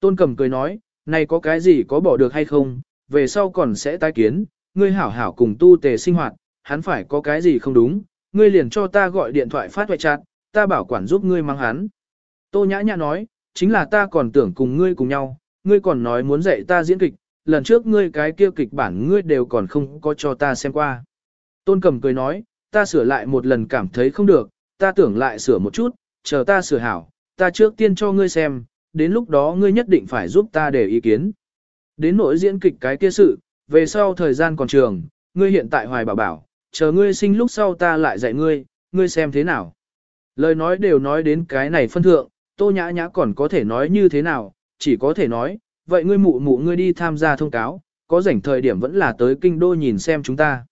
Tôn Cẩm cười nói, này có cái gì có bỏ được hay không, về sau còn sẽ tái kiến, ngươi hảo hảo cùng tu tề sinh hoạt, hắn phải có cái gì không đúng, ngươi liền cho ta gọi điện thoại phát hoại chặt, ta bảo quản giúp ngươi mang hắn. Tô nhã nhã nói, chính là ta còn tưởng cùng ngươi cùng nhau, ngươi còn nói muốn dạy ta diễn kịch, lần trước ngươi cái kia kịch bản ngươi đều còn không có cho ta xem qua. Tôn Cẩm cười nói, ta sửa lại một lần cảm thấy không được, ta tưởng lại sửa một chút, chờ ta sửa hảo, ta trước tiên cho ngươi xem, đến lúc đó ngươi nhất định phải giúp ta để ý kiến. Đến nỗi diễn kịch cái kia sự, về sau thời gian còn trường, ngươi hiện tại hoài bảo bảo, chờ ngươi sinh lúc sau ta lại dạy ngươi, ngươi xem thế nào. Lời nói đều nói đến cái này phân thượng, tô nhã nhã còn có thể nói như thế nào, chỉ có thể nói, vậy ngươi mụ mụ ngươi đi tham gia thông cáo, có rảnh thời điểm vẫn là tới kinh đô nhìn xem chúng ta.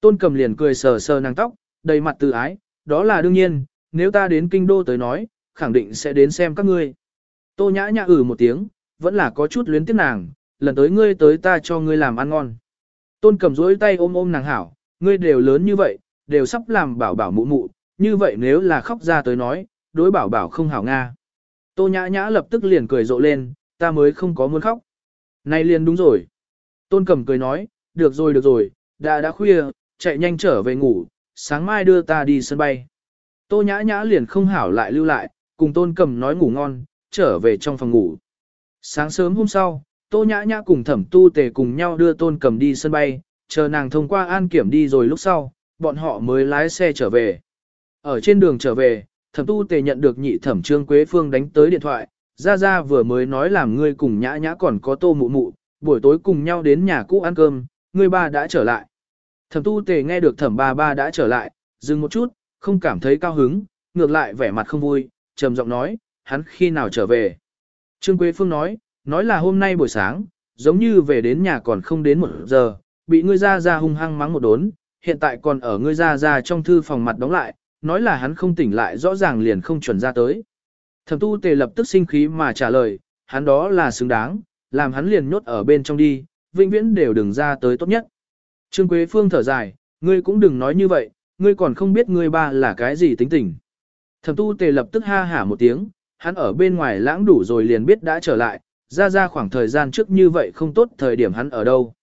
Tôn cầm liền cười sờ sờ nàng tóc, đầy mặt tự ái, đó là đương nhiên, nếu ta đến kinh đô tới nói, khẳng định sẽ đến xem các ngươi. Tô nhã nhã ử một tiếng, vẫn là có chút luyến tiếc nàng, lần tới ngươi tới ta cho ngươi làm ăn ngon. Tôn cầm dối tay ôm ôm nàng hảo, ngươi đều lớn như vậy, đều sắp làm bảo bảo mụ mụ, như vậy nếu là khóc ra tới nói, đối bảo bảo không hảo nga. Tô nhã nhã lập tức liền cười rộ lên, ta mới không có muốn khóc. Này liền đúng rồi. Tôn cầm cười nói, được rồi được rồi, đã đã khuya, chạy nhanh trở về ngủ, sáng mai đưa ta đi sân bay. Tô nhã nhã liền không hảo lại lưu lại, cùng tôn cầm nói ngủ ngon, trở về trong phòng ngủ. Sáng sớm hôm sau, tô nhã nhã cùng thẩm tu tề cùng nhau đưa tôn cầm đi sân bay, chờ nàng thông qua an kiểm đi rồi lúc sau, bọn họ mới lái xe trở về. Ở trên đường trở về, thẩm tu tề nhận được nhị thẩm trương Quế Phương đánh tới điện thoại, ra ra vừa mới nói làm ngươi cùng nhã nhã còn có tô mụ mụ, buổi tối cùng nhau đến nhà cũ ăn cơm, ngươi ba đã trở lại. Thẩm tu tề nghe được thẩm ba ba đã trở lại, dừng một chút, không cảm thấy cao hứng, ngược lại vẻ mặt không vui, trầm giọng nói, hắn khi nào trở về. Trương Quế Phương nói, nói là hôm nay buổi sáng, giống như về đến nhà còn không đến một giờ, bị ngươi ra ra hung hăng mắng một đốn, hiện tại còn ở ngươi ra ra trong thư phòng mặt đóng lại, nói là hắn không tỉnh lại rõ ràng liền không chuẩn ra tới. Thẩm tu tề lập tức sinh khí mà trả lời, hắn đó là xứng đáng, làm hắn liền nhốt ở bên trong đi, vĩnh viễn đều đừng ra tới tốt nhất. Trương Quế Phương thở dài, ngươi cũng đừng nói như vậy, ngươi còn không biết ngươi ba là cái gì tính tình. Thẩm tu tề lập tức ha hả một tiếng, hắn ở bên ngoài lãng đủ rồi liền biết đã trở lại, ra ra khoảng thời gian trước như vậy không tốt thời điểm hắn ở đâu.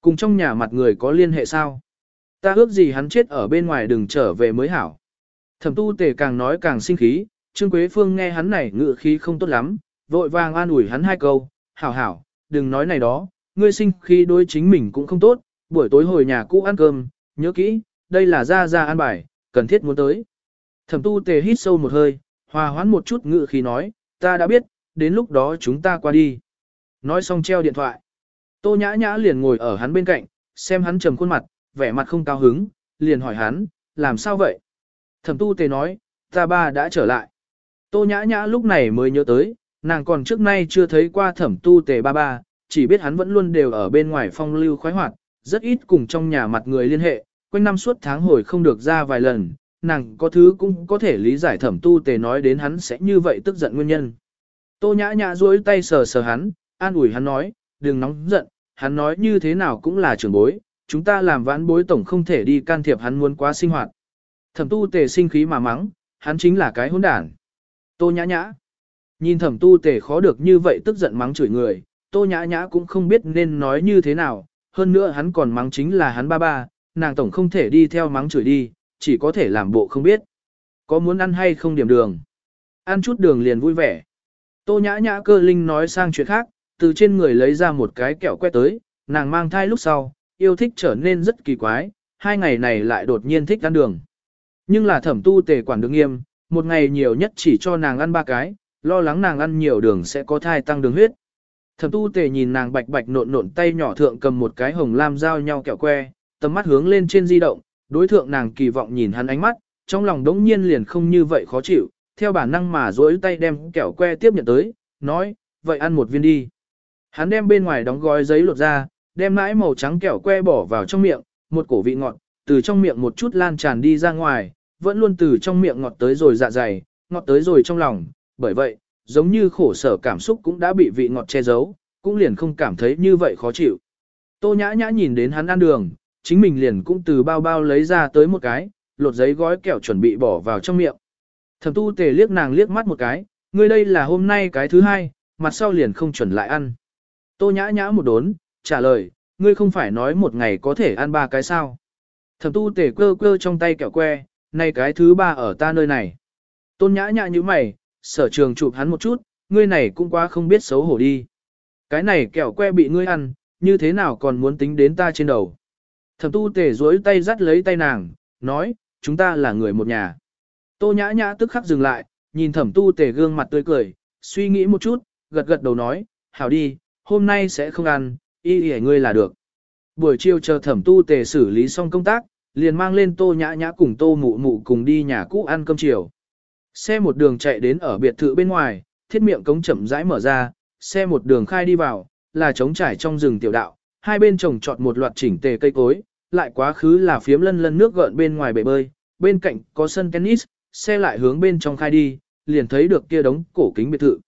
Cùng trong nhà mặt người có liên hệ sao? Ta ước gì hắn chết ở bên ngoài đừng trở về mới hảo. Thẩm tu tề càng nói càng sinh khí, Trương Quế Phương nghe hắn này ngự khí không tốt lắm, vội vàng an ủi hắn hai câu, hảo hảo, đừng nói này đó, ngươi sinh khí đối chính mình cũng không tốt, buổi tối hồi nhà cũ ăn cơm, nhớ kỹ, đây là ra ra an bài, cần thiết muốn tới. Thẩm tu tề hít sâu một hơi, hòa hoãn một chút ngự khi nói, ta đã biết, đến lúc đó chúng ta qua đi. Nói xong treo điện thoại. Tô nhã nhã liền ngồi ở hắn bên cạnh, xem hắn trầm khuôn mặt, vẻ mặt không cao hứng, liền hỏi hắn, làm sao vậy? Thẩm tu tề nói, ta ba đã trở lại. Tô nhã nhã lúc này mới nhớ tới, nàng còn trước nay chưa thấy qua thẩm tu tề ba ba, chỉ biết hắn vẫn luôn đều ở bên ngoài phong lưu khoái hoạt, rất ít cùng trong nhà mặt người liên hệ, quanh năm suốt tháng hồi không được ra vài lần, nàng có thứ cũng có thể lý giải thẩm tu tề nói đến hắn sẽ như vậy tức giận nguyên nhân. Tô nhã nhã duỗi tay sờ sờ hắn, an ủi hắn nói, đừng nóng giận, hắn nói như thế nào cũng là trưởng bối, chúng ta làm vãn bối tổng không thể đi can thiệp hắn muốn quá sinh hoạt. Thẩm tu tề sinh khí mà mắng, hắn chính là cái hỗn đản. Tô nhã nhã. Nhìn thẩm tu tề khó được như vậy tức giận mắng chửi người, tô nhã nhã cũng không biết nên nói như thế nào, hơn nữa hắn còn mắng chính là hắn ba ba, nàng tổng không thể đi theo mắng chửi đi, chỉ có thể làm bộ không biết. Có muốn ăn hay không điểm đường? Ăn chút đường liền vui vẻ. Tô nhã nhã cơ linh nói sang chuyện khác, từ trên người lấy ra một cái kẹo que tới, nàng mang thai lúc sau, yêu thích trở nên rất kỳ quái, hai ngày này lại đột nhiên thích ăn đường. Nhưng là thẩm tu tề quản đường nghiêm, một ngày nhiều nhất chỉ cho nàng ăn ba cái, lo lắng nàng ăn nhiều đường sẽ có thai tăng đường huyết. Thẩm tu tề nhìn nàng bạch bạch nộn nộn tay nhỏ thượng cầm một cái hồng lam giao nhau kẹo que, tầm mắt hướng lên trên di động, đối thượng nàng kỳ vọng nhìn hắn ánh mắt, trong lòng đống nhiên liền không như vậy khó chịu, theo bản năng mà duỗi tay đem kẹo que tiếp nhận tới, nói, vậy ăn một viên đi. Hắn đem bên ngoài đóng gói giấy lột ra, đem nãi màu trắng kẹo que bỏ vào trong miệng, một cổ vị ngọt, từ trong miệng một chút lan tràn đi ra ngoài, vẫn luôn từ trong miệng ngọt tới rồi dạ dày, ngọt tới rồi trong lòng, bởi vậy, giống như khổ sở cảm xúc cũng đã bị vị ngọt che giấu, cũng liền không cảm thấy như vậy khó chịu. Tô nhã nhã nhìn đến hắn ăn đường, chính mình liền cũng từ bao bao lấy ra tới một cái, lột giấy gói kẹo chuẩn bị bỏ vào trong miệng. Thẩm tu tề liếc nàng liếc mắt một cái, ngươi đây là hôm nay cái thứ hai, mặt sau liền không chuẩn lại ăn. Tô nhã nhã một đốn, trả lời, ngươi không phải nói một ngày có thể ăn ba cái sao. Thẩm tu tể quơ quơ trong tay kẹo que, này cái thứ ba ở ta nơi này. Tôn nhã nhã như mày, sở trường chụp hắn một chút, ngươi này cũng quá không biết xấu hổ đi. Cái này kẹo que bị ngươi ăn, như thế nào còn muốn tính đến ta trên đầu. Thẩm tu Tề duỗi tay dắt lấy tay nàng, nói, chúng ta là người một nhà. Tô nhã nhã tức khắc dừng lại, nhìn thẩm tu Tề gương mặt tươi cười, suy nghĩ một chút, gật gật đầu nói, hảo đi, hôm nay sẽ không ăn, y y ngươi là được. Buổi chiều chờ thẩm tu tề xử lý xong công tác, liền mang lên tô nhã nhã cùng tô mụ mụ cùng đi nhà cũ ăn cơm chiều. Xe một đường chạy đến ở biệt thự bên ngoài, thiết miệng cống chậm rãi mở ra, xe một đường khai đi vào, là trống trải trong rừng tiểu đạo, hai bên trồng trọt một loạt chỉnh tề cây cối, lại quá khứ là phiếm lân lân nước gợn bên ngoài bể bơi, bên cạnh có sân tennis, xe lại hướng bên trong khai đi, liền thấy được kia đống cổ kính biệt thự.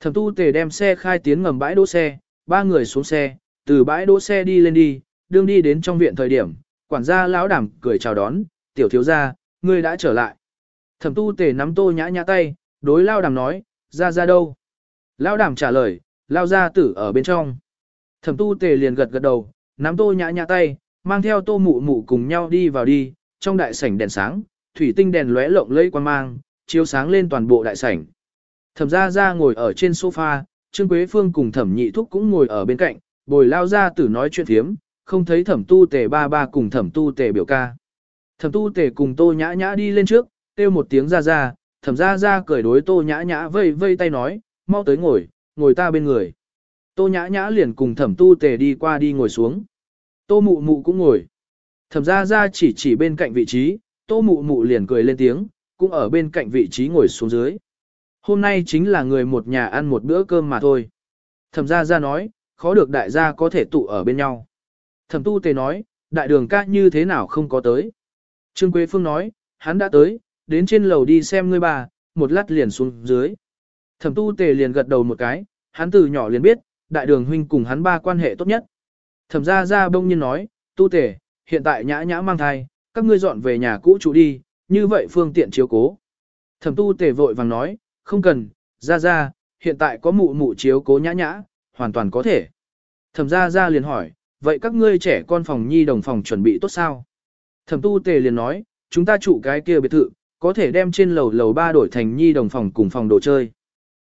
Thẩm tu tề đem xe khai tiến ngầm bãi đỗ xe, ba người xuống xe, từ bãi đỗ xe đi lên đi, đương đi đến trong viện thời điểm, quản gia lão đảm cười chào đón, tiểu thiếu gia, ngươi đã trở lại. Thẩm tu tề nắm tô nhã nhã tay, đối lao đảm nói, ra ra đâu? Lao đảm trả lời, lao ra tử ở bên trong. Thẩm tu tề liền gật gật đầu, nắm tô nhã nhã tay, mang theo tô mụ mụ cùng nhau đi vào đi, trong đại sảnh đèn sáng, thủy tinh đèn lóe lộng lẫy quan mang, chiếu sáng lên toàn bộ đại sảnh. Thẩm gia gia ngồi ở trên sofa, Trương Quế Phương cùng Thẩm Nhị Thúc cũng ngồi ở bên cạnh, bồi lao ra tử nói chuyện thiếm, không thấy Thẩm Tu Tề ba ba cùng Thẩm Tu Tề biểu ca. Thẩm Tu Tề cùng Tô Nhã Nhã đi lên trước, kêu một tiếng ra ra, Thẩm gia gia cười đối Tô Nhã Nhã vây vây tay nói, mau tới ngồi, ngồi ta bên người. Tô Nhã Nhã liền cùng Thẩm Tu Tề đi qua đi ngồi xuống. Tô Mụ Mụ cũng ngồi. Thẩm gia gia chỉ chỉ bên cạnh vị trí, Tô Mụ Mụ liền cười lên tiếng, cũng ở bên cạnh vị trí ngồi xuống dưới. Hôm nay chính là người một nhà ăn một bữa cơm mà thôi. Thẩm gia gia nói, khó được đại gia có thể tụ ở bên nhau. Thẩm tu tề nói, đại đường ca như thế nào không có tới. Trương Quế Phương nói, hắn đã tới, đến trên lầu đi xem ngươi bà, một lát liền xuống dưới. Thẩm tu tề liền gật đầu một cái, hắn từ nhỏ liền biết, đại đường huynh cùng hắn ba quan hệ tốt nhất. Thẩm gia gia bông nhiên nói, tu tề, hiện tại nhã nhã mang thai, các ngươi dọn về nhà cũ trụ đi, như vậy phương tiện chiếu cố. Thẩm tu tề vội vàng nói, không cần, ra ra, hiện tại có mụ mụ chiếu cố nhã nhã, hoàn toàn có thể. Thẩm ra ra liền hỏi, vậy các ngươi trẻ con phòng nhi đồng phòng chuẩn bị tốt sao? Thẩm tu tề liền nói, chúng ta trụ cái kia biệt thự, có thể đem trên lầu lầu ba đổi thành nhi đồng phòng cùng phòng đồ chơi.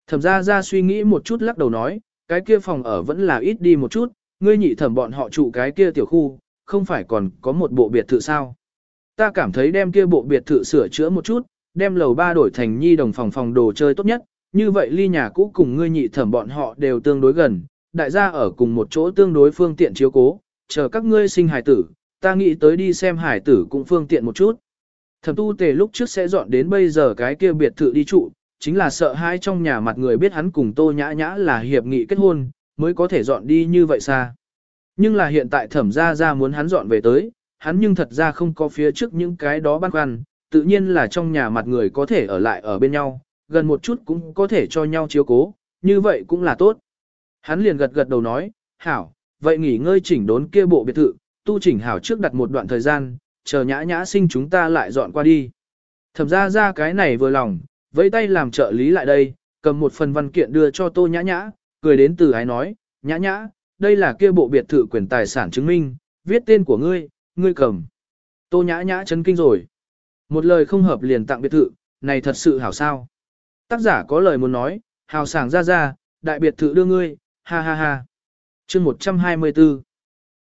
Thẩm ra ra suy nghĩ một chút lắc đầu nói, cái kia phòng ở vẫn là ít đi một chút, ngươi nhị thẩm bọn họ trụ cái kia tiểu khu, không phải còn có một bộ biệt thự sao? Ta cảm thấy đem kia bộ biệt thự sửa chữa một chút, đem lầu ba đổi thành nhi đồng phòng phòng đồ chơi tốt nhất, như vậy ly nhà cũ cùng ngươi nhị thẩm bọn họ đều tương đối gần, đại gia ở cùng một chỗ tương đối phương tiện chiếu cố, chờ các ngươi sinh hải tử, ta nghĩ tới đi xem hải tử cũng phương tiện một chút. Thẩm tu tề lúc trước sẽ dọn đến bây giờ cái kia biệt thự đi trụ, chính là sợ hai trong nhà mặt người biết hắn cùng tô nhã nhã là hiệp nghị kết hôn, mới có thể dọn đi như vậy xa. Nhưng là hiện tại thẩm gia gia muốn hắn dọn về tới, hắn nhưng thật ra không có phía trước những cái đó băn khoăn, tự nhiên là trong nhà mặt người có thể ở lại ở bên nhau, gần một chút cũng có thể cho nhau chiếu cố, như vậy cũng là tốt. Hắn liền gật gật đầu nói, hảo, vậy nghỉ ngơi chỉnh đốn kia bộ biệt thự, tu chỉnh hảo trước đặt một đoạn thời gian, chờ nhã nhã sinh chúng ta lại dọn qua đi. Thẩm ra ra cái này vừa lòng, vẫy tay làm trợ lý lại đây, cầm một phần văn kiện đưa cho tô nhã nhã, cười đến từ ái nói, nhã nhã, đây là kia bộ biệt thự quyền tài sản chứng minh, viết tên của ngươi, ngươi cầm. Tô nhã nhã chấn kinh rồi. Một lời không hợp liền tặng biệt thự, này thật sự hảo sao. Tác giả có lời muốn nói, hào sảng ra ra, đại biệt thự đưa ngươi, ha ha ha. chương 124.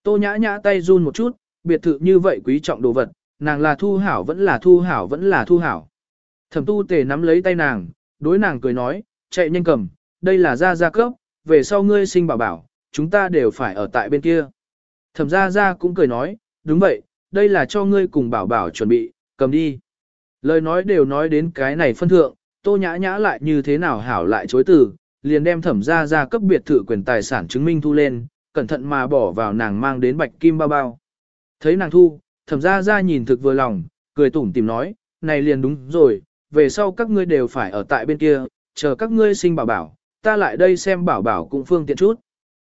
Tô nhã nhã tay run một chút, biệt thự như vậy quý trọng đồ vật, nàng là thu hảo vẫn là thu hảo vẫn là thu hảo. Thẩm tu tề nắm lấy tay nàng, đối nàng cười nói, chạy nhanh cầm, đây là gia gia cấp, về sau ngươi sinh bảo bảo, chúng ta đều phải ở tại bên kia. Thẩm gia gia cũng cười nói, đúng vậy, đây là cho ngươi cùng bảo bảo chuẩn bị, cầm đi. Lời nói đều nói đến cái này phân thượng, tô nhã nhã lại như thế nào hảo lại chối từ, liền đem thẩm Gia Gia cấp biệt thự quyền tài sản chứng minh thu lên, cẩn thận mà bỏ vào nàng mang đến bạch kim bao bao. Thấy nàng thu, thẩm Gia Gia nhìn thực vừa lòng, cười tủm tìm nói, này liền đúng rồi, về sau các ngươi đều phải ở tại bên kia, chờ các ngươi sinh bảo bảo, ta lại đây xem bảo bảo cũng phương tiện chút.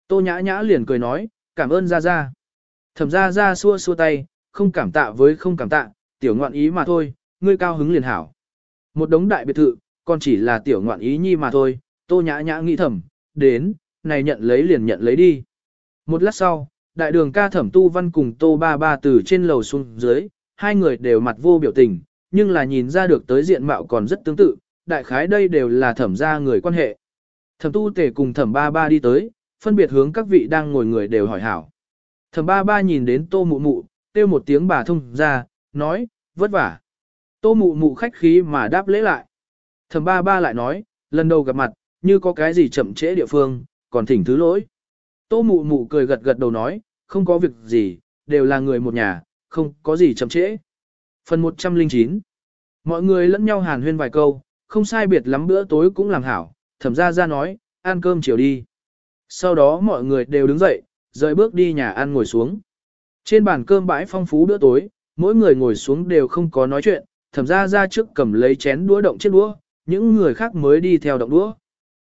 Tô nhã nhã liền cười nói, cảm ơn ra ra. Thẩm ra ra xua xua tay, không cảm tạ với không cảm tạ, tiểu ngoạn ý mà thôi, ngươi cao hứng liền hảo. Một đống đại biệt thự, còn chỉ là tiểu ngoạn ý nhi mà thôi, tô nhã nhã nghĩ thầm, đến, này nhận lấy liền nhận lấy đi. Một lát sau, đại đường ca thẩm tu văn cùng tô ba ba từ trên lầu xuống dưới, hai người đều mặt vô biểu tình, nhưng là nhìn ra được tới diện mạo còn rất tương tự, đại khái đây đều là thẩm gia người quan hệ. Thẩm tu tể cùng thẩm ba ba đi tới, phân biệt hướng các vị đang ngồi người đều hỏi hảo. Thẩm ba ba nhìn đến tô mụ mụ, kêu một tiếng bà thông ra, nói, vất vả. Tô mụ mụ khách khí mà đáp lễ lại. Thẩm ba ba lại nói, lần đầu gặp mặt, như có cái gì chậm trễ địa phương, còn thỉnh thứ lỗi. Tô mụ mụ cười gật gật đầu nói, không có việc gì, đều là người một nhà, không có gì chậm trễ. Phần 109 Mọi người lẫn nhau hàn huyên vài câu, không sai biệt lắm bữa tối cũng làm hảo, thẩm ra ra nói, ăn cơm chiều đi. Sau đó mọi người đều đứng dậy, rời bước đi nhà ăn ngồi xuống. Trên bàn cơm bãi phong phú bữa tối, mỗi người ngồi xuống đều không có nói chuyện, thẩm ra ra trước cầm lấy chén đũa động chiếc đũa, những người khác mới đi theo động đũa.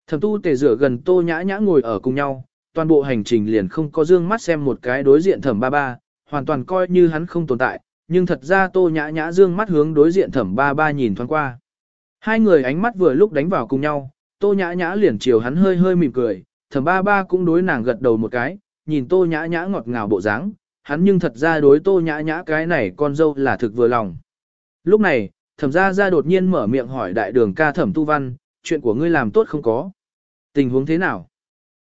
Thẩm tu tề rửa gần tô nhã nhã ngồi ở cùng nhau, toàn bộ hành trình liền không có dương mắt xem một cái đối diện thẩm ba ba, hoàn toàn coi như hắn không tồn tại, nhưng thật ra tô nhã nhã dương mắt hướng đối diện thẩm ba ba nhìn thoáng qua. Hai người ánh mắt vừa lúc đánh vào cùng nhau, tô nhã nhã liền chiều hắn hơi hơi mỉm cười, thẩm ba ba cũng đối nàng gật đầu một cái, nhìn tô nhã nhã ngọt ngào bộ dáng, hắn nhưng thật ra đối tô nhã nhã cái này con dâu là thực vừa lòng. Lúc này, thẩm gia gia đột nhiên mở miệng hỏi đại đường ca thẩm tu văn, chuyện của ngươi làm tốt không có. Tình huống thế nào?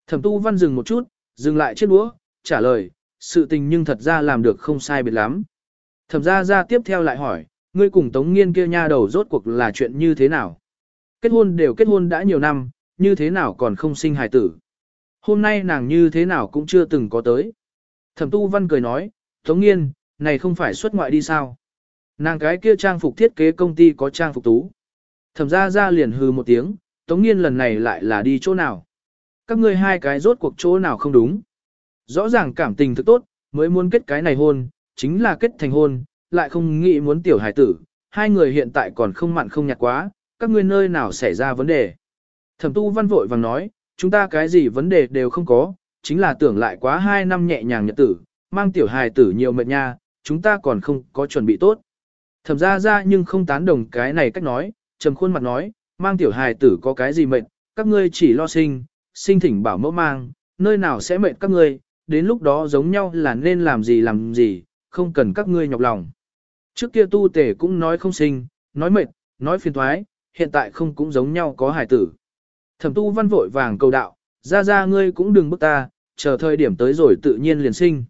Thẩm tu văn dừng một chút, dừng lại chiếc đũa, trả lời, sự tình nhưng thật ra làm được không sai biệt lắm. Thẩm gia gia tiếp theo lại hỏi, ngươi cùng tống nghiên kia nha đầu rốt cuộc là chuyện như thế nào? Kết hôn đều kết hôn đã nhiều năm, như thế nào còn không sinh hài tử? Hôm nay nàng như thế nào cũng chưa từng có tới. Thẩm tu văn cười nói, tống nghiên, này không phải xuất ngoại đi sao? Nàng cái kia trang phục thiết kế công ty có trang phục tú. Thẩm gia gia liền hừ một tiếng, tống nghiên lần này lại là đi chỗ nào? Các ngươi hai cái rốt cuộc chỗ nào không đúng? Rõ ràng cảm tình thực tốt, mới muốn kết cái này hôn, chính là kết thành hôn, lại không nghĩ muốn tiểu hài tử, hai người hiện tại còn không mặn không nhạt quá, các ngươi nơi nào xảy ra vấn đề. Thẩm tu văn vội vàng nói, chúng ta cái gì vấn đề đều không có, chính là tưởng lại quá hai năm nhẹ nhàng nhật tử, mang tiểu hài tử nhiều mệt nha, chúng ta còn không có chuẩn bị tốt. Thẩm ra ra nhưng không tán đồng cái này cách nói, trầm khuôn mặt nói, mang tiểu hài tử có cái gì mệt, các ngươi chỉ lo sinh, sinh thỉnh bảo mẫu mang, nơi nào sẽ mệt các ngươi, đến lúc đó giống nhau là nên làm gì làm gì, không cần các ngươi nhọc lòng. Trước kia tu tể cũng nói không sinh, nói mệt, nói phiền thoái, hiện tại không cũng giống nhau có hài tử. Thẩm tu văn vội vàng cầu đạo, ra ra ngươi cũng đừng bức ta, chờ thời điểm tới rồi tự nhiên liền sinh.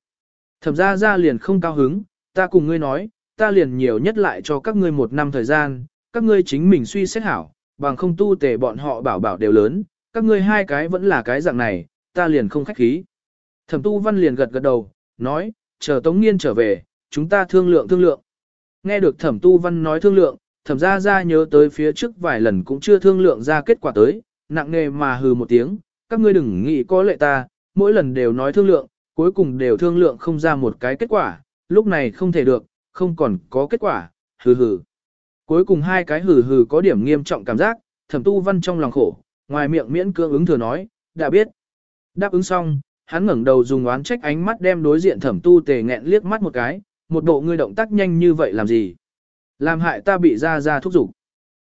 Thẩm ra ra liền không cao hứng, ta cùng ngươi nói, ta liền nhiều nhất lại cho các ngươi một năm thời gian, các ngươi chính mình suy xét hảo, bằng không tu tề bọn họ bảo bảo đều lớn, các ngươi hai cái vẫn là cái dạng này, ta liền không khách khí. Thẩm tu văn liền gật gật đầu, nói, chờ Tống Nghiên trở về, chúng ta thương lượng thương lượng. Nghe được thẩm tu văn nói thương lượng, thẩm ra ra nhớ tới phía trước vài lần cũng chưa thương lượng ra kết quả tới, nặng nề mà hừ một tiếng, các ngươi đừng nghĩ có lệ ta, mỗi lần đều nói thương lượng, cuối cùng đều thương lượng không ra một cái kết quả, lúc này không thể được, không còn có kết quả, hừ hừ. Cuối cùng hai cái hừ hừ có điểm nghiêm trọng cảm giác, thẩm tu văn trong lòng khổ, ngoài miệng miễn cưỡng ứng thừa nói, đã biết. Đáp ứng xong, hắn ngẩng đầu dùng oán trách ánh mắt đem đối diện thẩm tu tề nghẹn liếc mắt một cái, một bộ ngươi động tác nhanh như vậy làm gì? Làm hại ta bị ra ra thúc giục.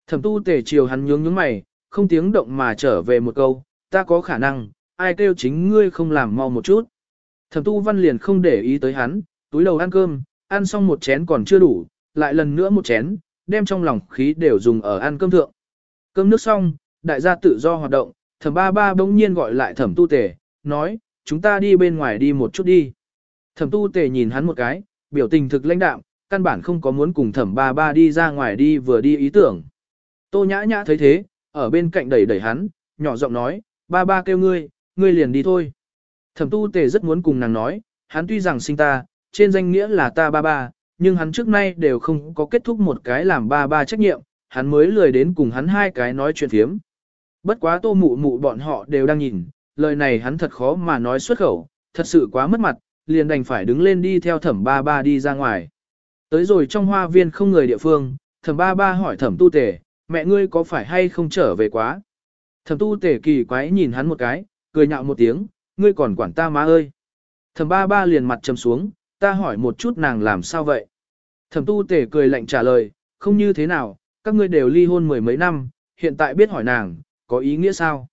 Thẩm tu tề chiều hắn nhướng nhướng mày, không tiếng động mà trở về một câu, ta có khả năng, ai kêu chính ngươi không làm mau một chút. Thẩm tu văn liền không để ý tới hắn, túi đầu ăn cơm, ăn xong một chén còn chưa đủ, lại lần nữa một chén, đem trong lòng khí đều dùng ở ăn cơm thượng. Cơm nước xong, đại gia tự do hoạt động, thẩm ba ba bỗng nhiên gọi lại thẩm tu tề, nói, chúng ta đi bên ngoài đi một chút đi. Thẩm tu tề nhìn hắn một cái, biểu tình thực lãnh đạm, căn bản không có muốn cùng thẩm ba ba đi ra ngoài đi vừa đi ý tưởng. Tô nhã nhã thấy thế, ở bên cạnh đẩy đẩy hắn, nhỏ giọng nói, ba ba kêu ngươi, ngươi liền đi thôi. Thẩm tu tề rất muốn cùng nàng nói, hắn tuy rằng sinh ta, trên danh nghĩa là ta ba ba, nhưng hắn trước nay đều không có kết thúc một cái làm ba ba trách nhiệm, hắn mới lười đến cùng hắn hai cái nói chuyện phiếm. Bất quá tô mụ mụ bọn họ đều đang nhìn, lời này hắn thật khó mà nói xuất khẩu, thật sự quá mất mặt, liền đành phải đứng lên đi theo thẩm ba ba đi ra ngoài. Tới rồi trong hoa viên không người địa phương, thẩm ba ba hỏi thẩm tu tề, mẹ ngươi có phải hay không trở về quá? Thẩm tu tề kỳ quái nhìn hắn một cái, cười nhạo một tiếng, ngươi còn quản ta má ơi. Thẩm ba ba liền mặt trầm xuống, ta hỏi một chút nàng làm sao vậy? Thẩm tu tề cười lạnh trả lời, không như thế nào, các ngươi đều ly hôn mười mấy năm, hiện tại biết hỏi nàng, có ý nghĩa sao?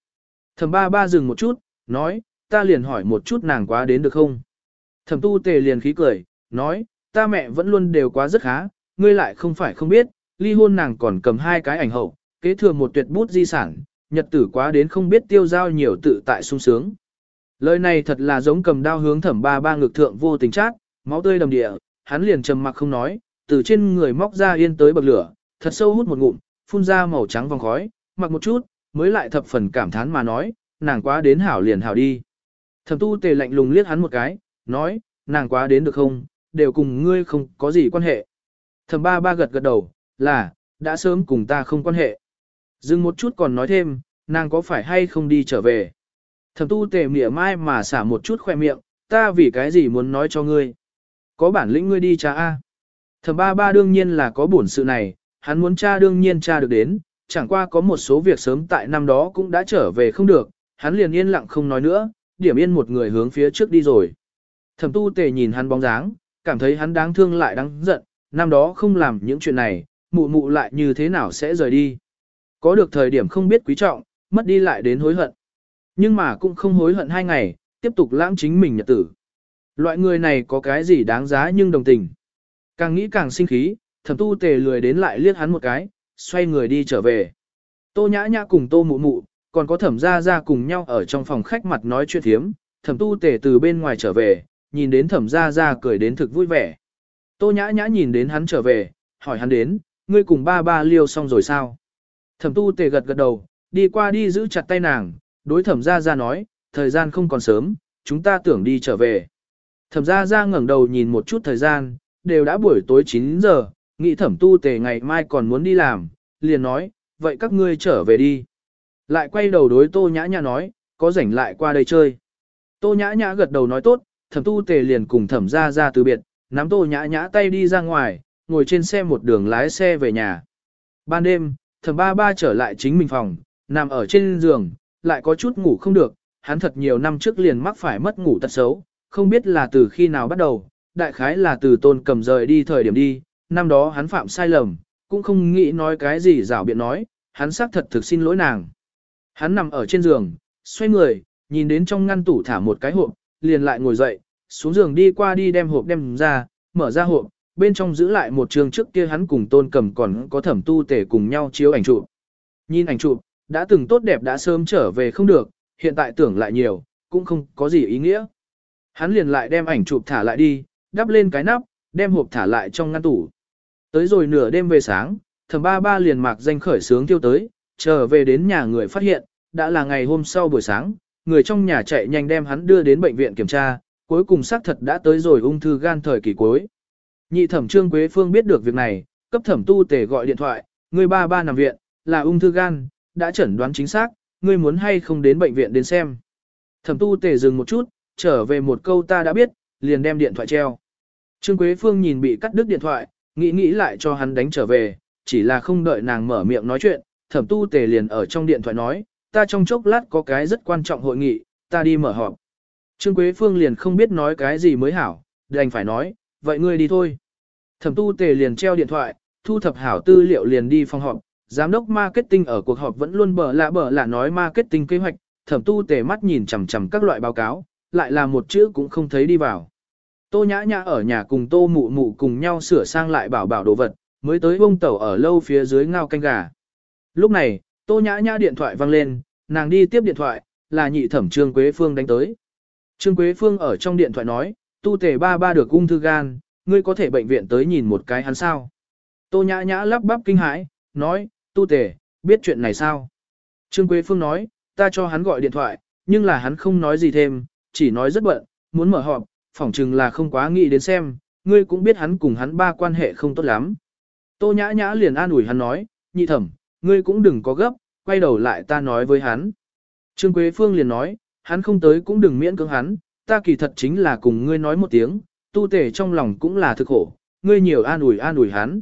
Thẩm ba ba dừng một chút, nói, ta liền hỏi một chút nàng quá đến được không? Thẩm tu tề liền khí cười, nói, ta mẹ vẫn luôn đều quá rất khá, ngươi lại không phải không biết, ly hôn nàng còn cầm hai cái ảnh hậu, kế thừa một tuyệt bút di sản, nhật tử quá đến không biết tiêu giao nhiều tự tại sung sướng. Lời này thật là giống cầm đao hướng thẩm ba ba ngực thượng vô tình chát, máu tươi đầm địa, hắn liền trầm mặc không nói, từ trên người móc ra yên tới bậc lửa, thật sâu hút một ngụm, phun ra màu trắng vòng khói, mặc một chút, mới lại thập phần cảm thán mà nói, nàng quá đến hảo liền hảo đi. Thẩm tu tề lạnh lùng liếc hắn một cái, nói, nàng quá đến được không, đều cùng ngươi không có gì quan hệ. Thẩm ba ba gật gật đầu, là, đã sớm cùng ta không quan hệ. Dừng một chút còn nói thêm, nàng có phải hay không đi trở về. Thẩm tu tề mỉa mai mà xả một chút khoe miệng, ta vì cái gì muốn nói cho ngươi. Có bản lĩnh ngươi đi cha A. Thẩm ba ba đương nhiên là có bổn sự này, hắn muốn cha đương nhiên cha được đến, chẳng qua có một số việc sớm tại năm đó cũng đã trở về không được, hắn liền yên lặng không nói nữa, điểm yên một người hướng phía trước đi rồi. Thẩm tu tề nhìn hắn bóng dáng, cảm thấy hắn đáng thương lại đáng giận, năm đó không làm những chuyện này, mụ mụ lại như thế nào sẽ rời đi. Có được thời điểm không biết quý trọng, mất đi lại đến hối hận. Nhưng mà cũng không hối hận hai ngày, tiếp tục lãng chính mình nhật tử. Loại người này có cái gì đáng giá nhưng đồng tình. Càng nghĩ càng sinh khí, thẩm tu tề lười đến lại liếc hắn một cái, xoay người đi trở về. Tô nhã nhã cùng tô mụ mụ, còn có thẩm gia gia cùng nhau ở trong phòng khách mặt nói chuyện thiếm, thẩm tu tề từ bên ngoài trở về, nhìn đến thẩm gia gia cười đến thực vui vẻ. Tô nhã nhã nhìn đến hắn trở về, hỏi hắn đến, ngươi cùng ba ba liêu xong rồi sao? Thẩm tu tề gật gật đầu, đi qua đi giữ chặt tay nàng, đối thẩm gia gia nói, thời gian không còn sớm, chúng ta tưởng đi trở về. Thẩm gia gia ngẩng đầu nhìn một chút thời gian, đều đã buổi tối 9 giờ, nghĩ thẩm tu tề ngày mai còn muốn đi làm, liền nói, vậy các ngươi trở về đi. Lại quay đầu đối tô nhã nhã nói, có rảnh lại qua đây chơi. Tô nhã nhã gật đầu nói tốt, thẩm tu tề liền cùng thẩm gia gia từ biệt, nắm tô nhã nhã tay đi ra ngoài, ngồi trên xe một đường lái xe về nhà. Ban đêm, thẩm ba ba trở lại chính mình phòng, nằm ở trên giường, lại có chút ngủ không được, hắn thật nhiều năm trước liền mắc phải mất ngủ tật xấu, không biết là từ khi nào bắt đầu, đại khái là từ tôn cầm rời đi thời điểm đi, năm đó hắn phạm sai lầm, cũng không nghĩ nói cái gì rảo biện nói, hắn xác thật thực xin lỗi nàng. Hắn nằm ở trên giường, xoay người, nhìn đến trong ngăn tủ thả một cái hộp, liền lại ngồi dậy, xuống giường đi qua đi đem hộp đem ra, mở ra hộp, bên trong giữ lại một trường trước kia hắn cùng tôn cầm còn có thẩm tu tể cùng nhau chiếu ảnh chụp. Nhìn ảnh chụp, đã từng tốt đẹp đã sớm trở về không được, hiện tại tưởng lại nhiều, cũng không có gì ý nghĩa. Hắn liền lại đem ảnh chụp thả lại đi, đắp lên cái nắp, đem hộp thả lại trong ngăn tủ. Tới rồi nửa đêm về sáng, thẩm ba ba liền mạc danh khởi sướng tiêu tới, trở về đến nhà người phát hiện, đã là ngày hôm sau buổi sáng, người trong nhà chạy nhanh đem hắn đưa đến bệnh viện kiểm tra, cuối cùng xác thật đã tới rồi ung thư gan thời kỳ cuối. Nhị thẩm trương Quế Phương biết được việc này, cấp thẩm tu tề gọi điện thoại, người ba ba nằm viện, là ung thư gan, đã chẩn đoán chính xác, ngươi muốn hay không đến bệnh viện đến xem. Thẩm tu tề dừng một chút, trở về một câu ta đã biết, liền đem điện thoại treo. Trương Quế Phương nhìn bị cắt đứt điện thoại, nghĩ nghĩ lại cho hắn đánh trở về, chỉ là không đợi nàng mở miệng nói chuyện, thẩm tu tề liền ở trong điện thoại nói, ta trong chốc lát có cái rất quan trọng hội nghị, ta đi mở họp. Trương Quế Phương liền không biết nói cái gì mới hảo, đành phải nói, vậy ngươi đi thôi. Thẩm tu tề liền treo điện thoại, thu thập hảo tư liệu liền đi phòng họp, giám đốc marketing ở cuộc họp vẫn luôn bở lạ bở lạ nói marketing kế hoạch, thẩm tu tề mắt nhìn chằm chằm các loại báo cáo, lại là một chữ cũng không thấy đi vào. Tô nhã nhã ở nhà cùng tô mụ mụ cùng nhau sửa sang lại bảo bảo đồ vật, mới tới bông tẩu ở lâu phía dưới ngao canh gà. Lúc này, tô nhã nhã điện thoại vang lên, nàng đi tiếp điện thoại, là nhị thẩm Trương Quế Phương đánh tới. Trương Quế Phương ở trong điện thoại nói, tu tề ba ba được ung thư gan, ngươi có thể bệnh viện tới nhìn một cái hắn sao. Tô nhã nhã lắp bắp kinh hãi, nói, tu tề, biết chuyện này sao? Trương Quế Phương nói, ta cho hắn gọi điện thoại, nhưng là hắn không nói gì thêm, chỉ nói rất bận, muốn mở họp, phỏng chừng là không quá nghĩ đến xem, ngươi cũng biết hắn cùng hắn ba quan hệ không tốt lắm. Tô nhã nhã liền an ủi hắn nói, nhị thẩm, ngươi cũng đừng có gấp, quay đầu lại ta nói với hắn. Trương Quế Phương liền nói, hắn không tới cũng đừng miễn cưỡng hắn, ta kỳ thật chính là cùng ngươi nói một tiếng, tu tể trong lòng cũng là thực khổ, ngươi nhiều an ủi an ủi hắn.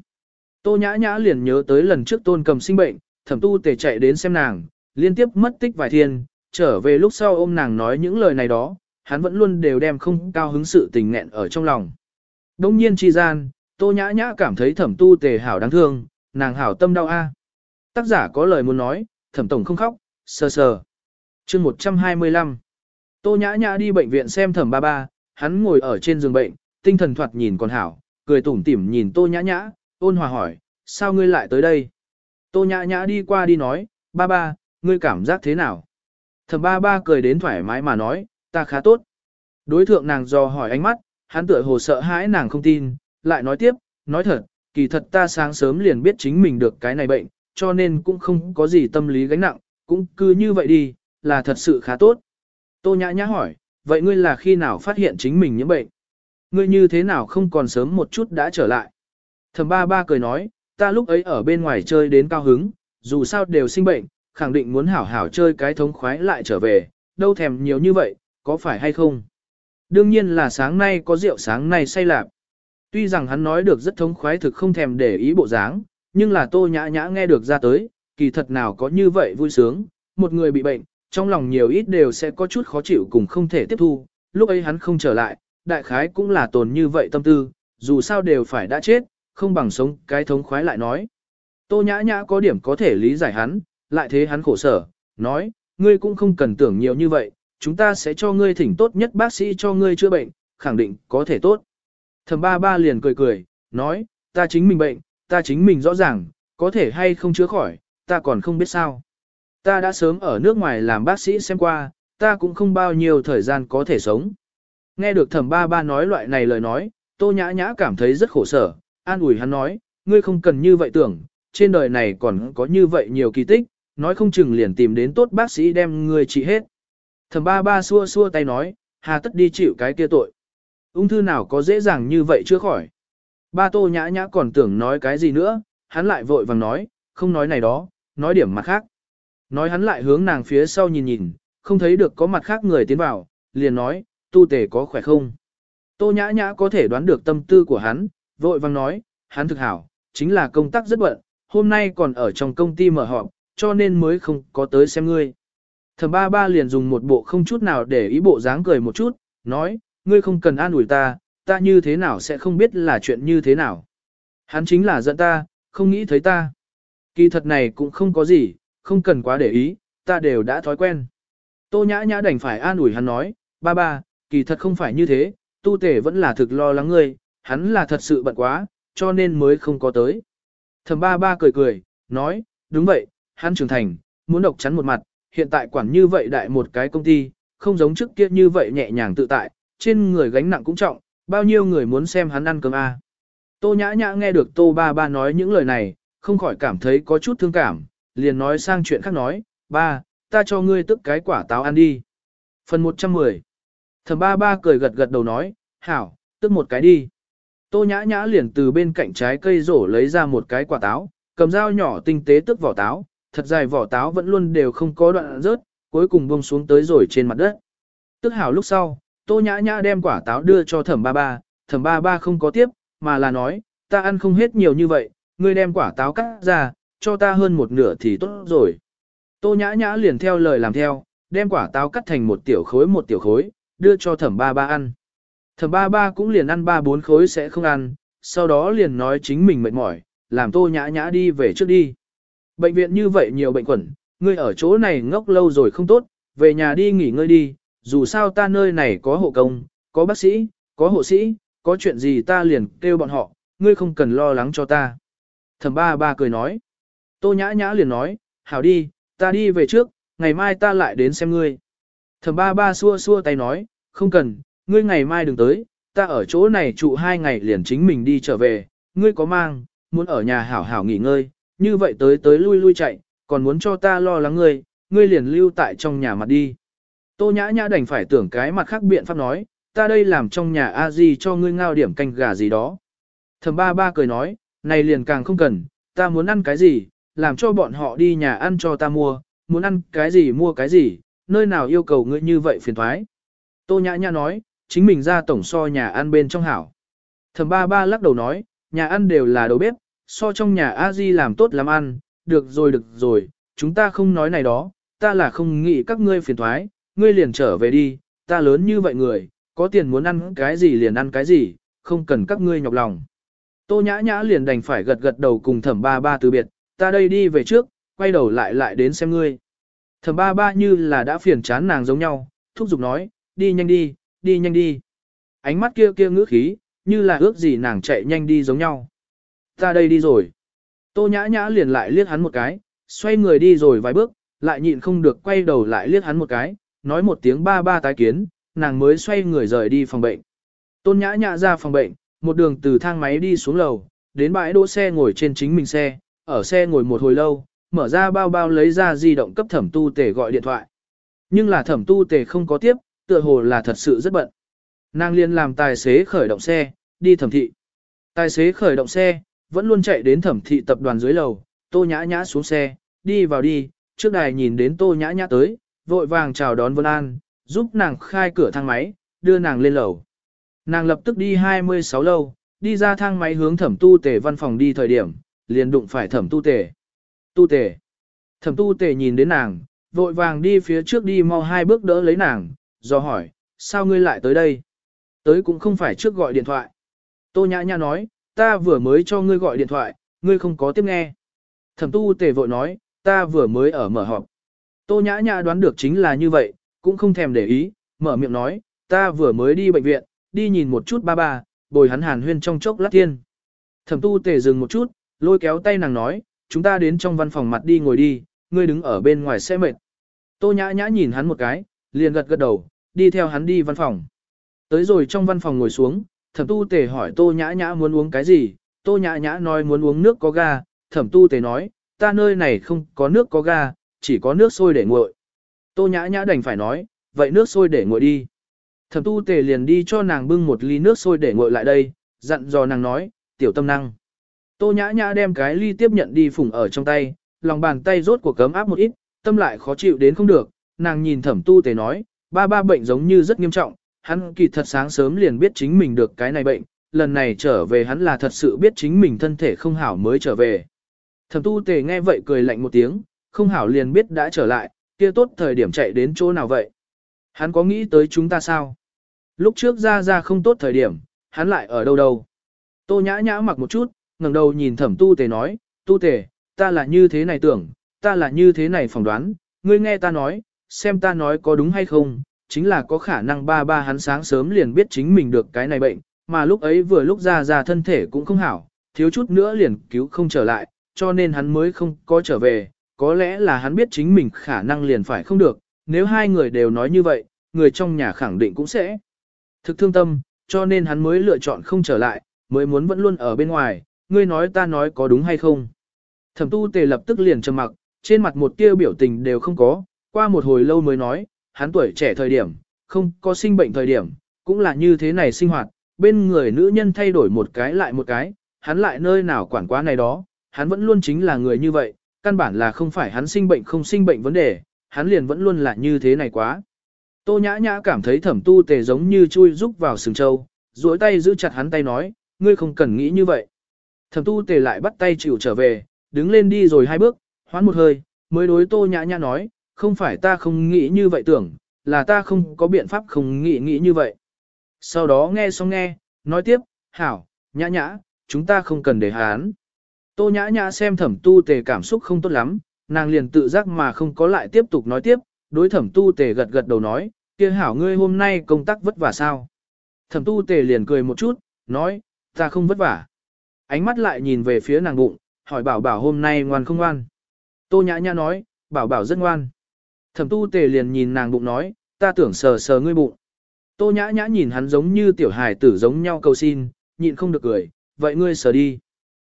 Tô nhã nhã liền nhớ tới lần trước tôn cầm sinh bệnh, thẩm tu tể chạy đến xem nàng, liên tiếp mất tích vài thiên, trở về lúc sau ôm nàng nói những lời này đó, hắn vẫn luôn đều đem không cao hứng sự tình nghẹn ở trong lòng. Đông nhiên chi gian, tô nhã nhã cảm thấy thẩm tu tề hảo đáng thương, nàng hảo tâm đau a. Tác giả có lời muốn nói, thẩm tổng không khóc, sờ sờ chương 125 Tô nhã nhã đi bệnh viện xem thẩm ba ba, hắn ngồi ở trên giường bệnh, tinh thần thoạt nhìn còn hảo, cười tủm tỉm nhìn tô nhã nhã, ôn hòa hỏi, sao ngươi lại tới đây? Tô nhã nhã đi qua đi nói, ba ba, ngươi cảm giác thế nào? Thẩm ba ba cười đến thoải mái mà nói, ta khá tốt. Đối thượng nàng dò hỏi ánh mắt, hắn tựa hồ sợ hãi nàng không tin, lại nói tiếp, nói thật, kỳ thật ta sáng sớm liền biết chính mình được cái này bệnh, cho nên cũng không có gì tâm lý gánh nặng, cũng cứ như vậy đi, là thật sự khá tốt. Tô nhã nhã hỏi, vậy ngươi là khi nào phát hiện chính mình nhiễm bệnh? Ngươi như thế nào không còn sớm một chút đã trở lại? Thẩm ba ba cười nói, ta lúc ấy ở bên ngoài chơi đến cao hứng, dù sao đều sinh bệnh, khẳng định muốn hảo hảo chơi cái thống khoái lại trở về, đâu thèm nhiều như vậy, có phải hay không? Đương nhiên là sáng nay có rượu sáng nay say lạc. Tuy rằng hắn nói được rất thống khoái thực không thèm để ý bộ dáng, nhưng là tô nhã nhã nghe được ra tới, kỳ thật nào có như vậy vui sướng, một người bị bệnh, trong lòng nhiều ít đều sẽ có chút khó chịu cùng không thể tiếp thu, lúc ấy hắn không trở lại, đại khái cũng là tồn như vậy tâm tư, dù sao đều phải đã chết, không bằng sống cái thống khoái lại nói. Tô nhã nhã có điểm có thể lý giải hắn, lại thế hắn khổ sở, nói, ngươi cũng không cần tưởng nhiều như vậy, chúng ta sẽ cho ngươi thỉnh tốt nhất bác sĩ cho ngươi chữa bệnh, khẳng định có thể tốt. Thẩm ba ba liền cười cười, nói, ta chính mình bệnh, ta chính mình rõ ràng, có thể hay không chữa khỏi, ta còn không biết sao. Ta đã sớm ở nước ngoài làm bác sĩ xem qua, ta cũng không bao nhiêu thời gian có thể sống. Nghe được thẩm ba ba nói loại này lời nói, tô nhã nhã cảm thấy rất khổ sở, an ủi hắn nói, ngươi không cần như vậy tưởng, trên đời này còn có như vậy nhiều kỳ tích, nói không chừng liền tìm đến tốt bác sĩ đem ngươi trị hết. Thẩm ba ba xua xua tay nói, hà tất đi chịu cái kia tội. Ung thư nào có dễ dàng như vậy chưa khỏi. Ba tô nhã nhã còn tưởng nói cái gì nữa, hắn lại vội vàng nói, không nói này đó, nói điểm mặt khác. Nói hắn lại hướng nàng phía sau nhìn nhìn, không thấy được có mặt khác người tiến vào, liền nói, tu tề có khỏe không. Tô nhã nhã có thể đoán được tâm tư của hắn, vội vang nói, hắn thực hảo, chính là công tác rất bận, hôm nay còn ở trong công ty mở họp, cho nên mới không có tới xem ngươi. Thẩm ba ba liền dùng một bộ không chút nào để ý bộ dáng cười một chút, nói, ngươi không cần an ủi ta, ta như thế nào sẽ không biết là chuyện như thế nào. Hắn chính là giận ta, không nghĩ thấy ta. Kỳ thật này cũng không có gì, không cần quá để ý, ta đều đã thói quen. Tô nhã nhã đành phải an ủi hắn nói, ba ba, kỳ thật không phải như thế, tu tể vẫn là thực lo lắng ngươi, hắn là thật sự bận quá, cho nên mới không có tới. thầm ba ba cười cười, nói, đúng vậy, hắn trưởng thành, muốn độc chắn một mặt, hiện tại quản như vậy đại một cái công ty, không giống trước kia như vậy nhẹ nhàng tự tại, trên người gánh nặng cũng trọng, bao nhiêu người muốn xem hắn ăn cơm a. À. Tô nhã nhã nghe được tô ba ba nói những lời này, không khỏi cảm thấy có chút thương cảm, liền nói sang chuyện khác nói, ba, ta cho ngươi tức cái quả táo ăn đi. Phần 110 Thẩm ba ba cười gật gật đầu nói, hảo, tức một cái đi. Tô nhã nhã liền từ bên cạnh trái cây rổ lấy ra một cái quả táo, cầm dao nhỏ tinh tế tức vỏ táo, thật dài vỏ táo vẫn luôn đều không có đoạn rớt, cuối cùng buông xuống tới rồi trên mặt đất. Tức hảo lúc sau, tô nhã nhã đem quả táo đưa cho thẩm ba ba, thẩm ba ba không có tiếp, mà là nói, ta ăn không hết nhiều như vậy, ngươi đem quả táo cắt ra, cho ta hơn một nửa thì tốt rồi. Tô nhã nhã liền theo lời làm theo, đem quả táo cắt thành một tiểu khối một tiểu khối, đưa cho thẩm ba ba ăn. Thẩm ba ba cũng liền ăn ba bốn khối sẽ không ăn, sau đó liền nói chính mình mệt mỏi, làm tô nhã nhã đi về trước đi. Bệnh viện như vậy nhiều bệnh quẩn, ngươi ở chỗ này ngốc lâu rồi không tốt, về nhà đi nghỉ ngơi đi, dù sao ta nơi này có hộ công, có bác sĩ, có hộ sĩ, có chuyện gì ta liền kêu bọn họ, ngươi không cần lo lắng cho ta. Thẩm ba ba cười nói. Tô nhã nhã liền nói, hảo đi, ta đi về trước, ngày mai ta lại đến xem ngươi. Thẩm ba ba xua xua tay nói, không cần, ngươi ngày mai đừng tới, ta ở chỗ này trụ hai ngày liền chính mình đi trở về, ngươi có mang, muốn ở nhà hảo hảo nghỉ ngơi, như vậy tới tới lui lui chạy, còn muốn cho ta lo lắng ngươi, ngươi liền lưu tại trong nhà mặt đi. Tô nhã nhã đành phải tưởng cái mặt khác biện pháp nói, ta đây làm trong nhà a di cho ngươi ngao điểm canh gà gì đó. Thẩm ba ba cười nói, này liền càng không cần, ta muốn ăn cái gì, làm cho bọn họ đi nhà ăn cho ta mua, muốn ăn cái gì mua cái gì, nơi nào yêu cầu ngươi như vậy phiền thoái. Tô nhã nhã nói, chính mình ra tổng so nhà ăn bên trong hảo. Thẩm ba ba lắc đầu nói, nhà ăn đều là đầu bếp, so trong nhà a di làm tốt làm ăn, được rồi được rồi, chúng ta không nói này đó, ta là không nghĩ các ngươi phiền thoái, ngươi liền trở về đi, ta lớn như vậy người, có tiền muốn ăn cái gì liền ăn cái gì, không cần các ngươi nhọc lòng. Tô nhã nhã liền đành phải gật gật đầu cùng thẩm ba ba từ biệt, ta đây đi về trước, quay đầu lại lại đến xem ngươi. Thẩm ba ba như là đã phiền chán nàng giống nhau, thúc giục nói, đi nhanh đi, đi nhanh đi. Ánh mắt kia kia ngữ khí, như là ước gì nàng chạy nhanh đi giống nhau. Ta đây đi rồi. Tô nhã nhã liền lại liếc hắn một cái, xoay người đi rồi vài bước, lại nhịn không được quay đầu lại liếc hắn một cái, nói một tiếng ba ba tái kiến, nàng mới xoay người rời đi phòng bệnh. Tôn nhã nhã ra phòng bệnh, một đường từ thang máy đi xuống lầu, đến bãi đỗ xe ngồi trên chính mình xe, ở xe ngồi một hồi lâu, mở ra bao bao lấy ra di động cấp thẩm tu tề gọi điện thoại. Nhưng là thẩm tu tề không có tiếp, tựa hồ là thật sự rất bận. Nàng liền làm tài xế khởi động xe, đi thẩm thị. Tài xế khởi động xe, vẫn luôn chạy đến thẩm thị tập đoàn dưới lầu, tô nhã nhã xuống xe, đi vào đi, trước đài nhìn đến tô nhã nhã tới, vội vàng chào đón Vân An, giúp nàng khai cửa thang máy, đưa nàng lên lầu. Nàng lập tức đi 26 lâu, đi ra thang máy hướng thẩm tu tề văn phòng đi thời điểm, liền đụng phải thẩm tu tề. Tu tề. Thẩm tu tề nhìn đến nàng, vội vàng đi phía trước đi mau hai bước đỡ lấy nàng, do hỏi, sao ngươi lại tới đây? Tới cũng không phải trước gọi điện thoại. Tô nhã nhã nói, ta vừa mới cho ngươi gọi điện thoại, ngươi không có tiếp nghe. Thẩm tu tề vội nói, ta vừa mới ở mở họp. Tô nhã nhã đoán được chính là như vậy, cũng không thèm để ý, mở miệng nói, ta vừa mới đi bệnh viện, đi nhìn một chút ba ba, bồi hắn hàn huyên trong chốc lát thiên. Thẩm tu tề dừng một chút, lôi kéo tay nàng nói, chúng ta đến trong văn phòng mặt đi ngồi đi, ngươi đứng ở bên ngoài sẽ mệt. Tô nhã nhã nhìn hắn một cái, liền gật gật đầu, đi theo hắn đi văn phòng. Tới rồi trong văn phòng ngồi xuống, thẩm tu tề hỏi tô nhã nhã muốn uống cái gì, tô nhã nhã nói muốn uống nước có ga, thẩm tu tề nói, ta nơi này không có nước có ga, chỉ có nước sôi để nguội. Tô nhã nhã đành phải nói, vậy nước sôi để nguội đi. Thẩm tu tề liền đi cho nàng bưng một ly nước sôi để nguội lại đây, dặn dò nàng nói, tiểu tâm năng. Tô nhã nhã đem cái ly tiếp nhận đi phủng ở trong tay, lòng bàn tay rốt cuộc cấm áp một ít, tâm lại khó chịu đến không được, nàng nhìn thẩm tu tề nói, ba ba bệnh giống như rất nghiêm trọng, hắn kỳ thật sáng sớm liền biết chính mình được cái này bệnh, lần này trở về hắn là thật sự biết chính mình thân thể không hảo mới trở về. Thẩm tu tề nghe vậy cười lạnh một tiếng, không hảo liền biết đã trở lại, kia tốt thời điểm chạy đến chỗ nào vậy. Hắn có nghĩ tới chúng ta sao? Lúc trước ra ra không tốt thời điểm, hắn lại ở đâu đâu. Tô nhã nhã mặc một chút, ngẩng đầu nhìn thẩm tu tề nói, tu tề, ta là như thế này tưởng, ta là như thế này phỏng đoán, ngươi nghe ta nói, xem ta nói có đúng hay không, chính là có khả năng ba ba hắn sáng sớm liền biết chính mình được cái này bệnh, mà lúc ấy vừa lúc ra ra thân thể cũng không hảo, thiếu chút nữa liền cứu không trở lại, cho nên hắn mới không có trở về, có lẽ là hắn biết chính mình khả năng liền phải không được, nếu hai người đều nói như vậy, người trong nhà khẳng định cũng sẽ thực thương tâm, cho nên hắn mới lựa chọn không trở lại, mới muốn vẫn luôn ở bên ngoài, ngươi nói ta nói có đúng hay không. Thẩm tu tề lập tức liền trầm mặc, trên mặt một tia biểu tình đều không có, qua một hồi lâu mới nói, hắn tuổi trẻ thời điểm, không có sinh bệnh thời điểm, cũng là như thế này sinh hoạt, bên người nữ nhân thay đổi một cái lại một cái, hắn lại nơi nào quản quá này đó, hắn vẫn luôn chính là người như vậy, căn bản là không phải hắn sinh bệnh không sinh bệnh vấn đề, hắn liền vẫn luôn là như thế này quá. Tô nhã nhã cảm thấy thẩm tu tề giống như chui rúc vào sừng châu, duỗi tay giữ chặt hắn tay nói, ngươi không cần nghĩ như vậy. Thẩm tu tề lại bắt tay chịu trở về, đứng lên đi rồi hai bước, hoán một hơi, mới đối tô nhã nhã nói, không phải ta không nghĩ như vậy tưởng, là ta không có biện pháp không nghĩ nghĩ như vậy. Sau đó nghe xong nghe, nói tiếp, hảo, nhã nhã, chúng ta không cần để hán. Tô nhã nhã xem thẩm tu tề cảm xúc không tốt lắm, nàng liền tự giác mà không có lại tiếp tục nói tiếp, đối thẩm tu tề gật gật đầu nói, kia hảo ngươi hôm nay công tác vất vả sao. Thẩm tu tề liền cười một chút, nói, ta không vất vả. Ánh mắt lại nhìn về phía nàng bụng, hỏi bảo bảo hôm nay ngoan không ngoan. Tô nhã nhã nói, bảo bảo rất ngoan. Thẩm tu tề liền nhìn nàng bụng nói, ta tưởng sờ sờ ngươi bụng. Tô nhã nhã nhìn hắn giống như tiểu hài tử giống nhau cầu xin, nhịn không được cười, vậy ngươi sờ đi.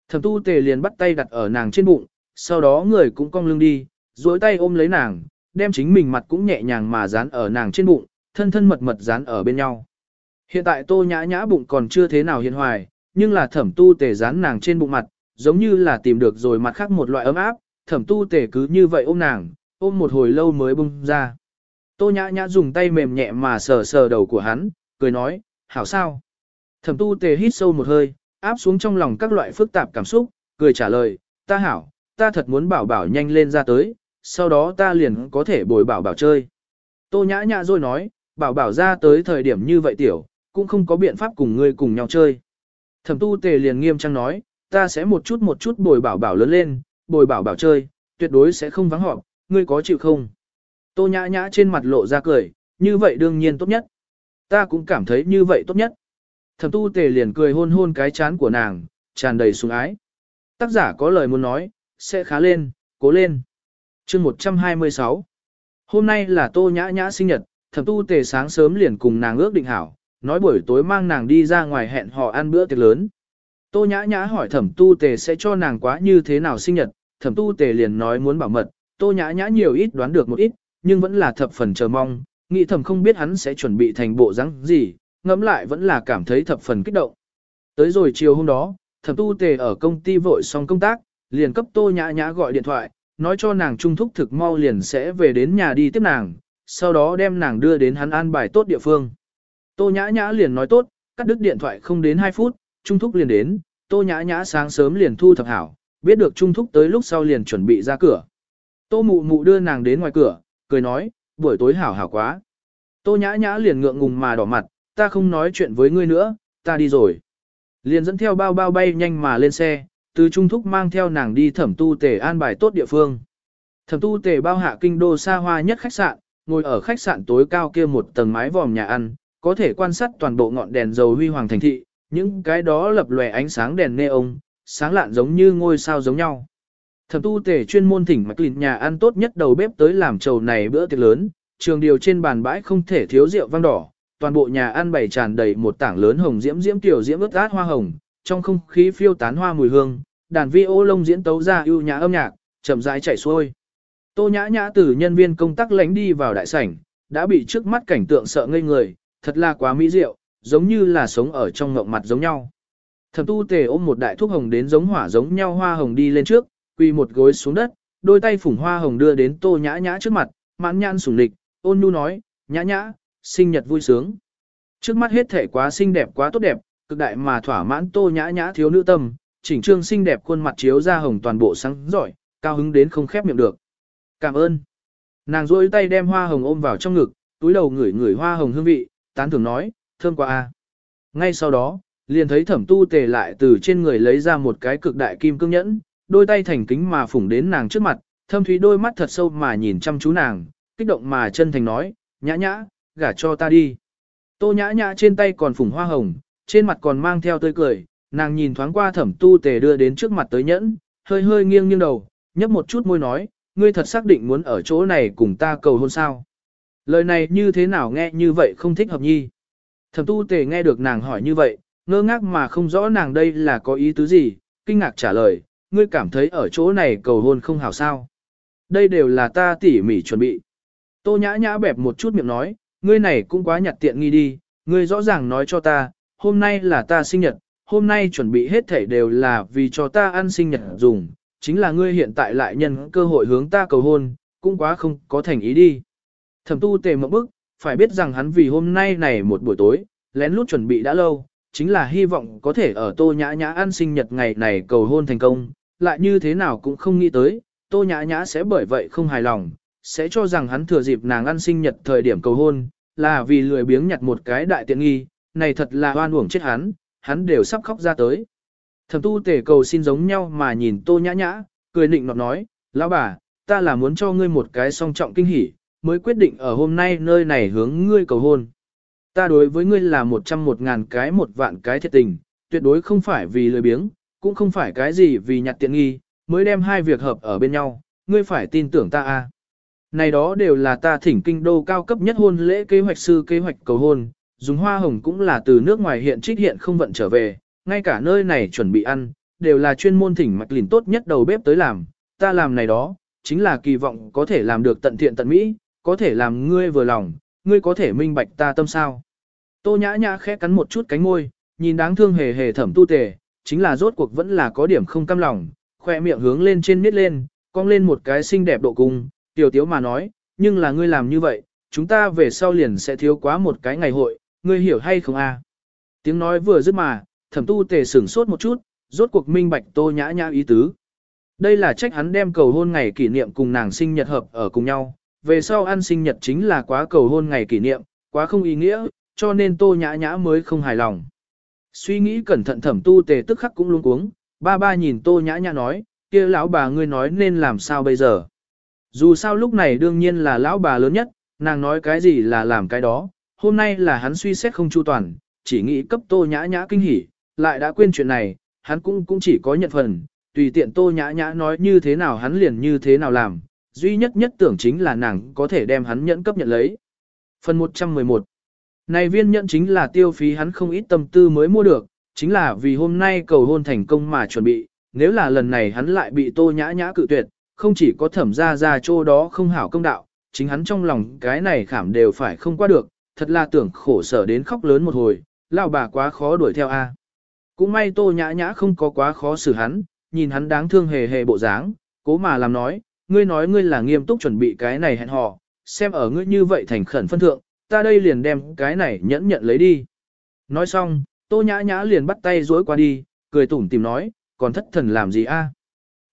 Thẩm tu tề liền bắt tay đặt ở nàng trên bụng, sau đó người cũng cong lưng đi, duỗi tay ôm lấy nàng, đem chính mình mặt cũng nhẹ nhàng mà dán ở nàng trên bụng, thân thân mật mật dán ở bên nhau. Hiện tại tô nhã nhã bụng còn chưa thế nào hiện hoài, nhưng là thẩm tu tề dán nàng trên bụng mặt, giống như là tìm được rồi mặt khác một loại ấm áp, thẩm tu tề cứ như vậy ôm nàng, ôm một hồi lâu mới bung ra. Tô nhã nhã dùng tay mềm nhẹ mà sờ sờ đầu của hắn, cười nói, hảo sao. Thẩm tu tề hít sâu một hơi, áp xuống trong lòng các loại phức tạp cảm xúc, cười trả lời, ta hảo, ta thật muốn bảo bảo nhanh lên ra tới, sau đó ta liền có thể bồi bảo bảo chơi. Tô nhã nhã rồi nói, bảo bảo ra tới thời điểm như vậy tiểu, cũng không có biện pháp cùng ngươi cùng nhau chơi. Thẩm tu tề liền nghiêm trang nói, ta sẽ một chút một chút bồi bảo bảo lớn lên, bồi bảo bảo chơi, tuyệt đối sẽ không vắng họp, ngươi có chịu không? Tô nhã nhã trên mặt lộ ra cười, như vậy đương nhiên tốt nhất. Ta cũng cảm thấy như vậy tốt nhất. Thẩm tu tề liền cười hôn hôn cái chán của nàng, tràn đầy sủng ái. Tác giả có lời muốn nói, sẽ khá lên, cố lên. chương 126 Hôm nay là tô nhã nhã sinh nhật, thẩm tu tề sáng sớm liền cùng nàng ước định hảo, nói buổi tối mang nàng đi ra ngoài hẹn họ ăn bữa tiệc lớn. Tô nhã nhã hỏi thẩm tu tề sẽ cho nàng quá như thế nào sinh nhật, thẩm tu tề liền nói muốn bảo mật, tô nhã nhã nhiều ít đoán được một ít, nhưng vẫn là thập phần chờ mong, nghĩ thầm không biết hắn sẽ chuẩn bị thành bộ dáng gì, ngẫm lại vẫn là cảm thấy thập phần kích động. Tới rồi chiều hôm đó, thẩm tu tề ở công ty vội xong công tác, liền cấp tô nhã nhã gọi điện thoại, nói cho nàng trung thúc thực mau liền sẽ về đến nhà đi tiếp nàng, sau đó đem nàng đưa đến hắn an bài tốt địa phương. Tô nhã nhã liền nói tốt, cắt đứt điện thoại không đến 2 phút, trung thúc liền đến, tô nhã nhã sáng sớm liền thu thập hảo, biết được trung thúc tới lúc sau liền chuẩn bị ra cửa. Tô mụ mụ đưa nàng đến ngoài cửa, cười nói, buổi tối hảo hảo quá. Tô nhã nhã liền ngượng ngùng mà đỏ mặt, ta không nói chuyện với ngươi nữa, ta đi rồi. Liền dẫn theo bao bao bay nhanh mà lên xe, từ trung thúc mang theo nàng đi thẩm tu tề an bài tốt địa phương. Thẩm tu tề bao hạ kinh đô xa hoa nhất khách sạn, ngồi ở khách sạn tối cao kia một tầng mái vòm nhà ăn, có thể quan sát toàn bộ ngọn đèn dầu huy hoàng thành thị, những cái đó lập lòe ánh sáng đèn neon, sáng lạn giống như ngôi sao giống nhau. Thẩm tu tề chuyên môn thỉnh mạch lịn nhà ăn tốt nhất đầu bếp tới làm trầu này bữa tiệc lớn, trường điều trên bàn bãi không thể thiếu rượu vang đỏ, toàn bộ nhà ăn bày tràn đầy một tảng lớn hồng diễm diễm tiểu diễm ướt át hoa hồng, trong không khí phiêu tán hoa mùi hương, đàn vi ô lông diễn tấu ra ưu nhã âm nhạc, chậm rãi chảy xuôi. Tô nhã nhã từ nhân viên công tác lánh đi vào đại sảnh, đã bị trước mắt cảnh tượng sợ ngây người, thật là quá mỹ diệu, giống như là sống ở trong ngộng mặt giống nhau. Thẩm tu tề ôm một đại thuốc hồng đến giống hỏa giống nhau hoa hồng đi lên trước, quỳ một gối xuống đất, đôi tay phủng hoa hồng đưa đến tô nhã nhã trước mặt, mãn nhãn sủng lịch, ôn nhu nói, nhã nhã, sinh nhật vui sướng. Trước mắt hết thể quá xinh đẹp quá tốt đẹp, cực đại mà thỏa mãn tô nhã nhã thiếu nữ tâm, chỉnh trương xinh đẹp khuôn mặt chiếu ra hồng toàn bộ sáng giỏi, cao hứng đến không khép miệng được. Cảm ơn. Nàng duỗi tay đem hoa hồng ôm vào trong ngực, túi đầu ngửi ngửi hoa hồng hương vị, tán thưởng nói, thơm quá a. Ngay sau đó, liền thấy thẩm tu tề lại từ trên người lấy ra một cái cực đại kim cương nhẫn, đôi tay thành kính mà phủng đến nàng trước mặt, thâm thúy đôi mắt thật sâu mà nhìn chăm chú nàng, kích động mà chân thành nói, nhã nhã, gả cho ta đi. Tô nhã nhã trên tay còn phủng hoa hồng, trên mặt còn mang theo tươi cười, nàng nhìn thoáng qua thẩm tu tề đưa đến trước mặt tới nhẫn, hơi hơi nghiêng nghiêng đầu, nhấp một chút môi nói, ngươi thật xác định muốn ở chỗ này cùng ta cầu hôn sao. Lời này như thế nào nghe như vậy không thích hợp nhi. Thẩm tu tề nghe được nàng hỏi như vậy, ngơ ngác mà không rõ nàng đây là có ý tứ gì, kinh ngạc trả lời, ngươi cảm thấy ở chỗ này cầu hôn không hảo sao. Đây đều là ta tỉ mỉ chuẩn bị. Tô nhã nhã bẹp một chút miệng nói, ngươi này cũng quá nhặt tiện nghi đi, ngươi rõ ràng nói cho ta, hôm nay là ta sinh nhật, hôm nay chuẩn bị hết thảy đều là vì cho ta ăn sinh nhật dùng, chính là ngươi hiện tại lại nhân cơ hội hướng ta cầu hôn, cũng quá không có thành ý đi. Thẩm tu tề một bức, phải biết rằng hắn vì hôm nay này một buổi tối, lén lút chuẩn bị đã lâu, chính là hy vọng có thể ở tô nhã nhã ăn sinh nhật ngày này cầu hôn thành công, lại như thế nào cũng không nghĩ tới, tô nhã nhã sẽ bởi vậy không hài lòng, sẽ cho rằng hắn thừa dịp nàng ăn sinh nhật thời điểm cầu hôn, là vì lười biếng nhặt một cái đại tiện nghi, này thật là oan uổng chết hắn, hắn đều sắp khóc ra tới. Thẩm tu Tề cầu xin giống nhau mà nhìn tô nhã nhã, cười nịnh nọt nói, lão bà, ta là muốn cho ngươi một cái song trọng kinh hỉ, mới quyết định ở hôm nay nơi này hướng ngươi cầu hôn. Ta đối với ngươi là một trăm một ngàn cái một vạn cái thiệt tình, tuyệt đối không phải vì lười biếng, cũng không phải cái gì vì nhặt tiện nghi, mới đem hai việc hợp ở bên nhau, ngươi phải tin tưởng ta a. Này đó đều là ta thỉnh kinh đô cao cấp nhất hôn lễ kế hoạch sư kế hoạch cầu hôn, dùng hoa hồng cũng là từ nước ngoài hiện trích hiện không vận trở về, ngay cả nơi này chuẩn bị ăn, đều là chuyên môn thỉnh mạch lìn tốt nhất đầu bếp tới làm, ta làm này đó, chính là kỳ vọng có thể làm được tận thiện tận mỹ, có thể làm ngươi vừa lòng, ngươi có thể minh bạch ta tâm sao. Tô nhã nhã khẽ cắn một chút cánh môi, nhìn đáng thương hề hề thẩm tu tề, chính là rốt cuộc vẫn là có điểm không cam lòng, khoe miệng hướng lên trên miết lên, cong lên một cái xinh đẹp độ cung, tiểu tiếu mà nói, nhưng là ngươi làm như vậy, chúng ta về sau liền sẽ thiếu quá một cái ngày hội, ngươi hiểu hay không a? Tiếng nói vừa dứt mà, thẩm tu tề sửng sốt một chút, rốt cuộc minh bạch tô nhã nhã ý tứ. Đây là trách hắn đem cầu hôn ngày kỷ niệm cùng nàng sinh nhật hợp ở cùng nhau, về sau ăn sinh nhật chính là quá cầu hôn ngày kỷ niệm, quá không ý nghĩa, cho nên tô nhã nhã mới không hài lòng. Suy nghĩ cẩn thận thẩm tu tề tức khắc cũng luống cuống, ba ba nhìn tô nhã nhã nói, kia lão bà ngươi nói nên làm sao bây giờ. Dù sao lúc này đương nhiên là lão bà lớn nhất, nàng nói cái gì là làm cái đó, hôm nay là hắn suy xét không chu toàn, chỉ nghĩ cấp tô nhã nhã kinh hỉ, lại đã quên chuyện này, hắn cũng cũng chỉ có nhận phần, tùy tiện tô nhã nhã nói như thế nào hắn liền như thế nào làm, duy nhất nhất tưởng chính là nàng có thể đem hắn nhẫn cấp nhận lấy. Phần 111 Này viên nhẫn chính là tiêu phí hắn không ít tâm tư mới mua được, chính là vì hôm nay cầu hôn thành công mà chuẩn bị, nếu là lần này hắn lại bị tô nhã nhã cự tuyệt, không chỉ có thẩm ra ra chỗ đó không hảo công đạo, chính hắn trong lòng cái này khảm đều phải không qua được, thật là tưởng khổ sở đến khóc lớn một hồi, lão bà quá khó đuổi theo a. Cũng may tô nhã nhã không có quá khó xử hắn, nhìn hắn đáng thương hề hề bộ dáng, cố mà làm nói, ngươi nói ngươi là nghiêm túc chuẩn bị cái này hẹn hò, xem ở ngươi như vậy thành khẩn phân thượng, ta đây liền đem cái này nhẫn nhận lấy đi. Nói xong, tô nhã nhã liền bắt tay dối qua đi, cười tủm tìm nói, còn thất thần làm gì a?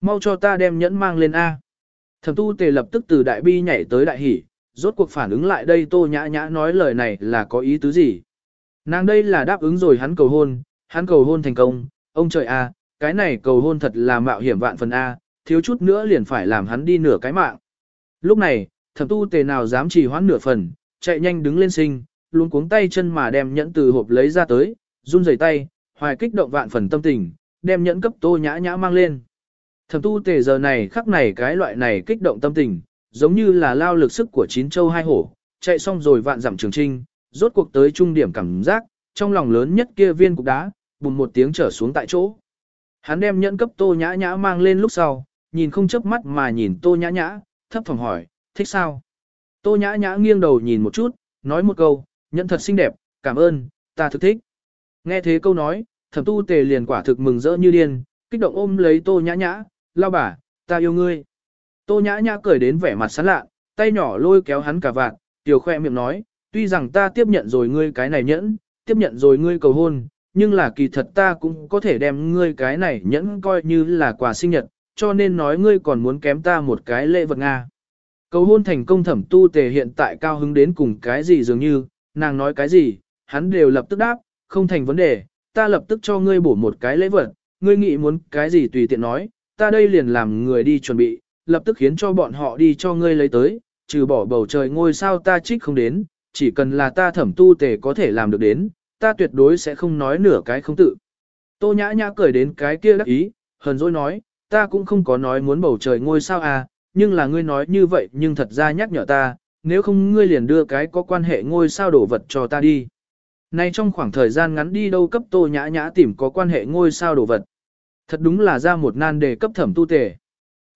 Mau cho ta đem nhẫn mang lên a. Thẩm tu tề lập tức từ đại bi nhảy tới đại hỉ, rốt cuộc phản ứng lại đây tô nhã nhã nói lời này là có ý tứ gì. Nàng đây là đáp ứng rồi hắn cầu hôn, hắn cầu hôn thành công, ông trời a, cái này cầu hôn thật là mạo hiểm vạn phần a, thiếu chút nữa liền phải làm hắn đi nửa cái mạng. Lúc này, thẩm tu tề nào dám trì hoãn nửa phần, chạy nhanh đứng lên sinh, luôn cuống tay chân mà đem nhẫn từ hộp lấy ra tới, run rẩy tay, hoài kích động vạn phần tâm tình, đem nhẫn cấp tô nhã nhã mang lên. Thẩm tu tề giờ này khắc này cái loại này kích động tâm tình, giống như là lao lực sức của chín châu hai hổ, chạy xong rồi vạn dặm trường trinh, rốt cuộc tới trung điểm cảm giác, trong lòng lớn nhất kia viên cục đá, bùng một tiếng trở xuống tại chỗ. Hắn đem nhẫn cấp tô nhã nhã mang lên lúc sau, nhìn không chớp mắt mà nhìn tô nhã nhã, thấp phòng hỏi, thích sao? Tô nhã nhã nghiêng đầu nhìn một chút, nói một câu, nhận thật xinh đẹp, cảm ơn, ta thực thích. Nghe thế câu nói, thẩm tu tề liền quả thực mừng rỡ như điên, kích động ôm lấy tô nhã nhã, lao bà, ta yêu ngươi. Tô nhã nhã cười đến vẻ mặt sán lạ, tay nhỏ lôi kéo hắn cả vạt, tiểu khoe miệng nói, tuy rằng ta tiếp nhận rồi ngươi cái này nhẫn, tiếp nhận rồi ngươi cầu hôn, nhưng là kỳ thật ta cũng có thể đem ngươi cái này nhẫn coi như là quà sinh nhật, cho nên nói ngươi còn muốn kém ta một cái lễ vật Nga. Cầu hôn thành công thẩm tu tề hiện tại cao hứng đến cùng cái gì dường như, nàng nói cái gì, hắn đều lập tức đáp, không thành vấn đề, ta lập tức cho ngươi bổ một cái lễ vật, ngươi nghĩ muốn cái gì tùy tiện nói, ta đây liền làm người đi chuẩn bị, lập tức khiến cho bọn họ đi cho ngươi lấy tới, trừ bỏ bầu trời ngôi sao ta trích không đến, chỉ cần là ta thẩm tu tề có thể làm được đến, ta tuyệt đối sẽ không nói nửa cái không tự. Tô nhã nhã cười đến cái kia đắc ý, hờn dỗi nói, ta cũng không có nói muốn bầu trời ngôi sao à, nhưng là ngươi nói như vậy nhưng thật ra nhắc nhở ta, nếu không ngươi liền đưa cái có quan hệ ngôi sao đổ vật cho ta đi. Nay trong khoảng thời gian ngắn đi đâu cấp tô nhã nhã tìm có quan hệ ngôi sao đổ vật. Thật đúng là ra một nan đề cấp thẩm tu tề.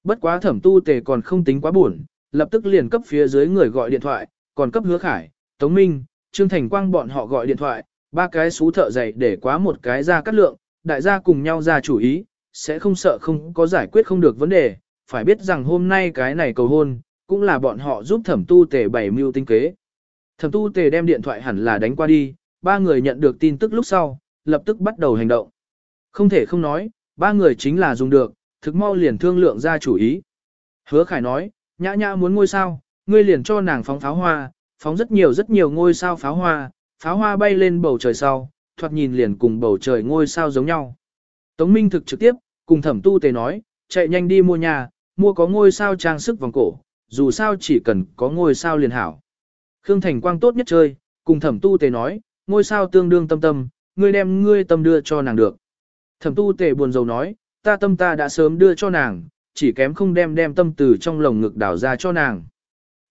Bất quá thẩm tu tề còn không tính quá buồn, lập tức liền cấp phía dưới người gọi điện thoại, còn cấp hứa khải, Tống Minh, Trương Thành Quang bọn họ gọi điện thoại, ba cái xú thợ dày để quá một cái ra cắt lượng, đại gia cùng nhau ra chủ ý, sẽ không sợ không có giải quyết không được vấn đề, phải biết rằng hôm nay cái này cầu hôn, cũng là bọn họ giúp thẩm tu tề bày mưu tinh kế. Thẩm tu tề đem điện thoại hẳn là đánh qua đi, ba người nhận được tin tức lúc sau, lập tức bắt đầu hành động. Không thể không nói, ba người chính là dùng được, thực mau liền thương lượng ra chủ ý. Hứa Khải nói, nhã nhã muốn ngôi sao, ngươi liền cho nàng phóng pháo hoa, phóng rất nhiều rất nhiều ngôi sao pháo hoa, pháo hoa bay lên bầu trời sau, thoạt nhìn liền cùng bầu trời ngôi sao giống nhau. Tống Minh thực trực tiếp, cùng thẩm tu tề nói, chạy nhanh đi mua nhà, mua có ngôi sao trang sức vòng cổ, dù sao chỉ cần có ngôi sao liền hảo. Khương Thành Quang tốt nhất chơi, cùng thẩm tu tề nói, ngôi sao tương đương tâm tâm, ngươi đem ngươi tâm đưa cho nàng được. Thẩm tu tề buồn rầu nói, ta tâm ta đã sớm đưa cho nàng, chỉ kém không đem đem tâm từ trong lồng ngực đảo ra cho nàng.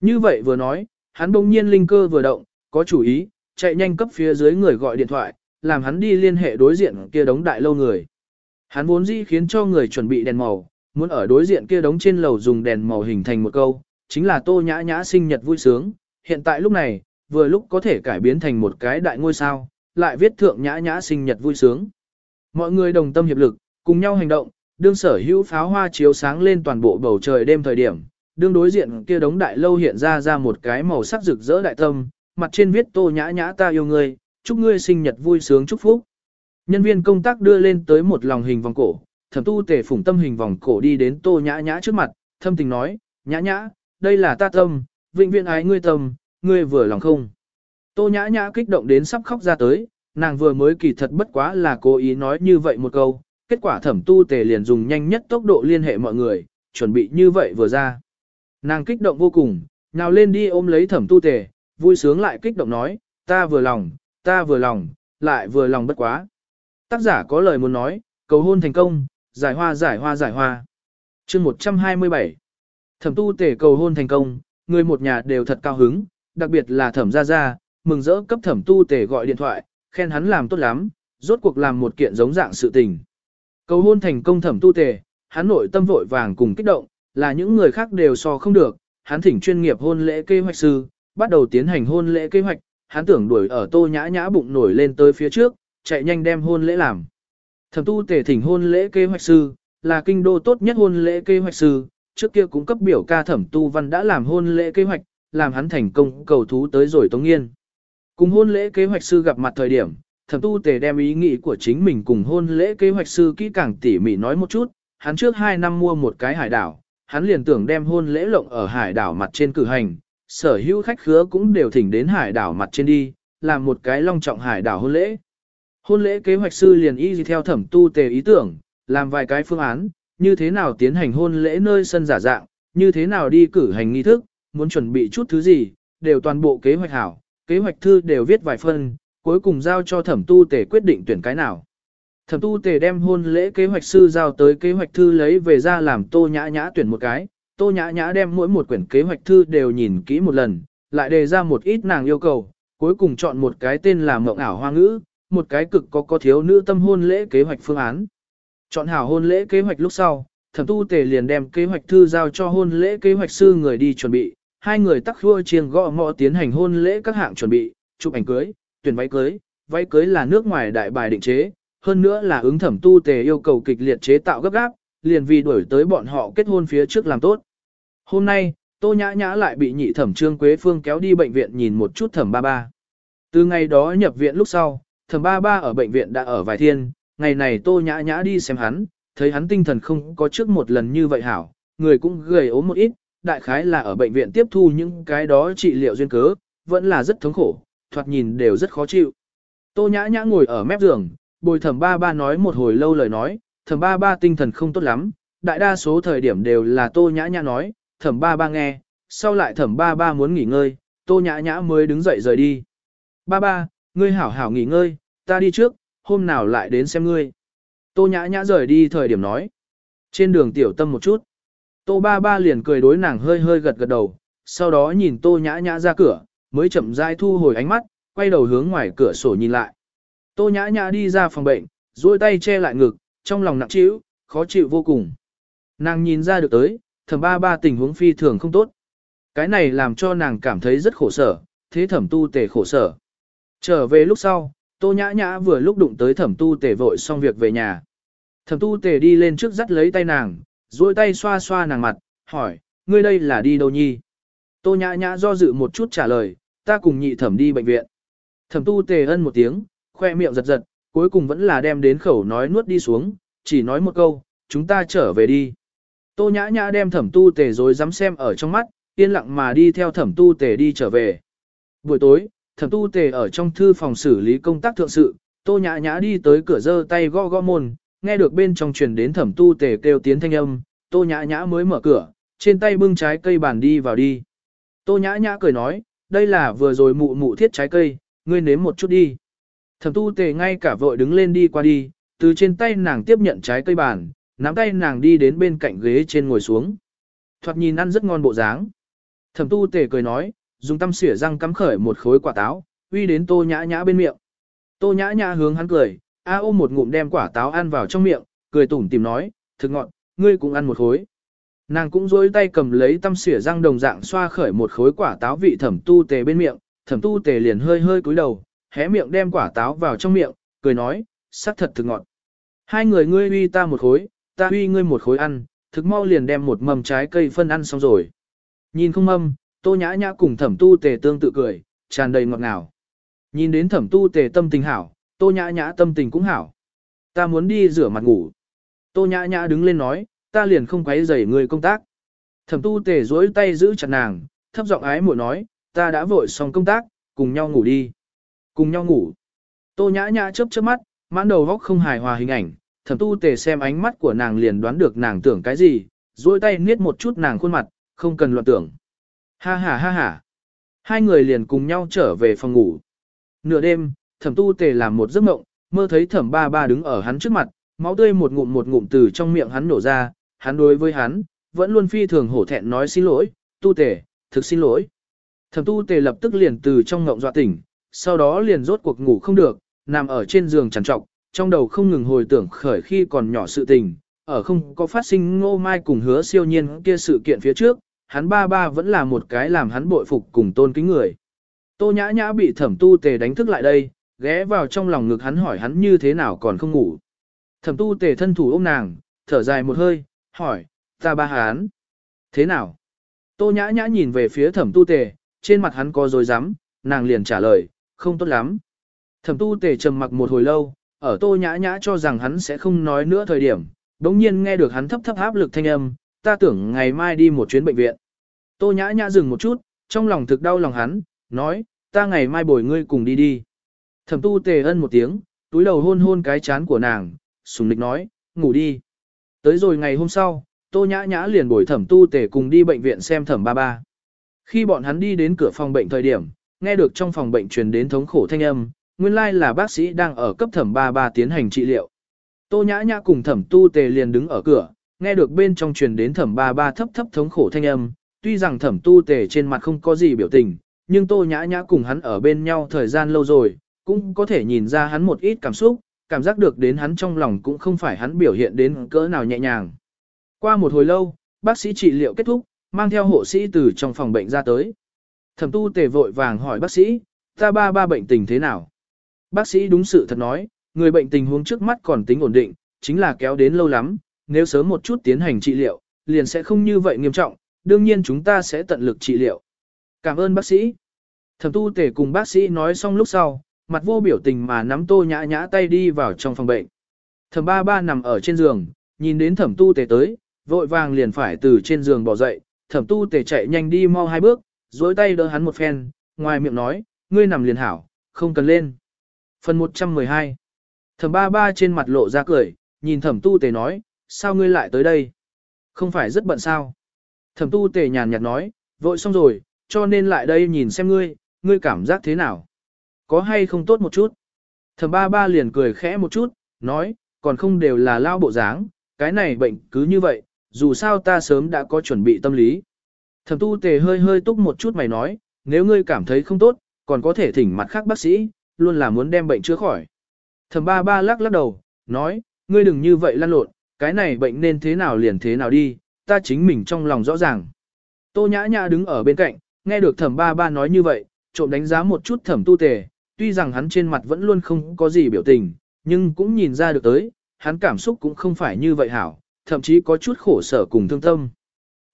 Như vậy vừa nói, hắn bỗng nhiên linh cơ vừa động, có chủ ý, chạy nhanh cấp phía dưới người gọi điện thoại, làm hắn đi liên hệ đối diện kia đống đại lâu người. Hắn vốn dĩ khiến cho người chuẩn bị đèn màu, muốn ở đối diện kia đống trên lầu dùng đèn màu hình thành một câu, chính là tô nhã nhã sinh nhật vui sướng. Hiện tại lúc này, vừa lúc có thể cải biến thành một cái đại ngôi sao, lại viết thượng nhã nhã sinh nhật vui sướng. Mọi người đồng tâm hiệp lực, cùng nhau hành động, đương sở hữu pháo hoa chiếu sáng lên toàn bộ bầu trời đêm thời điểm, đương đối diện kia đống đại lâu hiện ra ra một cái màu sắc rực rỡ đại tâm, mặt trên viết tô nhã nhã ta yêu ngươi, chúc ngươi sinh nhật vui sướng chúc phúc. Nhân viên công tác đưa lên tới một lòng hình vòng cổ, thẩm tu Tề phủng tâm hình vòng cổ đi đến tô nhã nhã trước mặt, thâm tình nói, nhã nhã, đây là ta tâm, vĩnh viễn ái ngươi tâm, ngươi vừa lòng không. Tô nhã nhã kích động đến sắp khóc ra tới, nàng vừa mới kỳ thật bất quá là cố ý nói như vậy một câu, kết quả thẩm tu tề liền dùng nhanh nhất tốc độ liên hệ mọi người, chuẩn bị như vậy vừa ra. Nàng kích động vô cùng, nào lên đi ôm lấy thẩm tu tề, vui sướng lại kích động nói, ta vừa lòng, ta vừa lòng, lại vừa lòng bất quá. Tác giả có lời muốn nói, cầu hôn thành công, giải hoa giải hoa giải hoa. chương 127 Thẩm tu tề cầu hôn thành công, người một nhà đều thật cao hứng, đặc biệt là thẩm gia gia, mừng rỡ cấp thẩm tu tề gọi điện thoại, khen hắn làm tốt lắm, rốt cuộc làm một kiện giống dạng sự tình. Cầu hôn thành công thẩm tu tề, hắn nội tâm vội vàng cùng kích động, là những người khác đều so không được, hắn thỉnh chuyên nghiệp hôn lễ kế hoạch sư, bắt đầu tiến hành hôn lễ kế hoạch, hắn tưởng đuổi ở tô nhã nhã bụng nổi lên tới phía trước, chạy nhanh đem hôn lễ làm. Thẩm tu tề thỉnh hôn lễ kế hoạch sư, là kinh đô tốt nhất hôn lễ kế hoạch sư, trước kia cũng cấp biểu ca thẩm tu văn đã làm hôn lễ kế hoạch, làm hắn thành công cầu thú tới rồi tống nghiên. Cùng hôn lễ kế hoạch sư gặp mặt thời điểm, thẩm tu tề đem ý nghĩ của chính mình cùng hôn lễ kế hoạch sư kỹ càng tỉ mỉ nói một chút, hắn trước 2 năm mua một cái hải đảo, hắn liền tưởng đem hôn lễ lộng ở hải đảo mặt trên cử hành, sở hữu khách khứa cũng đều thỉnh đến hải đảo mặt trên đi, làm một cái long trọng hải đảo hôn lễ. Hôn lễ kế hoạch sư liền y theo thẩm tu tề ý tưởng, làm vài cái phương án, như thế nào tiến hành hôn lễ nơi sân giả dạng, như thế nào đi cử hành nghi thức, muốn chuẩn bị chút thứ gì, đều toàn bộ kế hoạch hảo, kế hoạch thư đều viết vài phần cuối cùng giao cho thẩm tu tề quyết định tuyển cái nào. Thẩm tu tề đem hôn lễ kế hoạch sư giao tới kế hoạch thư lấy về ra làm tô nhã nhã tuyển một cái, tô nhã nhã đem mỗi một quyển kế hoạch thư đều nhìn kỹ một lần, lại đề ra một ít nàng yêu cầu, cuối cùng chọn một cái tên là mộng ảo hoa ngữ, một cái cực có có thiếu nữ tâm hôn lễ kế hoạch phương án. Chọn hảo hôn lễ kế hoạch lúc sau, thẩm tu tề liền đem kế hoạch thư giao cho hôn lễ kế hoạch sư người đi chuẩn bị, hai người tắc khua chiêng gõ ngõ tiến hành hôn lễ các hạng chuẩn bị, chụp ảnh cưới, tuyển váy cưới, váy cưới là nước ngoài đại bài định chế, hơn nữa là ứng thẩm tu tề yêu cầu kịch liệt chế tạo gấp gáp, liền vì đuổi tới bọn họ kết hôn phía trước làm tốt. Hôm nay, Tô Nhã Nhã lại bị nhị thẩm Trương Quế Phương kéo đi bệnh viện nhìn một chút thẩm ba ba. Từ ngày đó nhập viện lúc sau, thẩm ba ba ở bệnh viện đã ở vài thiên, ngày này Tô Nhã Nhã đi xem hắn, thấy hắn tinh thần không có trước một lần như vậy hảo, người cũng gầy ốm một ít, đại khái là ở bệnh viện tiếp thu những cái đó trị liệu duyên cớ, vẫn là rất thống khổ, thoạt nhìn đều rất khó chịu. Tô Nhã Nhã ngồi ở mép giường, bồi thẩm ba ba nói một hồi lâu lời nói, thẩm ba ba tinh thần không tốt lắm, đại đa số thời điểm đều là Tô Nhã Nhã nói, thẩm ba ba nghe, sau lại thẩm ba ba muốn nghỉ ngơi, Tô Nhã Nhã mới đứng dậy rời đi. Ba ba, ngươi hảo hảo nghỉ ngơi, ta đi trước, hôm nào lại đến xem ngươi. Tô Nhã Nhã rời đi thời điểm nói. Trên đường tiểu tâm một chút. Tô ba ba liền cười đối nàng hơi hơi gật gật đầu, sau đó nhìn Tô Nhã Nhã ra cửa, mới chậm rãi thu hồi ánh mắt, quay đầu hướng ngoài cửa sổ nhìn lại. Tô Nhã Nhã đi ra phòng bệnh, duỗi tay che lại ngực, trong lòng nặng trĩu, khó chịu vô cùng. Nàng nhìn ra được tới, thẩm ba ba tình huống phi thường không tốt. Cái này làm cho nàng cảm thấy rất khổ sở, thế thẩm tu tề khổ sở. Trở về lúc sau, Tô Nhã Nhã vừa lúc đụng tới thẩm tu tề vội xong việc về nhà. Thẩm tu tề đi lên trước dắt lấy tay nàng, duỗi tay xoa xoa nàng mặt, hỏi, ngươi đây là đi đâu nhi? Tô Nhã Nhã do dự một chút trả lời, ta cùng nhị thẩm đi bệnh viện. Thẩm tu tề ân một tiếng, khoe miệng giật giật, cuối cùng vẫn là đem đến khẩu nói nuốt đi xuống, chỉ nói một câu, chúng ta trở về đi. Tô nhã nhã đem thẩm tu tề rồi dám xem ở trong mắt, yên lặng mà đi theo thẩm tu tề đi trở về. Buổi tối, thẩm tu tề ở trong thư phòng xử lý công tác thượng sự, tô nhã nhã đi tới cửa giơ tay gõ gõ môn, nghe được bên trong truyền đến thẩm tu tề kêu tiến thanh âm, tô nhã nhã mới mở cửa, trên tay bưng trái cây bàn đi vào đi. Tô nhã nhã cười nói, đây là vừa rồi mụ mụ thiết trái cây, ngươi nếm một chút đi. Thẩm tu tề ngay cả vội đứng lên đi qua đi, từ trên tay nàng tiếp nhận trái cây bàn, nắm tay nàng đi đến bên cạnh ghế trên ngồi xuống. Thoạt nhìn ăn rất ngon bộ dáng. Thẩm tu tề cười nói, dùng tăm xỉa răng cắm khởi một khối quả táo, uy đến tô nhã nhã bên miệng. Tô nhã nhã hướng hắn cười, a ôm một ngụm đem quả táo ăn vào trong miệng, cười tủm tìm nói, thực ngọn, ngươi cũng ăn một khối. Nàng cũng dối tay cầm lấy tăm xỉa răng đồng dạng xoa khởi một khối quả táo vị thẩm tu tề bên miệng, thẩm tu tề liền hơi hơi cúi đầu, hé miệng đem quả táo vào trong miệng, cười nói, sắc thật thực ngọt. Hai người ngươi uy ta một khối, ta uy ngươi một khối ăn, thực mau liền đem một mầm trái cây phân ăn xong rồi. Nhìn không mâm, tô nhã nhã cùng thẩm tu tề tương tự cười, tràn đầy ngọt ngào. Nhìn đến thẩm tu tề tâm tình hảo, tô nhã nhã tâm tình cũng hảo. Ta muốn đi rửa mặt ngủ. Tô nhã nhã đứng lên nói, ta liền không quấy rầy người công tác. Thẩm tu tề duỗi tay giữ chặt nàng, thấp giọng ái muội nói, ta đã vội xong công tác, cùng nhau ngủ đi. Cùng nhau ngủ. Tô nhã nhã chớp chớp mắt, mãn đầu góc không hài hòa hình ảnh, thẩm tu tề xem ánh mắt của nàng liền đoán được nàng tưởng cái gì, duỗi tay niết một chút nàng khuôn mặt, không cần loạn tưởng. Ha ha ha ha. Hai người liền cùng nhau trở về phòng ngủ. Nửa đêm, thẩm tu tề làm một giấc mộng, mơ thấy thẩm ba ba đứng ở hắn trước mặt, máu tươi một ngụm một ngụm từ trong miệng hắn nổ ra, hắn đối với hắn, vẫn luôn phi thường hổ thẹn nói xin lỗi, tu tề, thực xin lỗi. Thẩm tu tề lập tức liền từ trong ngộng dọa tỉnh, sau đó liền rốt cuộc ngủ không được, nằm ở trên giường trằn trọc, trong đầu không ngừng hồi tưởng khởi khi còn nhỏ sự tình, ở không có phát sinh ngô mai cùng hứa siêu nhiên kia sự kiện phía trước, hắn ba ba vẫn là một cái làm hắn bội phục cùng tôn kính người. Tô nhã nhã bị thẩm tu tề đánh thức lại đây, ghé vào trong lòng ngực hắn hỏi hắn như thế nào còn không ngủ. Thẩm tu tề thân thủ ôm nàng, thở dài một hơi, hỏi, ta ba hắn. Thế nào? Tô nhã nhã nhìn về phía thẩm tu tề, trên mặt hắn có dối rắm nàng liền trả lời, không tốt lắm. Thẩm tu tề trầm mặc một hồi lâu, ở tô nhã nhã cho rằng hắn sẽ không nói nữa thời điểm, đống nhiên nghe được hắn thấp thấp áp lực thanh âm, ta tưởng ngày mai đi một chuyến bệnh viện. Tô nhã nhã dừng một chút, trong lòng thực đau lòng hắn, nói, ta ngày mai bồi ngươi cùng đi đi. Thẩm tu tề ân một tiếng, túi đầu hôn hôn cái chán của nàng, sùng nịch nói, ngủ đi. Tới rồi ngày hôm sau, tô nhã nhã liền bồi thẩm tu tề cùng đi bệnh viện xem thẩm ba ba. Khi bọn hắn đi đến cửa phòng bệnh thời điểm, nghe được trong phòng bệnh truyền đến thống khổ thanh âm, nguyên lai là bác sĩ đang ở cấp thẩm ba ba tiến hành trị liệu. Tô nhã nhã cùng thẩm tu tề liền đứng ở cửa, nghe được bên trong truyền đến thẩm ba ba thấp thấp thống khổ thanh âm, tuy rằng thẩm tu tề trên mặt không có gì biểu tình, nhưng tô nhã nhã cùng hắn ở bên nhau thời gian lâu rồi, cũng có thể nhìn ra hắn một ít cảm xúc, cảm giác được đến hắn trong lòng cũng không phải hắn biểu hiện đến cỡ nào nhẹ nhàng. Qua một hồi lâu, bác sĩ trị liệu kết thúc, mang theo hộ sĩ từ trong phòng bệnh ra tới. Thẩm tu tề vội vàng hỏi bác sĩ, ta ba ba bệnh tình thế nào? Bác sĩ đúng sự thật nói, người bệnh tình huống trước mắt còn tính ổn định, chính là kéo đến lâu lắm, nếu sớm một chút tiến hành trị liệu, liền sẽ không như vậy nghiêm trọng, đương nhiên chúng ta sẽ tận lực trị liệu. Cảm ơn bác sĩ. Thẩm tu tể cùng bác sĩ nói xong lúc sau, mặt vô biểu tình mà nắm tô nhã nhã tay đi vào trong phòng bệnh. Thẩm ba ba nằm ở trên giường, nhìn đến thẩm tu tể tới, vội vàng liền phải từ trên giường bỏ dậy, thẩm tu tể chạy nhanh đi mau hai bước, dối tay đỡ hắn một phen, ngoài miệng nói, ngươi nằm liền hảo, không cần lên. Phần 112 Thẩm ba ba trên mặt lộ ra cười, nhìn thẩm tu tề nói, sao ngươi lại tới đây? Không phải rất bận sao? Thẩm tu tề nhàn nhạt nói, vội xong rồi, cho nên lại đây nhìn xem ngươi, ngươi cảm giác thế nào? Có hay không tốt một chút? Thẩm ba ba liền cười khẽ một chút, nói, còn không đều là lao bộ dáng, cái này bệnh cứ như vậy, dù sao ta sớm đã có chuẩn bị tâm lý. Thẩm tu tề hơi hơi túc một chút mày nói, nếu ngươi cảm thấy không tốt, còn có thể thỉnh mặt khác bác sĩ, luôn là muốn đem bệnh chữa khỏi. Thẩm ba ba lắc lắc đầu, nói, ngươi đừng như vậy lăn lộn, cái này bệnh nên thế nào liền thế nào đi, ta chính mình trong lòng rõ ràng. Tô nhã nhã đứng ở bên cạnh, nghe được thẩm ba ba nói như vậy, trộm đánh giá một chút thẩm tu tề, tuy rằng hắn trên mặt vẫn luôn không có gì biểu tình, nhưng cũng nhìn ra được tới, hắn cảm xúc cũng không phải như vậy hảo, thậm chí có chút khổ sở cùng thương tâm.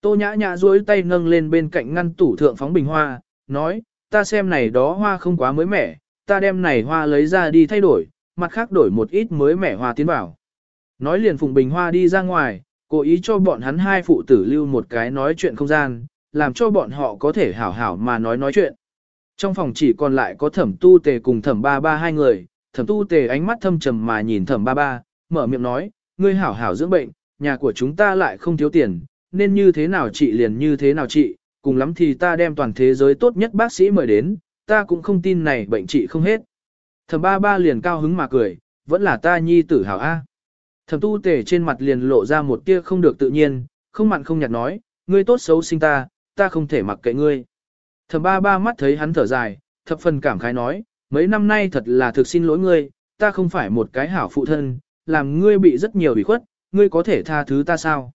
Tô nhã nhã duỗi tay nâng lên bên cạnh ngăn tủ thượng phóng bình hoa, nói, ta xem này đó hoa không quá mới mẻ, ta đem này hoa lấy ra đi thay đổi, mặt khác đổi một ít mới mẻ hoa tiến vào. Nói liền Phùng Bình Hoa đi ra ngoài, cố ý cho bọn hắn hai phụ tử lưu một cái nói chuyện không gian, làm cho bọn họ có thể hảo hảo mà nói nói chuyện. Trong phòng chỉ còn lại có thẩm tu tề cùng thẩm ba ba hai người, thẩm tu tề ánh mắt thâm trầm mà nhìn thẩm ba ba, mở miệng nói, ngươi hảo hảo dưỡng bệnh, nhà của chúng ta lại không thiếu tiền, nên như thế nào trị liền như thế nào trị, cùng lắm thì ta đem toàn thế giới tốt nhất bác sĩ mời đến, ta cũng không tin này bệnh trị không hết. Thẩm ba ba liền cao hứng mà cười, vẫn là ta nhi tử hảo A. Thẩm tu tể trên mặt liền lộ ra một tia không được tự nhiên, không mặn không nhạt nói, ngươi tốt xấu sinh ta, ta không thể mặc kệ ngươi. Thẩm ba ba mắt thấy hắn thở dài, thập phần cảm khái nói, mấy năm nay thật là thực xin lỗi ngươi, ta không phải một cái hảo phụ thân, làm ngươi bị rất nhiều bị khuất, ngươi có thể tha thứ ta sao?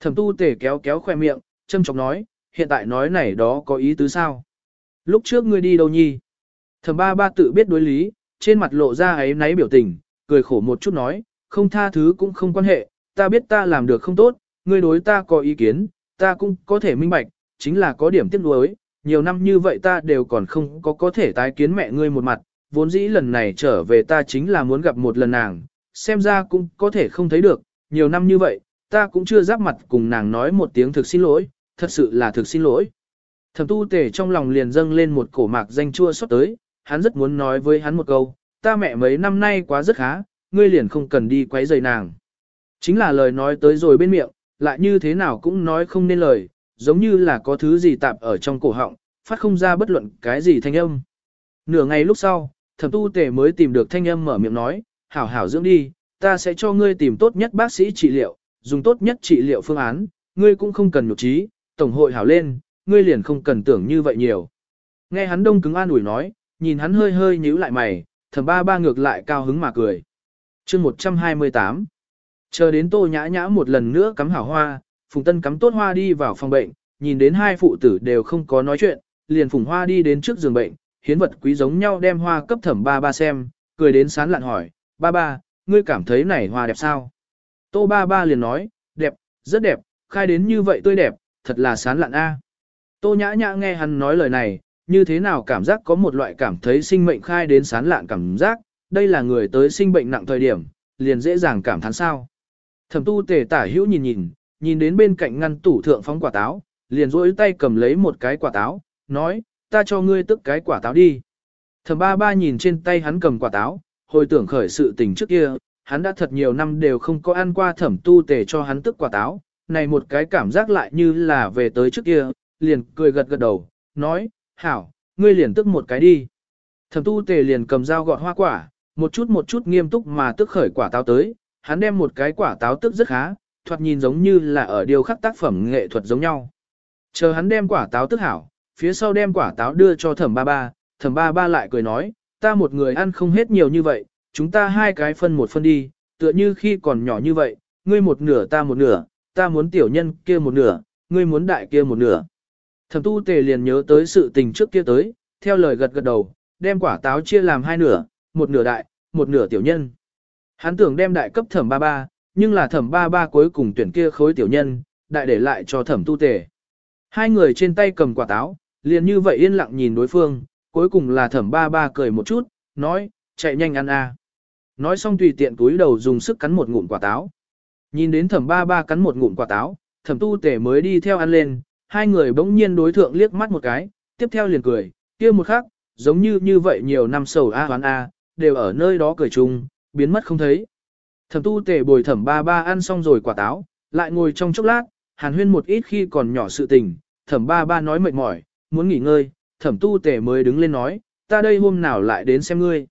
Thẩm tu tể kéo kéo khoe miệng, châm chọc nói, hiện tại nói này đó có ý tứ sao? Lúc trước ngươi đi đâu nhi? Thẩm ba ba tự biết đối lý, trên mặt lộ ra ấy náy biểu tình, cười khổ một chút nói, không tha thứ cũng không quan hệ, ta biết ta làm được không tốt, ngươi đối ta có ý kiến, ta cũng có thể minh bạch, chính là có điểm tiếc nuối, nhiều năm như vậy ta đều còn không có có thể tái kiến mẹ ngươi một mặt, vốn dĩ lần này trở về ta chính là muốn gặp một lần nàng, xem ra cũng có thể không thấy được, nhiều năm như vậy, ta cũng chưa giáp mặt cùng nàng nói một tiếng thực xin lỗi, thật sự là thực xin lỗi. Thẩm tu tể trong lòng liền dâng lên một cổ mạc danh chua xót tới, hắn rất muốn nói với hắn một câu, ta mẹ mấy năm nay quá rất khá, ngươi liền không cần đi quấy rầy nàng. Chính là lời nói tới rồi bên miệng, lại như thế nào cũng nói không nên lời, giống như là có thứ gì tạp ở trong cổ họng, phát không ra bất luận cái gì thanh âm. Nửa ngày lúc sau, thẩm tu tề mới tìm được thanh âm mở miệng nói, hảo hảo dưỡng đi, ta sẽ cho ngươi tìm tốt nhất bác sĩ trị liệu, dùng tốt nhất trị liệu phương án, ngươi cũng không cần nhục trí, tổng hội hảo lên, ngươi liền không cần tưởng như vậy nhiều. Nghe hắn đông cứng an ủi nói, nhìn hắn hơi hơi nhíu lại mày, thẩm ba ba ngược lại cao hứng mà cười chương 128 Chờ đến tô nhã nhã một lần nữa cắm hảo hoa, Phùng Tân cắm tốt hoa đi vào phòng bệnh, nhìn đến hai phụ tử đều không có nói chuyện, liền Phùng Hoa đi đến trước giường bệnh, hiến vật quý giống nhau đem hoa cấp thẩm ba ba xem, cười đến sán lạn hỏi, ba ba, ngươi cảm thấy này hoa đẹp sao? Tô ba ba liền nói, đẹp, rất đẹp, khai đến như vậy tươi đẹp, thật là sán lạn a. Tô nhã nhã nghe hắn nói lời này, như thế nào cảm giác có một loại cảm thấy sinh mệnh khai đến sán lạn cảm giác, đây là người tới sinh bệnh nặng thời điểm, liền dễ dàng cảm thán sao. Thẩm tu tề tả hữu nhìn nhìn, nhìn đến bên cạnh ngăn tủ thượng phóng quả táo, liền rỗi tay cầm lấy một cái quả táo, nói, ta cho ngươi tức cái quả táo đi. Thẩm ba ba nhìn trên tay hắn cầm quả táo, hồi tưởng khởi sự tình trước kia, hắn đã thật nhiều năm đều không có ăn qua thẩm tu tề cho hắn tức quả táo, này một cái cảm giác lại như là về tới trước kia, liền cười gật gật đầu, nói, hảo, ngươi liền tức một cái đi. Thẩm tu tề liền cầm dao gọt hoa quả, một chút một chút nghiêm túc mà tức khởi quả táo tới, hắn đem một cái quả táo tức rất khá, thoạt nhìn giống như là ở điều khắc tác phẩm nghệ thuật giống nhau. Chờ hắn đem quả táo tức hảo, phía sau đem quả táo đưa cho thẩm ba ba, thẩm ba ba lại cười nói, ta một người ăn không hết nhiều như vậy, chúng ta hai cái phân một phân đi, tựa như khi còn nhỏ như vậy, ngươi một nửa ta một nửa, ta muốn tiểu nhân kia một nửa, ngươi muốn đại kia một nửa. Thẩm tu tề liền nhớ tới sự tình trước kia tới, theo lời gật gật đầu, đem quả táo chia làm hai nửa, một nửa đại, một nửa tiểu nhân. Hắn tưởng đem đại cấp thẩm ba ba, nhưng là thẩm ba ba cuối cùng tuyển kia khối tiểu nhân, đại để lại cho thẩm tu tề. Hai người trên tay cầm quả táo, liền như vậy yên lặng nhìn đối phương, cuối cùng là thẩm ba ba cười một chút, nói, chạy nhanh ăn a. Nói xong tùy tiện túi đầu dùng sức cắn một ngụm quả táo. Nhìn đến thẩm ba ba cắn một ngụm quả táo, thẩm tu tề mới đi theo ăn lên, hai người bỗng nhiên đối thượng liếc mắt một cái, tiếp theo liền cười, kia một khắc, giống như như vậy nhiều năm sầu a hoán a, đều ở nơi đó cười chung, biến mất không thấy. Thẩm tu tề bồi thẩm ba ba ăn xong rồi quả táo, lại ngồi trong chốc lát, hàn huyên một ít khi còn nhỏ sự tình, thẩm ba ba nói mệt mỏi, muốn nghỉ ngơi, thẩm tu tề mới đứng lên nói, ta đây hôm nào lại đến xem ngươi.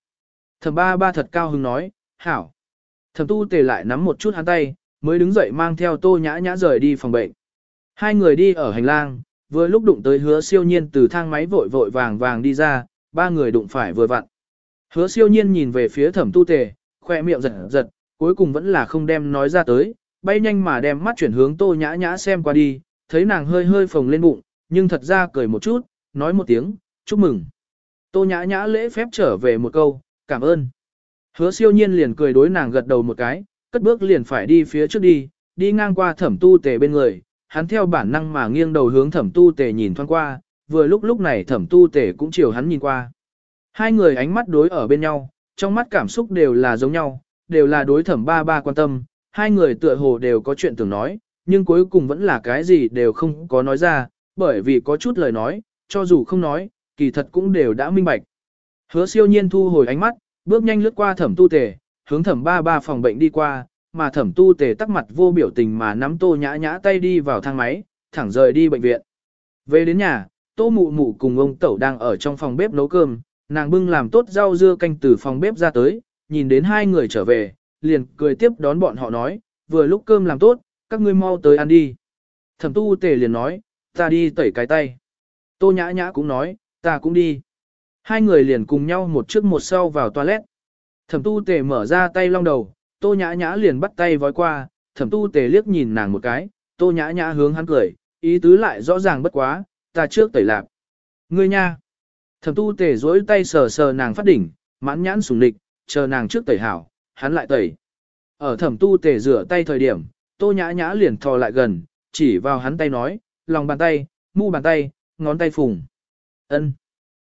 Thẩm ba ba thật cao hứng nói, hảo. Thẩm tu tề lại nắm một chút hắn tay, mới đứng dậy mang theo tô nhã nhã rời đi phòng bệnh. Hai người đi ở hành lang, vừa lúc đụng tới hứa siêu nhiên từ thang máy vội vội vàng vàng đi ra, ba người đụng phải vừa vặn. Hứa siêu nhiên nhìn về phía thẩm tu tề, khoe miệng giật giật, cuối cùng vẫn là không đem nói ra tới, bay nhanh mà đem mắt chuyển hướng tô nhã nhã xem qua đi, thấy nàng hơi hơi phồng lên bụng, nhưng thật ra cười một chút, nói một tiếng, chúc mừng. Tô nhã nhã lễ phép trở về một câu, cảm ơn. Hứa siêu nhiên liền cười đối nàng gật đầu một cái, cất bước liền phải đi phía trước đi, đi ngang qua thẩm tu tề bên người, hắn theo bản năng mà nghiêng đầu hướng thẩm tu tề nhìn thoáng qua, vừa lúc lúc này thẩm tu tề cũng chiều hắn nhìn qua. Hai người ánh mắt đối ở bên nhau, trong mắt cảm xúc đều là giống nhau, đều là đối thẩm ba ba quan tâm, hai người tựa hồ đều có chuyện tưởng nói, nhưng cuối cùng vẫn là cái gì đều không có nói ra, bởi vì có chút lời nói, cho dù không nói, kỳ thật cũng đều đã minh bạch. Hứa siêu nhiên thu hồi ánh mắt, bước nhanh lướt qua thẩm tu tề, hướng thẩm ba ba phòng bệnh đi qua, mà thẩm tu tề tắc mặt vô biểu tình mà nắm tô nhã nhã tay đi vào thang máy, thẳng rời đi bệnh viện. Về đến nhà, tô mụ mụ cùng ông tẩu đang ở trong phòng bếp nấu cơm, nàng bưng làm tốt rau dưa canh từ phòng bếp ra tới, nhìn đến hai người trở về, liền cười tiếp đón bọn họ nói, vừa lúc cơm làm tốt, các ngươi mau tới ăn đi. Thẩm tu tề liền nói, ta đi tẩy cái tay. Tô nhã nhã cũng nói, ta cũng đi. Hai người liền cùng nhau một trước một sau vào toilet. Thẩm tu tề mở ra tay long đầu, tô nhã nhã liền bắt tay vói qua, thẩm tu tề liếc nhìn nàng một cái, tô nhã nhã hướng hắn cười, ý tứ lại rõ ràng bất quá, ta trước tẩy lạp. Ngươi nha. Thẩm tu tề duỗi tay sờ sờ nàng phát đỉnh, mãn nhãn sùng địch, chờ nàng trước tẩy hảo, hắn lại tẩy. Ở thẩm tu tề rửa tay thời điểm, tô nhã nhã liền thò lại gần, chỉ vào hắn tay nói, lòng bàn tay, mu bàn tay, ngón tay phùng. ân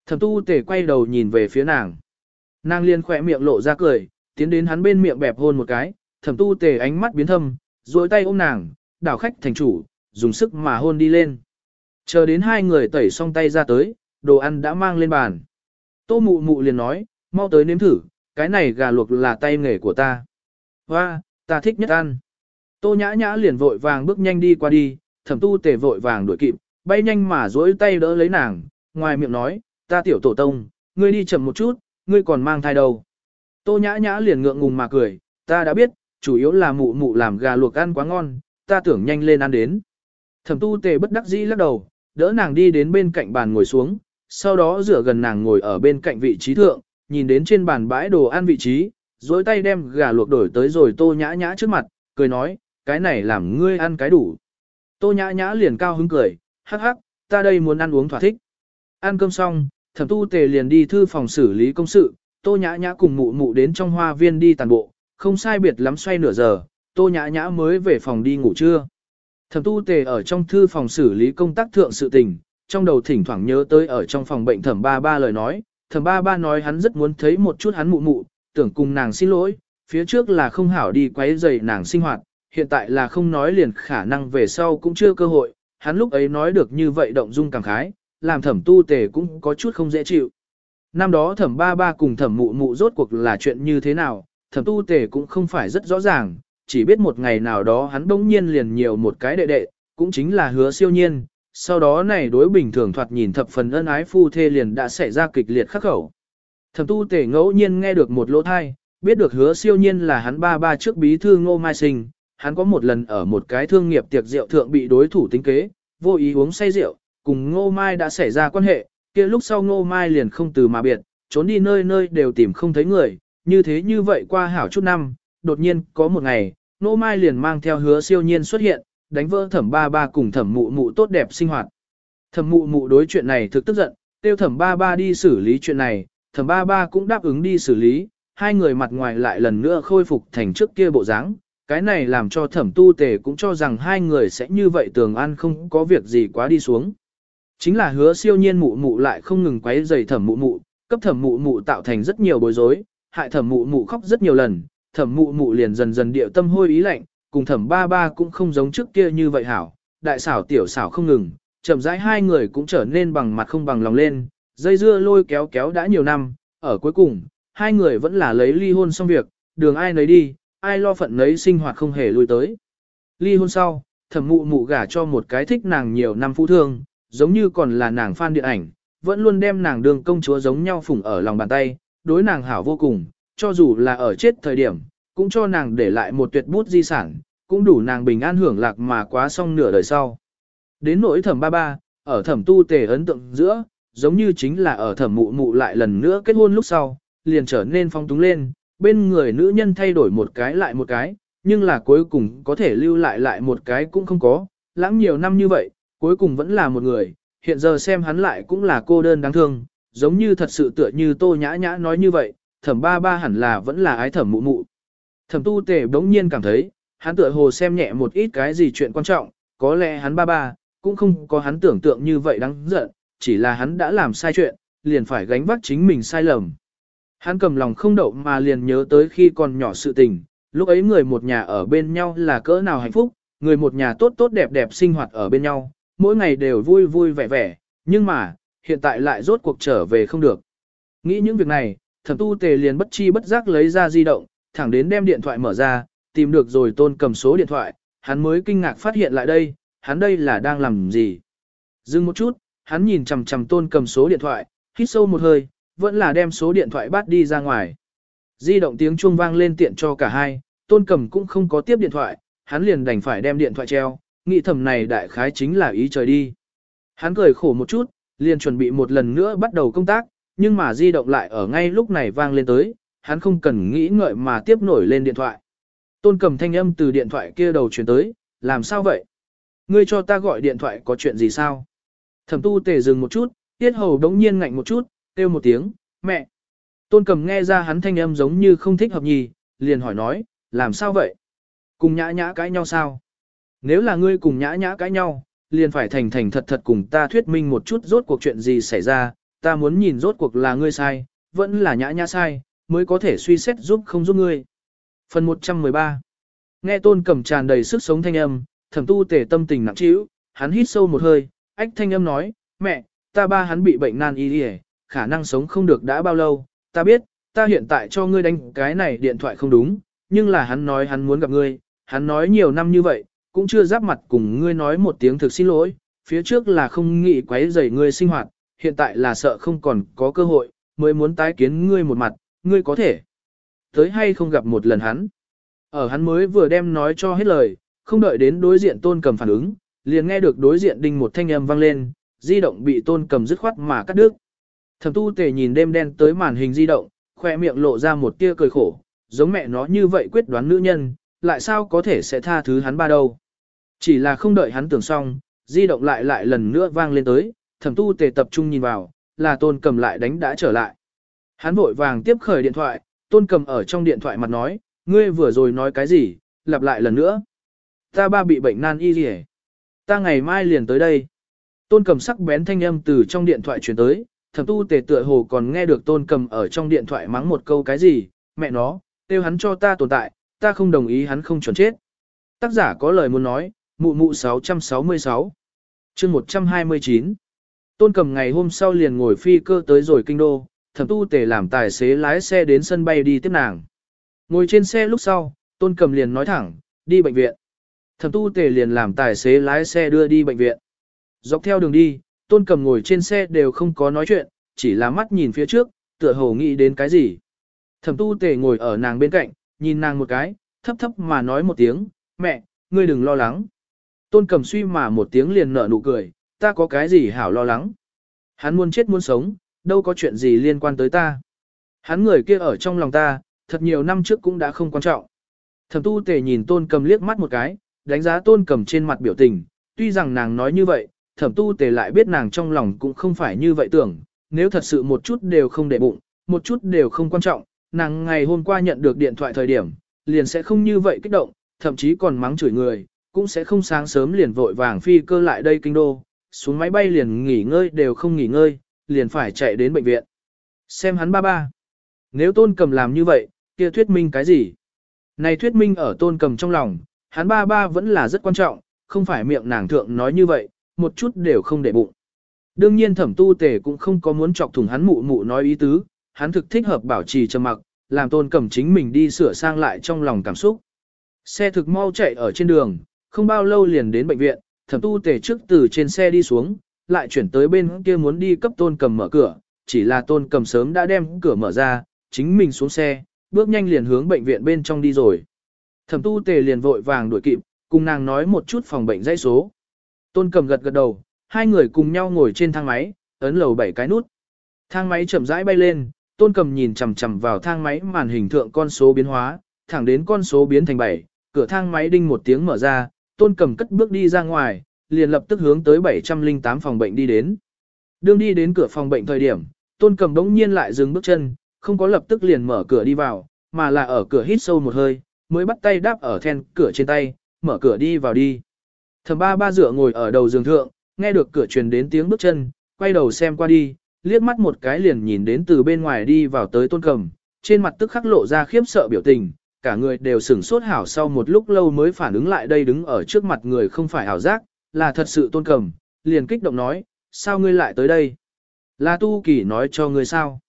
Thẩm tu tề quay đầu nhìn về phía nàng. Nàng liền khỏe miệng lộ ra cười, tiến đến hắn bên miệng bẹp hôn một cái, thẩm tu tề ánh mắt biến thâm, duỗi tay ôm nàng, đảo khách thành chủ, dùng sức mà hôn đi lên. Chờ đến hai người tẩy xong tay ra tới, đồ ăn đã mang lên bàn. Tô mụ mụ liền nói, mau tới nếm thử, cái này gà luộc là tay nghề của ta. Hoa, ta thích nhất ăn. Tô nhã nhã liền vội vàng bước nhanh đi qua đi, thẩm tu tề vội vàng đuổi kịp, bay nhanh mà duỗi tay đỡ lấy nàng, ngoài miệng nói, ta tiểu tổ tông, ngươi đi chậm một chút, ngươi còn mang thai đâu. Tô nhã nhã liền ngượng ngùng mà cười, ta đã biết, chủ yếu là mụ mụ làm gà luộc ăn quá ngon, ta tưởng nhanh lên ăn đến. Thẩm tu tề bất đắc dĩ lắc đầu, đỡ nàng đi đến bên cạnh bàn ngồi xuống, sau đó rửa gần nàng ngồi ở bên cạnh vị trí thượng, nhìn đến trên bàn bãi đồ ăn vị trí, dối tay đem gà luộc đổi tới rồi tô nhã nhã trước mặt, cười nói, cái này làm ngươi ăn cái đủ. Tô nhã nhã liền cao hứng cười, hắc hắc, ta đây muốn ăn uống thỏa thích. Ăn cơm xong, thẩm tu tề liền đi thư phòng xử lý công sự, tô nhã nhã cùng mụ mụ đến trong hoa viên đi tàn bộ, không sai biệt lắm xoay nửa giờ, tô nhã nhã mới về phòng đi ngủ trưa. Thẩm tu tề ở trong thư phòng xử lý công tác thượng sự tình, trong đầu thỉnh thoảng nhớ tới ở trong phòng bệnh thẩm ba ba lời nói, thẩm ba ba nói hắn rất muốn thấy một chút hắn mụ mụ, tưởng cùng nàng xin lỗi, phía trước là không hảo đi quấy rầy nàng sinh hoạt, hiện tại là không nói liền khả năng về sau cũng chưa cơ hội, hắn lúc ấy nói được như vậy động dung cảm khái, làm thẩm tu tề cũng có chút không dễ chịu. Năm đó thẩm ba ba cùng thẩm mụ mụ rốt cuộc là chuyện như thế nào, thẩm tu tề cũng không phải rất rõ ràng, chỉ biết một ngày nào đó hắn bỗng nhiên liền nhiều một cái đệ đệ, cũng chính là hứa siêu nhiên, sau đó này đối bình thường thoạt nhìn thập phần ân ái phu thê liền đã xảy ra kịch liệt khắc khẩu. Thẩm tu tể ngẫu nhiên nghe được một lỗ thai, biết được hứa siêu nhiên là hắn ba ba trước bí thư ngô mai sinh, hắn có một lần ở một cái thương nghiệp tiệc rượu thượng bị đối thủ tính kế, vô ý uống say rượu, cùng ngô mai đã xảy ra quan hệ, kia lúc sau ngô mai liền không từ mà biệt, trốn đi nơi nơi đều tìm không thấy người, như thế như vậy qua hảo chút năm, đột nhiên có một ngày, ngô mai liền mang theo hứa siêu nhiên xuất hiện, đánh vỡ thẩm ba ba cùng thẩm mụ mụ tốt đẹp sinh hoạt. Thẩm mụ mụ đối chuyện này thực tức giận, tiêu thẩm ba ba đi xử lý chuyện này, thẩm ba ba cũng đáp ứng đi xử lý, hai người mặt ngoài lại lần nữa khôi phục thành trước kia bộ dáng. Cái này làm cho thẩm tu tề cũng cho rằng hai người sẽ như vậy tường ăn không có việc gì quá đi xuống. Chính là hứa siêu nhiên mụ mụ lại không ngừng quấy rầy thẩm mụ mụ, cấp thẩm mụ mụ tạo thành rất nhiều bối rối, hại thẩm mụ mụ khóc rất nhiều lần, thẩm mụ mụ liền dần dần điệu tâm hôi ý lạnh, cùng thẩm ba ba cũng không giống trước kia như vậy hảo, đại xảo tiểu xảo không ngừng, chậm rãi hai người cũng trở nên bằng mặt không bằng lòng lên, dây dưa lôi kéo kéo đã nhiều năm, ở cuối cùng, hai người vẫn là lấy ly hôn xong việc, đường ai nấy đi, ai lo phận nấy sinh hoạt không hề lui tới. Ly hôn sau, thẩm mụ mụ gả cho một cái thích nàng nhiều năm phú thương, giống như còn là nàng fan điện ảnh, vẫn luôn đem nàng đường công chúa giống nhau phủng ở lòng bàn tay, đối nàng hảo vô cùng, cho dù là ở chết thời điểm, cũng cho nàng để lại một tuyệt bút di sản, cũng đủ nàng bình an hưởng lạc mà quá xong nửa đời sau. Đến nỗi thẩm ba ba, ở thẩm tu tề ấn tượng giữa, giống như chính là ở thẩm mụ mụ lại lần nữa kết hôn lúc sau, liền trở nên phong túng lên, bên người nữ nhân thay đổi một cái lại một cái, nhưng là cuối cùng có thể lưu lại lại một cái cũng không có, lãng nhiều năm như vậy, cuối cùng vẫn là một người, hiện giờ xem hắn lại cũng là cô đơn đáng thương, giống như thật sự tựa như tô nhã nhã nói như vậy, thẩm ba ba hẳn là vẫn là ái thẩm mụ mụ. Thẩm tu tề đống nhiên cảm thấy, hắn tựa hồ xem nhẹ một ít cái gì chuyện quan trọng, có lẽ hắn ba ba, cũng không có hắn tưởng tượng như vậy đáng giận, chỉ là hắn đã làm sai chuyện, liền phải gánh vác chính mình sai lầm. Hắn cầm lòng không đậu mà liền nhớ tới khi còn nhỏ sự tình, lúc ấy người một nhà ở bên nhau là cỡ nào hạnh phúc, người một nhà tốt tốt đẹp đẹp sinh hoạt ở bên nhau, mỗi ngày đều vui vui vẻ vẻ, nhưng mà, hiện tại lại rốt cuộc trở về không được. Nghĩ những việc này, thẩm tu tề liền bất chi bất giác lấy ra di động, thẳng đến đem điện thoại mở ra, tìm được rồi tôn cầm số điện thoại, hắn mới kinh ngạc phát hiện lại đây, hắn đây là đang làm gì. Dừng một chút, hắn nhìn chằm chằm tôn cầm số điện thoại, hít sâu một hơi, vẫn là đem số điện thoại bắt đi ra ngoài. Di động tiếng chuông vang lên tiện cho cả hai, tôn cầm cũng không có tiếp điện thoại, hắn liền đành phải đem điện thoại treo, nghĩ thầm này đại khái chính là ý trời đi. Hắn cười khổ một chút, liền chuẩn bị một lần nữa bắt đầu công tác, nhưng mà di động lại ở ngay lúc này vang lên tới, hắn không cần nghĩ ngợi mà tiếp nổi lên điện thoại. Tôn cầm thanh âm từ điện thoại kia đầu chuyển tới, làm sao vậy? Ngươi cho ta gọi điện thoại có chuyện gì sao? Thẩm tu tề dừng một chút, tiết hầu đống nhiên ngạnh một chút, kêu một tiếng, mẹ. Tôn cầm nghe ra hắn thanh âm giống như không thích hợp nhì, liền hỏi nói, làm sao vậy? Cùng nhã nhã cãi nhau sao? Nếu là ngươi cùng nhã nhã cãi nhau, liền phải thành thành thật thật cùng ta thuyết minh một chút rốt cuộc chuyện gì xảy ra, ta muốn nhìn rốt cuộc là ngươi sai, vẫn là nhã nhã sai, mới có thể suy xét giúp không giúp ngươi. Phần 113 Nghe tôn cầm tràn đầy sức sống thanh âm, thẩm tu tể tâm tình nặng trĩu, hắn hít sâu một hơi, ách thanh âm nói, mẹ, ta ba hắn bị bệnh nan y đi khả năng sống không được đã bao lâu, ta biết, ta hiện tại cho ngươi đánh cái này điện thoại không đúng, nhưng là hắn nói hắn muốn gặp ngươi, hắn nói nhiều năm như vậy, cũng chưa giáp mặt cùng ngươi nói một tiếng thực xin lỗi, phía trước là không nghĩ quấy rầy ngươi sinh hoạt, hiện tại là sợ không còn có cơ hội, mới muốn tái kiến ngươi một mặt, ngươi có thể tới hay không gặp một lần hắn. Ở hắn mới vừa đem nói cho hết lời, không đợi đến đối diện tôn cầm phản ứng, liền nghe được đối diện đinh một thanh âm vang lên, di động bị tôn cầm dứt khoát mà cắt đứt. Thẩm tu tề nhìn đêm đen tới màn hình di động, khoe miệng lộ ra một tia cười khổ, giống mẹ nó như vậy quyết đoán nữ nhân, lại sao có thể sẽ tha thứ hắn ba đâu. Chỉ là không đợi hắn tưởng xong, di động lại lại lần nữa vang lên tới, thẩm tu tề tập trung nhìn vào, là tôn cầm lại đánh đã trở lại. Hắn vội vàng tiếp khởi điện thoại, tôn cầm ở trong điện thoại mặt nói, ngươi vừa rồi nói cái gì, lặp lại lần nữa. Ta ba bị bệnh nan y gì Ta ngày mai liền tới đây. Tôn cầm sắc bén thanh âm từ trong điện thoại truyền tới, thẩm tu tề tựa hồ còn nghe được tôn cầm ở trong điện thoại mắng một câu cái gì, mẹ nó, tiêu hắn cho ta tồn tại, ta không đồng ý hắn không chuẩn chết. Tác giả có lời muốn nói, mụ mụ 666, chương 129. Tôn cầm ngày hôm sau liền ngồi phi cơ tới rồi kinh đô, thẩm tu tề làm tài xế lái xe đến sân bay đi tiếp nàng. Ngồi trên xe lúc sau, tôn cầm liền nói thẳng, đi bệnh viện. Thẩm tu tề liền làm tài xế lái xe đưa đi bệnh viện. Dọc theo đường đi, tôn cầm ngồi trên xe đều không có nói chuyện, chỉ là mắt nhìn phía trước, tựa hồ nghĩ đến cái gì. Thẩm tu tề ngồi ở nàng bên cạnh, nhìn nàng một cái, thấp thấp mà nói một tiếng, mẹ, ngươi đừng lo lắng. Tôn cầm suy mà một tiếng liền nở nụ cười, ta có cái gì hảo lo lắng. Hắn muốn chết muốn sống, đâu có chuyện gì liên quan tới ta. Hắn người kia ở trong lòng ta, thật nhiều năm trước cũng đã không quan trọng. Thẩm tu tề nhìn tôn cầm liếc mắt một cái, đánh giá tôn cầm trên mặt biểu tình, tuy rằng nàng nói như vậy, thẩm tu tề lại biết nàng trong lòng cũng không phải như vậy tưởng, nếu thật sự một chút đều không để bụng, một chút đều không quan trọng, nàng ngày hôm qua nhận được điện thoại thời điểm, liền sẽ không như vậy kích động, thậm chí còn mắng chửi người, cũng sẽ không sáng sớm liền vội vàng phi cơ lại đây kinh đô, xuống máy bay liền nghỉ ngơi đều không nghỉ ngơi, liền phải chạy đến bệnh viện. Xem hắn ba ba. Nếu tôn cầm làm như vậy, kia thuyết minh cái gì? Này thuyết minh ở tôn cầm trong lòng, hắn ba ba vẫn là rất quan trọng, không phải miệng nàng thượng nói như vậy, một chút đều không để bụng. Đương nhiên thẩm tu tề cũng không có muốn chọc thủng hắn mụ mụ nói ý tứ, hắn thực thích hợp bảo trì trầm mặc, làm tôn cầm chính mình đi sửa sang lại trong lòng cảm xúc. Xe thực mau chạy ở trên đường, không bao lâu liền đến bệnh viện, thẩm tu tề trước từ trên xe đi xuống, lại chuyển tới bên kia muốn đi cấp tôn cầm mở cửa, chỉ là tôn cầm sớm đã đem cửa mở ra, chính mình xuống xe, bước nhanh liền hướng bệnh viện bên trong đi rồi. Thẩm tu tề liền vội vàng đuổi kịp, cùng nàng nói một chút phòng bệnh dãy số. Tôn cầm gật gật đầu, hai người cùng nhau ngồi trên thang máy, ấn lầu bảy cái nút. Thang máy chậm rãi bay lên, tôn cầm nhìn chằm chằm vào thang máy màn hình thượng con số biến hóa, thẳng đến con số biến thành 7, cửa thang máy đinh một tiếng mở ra, tôn cầm cất bước đi ra ngoài, liền lập tức hướng tới 708 phòng bệnh đi đến. Đương đi đến cửa phòng bệnh thời điểm, tôn cầm đống nhiên lại dừng bước chân, không có lập tức liền mở cửa đi vào, mà là ở cửa hít sâu một hơi, mới bắt tay đáp ở then cửa trên tay, mở cửa đi vào đi. Thẩm ba ba dựa ngồi ở đầu giường thượng, nghe được cửa truyền đến tiếng bước chân, quay đầu xem qua đi, liếc mắt một cái liền nhìn đến từ bên ngoài đi vào tới tôn cầm, trên mặt tức khắc lộ ra khiếp sợ biểu tình, cả người đều sửng sốt hảo sau một lúc lâu mới phản ứng lại đây đứng ở trước mặt người không phải hảo giác, là thật sự tôn cầm, liền kích động nói, sao ngươi lại tới đây? Là tu kỳ nói cho ngươi sao?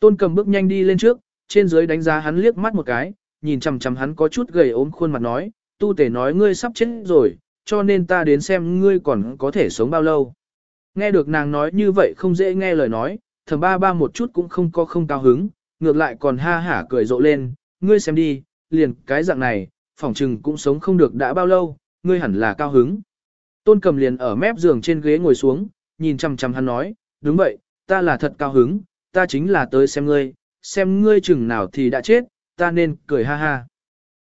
Tôn cầm bước nhanh đi lên trước, trên dưới đánh giá hắn liếc mắt một cái, nhìn chằm chằm hắn có chút gầy ốm khuôn mặt nói, tu tể nói ngươi sắp chết rồi, cho nên ta đến xem ngươi còn có thể sống bao lâu. Nghe được nàng nói như vậy không dễ nghe lời nói, thầm ba ba một chút cũng không có không cao hứng, ngược lại còn ha hả cười rộ lên, ngươi xem đi, liền cái dạng này, phỏng trừng cũng sống không được đã bao lâu, ngươi hẳn là cao hứng. Tôn cầm liền ở mép giường trên ghế ngồi xuống, nhìn chằm chằm hắn nói, đúng vậy, ta là thật cao hứng, ta chính là tới xem ngươi, xem ngươi chừng nào thì đã chết, ta nên cười ha ha.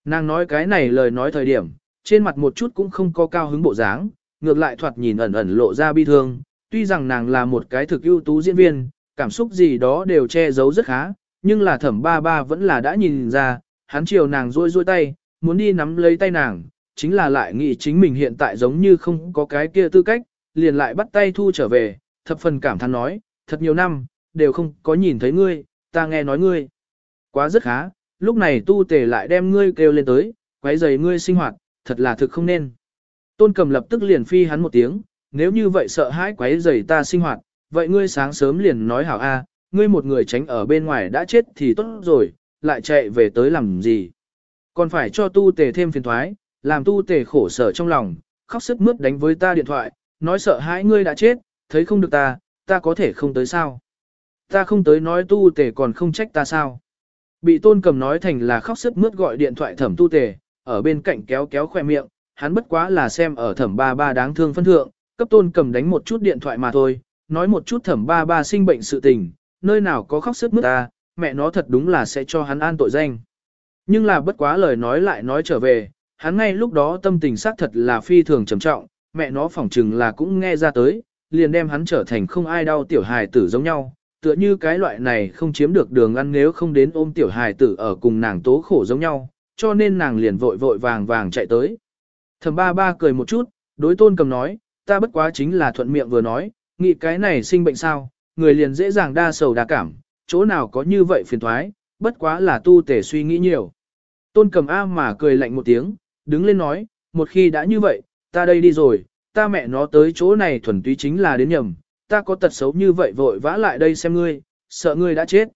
Nàng nói cái này lời nói thời điểm, trên mặt một chút cũng không có cao hứng bộ dáng, ngược lại thoạt nhìn ẩn ẩn lộ ra bi thương, tuy rằng nàng là một cái thực ưu tú diễn viên, cảm xúc gì đó đều che giấu rất khá, nhưng là thẩm ba ba vẫn là đã nhìn ra, hắn chiều nàng rôi rôi tay, muốn đi nắm lấy tay nàng, chính là lại nghĩ chính mình hiện tại giống như không có cái kia tư cách, liền lại bắt tay thu trở về, thập phần cảm thán nói, thật nhiều năm, đều không có nhìn thấy ngươi, ta nghe nói ngươi. Quá rất khá, lúc này tu tề lại đem ngươi kêu lên tới, quấy rầy ngươi sinh hoạt, thật là thực không nên. Tôn cầm lập tức liền phi hắn một tiếng, nếu như vậy sợ hãi quấy rầy ta sinh hoạt, vậy ngươi sáng sớm liền nói hảo a, ngươi một người tránh ở bên ngoài đã chết thì tốt rồi, lại chạy về tới làm gì. Còn phải cho tu tề thêm phiền thoái, làm tu tề khổ sở trong lòng, khóc sức mướt đánh với ta điện thoại, nói sợ hãi ngươi đã chết, thấy không được ta, ta có thể không tới sao. Ta không tới nói tu tề còn không trách ta sao. Bị tôn cầm nói thành là khóc sức mướt gọi điện thoại thẩm tu tề, ở bên cạnh kéo kéo khoe miệng, hắn bất quá là xem ở thẩm ba ba đáng thương phân thượng, cấp tôn cầm đánh một chút điện thoại mà thôi, nói một chút thẩm ba ba sinh bệnh sự tình, nơi nào có khóc sức mướt ta, mẹ nó thật đúng là sẽ cho hắn an tội danh. Nhưng là bất quá lời nói lại nói trở về, hắn ngay lúc đó tâm tình xác thật là phi thường trầm trọng, mẹ nó phỏng chừng là cũng nghe ra tới, liền đem hắn trở thành không ai đau tiểu hài tử giống nhau, tựa như cái loại này không chiếm được đường ăn nếu không đến ôm tiểu hài tử ở cùng nàng tố khổ giống nhau, cho nên nàng liền vội vội vàng vàng chạy tới. thầm ba ba cười một chút, đối tôn cầm nói, ta bất quá chính là thuận miệng vừa nói, nghĩ cái này sinh bệnh sao, người liền dễ dàng đa sầu đa cảm, chỗ nào có như vậy phiền thoái, bất quá là tu tể suy nghĩ nhiều. Tôn cầm A mà cười lạnh một tiếng, đứng lên nói, một khi đã như vậy, ta đây đi rồi, ta mẹ nó tới chỗ này thuần túy chính là đến nhầm, ta có tật xấu như vậy vội vã lại đây xem ngươi, sợ ngươi đã chết.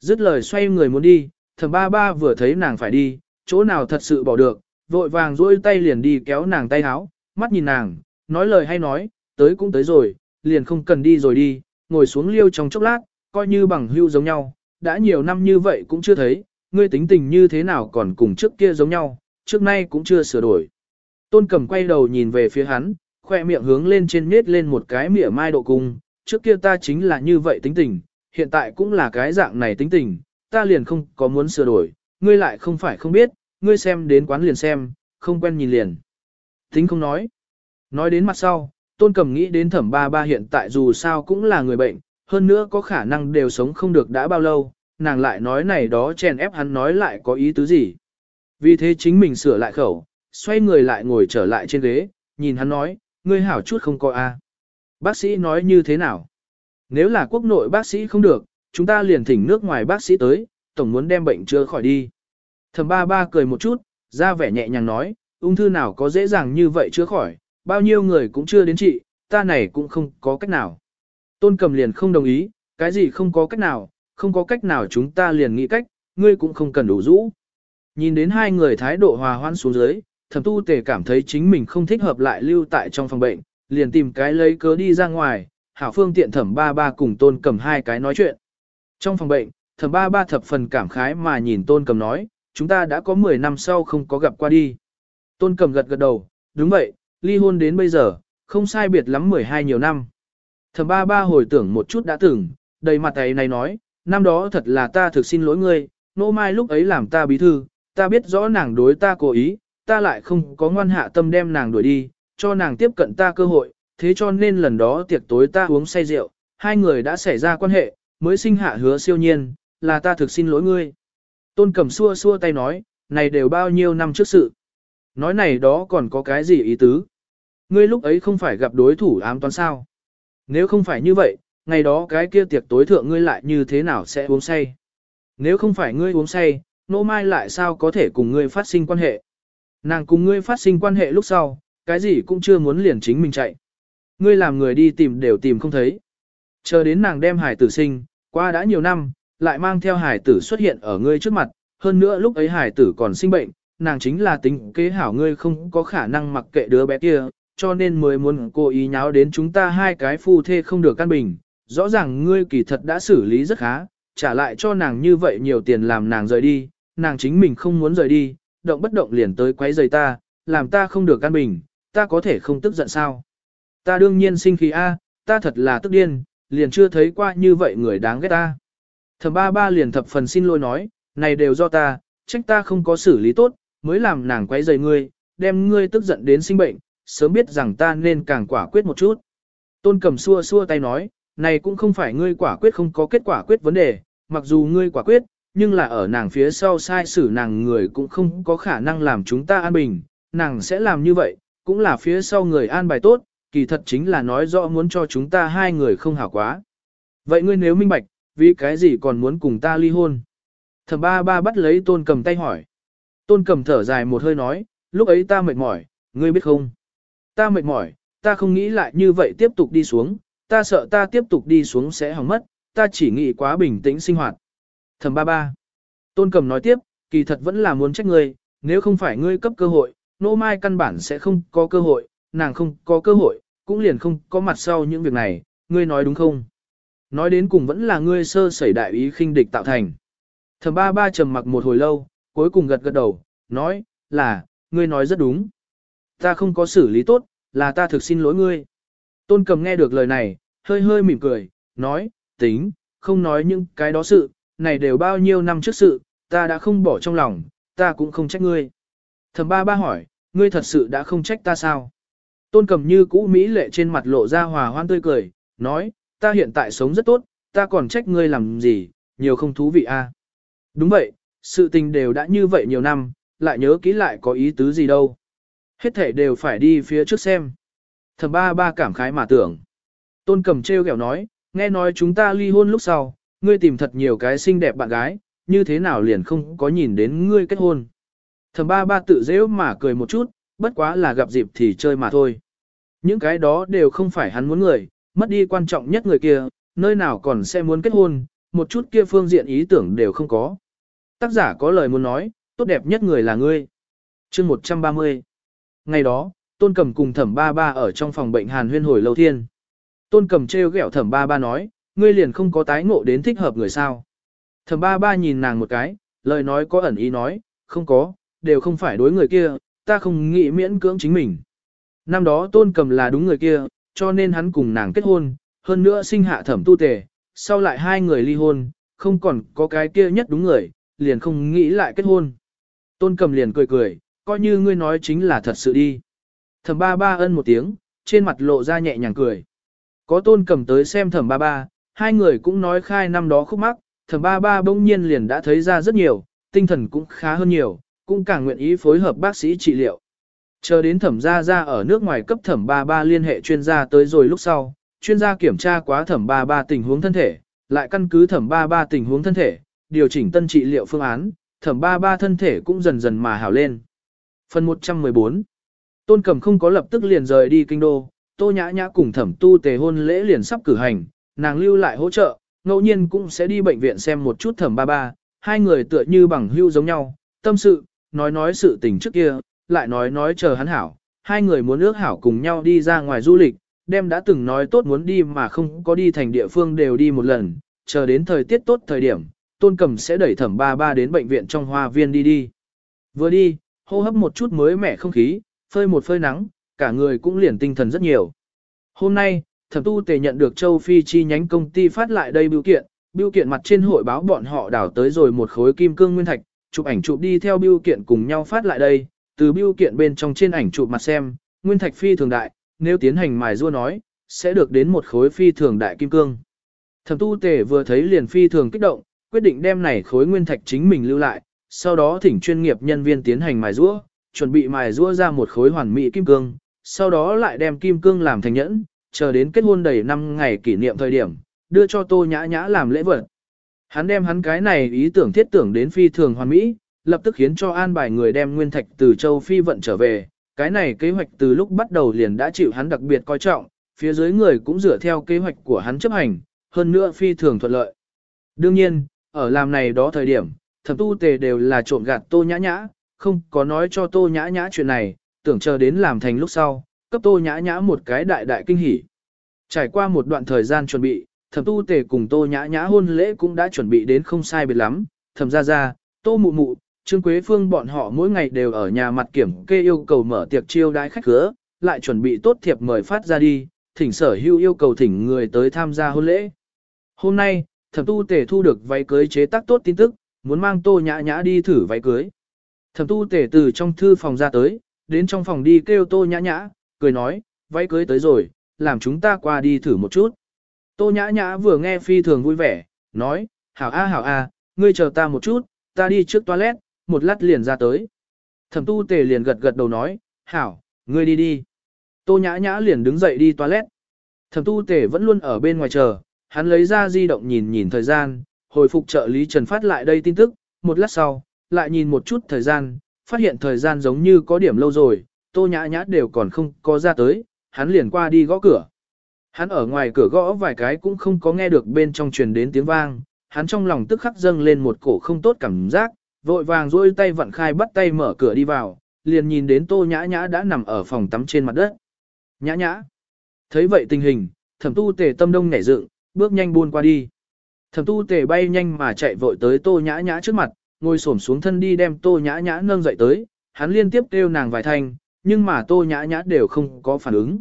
Dứt lời xoay người muốn đi, thầm ba ba vừa thấy nàng phải đi, chỗ nào thật sự bỏ được, vội vàng duỗi tay liền đi kéo nàng tay háo, mắt nhìn nàng, nói lời hay nói, tới cũng tới rồi, liền không cần đi rồi đi, ngồi xuống liêu trong chốc lát, coi như bằng hưu giống nhau, đã nhiều năm như vậy cũng chưa thấy, ngươi tính tình như thế nào còn cùng trước kia giống nhau, trước nay cũng chưa sửa đổi. Tôn cầm quay đầu nhìn về phía hắn, khoe miệng hướng lên trên nết lên một cái mỉa mai độ cung, trước kia ta chính là như vậy tính tình, hiện tại cũng là cái dạng này tính tình, ta liền không có muốn sửa đổi, ngươi lại không phải không biết, ngươi xem đến quán liền xem, không quen nhìn liền. Tính không nói. Nói đến mặt sau, tôn cầm nghĩ đến thẩm ba ba hiện tại dù sao cũng là người bệnh, hơn nữa có khả năng đều sống không được đã bao lâu, nàng lại nói này đó chèn ép hắn nói lại có ý tứ gì. Vì thế chính mình sửa lại khẩu, xoay người lại ngồi trở lại trên ghế, nhìn hắn nói, ngươi hảo chút không coi a. Bác sĩ nói như thế nào? Nếu là quốc nội bác sĩ không được, chúng ta liền thỉnh nước ngoài bác sĩ tới, tổng muốn đem bệnh chữa khỏi đi. Thẩm ba ba cười một chút, ra vẻ nhẹ nhàng nói, ung thư nào có dễ dàng như vậy chữa khỏi, bao nhiêu người cũng chưa đến trị, ta này cũng không có cách nào. Tôn cầm liền không đồng ý, cái gì không có cách nào, không có cách nào chúng ta liền nghĩ cách, ngươi cũng không cần đủ rũ. Nhìn đến hai người thái độ hòa hoãn xuống dưới, thẩm tu tề cảm thấy chính mình không thích hợp lại lưu tại trong phòng bệnh, liền tìm cái lấy cớ đi ra ngoài, hảo phương tiện thẩm ba ba cùng tôn cầm hai cái nói chuyện. Trong phòng bệnh, thẩm ba ba thập phần cảm khái mà nhìn tôn cầm nói, chúng ta đã có 10 năm sau không có gặp qua đi. Tôn cầm gật gật đầu, đúng vậy, ly hôn đến bây giờ, không sai biệt lắm 12 nhiều năm. Thẩm ba ba hồi tưởng một chút đã từng, đầy mặt ấy này nói, năm đó thật là ta thực xin lỗi ngươi, nô mai lúc ấy làm ta bí thư, ta biết rõ nàng đối ta cố ý, ta lại không có ngoan hạ tâm đem nàng đuổi đi, cho nàng tiếp cận ta cơ hội, thế cho nên lần đó tiệc tối ta uống say rượu, hai người đã xảy ra quan hệ, mới sinh hạ hứa siêu nhiên, là ta thực xin lỗi ngươi. Tôn cầm xua xua tay nói, này đều bao nhiêu năm trước sự. Nói này đó còn có cái gì ý tứ? Ngươi lúc ấy không phải gặp đối thủ ám toán sao? Nếu không phải như vậy, ngày đó cái kia tiệc tối thượng ngươi lại như thế nào sẽ uống say? Nếu không phải ngươi uống say, nô mai lại sao có thể cùng ngươi phát sinh quan hệ? Nàng cùng ngươi phát sinh quan hệ lúc sau, cái gì cũng chưa muốn liền chính mình chạy. Ngươi làm người đi tìm đều tìm không thấy. Chờ đến nàng đem hải tử sinh, qua đã nhiều năm, lại mang theo hải tử xuất hiện ở ngươi trước mặt, hơn nữa lúc ấy hải tử còn sinh bệnh, nàng chính là tính kế hảo ngươi không có khả năng mặc kệ đứa bé kia, cho nên mới muốn cố ý nháo đến chúng ta hai cái phu thê không được căn bình. Rõ ràng ngươi kỳ thật đã xử lý rất khá, trả lại cho nàng như vậy nhiều tiền làm nàng rời đi, nàng chính mình không muốn rời đi, động bất động liền tới quấy rầy ta, làm ta không được căn bình, ta có thể không tức giận sao. Ta đương nhiên sinh khí A, ta thật là tức điên, liền chưa thấy qua như vậy người đáng ghét ta. Thẩm ba ba liền thập phần xin lỗi nói, này đều do ta, trách ta không có xử lý tốt, mới làm nàng quấy rầy ngươi, đem ngươi tức giận đến sinh bệnh, sớm biết rằng ta nên càng quả quyết một chút. Tôn cầm xua xua tay nói, này cũng không phải ngươi quả quyết không có kết quả quyết vấn đề, mặc dù ngươi quả quyết, nhưng là ở nàng phía sau sai xử nàng người cũng không có khả năng làm chúng ta an bình, nàng sẽ làm như vậy, cũng là phía sau người an bài tốt, kỳ thật chính là nói rõ muốn cho chúng ta hai người không hảo quá. Vậy ngươi nếu minh bạch, vì cái gì còn muốn cùng ta ly hôn? Thẩm ba ba bắt lấy tôn cầm tay hỏi. Tôn cầm thở dài một hơi nói, lúc ấy ta mệt mỏi, ngươi biết không? Ta mệt mỏi, ta không nghĩ lại như vậy tiếp tục đi xuống, ta sợ ta tiếp tục đi xuống sẽ hỏng mất, ta chỉ nghĩ quá bình tĩnh sinh hoạt. Thẩm ba ba. Tôn cầm nói tiếp, kỳ thật vẫn là muốn trách ngươi, nếu không phải ngươi cấp cơ hội, nô mai căn bản sẽ không có cơ hội, nàng không có cơ hội, cũng liền không có mặt sau những việc này, ngươi nói đúng không? Nói đến cùng vẫn là ngươi sơ sẩy đại ý khinh địch tạo thành. Thẩm ba ba trầm mặc một hồi lâu, cuối cùng gật gật đầu, nói, là, ngươi nói rất đúng. Ta không có xử lý tốt, là ta thực xin lỗi ngươi. Tôn cầm nghe được lời này, hơi hơi mỉm cười, nói, tính, không nói những cái đó sự, này đều bao nhiêu năm trước sự, ta đã không bỏ trong lòng, ta cũng không trách ngươi. Thẩm ba ba hỏi, ngươi thật sự đã không trách ta sao? Tôn cầm như cũ Mỹ lệ trên mặt lộ ra hòa hoan tươi cười, nói, ta hiện tại sống rất tốt, ta còn trách ngươi làm gì, nhiều không thú vị a. À? Đúng vậy, sự tình đều đã như vậy nhiều năm, lại nhớ kỹ lại có ý tứ gì đâu. Hết thể đều phải đi phía trước xem. Thẩm ba ba cảm khái mà tưởng. Tôn cầm treo kẹo nói, nghe nói chúng ta ly hôn lúc sau, ngươi tìm thật nhiều cái xinh đẹp bạn gái, như thế nào liền không có nhìn đến ngươi kết hôn. Thẩm ba ba tự dễ mà cười một chút, bất quá là gặp dịp thì chơi mà thôi. Những cái đó đều không phải hắn muốn người, mất đi quan trọng nhất người kia, nơi nào còn sẽ muốn kết hôn, một chút kia phương diện ý tưởng đều không có. Tác giả có lời muốn nói, tốt đẹp nhất người là ngươi. chương 130 Ngày đó, Tôn Cầm cùng thẩm ba ba ở trong phòng bệnh hàn huyên hồi lâu thiên. Tôn Cầm trêu ghẹo thẩm ba ba nói, ngươi liền không có tái ngộ đến thích hợp người sao. Thẩm ba ba nhìn nàng một cái, lời nói có ẩn ý nói, không có, đều không phải đối người kia, ta không nghĩ miễn cưỡng chính mình. Năm đó Tôn Cầm là đúng người kia, cho nên hắn cùng nàng kết hôn, hơn nữa sinh hạ thẩm tu tề, sau lại hai người ly hôn, không còn có cái kia nhất đúng người, liền không nghĩ lại kết hôn. Tôn cầm liền cười cười, coi như ngươi nói chính là thật sự đi. Thẩm ba ba ân một tiếng, trên mặt lộ ra nhẹ nhàng cười. Có tôn cầm tới xem thẩm ba ba, hai người cũng nói khai năm đó khúc mắc, thẩm ba ba bỗng nhiên liền đã thấy ra rất nhiều, tinh thần cũng khá hơn nhiều, cũng càng nguyện ý phối hợp bác sĩ trị liệu. Chờ đến thẩm gia gia ở nước ngoài cấp thẩm ba ba liên hệ chuyên gia tới rồi lúc sau, chuyên gia kiểm tra quá thẩm ba ba tình huống thân thể, lại căn cứ thẩm ba ba tình huống thân thể, điều chỉnh tân trị liệu phương án, thẩm ba ba thân thể cũng dần dần mà hảo lên. Phần 114 Tôn Cẩm không có lập tức liền rời đi kinh đô, Tô Nhã Nhã cùng thẩm tu tề hôn lễ liền sắp cử hành, nàng lưu lại hỗ trợ, ngẫu nhiên cũng sẽ đi bệnh viện xem một chút thẩm ba ba, hai người tựa như bằng hưu giống nhau, tâm sự, nói nói sự tình trước kia, lại nói nói chờ hắn hảo, hai người muốn ước hảo cùng nhau đi ra ngoài du lịch, đem đã từng nói tốt muốn đi mà không có đi thành địa phương đều đi một lần, chờ đến thời tiết tốt thời điểm, tôn cầm sẽ đẩy thẩm ba ba đến bệnh viện trong hoa viên đi đi. Vừa đi, hô hấp một chút mới mẻ không khí, phơi một phơi nắng, cả người cũng liền tinh thần rất nhiều. Hôm nay, thẩm tu tề nhận được châu Phi chi nhánh công ty phát lại đây biểu kiện, biểu kiện mặt trên hội báo bọn họ đảo tới rồi một khối kim cương nguyên thạch, chụp ảnh chụp đi theo biểu kiện cùng nhau phát lại đây, từ biểu kiện bên trong trên ảnh chụp mặt xem, nguyên thạch phi thường đại, nếu tiến hành mài rua nói, sẽ được đến một khối phi thường đại kim cương. Thẩm tu tề vừa thấy liền phi thường kích động, quyết định đem này khối nguyên thạch chính mình lưu lại, sau đó thỉnh chuyên nghiệp nhân viên tiến hành mài rũa, chuẩn bị mài rũa ra một khối hoàn mỹ kim cương, sau đó lại đem kim cương làm thành nhẫn, chờ đến kết hôn đầy 5 ngày kỷ niệm thời điểm, đưa cho Tô Nhã Nhã làm lễ vật. Hắn đem hắn cái này ý tưởng thiết tưởng đến phi thường hoàn mỹ, lập tức khiến cho an bài người đem nguyên thạch từ châu Phi vận trở về. Cái này kế hoạch từ lúc bắt đầu liền đã chịu hắn đặc biệt coi trọng, phía dưới người cũng dựa theo kế hoạch của hắn chấp hành, hơn nữa phi thường thuận lợi. Đương nhiên, ở làm này đó thời điểm, thẩm tu tề đều là trộn gạt tô nhã nhã, không có nói cho tô nhã nhã chuyện này, tưởng chờ đến làm thành lúc sau, cấp tô nhã nhã một cái đại đại kinh hỉ. Trải qua một đoạn thời gian chuẩn bị, thẩm tu tề cùng tô nhã nhã hôn lễ cũng đã chuẩn bị đến không sai biệt lắm, thẩm ra ra, tô mụ mụ, trương quế phương bọn họ mỗi ngày đều ở nhà mặt kiểm kê yêu cầu mở tiệc chiêu đãi khách khứa, lại chuẩn bị tốt thiệp mời phát ra đi, thỉnh sở hưu yêu cầu thỉnh người tới tham gia hôn lễ. Hôm nay, thẩm tu tề thu được váy cưới chế tác tốt tin tức, muốn mang tô nhã nhã đi thử váy cưới. Thẩm tu tề từ trong thư phòng ra tới, đến trong phòng đi kêu tô nhã nhã, cười nói, váy cưới tới rồi, làm chúng ta qua đi thử một chút. Tô nhã nhã vừa nghe phi thường vui vẻ, nói, hảo a hảo a, ngươi chờ ta một chút, ta đi trước toilet, một lát liền ra tới. Thẩm tu tề liền gật gật đầu nói, hảo, ngươi đi đi. Tô nhã nhã liền đứng dậy đi toilet. Thẩm tu tề vẫn luôn ở bên ngoài chờ, hắn lấy ra di động nhìn nhìn thời gian, hồi phục trợ lý Trần phát lại đây tin tức, một lát sau, lại nhìn một chút thời gian, phát hiện thời gian giống như có điểm lâu rồi, tô nhã nhã đều còn không có ra tới, hắn liền qua đi gõ cửa. Hắn ở ngoài cửa gõ vài cái cũng không có nghe được bên trong truyền đến tiếng vang, hắn trong lòng tức khắc dâng lên một cổ không tốt cảm giác, vội vàng duỗi tay vặn khai bắt tay mở cửa đi vào, liền nhìn đến tô nhã nhã đã nằm ở phòng tắm trên mặt đất. Nhã nhã. Thấy vậy tình hình, thẩm tu tề tâm đông nảy dựng, bước nhanh buôn qua đi. Thẩm tu tề bay nhanh mà chạy vội tới tô nhã nhã trước mặt, ngồi xổm xuống thân đi đem tô nhã nhã nâng dậy tới, hắn liên tiếp kêu nàng vài thanh, nhưng mà tô nhã nhã đều không có phản ứng.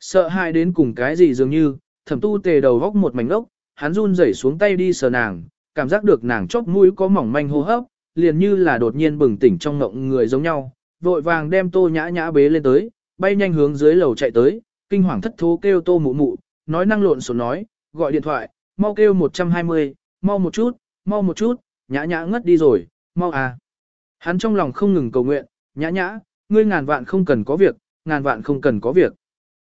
Sợ hãi đến cùng cái gì dường như, thẩm tu tề đầu góc một mảnh ốc, hắn run rẩy xuống tay đi sờ nàng, cảm giác được nàng chóp mũi có mỏng manh hô hấp, liền như là đột nhiên bừng tỉnh trong ngộng người giống nhau, vội vàng đem tô nhã nhã bế lên tới, bay nhanh hướng dưới lầu chạy tới, kinh hoàng thất thố kêu tô mụ mụ, nói năng lộn xộn nói, gọi điện thoại, mau kêu 120, mau một chút, mau một chút, nhã nhã ngất đi rồi, mau à. Hắn trong lòng không ngừng cầu nguyện, nhã nhã, ngươi ngàn vạn không cần có việc, ngàn vạn không cần có việc.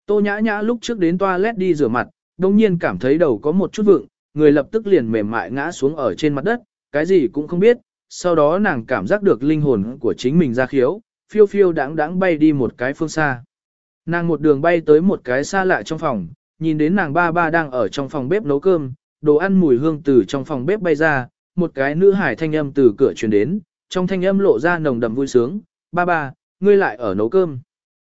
Tô nhã nhã lúc trước đến toilet đi rửa mặt, đồng nhiên cảm thấy đầu có một chút vượng, người lập tức liền mềm mại ngã xuống ở trên mặt đất, cái gì cũng không biết, sau đó nàng cảm giác được linh hồn của chính mình ra khiếu, phiêu phiêu đáng đáng bay đi một cái phương xa. Nàng một đường bay tới một cái xa lạ trong phòng, nhìn đến nàng ba ba đang ở trong phòng bếp nấu cơm, đồ ăn mùi hương từ trong phòng bếp bay ra, một cái nữ hải thanh âm từ cửa truyền đến, trong thanh âm lộ ra nồng đậm vui sướng, ba ba, ngươi lại ở nấu cơm.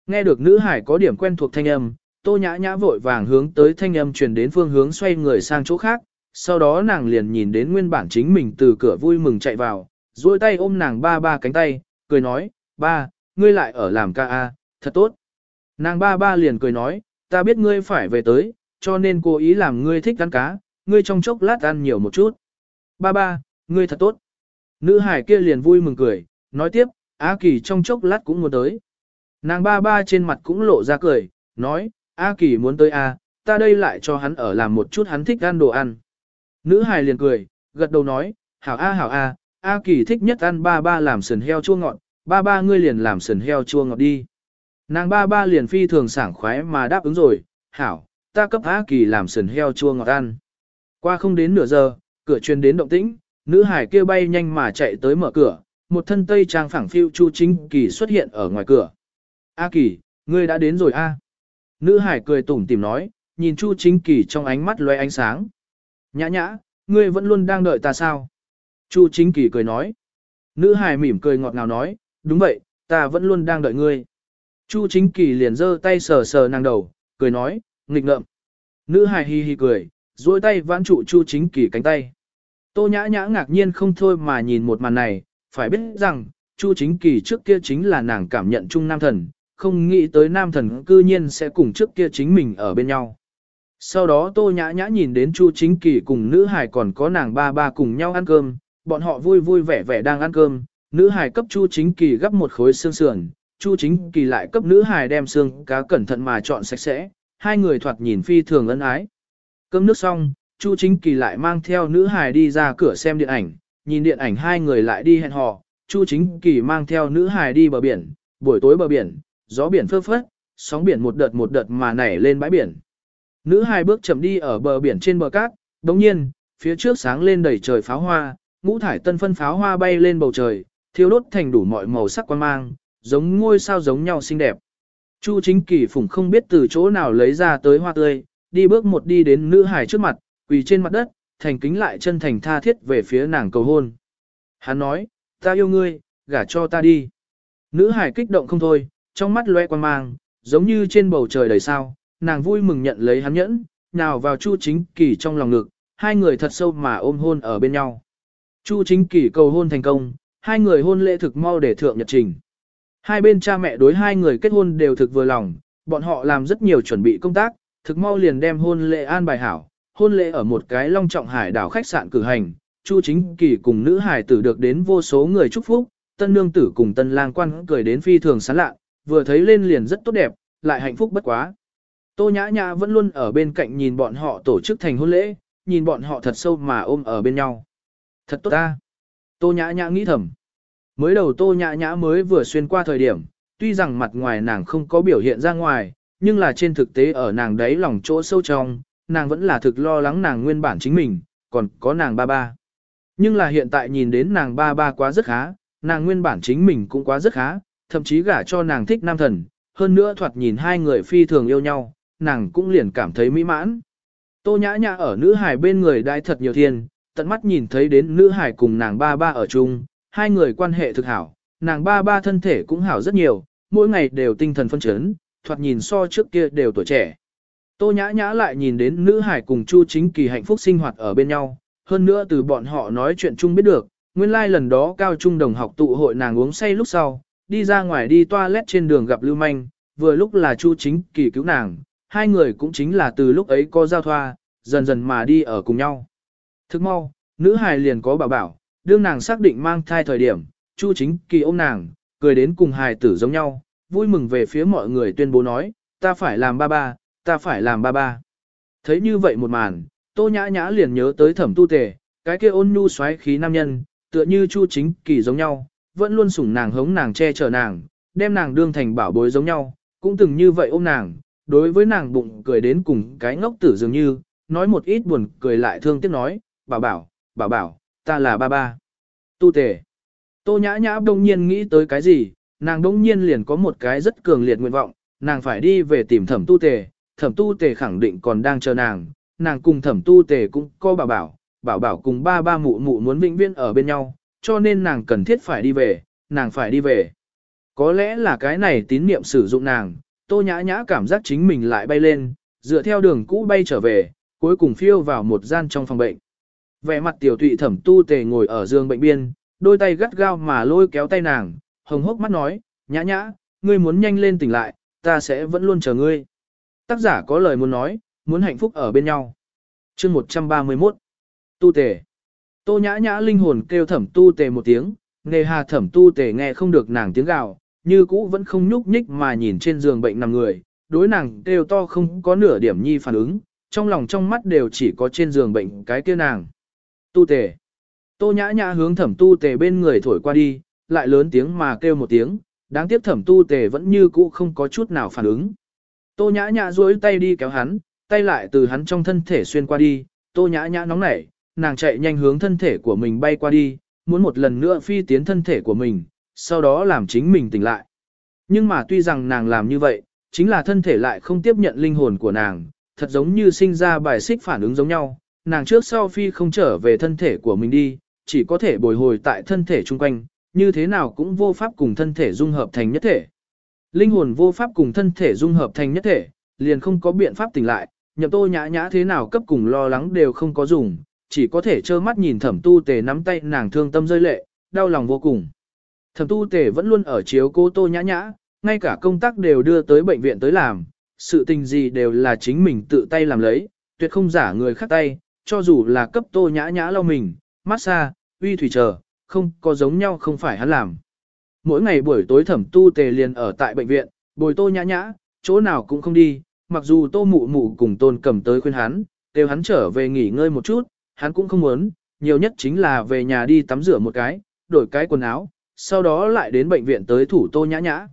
Nghe được nữ hải có điểm quen thuộc thanh âm, tô nhã nhã vội vàng hướng tới thanh âm truyền đến phương hướng xoay người sang chỗ khác, sau đó nàng liền nhìn đến nguyên bản chính mình từ cửa vui mừng chạy vào, duỗi tay ôm nàng ba ba cánh tay, cười nói, ba, ngươi lại ở làm ca a, thật tốt. Nàng ba ba liền cười nói, ta biết ngươi phải về tới, cho nên cố ý làm ngươi thích ăn cá, ngươi trong chốc lát ăn nhiều một chút. Ba ba, ngươi thật tốt. Nữ hải kia liền vui mừng cười, nói tiếp, A Kỳ trong chốc lát cũng muốn tới. Nàng ba ba trên mặt cũng lộ ra cười, nói, A Kỳ muốn tới A, ta đây lại cho hắn ở làm một chút hắn thích ăn đồ ăn. Nữ hài liền cười, gật đầu nói, hảo A hảo A, A Kỳ thích nhất ăn ba ba làm sườn heo chua ngọt, ba ba ngươi liền làm sườn heo chua ngọt đi. Nàng ba ba liền phi thường sảng khoái mà đáp ứng rồi, hảo, ta cấp A Kỳ làm sườn heo chua ngọt ăn. Qua không đến nửa giờ, cửa truyền đến động tĩnh, nữ hải kia bay nhanh mà chạy tới mở cửa, một thân tây trang phẳng phiu Chu Chính Kỳ xuất hiện ở ngoài cửa. A Kỳ, ngươi đã đến rồi a. Nữ hải cười tủm tỉm nói, nhìn Chu Chính Kỳ trong ánh mắt lóe ánh sáng. Nhã nhã, ngươi vẫn luôn đang đợi ta sao? Chu Chính Kỳ cười nói. Nữ hải mỉm cười ngọt ngào nói, đúng vậy, ta vẫn luôn đang đợi ngươi. Chu Chính Kỳ liền giơ tay sờ sờ nàng đầu, cười nói, nghịch ngợm. Nữ hải hi hi cười, duỗi tay vãn trụ Chu Chính Kỳ cánh tay. Tô nhã nhã ngạc nhiên không thôi mà nhìn một màn này, phải biết rằng, Chu Chính Kỳ trước kia chính là nàng cảm nhận chung nam thần, không nghĩ tới nam thần cư nhiên sẽ cùng trước kia chính mình ở bên nhau. Sau đó Tô Nhã Nhã nhìn đến Chu Chính Kỳ cùng nữ hải còn có nàng ba ba cùng nhau ăn cơm, bọn họ vui vui vẻ vẻ đang ăn cơm, nữ hải cấp Chu Chính Kỳ gấp một khối xương sườn, Chu Chính Kỳ lại cấp nữ hải đem xương cá cẩn thận mà chọn sạch sẽ, hai người thoạt nhìn phi thường ân ái. Cơm nước xong, Chu Chính Kỳ lại mang theo nữ hải đi ra cửa xem điện ảnh, nhìn điện ảnh hai người lại đi hẹn hò, Chu Chính Kỳ mang theo nữ hài đi bờ biển, buổi tối bờ biển, gió biển phơ phất, sóng biển một đợt một đợt mà nảy lên bãi biển. Nữ hài bước chậm đi ở bờ biển trên bờ cát, đồng nhiên, phía trước sáng lên đầy trời pháo hoa, ngũ thải tân phân pháo hoa bay lên bầu trời, thiêu đốt thành đủ mọi màu sắc quan mang, giống ngôi sao giống nhau xinh đẹp. Chu chính kỳ phủng không biết từ chỗ nào lấy ra tới hoa tươi, đi bước một đi đến nữ hài trước mặt, quỳ trên mặt đất, thành kính lại chân thành tha thiết về phía nàng cầu hôn. Hắn nói, ta yêu ngươi, gả cho ta đi. Nữ hải kích động không thôi, trong mắt loe quan mang, giống như trên bầu trời đầy sao, nàng vui mừng nhận lấy hắn nhẫn, nào vào Chu Chính Kỳ trong lòng ngực, hai người thật sâu mà ôm hôn ở bên nhau. Chu Chính Kỳ cầu hôn thành công, hai người hôn lễ thực mau để thượng nhật trình. Hai bên cha mẹ đối hai người kết hôn đều thực vừa lòng, bọn họ làm rất nhiều chuẩn bị công tác, thực mau liền đem hôn lễ an bài hảo, hôn lễ ở một cái long trọng hải đảo khách sạn cử hành, Chu Chính Kỳ cùng nữ hải tử được đến vô số người chúc phúc, tân nương tử cùng tân lang quan cười đến phi thường sán lạ, vừa thấy lên liền rất tốt đẹp, lại hạnh phúc bất quá. Tô Nhã Nhã vẫn luôn ở bên cạnh nhìn bọn họ tổ chức thành hôn lễ, nhìn bọn họ thật sâu mà ôm ở bên nhau. Thật tốt ta. Tô Nhã Nhã nghĩ thầm. Mới đầu Tô Nhã Nhã mới vừa xuyên qua thời điểm, tuy rằng mặt ngoài nàng không có biểu hiện ra ngoài, nhưng là trên thực tế ở nàng đấy lòng chỗ sâu trong, nàng vẫn là thực lo lắng nàng nguyên bản chính mình, còn có nàng ba ba. Nhưng là hiện tại nhìn đến nàng ba ba quá rất khá, nàng nguyên bản chính mình cũng quá rất khá, thậm chí gả cho nàng thích nam thần, hơn nữa thoạt nhìn hai người phi thường yêu nhau, nàng cũng liền cảm thấy mỹ mãn. Tô nhã nhã ở nữ hải bên người đai thật nhiều thiên, tận mắt nhìn thấy đến nữ hải cùng nàng ba ba ở chung, hai người quan hệ thực hảo, nàng ba ba thân thể cũng hảo rất nhiều, mỗi ngày đều tinh thần phân chấn, thoạt nhìn so trước kia đều tuổi trẻ. Tô nhã nhã lại nhìn đến nữ hải cùng Chu chính kỳ hạnh phúc sinh hoạt ở bên nhau, hơn nữa từ bọn họ nói chuyện chung biết được, nguyên lai like lần đó cao trung đồng học tụ hội nàng uống say lúc sau, đi ra ngoài đi toilet trên đường gặp Lưu Manh, vừa lúc là Chu chính kỳ cứu nàng, hai người cũng chính là từ lúc ấy có giao thoa, dần dần mà đi ở cùng nhau. Thức mau, nữ hài liền có bảo bảo, đương nàng xác định mang thai thời điểm, Chu chính kỳ ôm nàng, cười đến cùng hài tử giống nhau, vui mừng về phía mọi người tuyên bố nói, ta phải làm ba ba, ta phải làm ba ba. Thấy như vậy một màn, tô nhã nhã liền nhớ tới thẩm tu tề, cái kia ôn nhu xoáy khí nam nhân, tựa như chu chính kỳ giống nhau, vẫn luôn sủng nàng hống nàng che chở nàng, đem nàng đương thành bảo bối giống nhau, cũng từng như vậy ôm nàng, đối với nàng bụng cười đến cùng cái ngốc tử dường như, nói một ít buồn cười lại thương tiếc nói, bảo bảo, bảo bảo, ta là ba ba. Tu tề. Tô nhã nhã đông nhiên nghĩ tới cái gì, nàng đông nhiên liền có một cái rất cường liệt nguyện vọng, nàng phải đi về tìm thẩm tu tề, thẩm tu tề khẳng định còn đang chờ nàng, nàng cùng thẩm tu tề cũng có bảo bảo, bảo bảo cùng ba ba mụ mụ muốn vĩnh viễn ở bên nhau, cho nên nàng cần thiết phải đi về, nàng phải đi về. Có lẽ là cái này tín niệm sử dụng nàng, tô nhã nhã cảm giác chính mình lại bay lên, dựa theo đường cũ bay trở về, cuối cùng phiêu vào một gian trong phòng bệnh. Vẻ mặt tiểu thụy thẩm tu tề ngồi ở giường bệnh biên, đôi tay gắt gao mà lôi kéo tay nàng, hồng hốc mắt nói, nhã nhã, ngươi muốn nhanh lên tỉnh lại, ta sẽ vẫn luôn chờ ngươi. Tác giả có lời muốn nói, muốn hạnh phúc ở bên nhau. chương 131 Tu tề Tô nhã nhã linh hồn kêu thẩm tu tề một tiếng, nề hà thẩm tu tề nghe không được nàng tiếng gào, như cũ vẫn không nhúc nhích mà nhìn trên giường bệnh nằm người, đối nàng kêu to không có nửa điểm nhi phản ứng, trong lòng trong mắt đều chỉ có trên giường bệnh cái kia nàng. Tu tề. Tô nhã nhã hướng thẩm tu tề bên người thổi qua đi, lại lớn tiếng mà kêu một tiếng, đáng tiếc thẩm tu tề vẫn như cũ không có chút nào phản ứng. Tô nhã nhã duỗi tay đi kéo hắn, tay lại từ hắn trong thân thể xuyên qua đi, tô nhã nhã nóng nảy, nàng chạy nhanh hướng thân thể của mình bay qua đi, muốn một lần nữa phi tiến thân thể của mình, sau đó làm chính mình tỉnh lại. Nhưng mà tuy rằng nàng làm như vậy, chính là thân thể lại không tiếp nhận linh hồn của nàng, thật giống như sinh ra bài xích phản ứng giống nhau, nàng trước sau phi không trở về thân thể của mình đi, chỉ có thể bồi hồi tại thân thể chung quanh, như thế nào cũng vô pháp cùng thân thể dung hợp thành nhất thể. Linh hồn vô pháp cùng thân thể dung hợp thành nhất thể, liền không có biện pháp tỉnh lại, nhậm tô nhã nhã thế nào cấp cùng lo lắng đều không có dùng, chỉ có thể trơ mắt nhìn thẩm tu tề nắm tay nàng thương tâm rơi lệ, đau lòng vô cùng. Thẩm tu tề vẫn luôn ở chiếu cô tô nhã nhã, ngay cả công tác đều đưa tới bệnh viện tới làm, sự tình gì đều là chính mình tự tay làm lấy, tuyệt không giả người khác tay, cho dù là cấp tô nhã nhã lau mình, massage, uy thủy chờ, không có giống nhau không phải hắn làm. Mỗi ngày buổi tối thẩm tu tề liền ở tại bệnh viện, bồi tô nhã nhã, chỗ nào cũng không đi, mặc dù tô mụ mụ cùng tôn cầm tới khuyên hắn, đều hắn trở về nghỉ ngơi một chút, hắn cũng không muốn, nhiều nhất chính là về nhà đi tắm rửa một cái, đổi cái quần áo, sau đó lại đến bệnh viện tới thủ tô nhã nhã.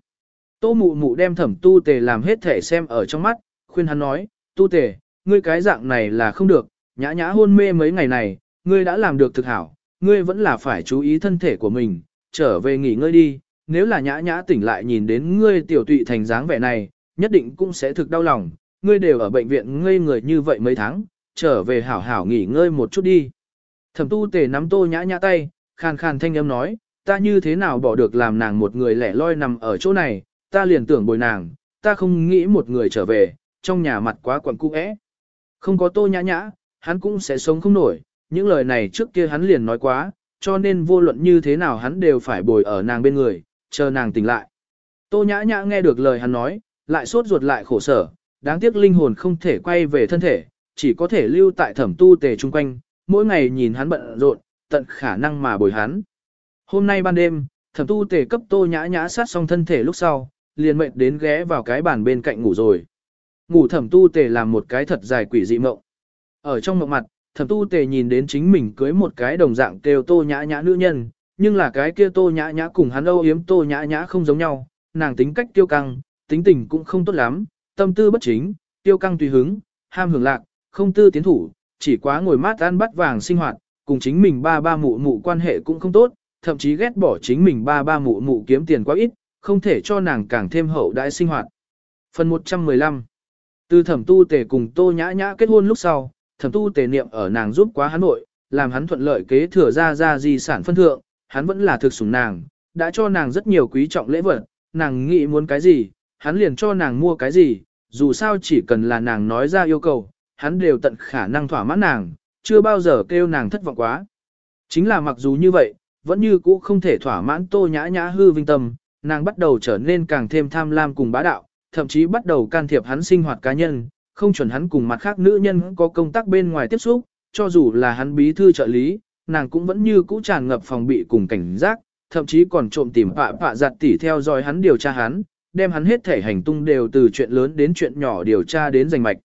Tô mụ mụ đem thẩm tu tề làm hết thể xem ở trong mắt, khuyên hắn nói, tu tề, ngươi cái dạng này là không được, nhã nhã hôn mê mấy ngày này, ngươi đã làm được thực hảo, ngươi vẫn là phải chú ý thân thể của mình, trở về nghỉ ngơi đi, nếu là nhã nhã tỉnh lại nhìn đến ngươi tiểu tụy thành dáng vẻ này, nhất định cũng sẽ thực đau lòng, ngươi đều ở bệnh viện ngây người như vậy mấy tháng, trở về hảo hảo nghỉ ngơi một chút đi. Thẩm tu tề nắm tô nhã nhã tay, khàn khàn thanh âm nói, ta như thế nào bỏ được làm nàng một người lẻ loi nằm ở chỗ này, ta liền tưởng bồi nàng, ta không nghĩ một người trở về, trong nhà mặt quá quẩn cung ẽ. Không có tô nhã nhã, hắn cũng sẽ sống không nổi, những lời này trước kia hắn liền nói quá, cho nên vô luận như thế nào hắn đều phải bồi ở nàng bên người, chờ nàng tỉnh lại. Tô nhã nhã nghe được lời hắn nói, lại sốt ruột lại khổ sở, đáng tiếc linh hồn không thể quay về thân thể, chỉ có thể lưu tại thẩm tu tề chung quanh, mỗi ngày nhìn hắn bận rộn, tận khả năng mà bồi hắn. Hôm nay ban đêm, thẩm tu tề cấp tô nhã nhã sát xong thân thể lúc sau, liền mệnh đến ghé vào cái bàn bên cạnh ngủ rồi. Ngủ thẩm tu tề làm một cái thật dài quỷ dị mộng. Ở trong mộng mặt, thẩm tu tề nhìn đến chính mình cưới một cái đồng dạng kêu tô nhã nhã nữ nhân, nhưng là cái kia tô nhã nhã cùng hắn âu yếm tô nhã nhã không giống nhau, nàng tính cách tiêu căng, tính tình cũng không tốt lắm, tâm tư bất chính, tiêu căng tùy hứng, ham hưởng lạc, không tư tiến thủ, chỉ quá ngồi mát ăn bắt vàng sinh hoạt, cùng chính mình ba ba mụ mụ quan hệ cũng không tốt, thậm chí ghét bỏ chính mình ba ba mụ mụ kiếm tiền quá ít, không thể cho nàng càng thêm hậu đại sinh hoạt. Phần 115 Từ thẩm tu tề cùng tô nhã nhã kết hôn lúc sau, thẩm tu tề niệm ở nàng giúp quá hắn nội, làm hắn thuận lợi kế thừa ra ra di sản phân thượng, hắn vẫn là thực sủng nàng, đã cho nàng rất nhiều quý trọng lễ vật, nàng nghĩ muốn cái gì, hắn liền cho nàng mua cái gì, dù sao chỉ cần là nàng nói ra yêu cầu, hắn đều tận khả năng thỏa mãn nàng, chưa bao giờ kêu nàng thất vọng quá. Chính là mặc dù như vậy, vẫn như cũ không thể thỏa mãn tô nhã nhã hư vinh tâm, nàng bắt đầu trở nên càng thêm tham lam cùng bá đạo, thậm chí bắt đầu can thiệp hắn sinh hoạt cá nhân, không chuẩn hắn cùng mặt khác nữ nhân có công tác bên ngoài tiếp xúc, cho dù là hắn bí thư trợ lý, nàng cũng vẫn như cũ tràn ngập phòng bị cùng cảnh giác, thậm chí còn trộm tìm pạ pạ giặt tỉ theo dõi hắn điều tra hắn, đem hắn hết thể hành tung đều từ chuyện lớn đến chuyện nhỏ điều tra đến rành mạch.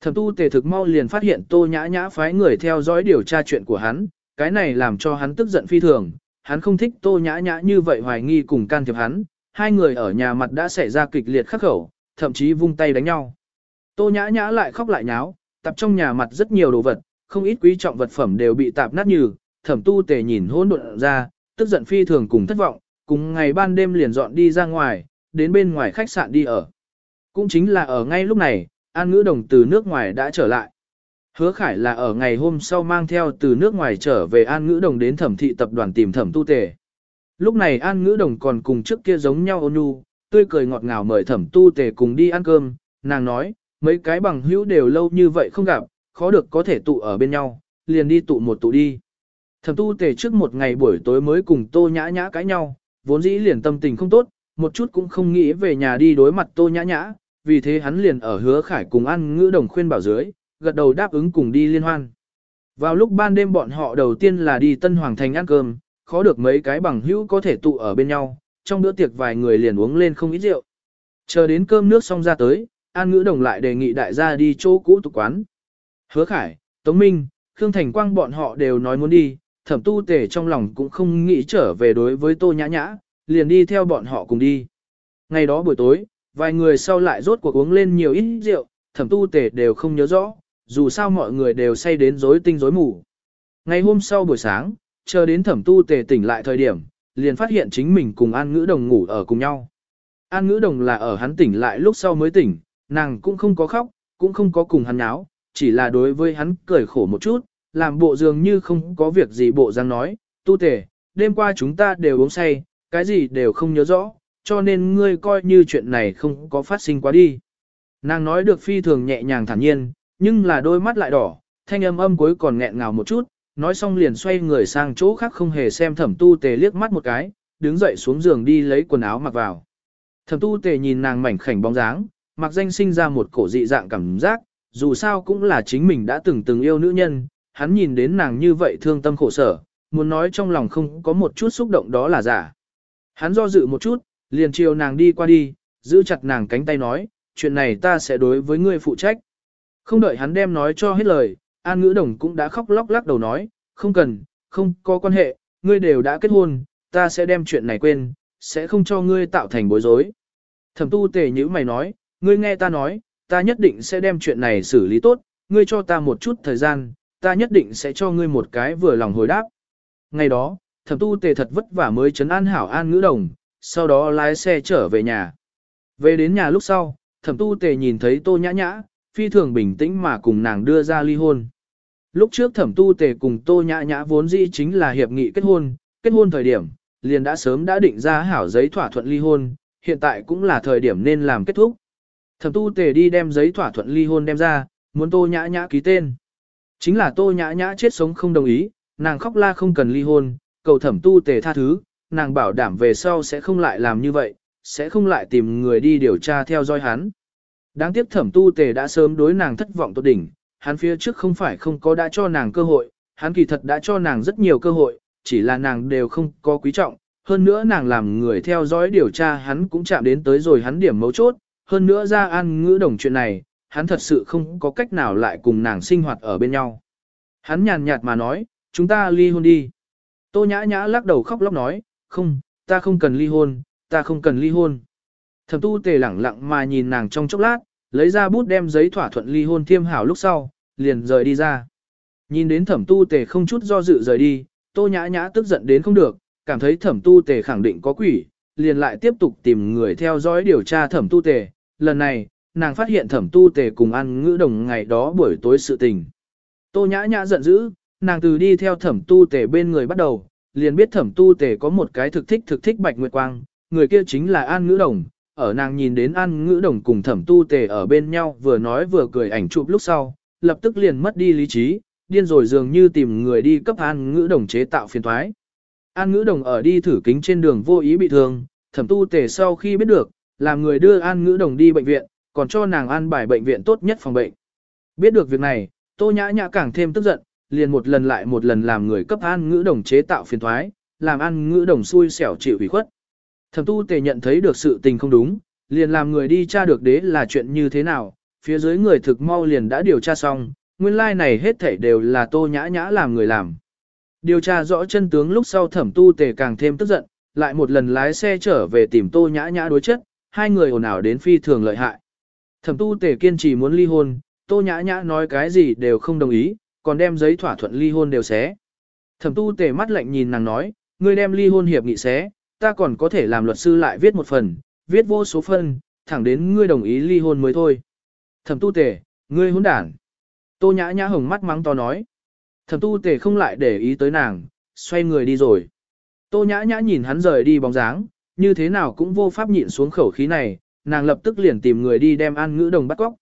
Thẩm tu tề thực mau liền phát hiện tô nhã nhã phái người theo dõi điều tra chuyện của hắn, cái này làm cho hắn tức giận phi thường, hắn không thích tô nhã nhã như vậy hoài nghi cùng can thiệp hắn, hai người ở nhà mặt đã xảy ra kịch liệt khắc khẩu, thậm chí vung tay đánh nhau. Tô nhã nhã lại khóc lại nháo, tập trong nhà mặt rất nhiều đồ vật, không ít quý trọng vật phẩm đều bị tạp nát như, thẩm tu tề nhìn hỗn độn ra, tức giận phi thường cùng thất vọng, cùng ngày ban đêm liền dọn đi ra ngoài, đến bên ngoài khách sạn đi ở. Cũng chính là ở ngay lúc này, An Ngữ Đồng từ nước ngoài đã trở lại. Hứa Khải là ở ngày hôm sau mang theo từ nước ngoài trở về An Ngữ Đồng đến thẩm thị tập đoàn tìm thẩm tu tề. Lúc này An Ngữ Đồng còn cùng trước kia giống nhau ôn nhu, tươi cười ngọt ngào mời thẩm tu tề cùng đi ăn cơm, nàng nói, mấy cái bằng hữu đều lâu như vậy không gặp, khó được có thể tụ ở bên nhau, liền đi tụ một tụ đi. Thẩm tu tề trước một ngày buổi tối mới cùng tô nhã nhã cãi nhau, vốn dĩ liền tâm tình không tốt, một chút cũng không nghĩ về nhà đi đối mặt tô nhã nhã, vì thế hắn liền ở hứa khải cùng ăn ngữ đồng khuyên bảo dưới, gật đầu đáp ứng cùng đi liên hoan. Vào lúc ban đêm bọn họ đầu tiên là đi Tân Hoàng Thành ăn cơm, khó được mấy cái bằng hữu có thể tụ ở bên nhau, trong bữa tiệc vài người liền uống lên không ít rượu. Chờ đến cơm nước xong ra tới, An Ngữ Đồng lại đề nghị đại gia đi chỗ cũ tục quán. Hứa Khải, Tống Minh, Khương Thành Quang bọn họ đều nói muốn đi, thẩm tu tể trong lòng cũng không nghĩ trở về đối với Tô Nhã Nhã, liền đi theo bọn họ cùng đi. Ngày đó buổi tối, vài người sau lại rốt cuộc uống lên nhiều ít rượu, thẩm tu tể đều không nhớ rõ, dù sao mọi người đều say đến rối tinh rối mù. Ngày hôm sau buổi sáng, chờ đến thẩm tu tề tỉnh lại thời điểm, liền phát hiện chính mình cùng An Ngữ Đồng ngủ ở cùng nhau. An Ngữ Đồng là ở hắn tỉnh lại lúc sau mới tỉnh, nàng cũng không có khóc, cũng không có cùng hắn náo, chỉ là đối với hắn cười khổ một chút, làm bộ dường như không có việc gì bộ dáng nói, tu tề, đêm qua chúng ta đều uống say, cái gì đều không nhớ rõ, cho nên ngươi coi như chuyện này không có phát sinh quá đi. Nàng nói được phi thường nhẹ nhàng thản nhiên, nhưng là đôi mắt lại đỏ, thanh âm âm cuối còn nghẹn ngào một chút, nói xong liền xoay người sang chỗ khác không hề xem thẩm tu tề liếc mắt một cái, đứng dậy xuống giường đi lấy quần áo mặc vào. Thẩm tu tề nhìn nàng mảnh khảnh bóng dáng, mặc danh sinh ra một cổ dị dạng cảm giác, dù sao cũng là chính mình đã từng từng yêu nữ nhân, hắn nhìn đến nàng như vậy thương tâm khổ sở, muốn nói trong lòng không có một chút xúc động đó là giả. Hắn do dự một chút, liền chiều nàng đi qua đi, giữ chặt nàng cánh tay nói, chuyện này ta sẽ đối với ngươi phụ trách. Không đợi hắn đem nói cho hết lời, An Ngữ Đồng cũng đã khóc lóc lắc đầu nói, không cần, không có quan hệ, ngươi đều đã kết hôn, ta sẽ đem chuyện này quên, sẽ không cho ngươi tạo thành bối rối. Thẩm tu tề như mày nói, ngươi nghe ta nói, ta nhất định sẽ đem chuyện này xử lý tốt, ngươi cho ta một chút thời gian, ta nhất định sẽ cho ngươi một cái vừa lòng hồi đáp. Ngày đó, thẩm tu tề thật vất vả mới chấn an hảo an ngữ đồng, sau đó lái xe trở về nhà. Về đến nhà lúc sau, thẩm tu tề nhìn thấy tô nhã nhã, phi thường bình tĩnh mà cùng nàng đưa ra ly hôn. Lúc trước thẩm tu tề cùng tô nhã nhã vốn dĩ chính là hiệp nghị kết hôn, kết hôn thời điểm, liền đã sớm đã định ra hảo giấy thỏa thuận ly hôn, hiện tại cũng là thời điểm nên làm kết thúc. Thẩm tu tề đi đem giấy thỏa thuận ly hôn đem ra, muốn tô nhã nhã ký tên. Chính là tô nhã nhã chết sống không đồng ý, nàng khóc la không cần ly hôn, cầu thẩm tu tề tha thứ, nàng bảo đảm về sau sẽ không lại làm như vậy, sẽ không lại tìm người đi điều tra theo dõi hắn. Đáng tiếc thẩm tu tề đã sớm đối nàng thất vọng tốt đỉnh, hắn phía trước không phải không có đã cho nàng cơ hội, hắn kỳ thật đã cho nàng rất nhiều cơ hội, chỉ là nàng đều không có quý trọng, hơn nữa nàng làm người theo dõi điều tra hắn cũng chạm đến tới rồi hắn điểm mấu chốt, hơn nữa ra an ngữ đồng chuyện này, hắn thật sự không có cách nào lại cùng nàng sinh hoạt ở bên nhau. Hắn nhàn nhạt mà nói, chúng ta ly hôn đi. Tô nhã nhã lắc đầu khóc lóc nói, không, ta không cần ly hôn, ta không cần ly hôn. Thẩm tu tề lẳng lặng mà nhìn nàng trong chốc lát, lấy ra bút đem giấy thỏa thuận ly hôn thiêm hảo lúc sau, liền rời đi ra. Nhìn đến thẩm tu tề không chút do dự rời đi, tô nhã nhã tức giận đến không được, cảm thấy thẩm tu tề khẳng định có quỷ, liền lại tiếp tục tìm người theo dõi điều tra thẩm tu tề. Lần này, nàng phát hiện thẩm tu tề cùng ăn ngữ đồng ngày đó buổi tối sự tình. Tô nhã nhã giận dữ, nàng từ đi theo thẩm tu tề bên người bắt đầu, liền biết thẩm tu tề có một cái thực thích thực thích bạch nguyệt quang, người kia chính là An Ngữ Đồng. Ở nàng nhìn đến An Ngữ Đồng cùng thẩm tu tề ở bên nhau vừa nói vừa cười ảnh chụp lúc sau, lập tức liền mất đi lý trí, điên rồi dường như tìm người đi cấp An Ngữ Đồng chế tạo phiền thoái. An Ngữ Đồng ở đi thử kính trên đường vô ý bị thương, thẩm tu tề sau khi biết được, làm người đưa An Ngữ Đồng đi bệnh viện, còn cho nàng an bài bệnh viện tốt nhất phòng bệnh. Biết được việc này, Tô Nhã Nhã càng thêm tức giận, liền một lần lại một lần làm người cấp An Ngữ Đồng chế tạo phiền thoái, làm An Ngữ Đồng xui xẻo chịu ủy khuất. Thẩm tu tề nhận thấy được sự tình không đúng, liền làm người đi tra được đế là chuyện như thế nào, phía dưới người thực mau liền đã điều tra xong, nguyên lai like này hết thảy đều là Tô Nhã Nhã làm người làm. Điều tra rõ chân tướng lúc sau thẩm tu tề càng thêm tức giận, lại một lần lái xe trở về tìm Tô Nhã Nhã đối chất, hai người ồn ào đến phi thường lợi hại. Thẩm tu tề kiên trì muốn ly hôn, Tô Nhã Nhã nói cái gì đều không đồng ý, còn đem giấy thỏa thuận ly hôn đều xé. Thẩm tu tề mắt lạnh nhìn nàng nói, ngươi đem ly hôn hiệp nghị xé, ta còn có thể làm luật sư lại viết một phần, viết vô số phân, thẳng đến ngươi đồng ý ly hôn mới thôi. Thẩm tu tề, ngươi hôn đản. Tô Nhã Nhã hồng mắt mắng to nói. Thẩm tu tề không lại để ý tới nàng, xoay người đi rồi. Tô nhã nhã nhìn hắn rời đi bóng dáng, như thế nào cũng vô pháp nhịn xuống khẩu khí này, nàng lập tức liền tìm người đi đem an ngữ đồng bắt cóc.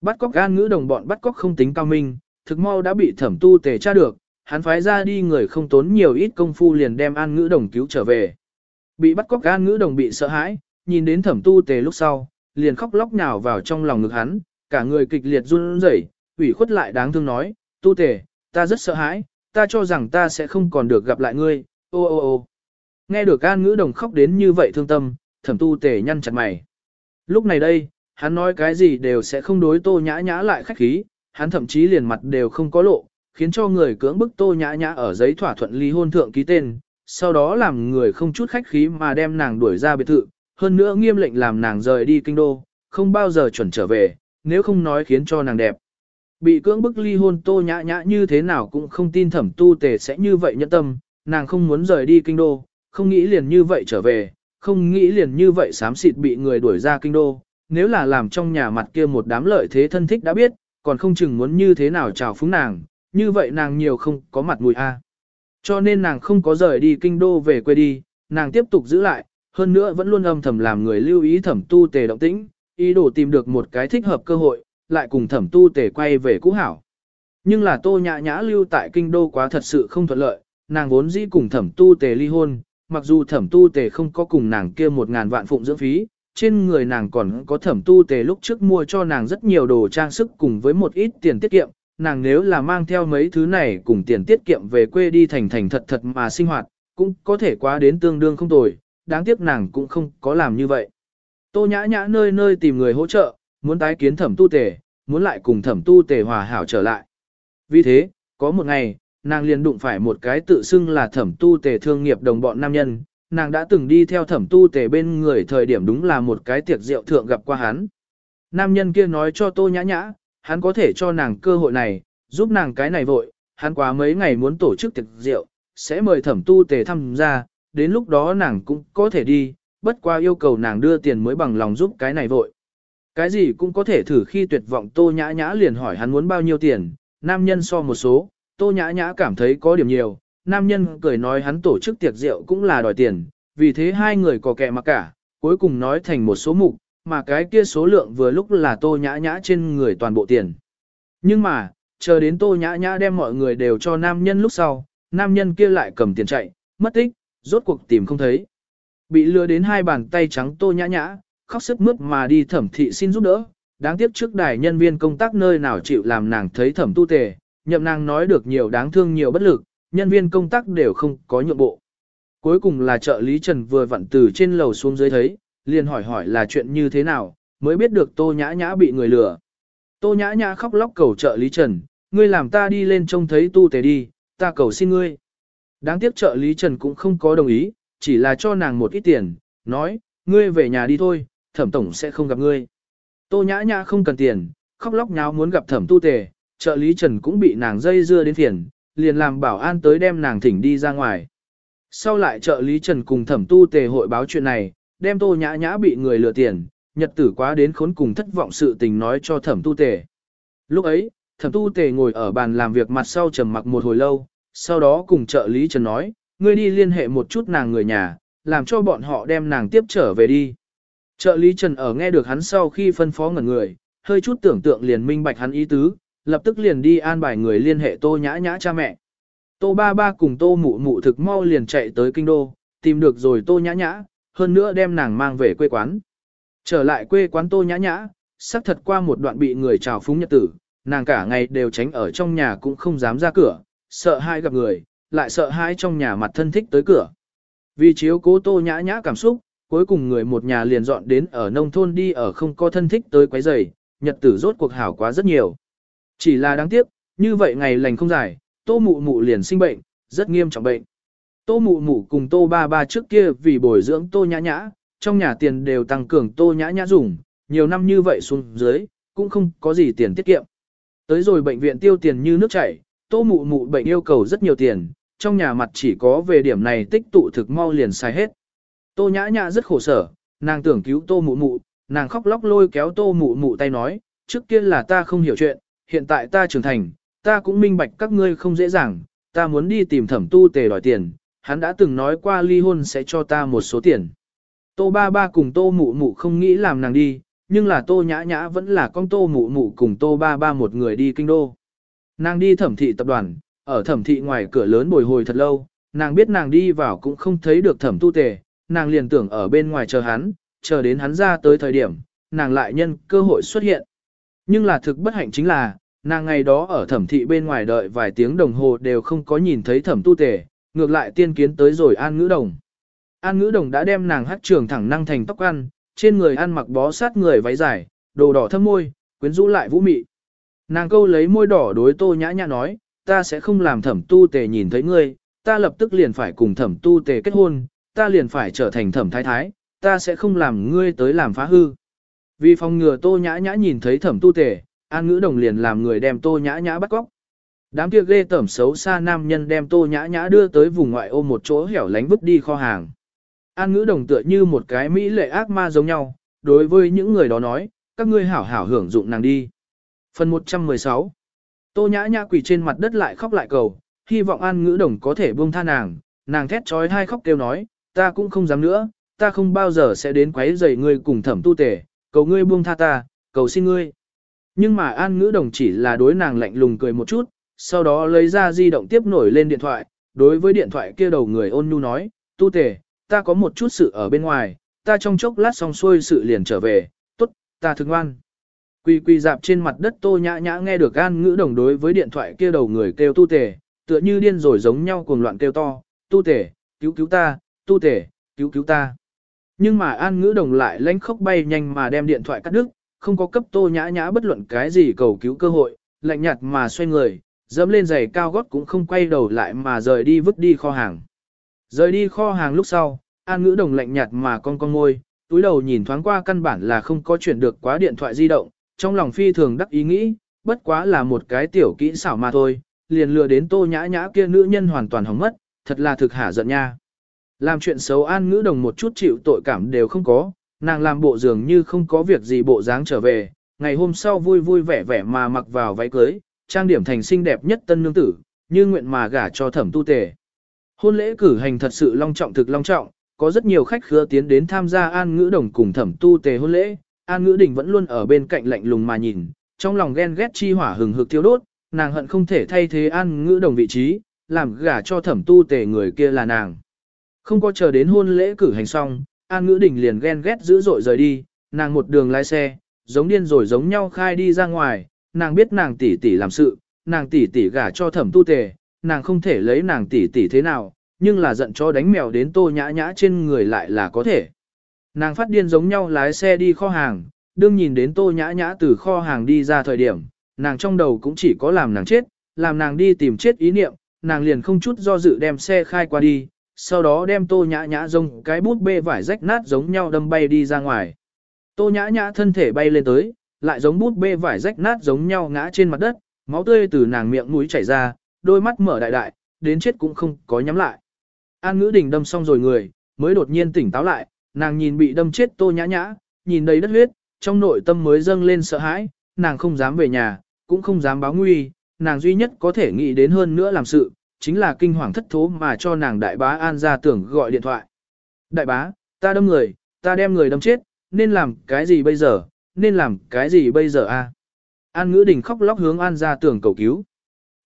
Bắt cóc an ngữ đồng bọn bắt cóc không tính cao minh, thực mau đã bị thẩm tu tề tra được, hắn phái ra đi người không tốn nhiều ít công phu liền đem an ngữ đồng cứu trở về. Bị bắt cóc an ngữ đồng bị sợ hãi, nhìn đến thẩm tu tề lúc sau, liền khóc lóc nhào vào trong lòng ngực hắn, cả người kịch liệt run rẩy, ủy khuất lại đáng thương nói, tu tề, ta rất sợ hãi, ta cho rằng ta sẽ không còn được gặp lại ngươi, ô ô ô. Nghe được an ngữ đồng khóc đến như vậy thương tâm, thẩm tu tề nhăn chặt mày. Lúc này đây, hắn nói cái gì đều sẽ không đối tô nhã nhã lại khách khí, hắn thậm chí liền mặt đều không có lộ, khiến cho người cưỡng bức tô nhã nhã ở giấy thỏa thuận ly hôn thượng ký tên, sau đó làm người không chút khách khí mà đem nàng đuổi ra biệt thự, hơn nữa nghiêm lệnh làm nàng rời đi kinh đô, không bao giờ chuẩn trở về, nếu không nói khiến cho nàng đẹp. Bị cưỡng bức ly hôn tô nhã nhã như thế nào cũng không tin thẩm tu tề sẽ như vậy nhẫn tâm, nàng không muốn rời đi kinh đô, không nghĩ liền như vậy trở về, không nghĩ liền như vậy xám xịt bị người đuổi ra kinh đô, nếu là làm trong nhà mặt kia một đám lợi thế thân thích đã biết, còn không chừng muốn như thế nào chào phúng nàng, như vậy nàng nhiều không có mặt mũi a. Cho nên nàng không có rời đi kinh đô về quê đi, nàng tiếp tục giữ lại, hơn nữa vẫn luôn âm thầm làm người lưu ý thẩm tu tề động tĩnh, ý đồ tìm được một cái thích hợp cơ hội, lại cùng thẩm tu tề quay về cũ hảo. Nhưng là tô nhã nhã lưu tại kinh đô quá thật sự không thuận lợi, nàng vốn dĩ cùng thẩm tu tề ly hôn, mặc dù thẩm tu tề không có cùng nàng kia một ngàn vạn phụng dưỡng phí, trên người nàng còn có thẩm tu tề lúc trước mua cho nàng rất nhiều đồ trang sức cùng với một ít tiền tiết kiệm, nàng nếu là mang theo mấy thứ này cùng tiền tiết kiệm về quê đi thành thành thật thật mà sinh hoạt, cũng có thể quá đến tương đương không tồi, đáng tiếc nàng cũng không có làm như vậy. Tô nhã nhã nơi nơi tìm người hỗ trợ, muốn tái kiến thẩm tu tề, muốn lại cùng thẩm tu tề hòa hảo trở lại. Vì thế, có một ngày, nàng liền đụng phải một cái tự xưng là thẩm tu tề thương nghiệp đồng bọn nam nhân, nàng đã từng đi theo thẩm tu tề bên người thời điểm đúng là một cái tiệc rượu thượng gặp qua hắn. Nam nhân kia nói cho tô nhã nhã, hắn có thể cho nàng cơ hội này, giúp nàng cái này vội, hắn quá mấy ngày muốn tổ chức tiệc rượu, sẽ mời thẩm tu tề tham gia, đến lúc đó nàng cũng có thể đi, bất qua yêu cầu nàng đưa tiền mới bằng lòng giúp cái này vội. Cái gì cũng có thể thử khi tuyệt vọng tô nhã nhã liền hỏi hắn muốn bao nhiêu tiền, nam nhân so một số, tô nhã nhã cảm thấy có điểm nhiều, nam nhân cười nói hắn tổ chức tiệc rượu cũng là đòi tiền, vì thế hai người có kẻ mặc cả, cuối cùng nói thành một số mục, mà cái kia số lượng vừa lúc là tô nhã nhã trên người toàn bộ tiền. Nhưng mà, chờ đến tô nhã nhã đem mọi người đều cho nam nhân lúc sau, nam nhân kia lại cầm tiền chạy, mất tích, rốt cuộc tìm không thấy. Bị lừa đến hai bàn tay trắng tô nhã nhã, khóc sức mướt mà đi thẩm thị xin giúp đỡ. Đáng tiếc trước đài nhân viên công tác nơi nào chịu làm nàng thấy thẩm tu tề, nhậm nàng nói được nhiều đáng thương nhiều bất lực, nhân viên công tác đều không có nhượng bộ. Cuối cùng là trợ lý Trần vừa vặn từ trên lầu xuống dưới thấy, liền hỏi hỏi là chuyện như thế nào, mới biết được tô nhã nhã bị người lừa. Tô nhã nhã khóc lóc cầu trợ lý Trần, ngươi làm ta đi lên trông thấy tu tề đi, ta cầu xin ngươi. Đáng tiếc trợ lý Trần cũng không có đồng ý, chỉ là cho nàng một ít tiền, nói, ngươi về nhà đi thôi, thẩm tổng sẽ không gặp ngươi. Tô nhã nhã không cần tiền, khóc lóc nháo muốn gặp thẩm tu tề, trợ lý Trần cũng bị nàng dây dưa đến phiền, liền làm bảo an tới đem nàng thỉnh đi ra ngoài. Sau lại trợ lý Trần cùng thẩm tu tề hội báo chuyện này, đem tô nhã nhã bị người lừa tiền, nhật tử quá đến khốn cùng thất vọng sự tình nói cho thẩm tu tề. Lúc ấy, thẩm tu tề ngồi ở bàn làm việc mặt sau trầm mặc một hồi lâu, sau đó cùng trợ lý Trần nói, ngươi đi liên hệ một chút nàng người nhà, làm cho bọn họ đem nàng tiếp trở về đi. Trợ lý Trần ở nghe được hắn sau khi phân phó ngẩn người, hơi chút tưởng tượng liền minh bạch hắn ý tứ, lập tức liền đi an bài người liên hệ tô nhã nhã cha mẹ. Tô ba ba cùng tô mụ mụ thực mau liền chạy tới kinh đô, tìm được rồi tô nhã nhã, hơn nữa đem nàng mang về quê quán. Trở lại quê quán tô nhã nhã, xác thật qua một đoạn bị người trào phúng nhật tử, nàng cả ngày đều tránh ở trong nhà cũng không dám ra cửa, sợ hai gặp người, lại sợ hai trong nhà mặt thân thích tới cửa. Vì chiếu cố tô nhã nhã cảm xúc, cuối cùng người một nhà liền dọn đến ở nông thôn đi ở không có thân thích tới quấy rầy, nhật tử rốt cuộc hảo quá rất nhiều. Chỉ là đáng tiếc, như vậy ngày lành không dài, tô mụ mụ liền sinh bệnh, rất nghiêm trọng bệnh. Tô mụ mụ cùng tô ba ba trước kia vì bồi dưỡng tô nhã nhã, trong nhà tiền đều tăng cường tô nhã nhã dùng, nhiều năm như vậy xuống dưới, cũng không có gì tiền tiết kiệm. Tới rồi bệnh viện tiêu tiền như nước chảy, tô mụ mụ bệnh yêu cầu rất nhiều tiền, trong nhà mặt chỉ có về điểm này tích tụ thực mau liền xài hết. Tô nhã nhã rất khổ sở, nàng tưởng cứu tô mụ mụ, nàng khóc lóc lôi kéo tô mụ mụ tay nói, trước kia là ta không hiểu chuyện, hiện tại ta trưởng thành, ta cũng minh bạch các ngươi không dễ dàng, ta muốn đi tìm thẩm tu tề đòi tiền, hắn đã từng nói qua ly hôn sẽ cho ta một số tiền. Tô ba ba cùng tô mụ mụ không nghĩ làm nàng đi, nhưng là tô nhã nhã vẫn là con tô mụ mụ cùng tô ba ba một người đi kinh đô. Nàng đi thẩm thị tập đoàn, ở thẩm thị ngoài cửa lớn bồi hồi thật lâu, nàng biết nàng đi vào cũng không thấy được thẩm tu tề, nàng liền tưởng ở bên ngoài chờ hắn, chờ đến hắn ra tới thời điểm, nàng lại nhân cơ hội xuất hiện. Nhưng là thực bất hạnh chính là, nàng ngày đó ở thẩm thị bên ngoài đợi vài tiếng đồng hồ đều không có nhìn thấy thẩm tu tề, ngược lại tiên kiến tới rồi an ngữ đồng. An ngữ đồng đã đem nàng hát trường thẳng năng thành tóc ăn, trên người ăn mặc bó sát người váy dài, đồ đỏ thâm môi, quyến rũ lại vũ mị. Nàng câu lấy môi đỏ đối tô nhã nhã nói, ta sẽ không làm thẩm tu tề nhìn thấy ngươi, ta lập tức liền phải cùng thẩm tu tề kết hôn, ta liền phải trở thành thẩm thái thái, ta sẽ không làm ngươi tới làm phá hư. Vì phòng ngừa tô nhã nhã nhìn thấy thẩm tu tề, an ngữ đồng liền làm người đem tô nhã nhã bắt cóc. Đám kia ghê tẩm xấu xa nam nhân đem tô nhã nhã đưa tới vùng ngoại ô một chỗ hẻo lánh vứt đi kho hàng. An ngữ đồng tựa như một cái mỹ lệ ác ma giống nhau, đối với những người đó nói, các ngươi hảo hảo hưởng dụng nàng đi. Phần 116 Tô nhã nhã quỳ trên mặt đất lại khóc lại cầu, hy vọng an ngữ đồng có thể buông tha nàng, nàng thét trói hai khóc kêu nói, ta cũng không dám nữa, ta không bao giờ sẽ đến quấy rầy ngươi cùng thẩm tu tể, cầu ngươi buông tha ta, cầu xin ngươi. Nhưng mà an ngữ đồng chỉ là đối nàng lạnh lùng cười một chút, sau đó lấy ra di động tiếp nổi lên điện thoại, đối với điện thoại kia đầu người ôn nhu nói, tu tề, ta có một chút sự ở bên ngoài, ta trong chốc lát xong xuôi sự liền trở về, tốt, ta thương ngoan. Quỳ quỳ dạp trên mặt đất tô nhã nhã nghe được an ngữ đồng đối với điện thoại kia đầu người kêu tu tề, tựa như điên rồi giống nhau cuồng loạn kêu to, tu tề, cứu cứu ta, tu tề, cứu cứu ta. Nhưng mà an ngữ đồng lại lánh khóc bay nhanh mà đem điện thoại cắt đứt, không có cấp tô nhã nhã bất luận cái gì cầu cứu cơ hội, lạnh nhạt mà xoay người, dẫm lên giày cao gót cũng không quay đầu lại mà rời đi vứt đi kho hàng. Rời đi kho hàng lúc sau, an ngữ đồng lạnh nhạt mà con con ngôi, túi đầu nhìn thoáng qua căn bản là không có chuyển được quá điện thoại di động, trong lòng phi thường đắc ý nghĩ, bất quá là một cái tiểu kỹ xảo mà thôi, liền lừa đến tô nhã nhã kia nữ nhân hoàn toàn hỏng mất, thật là thực hả giận nha. Làm chuyện xấu an ngữ đồng một chút chịu tội cảm đều không có, nàng làm bộ dường như không có việc gì bộ dáng trở về, ngày hôm sau vui vui vẻ vẻ mà mặc vào váy cưới, trang điểm thành xinh đẹp nhất tân nương tử, như nguyện mà gả cho thẩm tu tề. Hôn lễ cử hành thật sự long trọng thực long trọng, có rất nhiều khách khứa tiến đến tham gia an ngữ đồng cùng thẩm tu tề hôn lễ, an ngữ đình vẫn luôn ở bên cạnh lạnh lùng mà nhìn, trong lòng ghen ghét chi hỏa hừng hực thiêu đốt, nàng hận không thể thay thế an ngữ đồng vị trí, làm gả cho thẩm tu tề người kia là nàng. Không có chờ đến hôn lễ cử hành xong, An Ngữ Đình liền ghen ghét dữ dội rời đi, nàng một đường lái xe, giống điên rồi giống nhau khai đi ra ngoài, nàng biết nàng tỷ tỷ làm sự, nàng tỷ tỷ gả cho thẩm tu tề, nàng không thể lấy nàng tỷ tỷ thế nào, nhưng là giận cho đánh mèo đến tô nhã nhã trên người lại là có thể. Nàng phát điên giống nhau lái xe đi kho hàng, đương nhìn đến tô nhã nhã từ kho hàng đi ra thời điểm, nàng trong đầu cũng chỉ có làm nàng chết, làm nàng đi tìm chết ý niệm, nàng liền không chút do dự đem xe khai qua đi, sau đó đem tô nhã nhã rông cái bút bê vải rách nát giống nhau đâm bay đi ra ngoài. Tô nhã nhã thân thể bay lên tới, lại giống bút bê vải rách nát giống nhau ngã trên mặt đất, máu tươi từ nàng miệng mũi chảy ra, đôi mắt mở đại đại, đến chết cũng không có nhắm lại. An ngữ đình đâm xong rồi người, mới đột nhiên tỉnh táo lại, nàng nhìn bị đâm chết tô nhã nhã, nhìn đầy đất huyết, trong nội tâm mới dâng lên sợ hãi, nàng không dám về nhà, cũng không dám báo nguy, nàng duy nhất có thể nghĩ đến hơn nữa làm sự, chính là kinh hoàng thất thố mà cho nàng đại bá An ra tưởng gọi điện thoại. Đại bá, ta đâm người, ta đem người đâm chết, nên làm cái gì bây giờ, nên làm cái gì bây giờ a? An ngữ đình khóc lóc hướng An ra tưởng cầu cứu.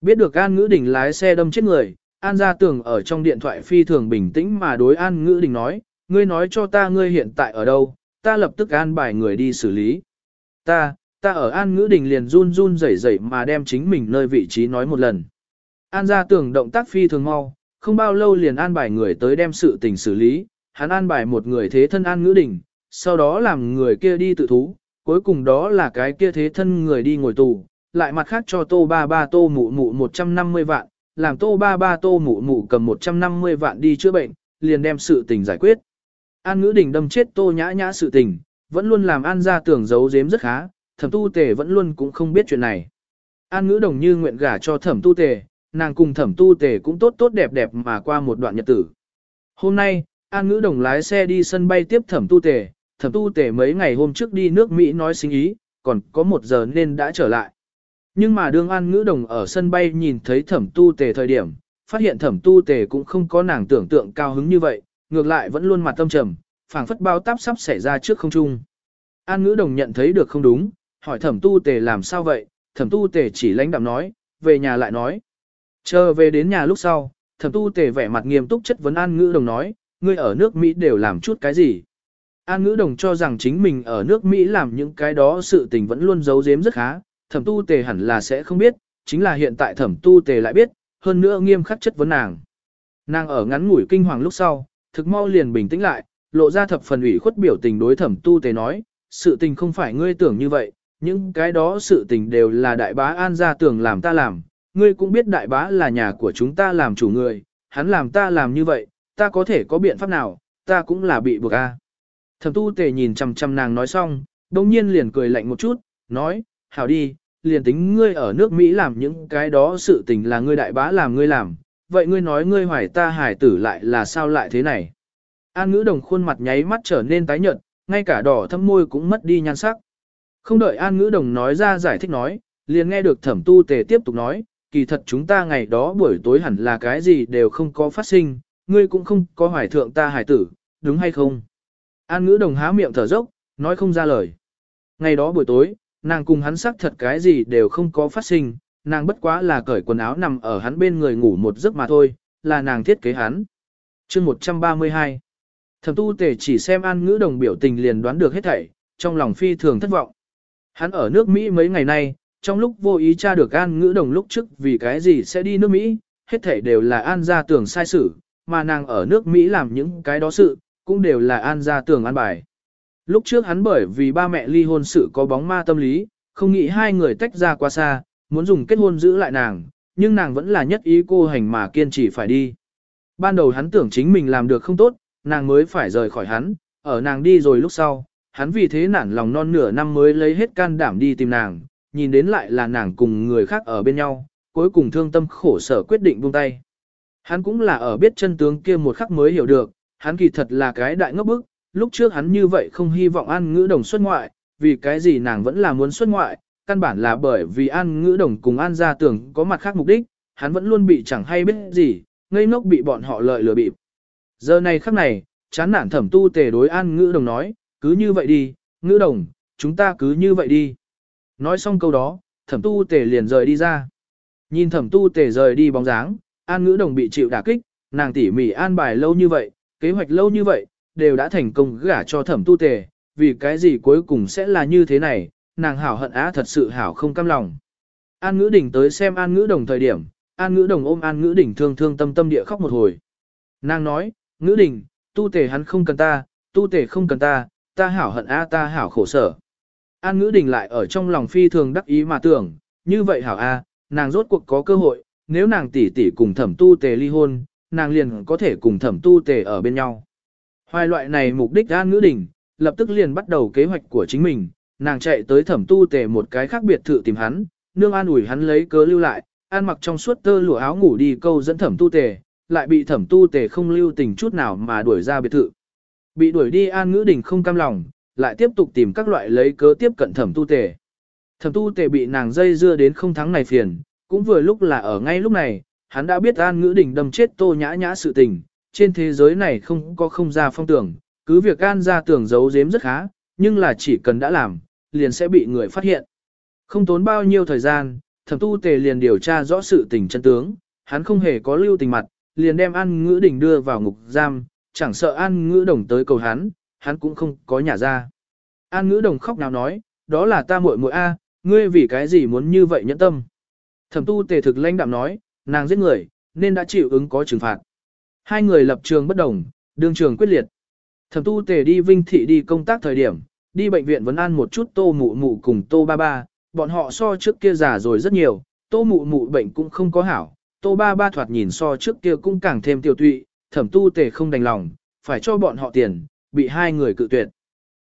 Biết được An ngữ đình lái xe đâm chết người, An ra tưởng ở trong điện thoại phi thường bình tĩnh mà đối An ngữ đình nói, ngươi nói cho ta ngươi hiện tại ở đâu, ta lập tức an bài người đi xử lý. Ta, ta ở An ngữ đình liền run run rẩy rẩy mà đem chính mình nơi vị trí nói một lần. An ra tưởng động tác phi thường mau, không bao lâu liền an bài người tới đem sự tình xử lý, hắn an bài một người thế thân An ngữ đình, sau đó làm người kia đi tự thú, cuối cùng đó là cái kia thế thân người đi ngồi tù, lại mặt khác cho tô ba ba tô mụ mụ 150 vạn, làm tô ba ba tô mụ mụ cầm 150 vạn đi chữa bệnh, liền đem sự tình giải quyết. An ngữ đình đâm chết tô nhã nhã sự tình, vẫn luôn làm an ra tưởng giấu giếm rất khá, thẩm tu tề vẫn luôn cũng không biết chuyện này. An ngữ đồng như nguyện gả cho thẩm tu tề, nàng cùng thẩm tu tề cũng tốt tốt đẹp đẹp mà qua một đoạn nhật tử. Hôm nay, An ngữ đồng lái xe đi sân bay tiếp thẩm tu tề, thẩm tu tề mấy ngày hôm trước đi nước Mỹ nói sinh ý, còn có một giờ nên đã trở lại. Nhưng mà đương An ngữ đồng ở sân bay nhìn thấy thẩm tu tề thời điểm, phát hiện thẩm tu tề cũng không có nàng tưởng tượng cao hứng như vậy, ngược lại vẫn luôn mặt tâm trầm, phảng phất bao táp sắp xảy ra trước không trung. An ngữ đồng nhận thấy được không đúng, hỏi thẩm tu tề làm sao vậy, thẩm tu tề chỉ lãnh đạm nói, về nhà lại nói. Chờ về đến nhà lúc sau, thẩm tu tề vẻ mặt nghiêm túc chất vấn an ngữ đồng nói, ngươi ở nước Mỹ đều làm chút cái gì. An ngữ đồng cho rằng chính mình ở nước Mỹ làm những cái đó sự tình vẫn luôn giấu giếm rất khá, thẩm tu tề hẳn là sẽ không biết, chính là hiện tại thẩm tu tề lại biết, hơn nữa nghiêm khắc chất vấn nàng. Nàng ở ngắn ngủi kinh hoàng lúc sau, thực mau liền bình tĩnh lại, lộ ra thập phần ủy khuất biểu tình đối thẩm tu tề nói, sự tình không phải ngươi tưởng như vậy, những cái đó sự tình đều là đại bá an gia tưởng làm ta làm, ngươi cũng biết đại bá là nhà của chúng ta làm chủ người, hắn làm ta làm như vậy, ta có thể có biện pháp nào, ta cũng là bị buộc a. Thẩm tu tề nhìn chằm chằm nàng nói xong, đông nhiên liền cười lạnh một chút, nói, hảo đi, liền tính ngươi ở nước Mỹ làm những cái đó sự tình là ngươi đại bá làm ngươi làm, vậy ngươi nói ngươi hoài ta hải tử lại là sao lại thế này. An ngữ đồng khuôn mặt nháy mắt trở nên tái nhợt, ngay cả đỏ thâm môi cũng mất đi nhan sắc. Không đợi An ngữ đồng nói ra giải thích nói, liền nghe được thẩm tu tề tiếp tục nói, kỳ thật chúng ta ngày đó buổi tối hẳn là cái gì đều không có phát sinh, ngươi cũng không có hoài thượng ta hải tử, đúng hay không? An ngữ đồng há miệng thở dốc, nói không ra lời. Ngày đó buổi tối, nàng cùng hắn xác thật cái gì đều không có phát sinh, nàng bất quá là cởi quần áo nằm ở hắn bên người ngủ một giấc mà thôi, là nàng thiết kế hắn. chương 132 Thẩm tu tể chỉ xem an ngữ đồng biểu tình liền đoán được hết thảy, trong lòng phi thường thất vọng. Hắn ở nước Mỹ mấy ngày nay, trong lúc vô ý tra được an ngữ đồng lúc trước vì cái gì sẽ đi nước Mỹ, hết thảy đều là an ra tưởng sai sự, mà nàng ở nước Mỹ làm những cái đó sự, cũng đều là an ra tưởng an bài. Lúc trước hắn bởi vì ba mẹ ly hôn sự có bóng ma tâm lý, không nghĩ hai người tách ra quá xa, muốn dùng kết hôn giữ lại nàng, nhưng nàng vẫn là nhất ý cô hành mà kiên trì phải đi. Ban đầu hắn tưởng chính mình làm được không tốt, nàng mới phải rời khỏi hắn, ở nàng đi rồi lúc sau, hắn vì thế nản lòng non nửa năm mới lấy hết can đảm đi tìm nàng, nhìn đến lại là nàng cùng người khác ở bên nhau, cuối cùng thương tâm khổ sở quyết định buông tay. Hắn cũng là ở biết chân tướng kia một khắc mới hiểu được, hắn kỳ thật là cái đại ngốc bức, lúc trước hắn như vậy không hy vọng an ngữ đồng xuất ngoại, vì cái gì nàng vẫn là muốn xuất ngoại, căn bản là bởi vì an ngữ đồng cùng an gia tưởng có mặt khác mục đích, hắn vẫn luôn bị chẳng hay biết gì, ngây ngốc bị bọn họ lợi lừa bịp. Giờ này khắc này, chán nản thẩm tu tề đối an ngữ đồng nói, cứ như vậy đi, ngữ đồng, chúng ta cứ như vậy đi. Nói xong câu đó, thẩm tu tề liền rời đi ra. Nhìn thẩm tu tề rời đi bóng dáng, an ngữ đồng bị chịu đả kích, nàng tỉ mỉ an bài lâu như vậy, kế hoạch lâu như vậy, đều đã thành công gả cho thẩm tu tề, vì cái gì cuối cùng sẽ là như thế này, nàng hảo hận á thật sự hảo không cam lòng. An ngữ đỉnh tới xem an ngữ đồng thời điểm, an ngữ đồng ôm an ngữ đỉnh thương thương tâm tâm địa khóc một hồi. Nàng nói, ngữ đỉnh, tu tề hắn không cần ta, tu tề không cần ta, ta hảo hận á ta hảo khổ sở. An ngữ đình lại ở trong lòng phi thường đắc ý mà tưởng, như vậy hảo a, nàng rốt cuộc có cơ hội, nếu nàng tỷ tỷ cùng thẩm tu tề ly hôn, nàng liền có thể cùng thẩm tu tề ở bên nhau. Hoài loại này mục đích an ngữ đình, lập tức liền bắt đầu kế hoạch của chính mình, nàng chạy tới thẩm tu tề một cái khác biệt thự tìm hắn, nương an ủi hắn lấy cớ lưu lại, an mặc trong suốt tơ lụa áo ngủ đi câu dẫn thẩm tu tề, lại bị thẩm tu tề không lưu tình chút nào mà đuổi ra biệt thự. Bị đuổi đi an ngữ đình không cam lòng, lại tiếp tục tìm các loại lấy cớ tiếp cận thẩm tu tề. Thẩm tu tề bị nàng dây dưa đến không thắng này phiền, cũng vừa lúc là ở ngay lúc này, hắn đã biết An Ngữ Đình đâm chết Tô Nhã Nhã sự tình, trên thế giới này không có không ra phong tưởng, cứ việc An ra tưởng giấu giếm rất khá, nhưng là chỉ cần đã làm, liền sẽ bị người phát hiện. Không tốn bao nhiêu thời gian, thẩm tu tề liền điều tra rõ sự tình chân tướng, hắn không hề có lưu tình mặt, liền đem An Ngữ Đình đưa vào ngục giam, chẳng sợ An Ngữ Đồng tới cầu hắn, hắn cũng không có nhà ra. An Ngữ Đồng khóc nào nói, đó là ta muội muội a, ngươi vì cái gì muốn như vậy nhẫn tâm. Thẩm tu tề thực lãnh đạm nói, nàng giết người, nên đã chịu ứng có trừng phạt. Hai người lập trường bất đồng, đương trường quyết liệt. Thẩm tu tề đi vinh thị đi công tác thời điểm, đi bệnh viện vẫn ăn một chút tô mụ mụ cùng tô ba ba, bọn họ so trước kia già rồi rất nhiều, tô mụ mụ bệnh cũng không có hảo, tô ba ba thoạt nhìn so trước kia cũng càng thêm tiêu tụy, thẩm tu tề không đành lòng, phải cho bọn họ tiền, bị hai người cự tuyệt.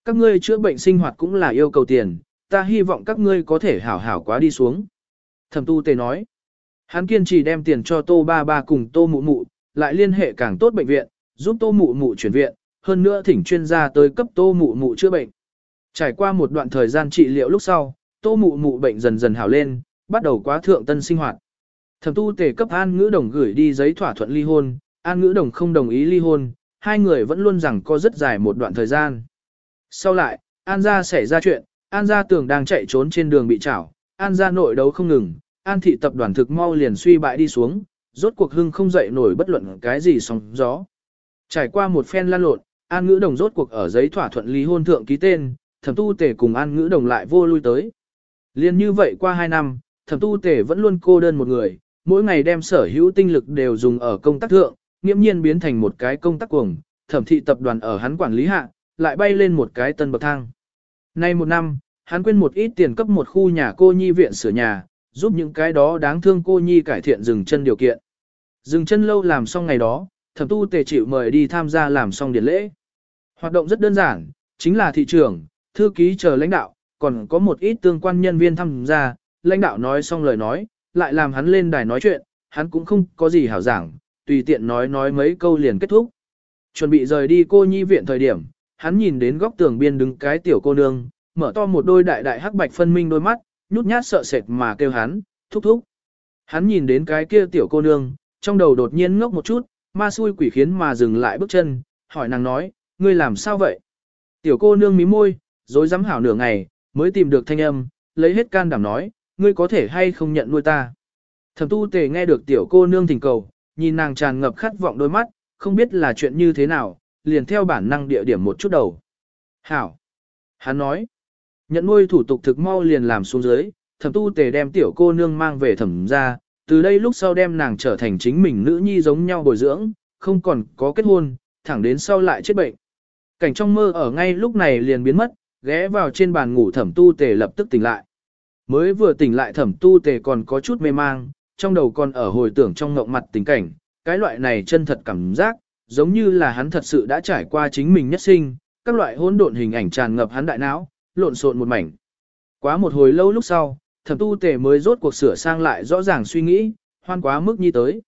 Các ngươi chữa bệnh sinh hoạt cũng là yêu cầu tiền, ta hy vọng các ngươi có thể hảo hảo quá đi xuống. Thẩm tu tề nói, hắn kiên trì đem tiền cho tô ba ba cùng tô mụ mụ, lại liên hệ càng tốt bệnh viện, giúp tô mụ mụ chuyển viện, hơn nữa thỉnh chuyên gia tới cấp tô mụ mụ chữa bệnh. Trải qua một đoạn thời gian trị liệu lúc sau, tô mụ mụ bệnh dần dần hảo lên, bắt đầu quá thượng tân sinh hoạt. Thẩm tu tề cấp An Ngữ Đồng gửi đi giấy thỏa thuận ly hôn, An Ngữ Đồng không đồng ý ly hôn, hai người vẫn luôn rằng có rất dài một đoạn thời gian. Sau lại, An gia xảy ra chuyện, An gia tưởng đang chạy trốn trên đường bị trảo, An gia nội đấu không ngừng, An thị tập đoàn thực mau liền suy bại đi xuống, rốt cuộc hưng không dậy nổi bất luận cái gì sóng gió. Trải qua một phen lan lộn, An Ngữ Đồng rốt cuộc ở giấy thỏa thuận ly hôn thượng ký tên, thẩm tu tể cùng An Ngữ Đồng lại vô lui tới. Liên như vậy qua hai năm, thẩm tu tể vẫn luôn cô đơn một người, mỗi ngày đem sở hữu tinh lực đều dùng ở công tác thượng, nghiễm nhiên biến thành một cái công tác cuồng, thẩm thị tập đoàn ở hắn quản lý hạ, lại bay lên một cái tân bậc thang. Nay một năm, hắn quên một ít tiền cấp một khu nhà cô nhi viện sửa nhà, giúp những cái đó đáng thương cô nhi cải thiện dừng chân điều kiện. Dừng chân lâu làm xong ngày đó, thẩm tu tề chịu mời đi tham gia làm xong điển lễ. Hoạt động rất đơn giản, chính là thị trưởng, thư ký chờ lãnh đạo, còn có một ít tương quan nhân viên tham gia, lãnh đạo nói xong lời nói, lại làm hắn lên đài nói chuyện, hắn cũng không có gì hảo giảng, tùy tiện nói nói mấy câu liền kết thúc. Chuẩn bị rời đi cô nhi viện thời điểm, hắn nhìn đến góc tường biên đứng cái tiểu cô nương, mở to một đôi đại đại hắc bạch phân minh đôi mắt, nhút nhát sợ sệt mà kêu hắn, thúc thúc. Hắn nhìn đến cái kia tiểu cô nương, trong đầu đột nhiên ngốc một chút, ma xui quỷ khiến mà dừng lại bước chân, hỏi nàng nói, ngươi làm sao vậy? Tiểu cô nương mí môi, dối dám hảo nửa ngày, mới tìm được thanh âm, lấy hết can đảm nói, ngươi có thể hay không nhận nuôi ta. Thẩm tu tề nghe được tiểu cô nương thỉnh cầu, nhìn nàng tràn ngập khát vọng đôi mắt, không biết là chuyện như thế nào, liền theo bản năng địa điểm một chút đầu. Hảo. Hắn nói, nhận nuôi thủ tục thực mau liền làm xuống dưới, thẩm tu tề đem tiểu cô nương mang về thẩm ra, từ đây lúc sau đem nàng trở thành chính mình nữ nhi giống nhau bồi dưỡng, không còn có kết hôn, thẳng đến sau lại chết bệnh. Cảnh trong mơ ở ngay lúc này liền biến mất, ghé vào trên bàn ngủ thẩm tu tề lập tức tỉnh lại. Mới vừa tỉnh lại thẩm tu tề còn có chút mê mang, trong đầu còn ở hồi tưởng trong ngộng mặt tình cảnh, cái loại này chân thật cảm giác, giống như là hắn thật sự đã trải qua chính mình nhất sinh, các loại hỗn độn hình ảnh tràn ngập hắn đại não, lộn xộn một mảnh. Quá một hồi lâu lúc sau, thẩm tu tề mới rốt cuộc sửa sang lại rõ ràng suy nghĩ, hoan quá mức nhi tới.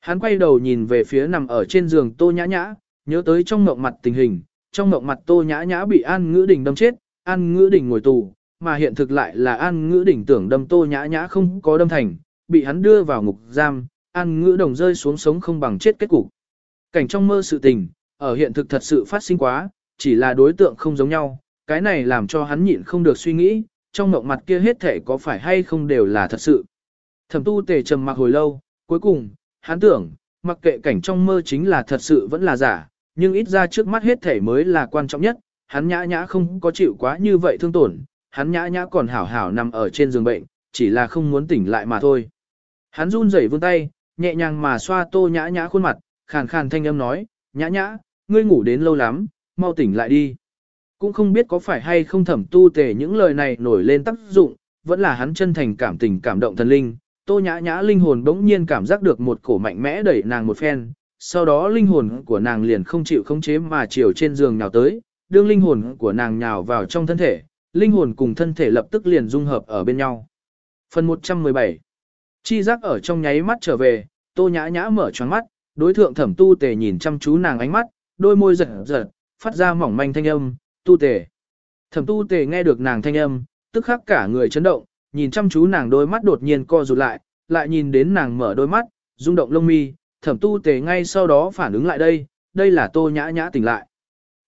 Hắn quay đầu nhìn về phía nằm ở trên giường tô nhã nhã, nhớ tới trong ngộng mặt tình hình, trong ngộng mặt tô nhã nhã bị an ngữ đình đâm chết, an ngữ đình ngồi tù, mà hiện thực lại là an ngữ đình tưởng đâm tô nhã nhã không có đâm thành, bị hắn đưa vào ngục giam, an ngữ đồng rơi xuống sống không bằng chết kết cục. Cảnh trong mơ sự tình, ở hiện thực thật sự phát sinh quá, chỉ là đối tượng không giống nhau, cái này làm cho hắn nhịn không được suy nghĩ, trong mộng mặt kia hết thể có phải hay không đều là thật sự. Thẩm tu tề trầm mặc hồi lâu, cuối cùng, hắn tưởng, mặc kệ cảnh trong mơ chính là thật sự vẫn là giả, nhưng ít ra trước mắt hết thể mới là quan trọng nhất, hắn nhã nhã không có chịu quá như vậy thương tổn, hắn nhã nhã còn hảo hảo nằm ở trên giường bệnh, chỉ là không muốn tỉnh lại mà thôi. Hắn run rẩy vươn tay, nhẹ nhàng mà xoa tô nhã nhã khuôn mặt, khàn khàn thanh âm nói, nhã nhã, ngươi ngủ đến lâu lắm, mau tỉnh lại đi. Cũng không biết có phải hay không thẩm tu tề những lời này nổi lên tác dụng, vẫn là hắn chân thành cảm tình cảm động thần linh. Tô nhã nhã linh hồn bỗng nhiên cảm giác được một cổ mạnh mẽ đẩy nàng một phen, sau đó linh hồn của nàng liền không chịu khống chế mà chiều trên giường nhào tới, đương linh hồn của nàng nhào vào trong thân thể, linh hồn cùng thân thể lập tức liền dung hợp ở bên nhau. Phần 117 Chi giác ở trong nháy mắt trở về, tô nhã nhã mở choáng mắt, đối thượng thẩm tu tề nhìn chăm chú nàng ánh mắt, đôi môi giật giật, phát ra mỏng manh thanh âm, tu tề. Thẩm tu tề nghe được nàng thanh âm, tức khắc cả người chấn động, nhìn chăm chú nàng đôi mắt đột nhiên co rụt lại, lại nhìn đến nàng mở đôi mắt, rung động lông mi, thẩm tu tề ngay sau đó phản ứng lại đây, đây là tô nhã nhã tỉnh lại.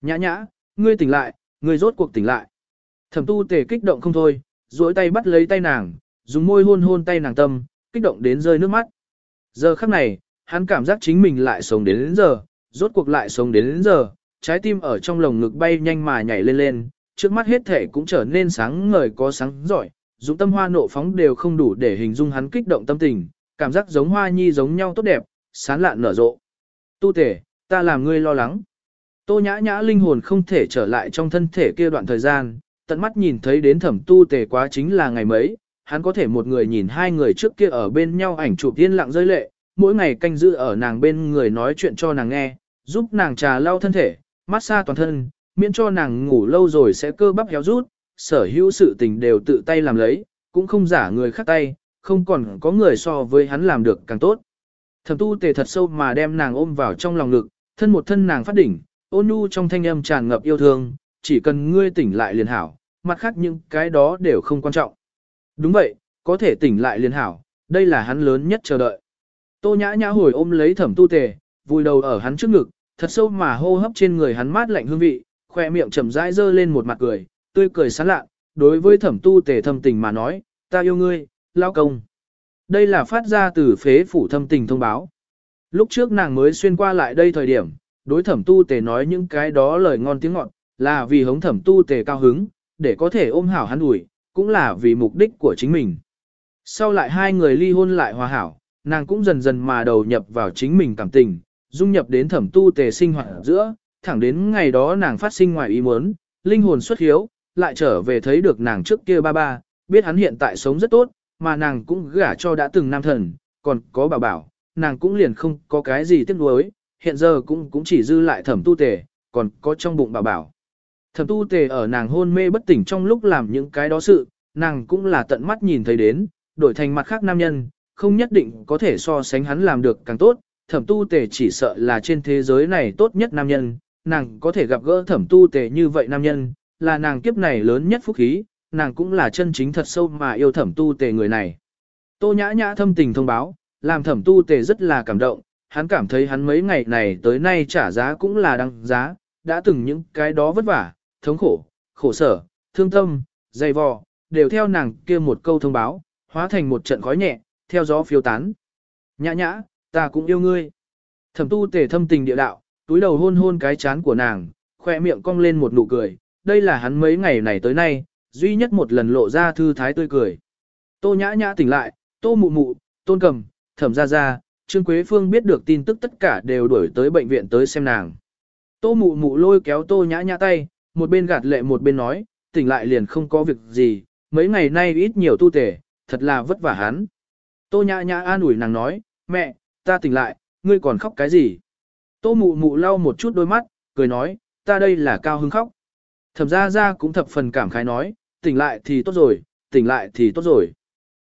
Nhã nhã, ngươi tỉnh lại, ngươi rốt cuộc tỉnh lại. Thẩm tu tề kích động không thôi, duỗi tay bắt lấy tay nàng, dùng môi hôn hôn tay nàng tâm, kích động đến rơi nước mắt. Giờ khắc này, hắn cảm giác chính mình lại sống đến đến giờ, rốt cuộc lại sống đến đến giờ, trái tim ở trong lồng ngực bay nhanh mà nhảy lên lên, trước mắt hết thể cũng trở nên sáng ngời có sáng giỏi, dũng tâm hoa nộ phóng đều không đủ để hình dung hắn kích động tâm tình, cảm giác giống hoa nhi giống nhau tốt đẹp, sán lạn nở rộ. Tu thể, ta làm ngươi lo lắng. Tô nhã nhã linh hồn không thể trở lại trong thân thể kia đoạn thời gian, tận mắt nhìn thấy đến thẩm tu tề quá chính là ngày mấy, hắn có thể một người nhìn hai người trước kia ở bên nhau ảnh chụp yên lặng rơi lệ, mỗi ngày canh giữ ở nàng bên người nói chuyện cho nàng nghe, giúp nàng trà lau thân thể, massage toàn thân, miễn cho nàng ngủ lâu rồi sẽ cơ bắp héo rút, sở hữu sự tình đều tự tay làm lấy, cũng không giả người khác tay, không còn có người so với hắn làm được càng tốt. Thẩm tu tề thật sâu mà đem nàng ôm vào trong lòng ngực, thân một thân nàng phát đỉnh, ôn nhu trong thanh âm tràn ngập yêu thương, chỉ cần ngươi tỉnh lại liền hảo, mặt khác những cái đó đều không quan trọng. Đúng vậy, có thể tỉnh lại liền hảo, đây là hắn lớn nhất chờ đợi. Tô nhã nhã hồi ôm lấy thẩm tu tề, vùi đầu ở hắn trước ngực, thật sâu mà hô hấp trên người hắn mát lạnh hương vị, khoe miệng chậm rãi dơ lên một mặt cười, tươi cười sán lạ, đối với thẩm tu tề thâm tình mà nói, ta yêu ngươi, lao công. Đây là phát ra từ phế phủ thâm tình thông báo. Lúc trước nàng mới xuyên qua lại đây thời điểm, đối thẩm tu tề nói những cái đó lời ngon tiếng ngọt, là vì hống thẩm tu tề cao hứng, để có thể ôm hảo hắn ủi, cũng là vì mục đích của chính mình. Sau lại hai người ly hôn lại hòa hảo, nàng cũng dần dần mà đầu nhập vào chính mình cảm tình, dung nhập đến thẩm tu tề sinh hoạt giữa, thẳng đến ngày đó nàng phát sinh ngoài ý muốn, linh hồn xuất hiếu, lại trở về thấy được nàng trước kia ba ba, biết hắn hiện tại sống rất tốt, mà nàng cũng gả cho đã từng nam thần, còn có bảo bảo, nàng cũng liền không có cái gì tiếc nuối, hiện giờ cũng cũng chỉ dư lại thẩm tu tề, còn có trong bụng bảo bảo. Thẩm tu tề ở nàng hôn mê bất tỉnh trong lúc làm những cái đó sự, nàng cũng là tận mắt nhìn thấy đến, đổi thành mặt khác nam nhân, không nhất định có thể so sánh hắn làm được càng tốt, thẩm tu tề chỉ sợ là trên thế giới này tốt nhất nam nhân, nàng có thể gặp gỡ thẩm tu tề như vậy nam nhân, là nàng kiếp này lớn nhất phúc khí, nàng cũng là chân chính thật sâu mà yêu thẩm tu tề người này. Tô nhã nhã thâm tình thông báo, làm thẩm tu tề rất là cảm động, hắn cảm thấy hắn mấy ngày này tới nay trả giá cũng là đăng giá, đã từng những cái đó vất vả, thống khổ, khổ sở, thương tâm, dày vò, đều theo nàng kia một câu thông báo, hóa thành một trận khói nhẹ, theo gió phiêu tán. Nhã nhã, ta cũng yêu ngươi. Thẩm tu tề thâm tình địa đạo, túi đầu hôn hôn cái chán của nàng, khoe miệng cong lên một nụ cười, đây là hắn mấy ngày này tới nay, duy nhất một lần lộ ra thư thái tươi cười. Tô nhã nhã tỉnh lại, tô mụ mụ, tôn cầm, thẩm ra ra, Trương Quế Phương biết được tin tức tất cả đều đuổi tới bệnh viện tới xem nàng. Tô mụ mụ lôi kéo tô nhã nhã tay, một bên gạt lệ một bên nói, tỉnh lại liền không có việc gì, mấy ngày nay ít nhiều tu tể, thật là vất vả hắn. Tô nhã nhã an ủi nàng nói, mẹ, ta tỉnh lại, ngươi còn khóc cái gì? Tô mụ mụ lau một chút đôi mắt, cười nói, ta đây là cao hứng khóc. Thẩm ra ra cũng thập phần cảm khái nói, tỉnh lại thì tốt rồi, tỉnh lại thì tốt rồi.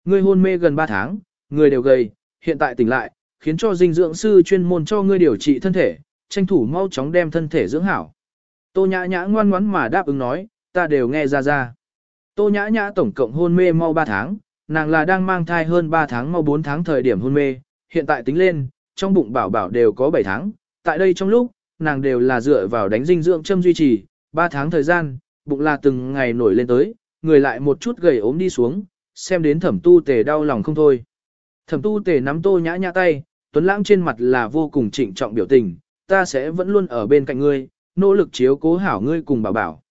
Ngươi hôn mê gần 3 tháng, người đều gầy, hiện tại tỉnh lại, khiến cho dinh dưỡng sư chuyên môn cho ngươi điều trị thân thể, tranh thủ mau chóng đem thân thể dưỡng hảo. Tô nhã nhã ngoan ngoãn mà đáp ứng nói, ta đều nghe ra ra. Tô nhã nhã tổng cộng hôn mê mau 3 tháng, nàng là đang mang thai hơn 3 tháng mau 4 tháng thời điểm hôn mê, hiện tại tính lên, trong bụng bảo bảo đều có 7 tháng, tại đây trong lúc, nàng đều là dựa vào đánh dinh dưỡng châm duy trì, 3 tháng thời gian, bụng là từng ngày nổi lên tới, người lại một chút gầy ốm đi xuống, xem đến thẩm tu tề đau lòng không thôi. Thẩm tu tề nắm tô nhã nhã tay, tuấn lãng trên mặt là vô cùng trịnh trọng biểu tình, ta sẽ vẫn luôn ở bên cạnh ngươi, nỗ lực chiếu cố hảo ngươi cùng bảo bảo.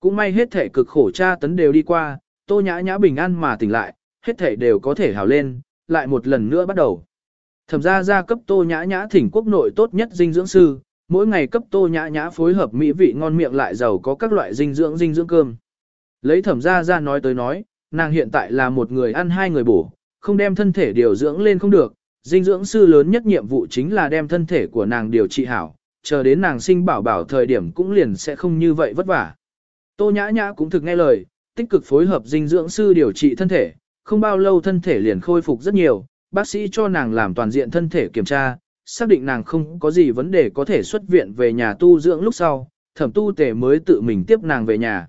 Cũng may hết thể cực khổ cha tấn đều đi qua, tô nhã nhã bình an mà tỉnh lại, hết thể đều có thể hảo lên, lại một lần nữa bắt đầu. Thẩm ra ra cấp tô nhã nhã thỉnh quốc nội tốt nhất dinh dưỡng sư, mỗi ngày cấp tô nhã nhã phối hợp mỹ vị ngon miệng lại giàu có các loại dinh dưỡng dinh dưỡng cơm. Lấy thẩm ra ra nói tới nói, nàng hiện tại là một người ăn hai người bổ, không đem thân thể điều dưỡng lên không được, dinh dưỡng sư lớn nhất nhiệm vụ chính là đem thân thể của nàng điều trị hảo, chờ đến nàng sinh bảo bảo thời điểm cũng liền sẽ không như vậy vất vả. Tô nhã nhã cũng thực nghe lời, tích cực phối hợp dinh dưỡng sư điều trị thân thể, không bao lâu thân thể liền khôi phục rất nhiều, bác sĩ cho nàng làm toàn diện thân thể kiểm tra, xác định nàng không có gì vấn đề có thể xuất viện về nhà tu dưỡng lúc sau, thẩm tu tể mới tự mình tiếp nàng về nhà.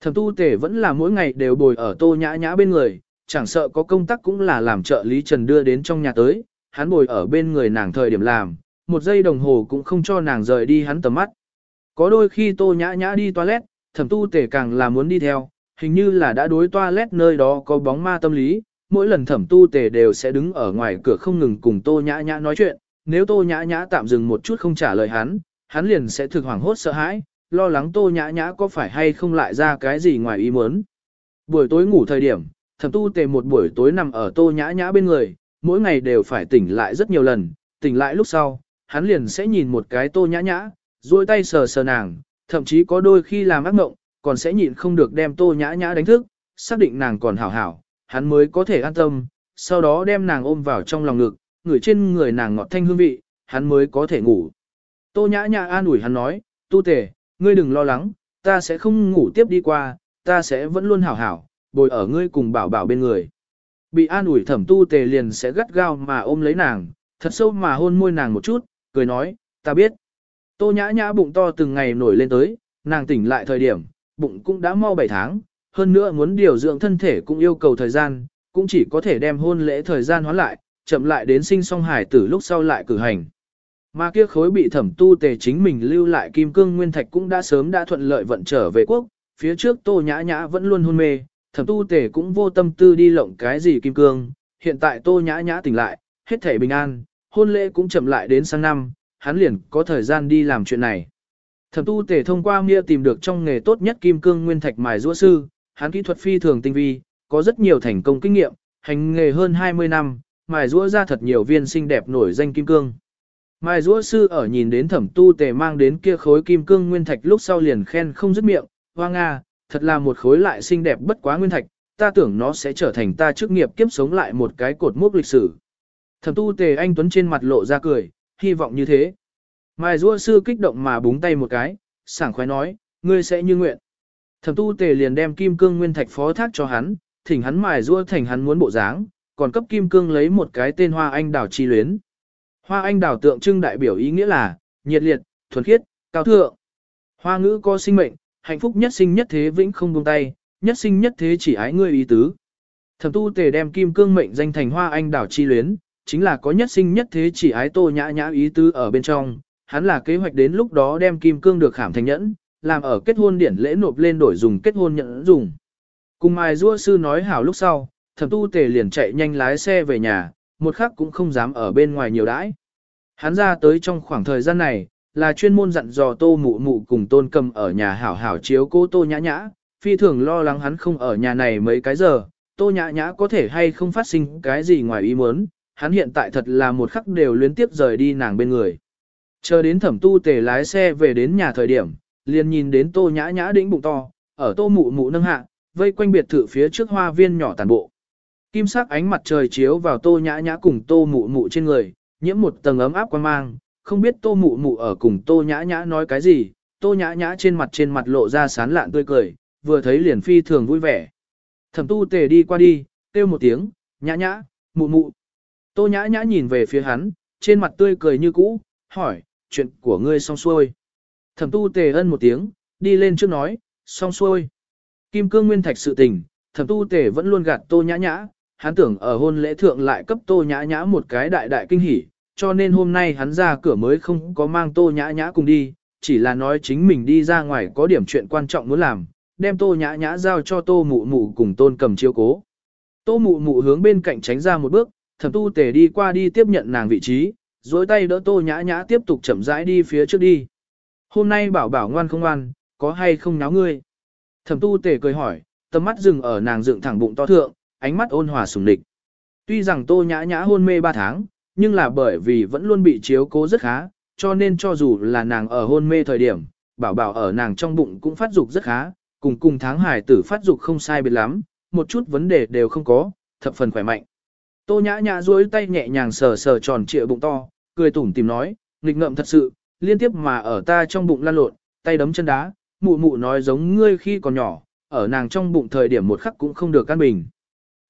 Thẩm tu tể vẫn là mỗi ngày đều bồi ở tô nhã nhã bên người, chẳng sợ có công tác cũng là làm trợ lý Trần đưa đến trong nhà tới, hắn bồi ở bên người nàng thời điểm làm, một giây đồng hồ cũng không cho nàng rời đi hắn tầm mắt. Có đôi khi tô nhã nhã đi toilet, thẩm tu tể càng là muốn đi theo, hình như là đã đối toilet nơi đó có bóng ma tâm lý, mỗi lần thẩm tu tể đều sẽ đứng ở ngoài cửa không ngừng cùng tô nhã nhã nói chuyện, nếu tô nhã nhã tạm dừng một chút không trả lời hắn, hắn liền sẽ thực hoảng hốt sợ hãi, lo lắng tô nhã nhã có phải hay không lại ra cái gì ngoài ý muốn. Buổi tối ngủ thời điểm, thẩm tu tề một buổi tối nằm ở tô nhã nhã bên người, mỗi ngày đều phải tỉnh lại rất nhiều lần, tỉnh lại lúc sau, hắn liền sẽ nhìn một cái tô nhã nhã, duỗi tay sờ sờ nàng, thậm chí có đôi khi làm ác mộng, còn sẽ nhịn không được đem tô nhã nhã đánh thức, xác định nàng còn hảo hảo, hắn mới có thể an tâm, sau đó đem nàng ôm vào trong lòng ngực, ngửi trên người nàng ngọt thanh hương vị, hắn mới có thể ngủ. Tô nhã nhã an ủi hắn nói, tu tề, ngươi đừng lo lắng, ta sẽ không ngủ tiếp đi qua, ta sẽ vẫn luôn hảo hảo, bồi ở ngươi cùng bảo bảo bên người. Bị an ủi thẩm tu tề liền sẽ gắt gao mà ôm lấy nàng, thật sâu mà hôn môi nàng một chút, cười nói, ta biết. Tô nhã nhã bụng to từng ngày nổi lên tới, nàng tỉnh lại thời điểm, bụng cũng đã mau 7 tháng, hơn nữa muốn điều dưỡng thân thể cũng yêu cầu thời gian, cũng chỉ có thể đem hôn lễ thời gian hoán lại, chậm lại đến sinh song hải tử lúc sau lại cử hành. Mà kia khối bị thẩm tu tề chính mình lưu lại kim cương nguyên thạch cũng đã sớm đã thuận lợi vận trở về quốc, phía trước tô nhã nhã vẫn luôn hôn mê, thẩm tu tề cũng vô tâm tư đi lộng cái gì kim cương, hiện tại tô nhã nhã tỉnh lại, hết thể bình an, hôn lễ cũng chậm lại đến sang năm, hắn liền có thời gian đi làm chuyện này. Thẩm tu tề thông qua mia tìm được trong nghề tốt nhất kim cương nguyên thạch mài rũa sư, hắn kỹ thuật phi thường tinh vi, có rất nhiều thành công kinh nghiệm, hành nghề hơn 20 năm, mài rũa ra thật nhiều viên xinh đẹp nổi danh kim cương. Mai rũa sư ở nhìn đến thẩm tu tề mang đến kia khối kim cương nguyên thạch lúc sau liền khen không dứt miệng, hoa nga, thật là một khối lại xinh đẹp bất quá nguyên thạch, ta tưởng nó sẽ trở thành ta chức nghiệp kiếp sống lại một cái cột mốc lịch sử. Thẩm tu tề anh Tuấn trên mặt lộ ra cười, hy vọng như thế. Mai rua sư kích động mà búng tay một cái, sảng khoái nói, ngươi sẽ như nguyện. Thẩm tu tề liền đem kim cương nguyên thạch phó thác cho hắn, thỉnh hắn mài rua thành hắn muốn bộ dáng, còn cấp kim cương lấy một cái tên hoa anh đào chi luyến. Hoa anh đào tượng trưng đại biểu ý nghĩa là, nhiệt liệt, thuần khiết, cao thượng. Hoa ngữ có sinh mệnh, hạnh phúc nhất sinh nhất thế vĩnh không buông tay, nhất sinh nhất thế chỉ ái ngươi ý tứ. Thẩm tu tề đem kim cương mệnh danh thành hoa anh đào chi luyến, chính là có nhất sinh nhất thế chỉ ái tô nhã nhã ý tứ ở bên trong, hắn là kế hoạch đến lúc đó đem kim cương được khảm thành nhẫn, làm ở kết hôn điển lễ nộp lên đổi dùng kết hôn nhẫn dùng. Cùng mai rua sư nói hảo lúc sau, thẩm tu tề liền chạy nhanh lái xe về nhà, một khắc cũng không dám ở bên ngoài nhiều đãi. Hắn ra tới trong khoảng thời gian này, là chuyên môn dặn dò tô mụ mụ cùng tôn cầm ở nhà hảo hảo chiếu cô tô nhã nhã, phi thường lo lắng hắn không ở nhà này mấy cái giờ, tô nhã nhã có thể hay không phát sinh cái gì ngoài ý muốn, hắn hiện tại thật là một khắc đều luyến tiếp rời đi nàng bên người. Chờ đến thẩm tu tề lái xe về đến nhà thời điểm, liền nhìn đến tô nhã nhã đĩnh bụng to, ở tô mụ mụ nâng hạ, vây quanh biệt thự phía trước hoa viên nhỏ tàn bộ. Kim sắc ánh mặt trời chiếu vào tô nhã nhã cùng tô mụ mụ trên người, nhiễm một tầng ấm áp quan mang, không biết tô mụ mụ ở cùng tô nhã nhã nói cái gì, tô nhã nhã trên mặt trên mặt lộ ra sán lạn tươi cười, vừa thấy liền phi thường vui vẻ. Thẩm tu tề đi qua đi, kêu một tiếng, nhã nhã, mụ mụ. Tô nhã nhã nhìn về phía hắn, trên mặt tươi cười như cũ, hỏi, chuyện của ngươi xong xuôi. Thẩm tu tề ân một tiếng, đi lên trước nói, xong xuôi. Kim cương nguyên thạch sự tình, thẩm tu tề vẫn luôn gạt tô nhã nhã, hắn tưởng ở hôn lễ thượng lại cấp tô nhã nhã một cái đại đại kinh hỉ, cho nên hôm nay hắn ra cửa mới không có mang tô nhã nhã cùng đi, chỉ là nói chính mình đi ra ngoài có điểm chuyện quan trọng muốn làm, đem tô nhã nhã giao cho tô mụ mụ cùng tôn cầm chiếu cố. Tô mụ mụ hướng bên cạnh tránh ra một bước, thẩm tu tề đi qua đi tiếp nhận nàng vị trí, dối tay đỡ tô nhã nhã tiếp tục chậm rãi đi phía trước đi. Hôm nay bảo bảo ngoan không ngoan, có hay không náo ngươi? Thẩm tu tề cười hỏi, tầm mắt dừng ở nàng dựng thẳng bụng to thượng, ánh mắt ôn hòa sùng địch. Tuy rằng tô nhã nhã hôn mê 3 tháng, nhưng là bởi vì vẫn luôn bị chiếu cố rất khá, cho nên cho dù là nàng ở hôn mê thời điểm, bảo bảo ở nàng trong bụng cũng phát dục rất khá, cùng cùng tháng hải tử phát dục không sai biệt lắm, một chút vấn đề đều không có, thập phần khỏe mạnh. Tô nhã nhã duỗi tay nhẹ nhàng sờ sờ tròn trịa bụng to, cười tủm tìm nói, nghịch ngợm thật sự, liên tiếp mà ở ta trong bụng lan lộn, tay đấm chân đá, mụ mụ nói giống ngươi khi còn nhỏ, ở nàng trong bụng thời điểm một khắc cũng không được căn bình.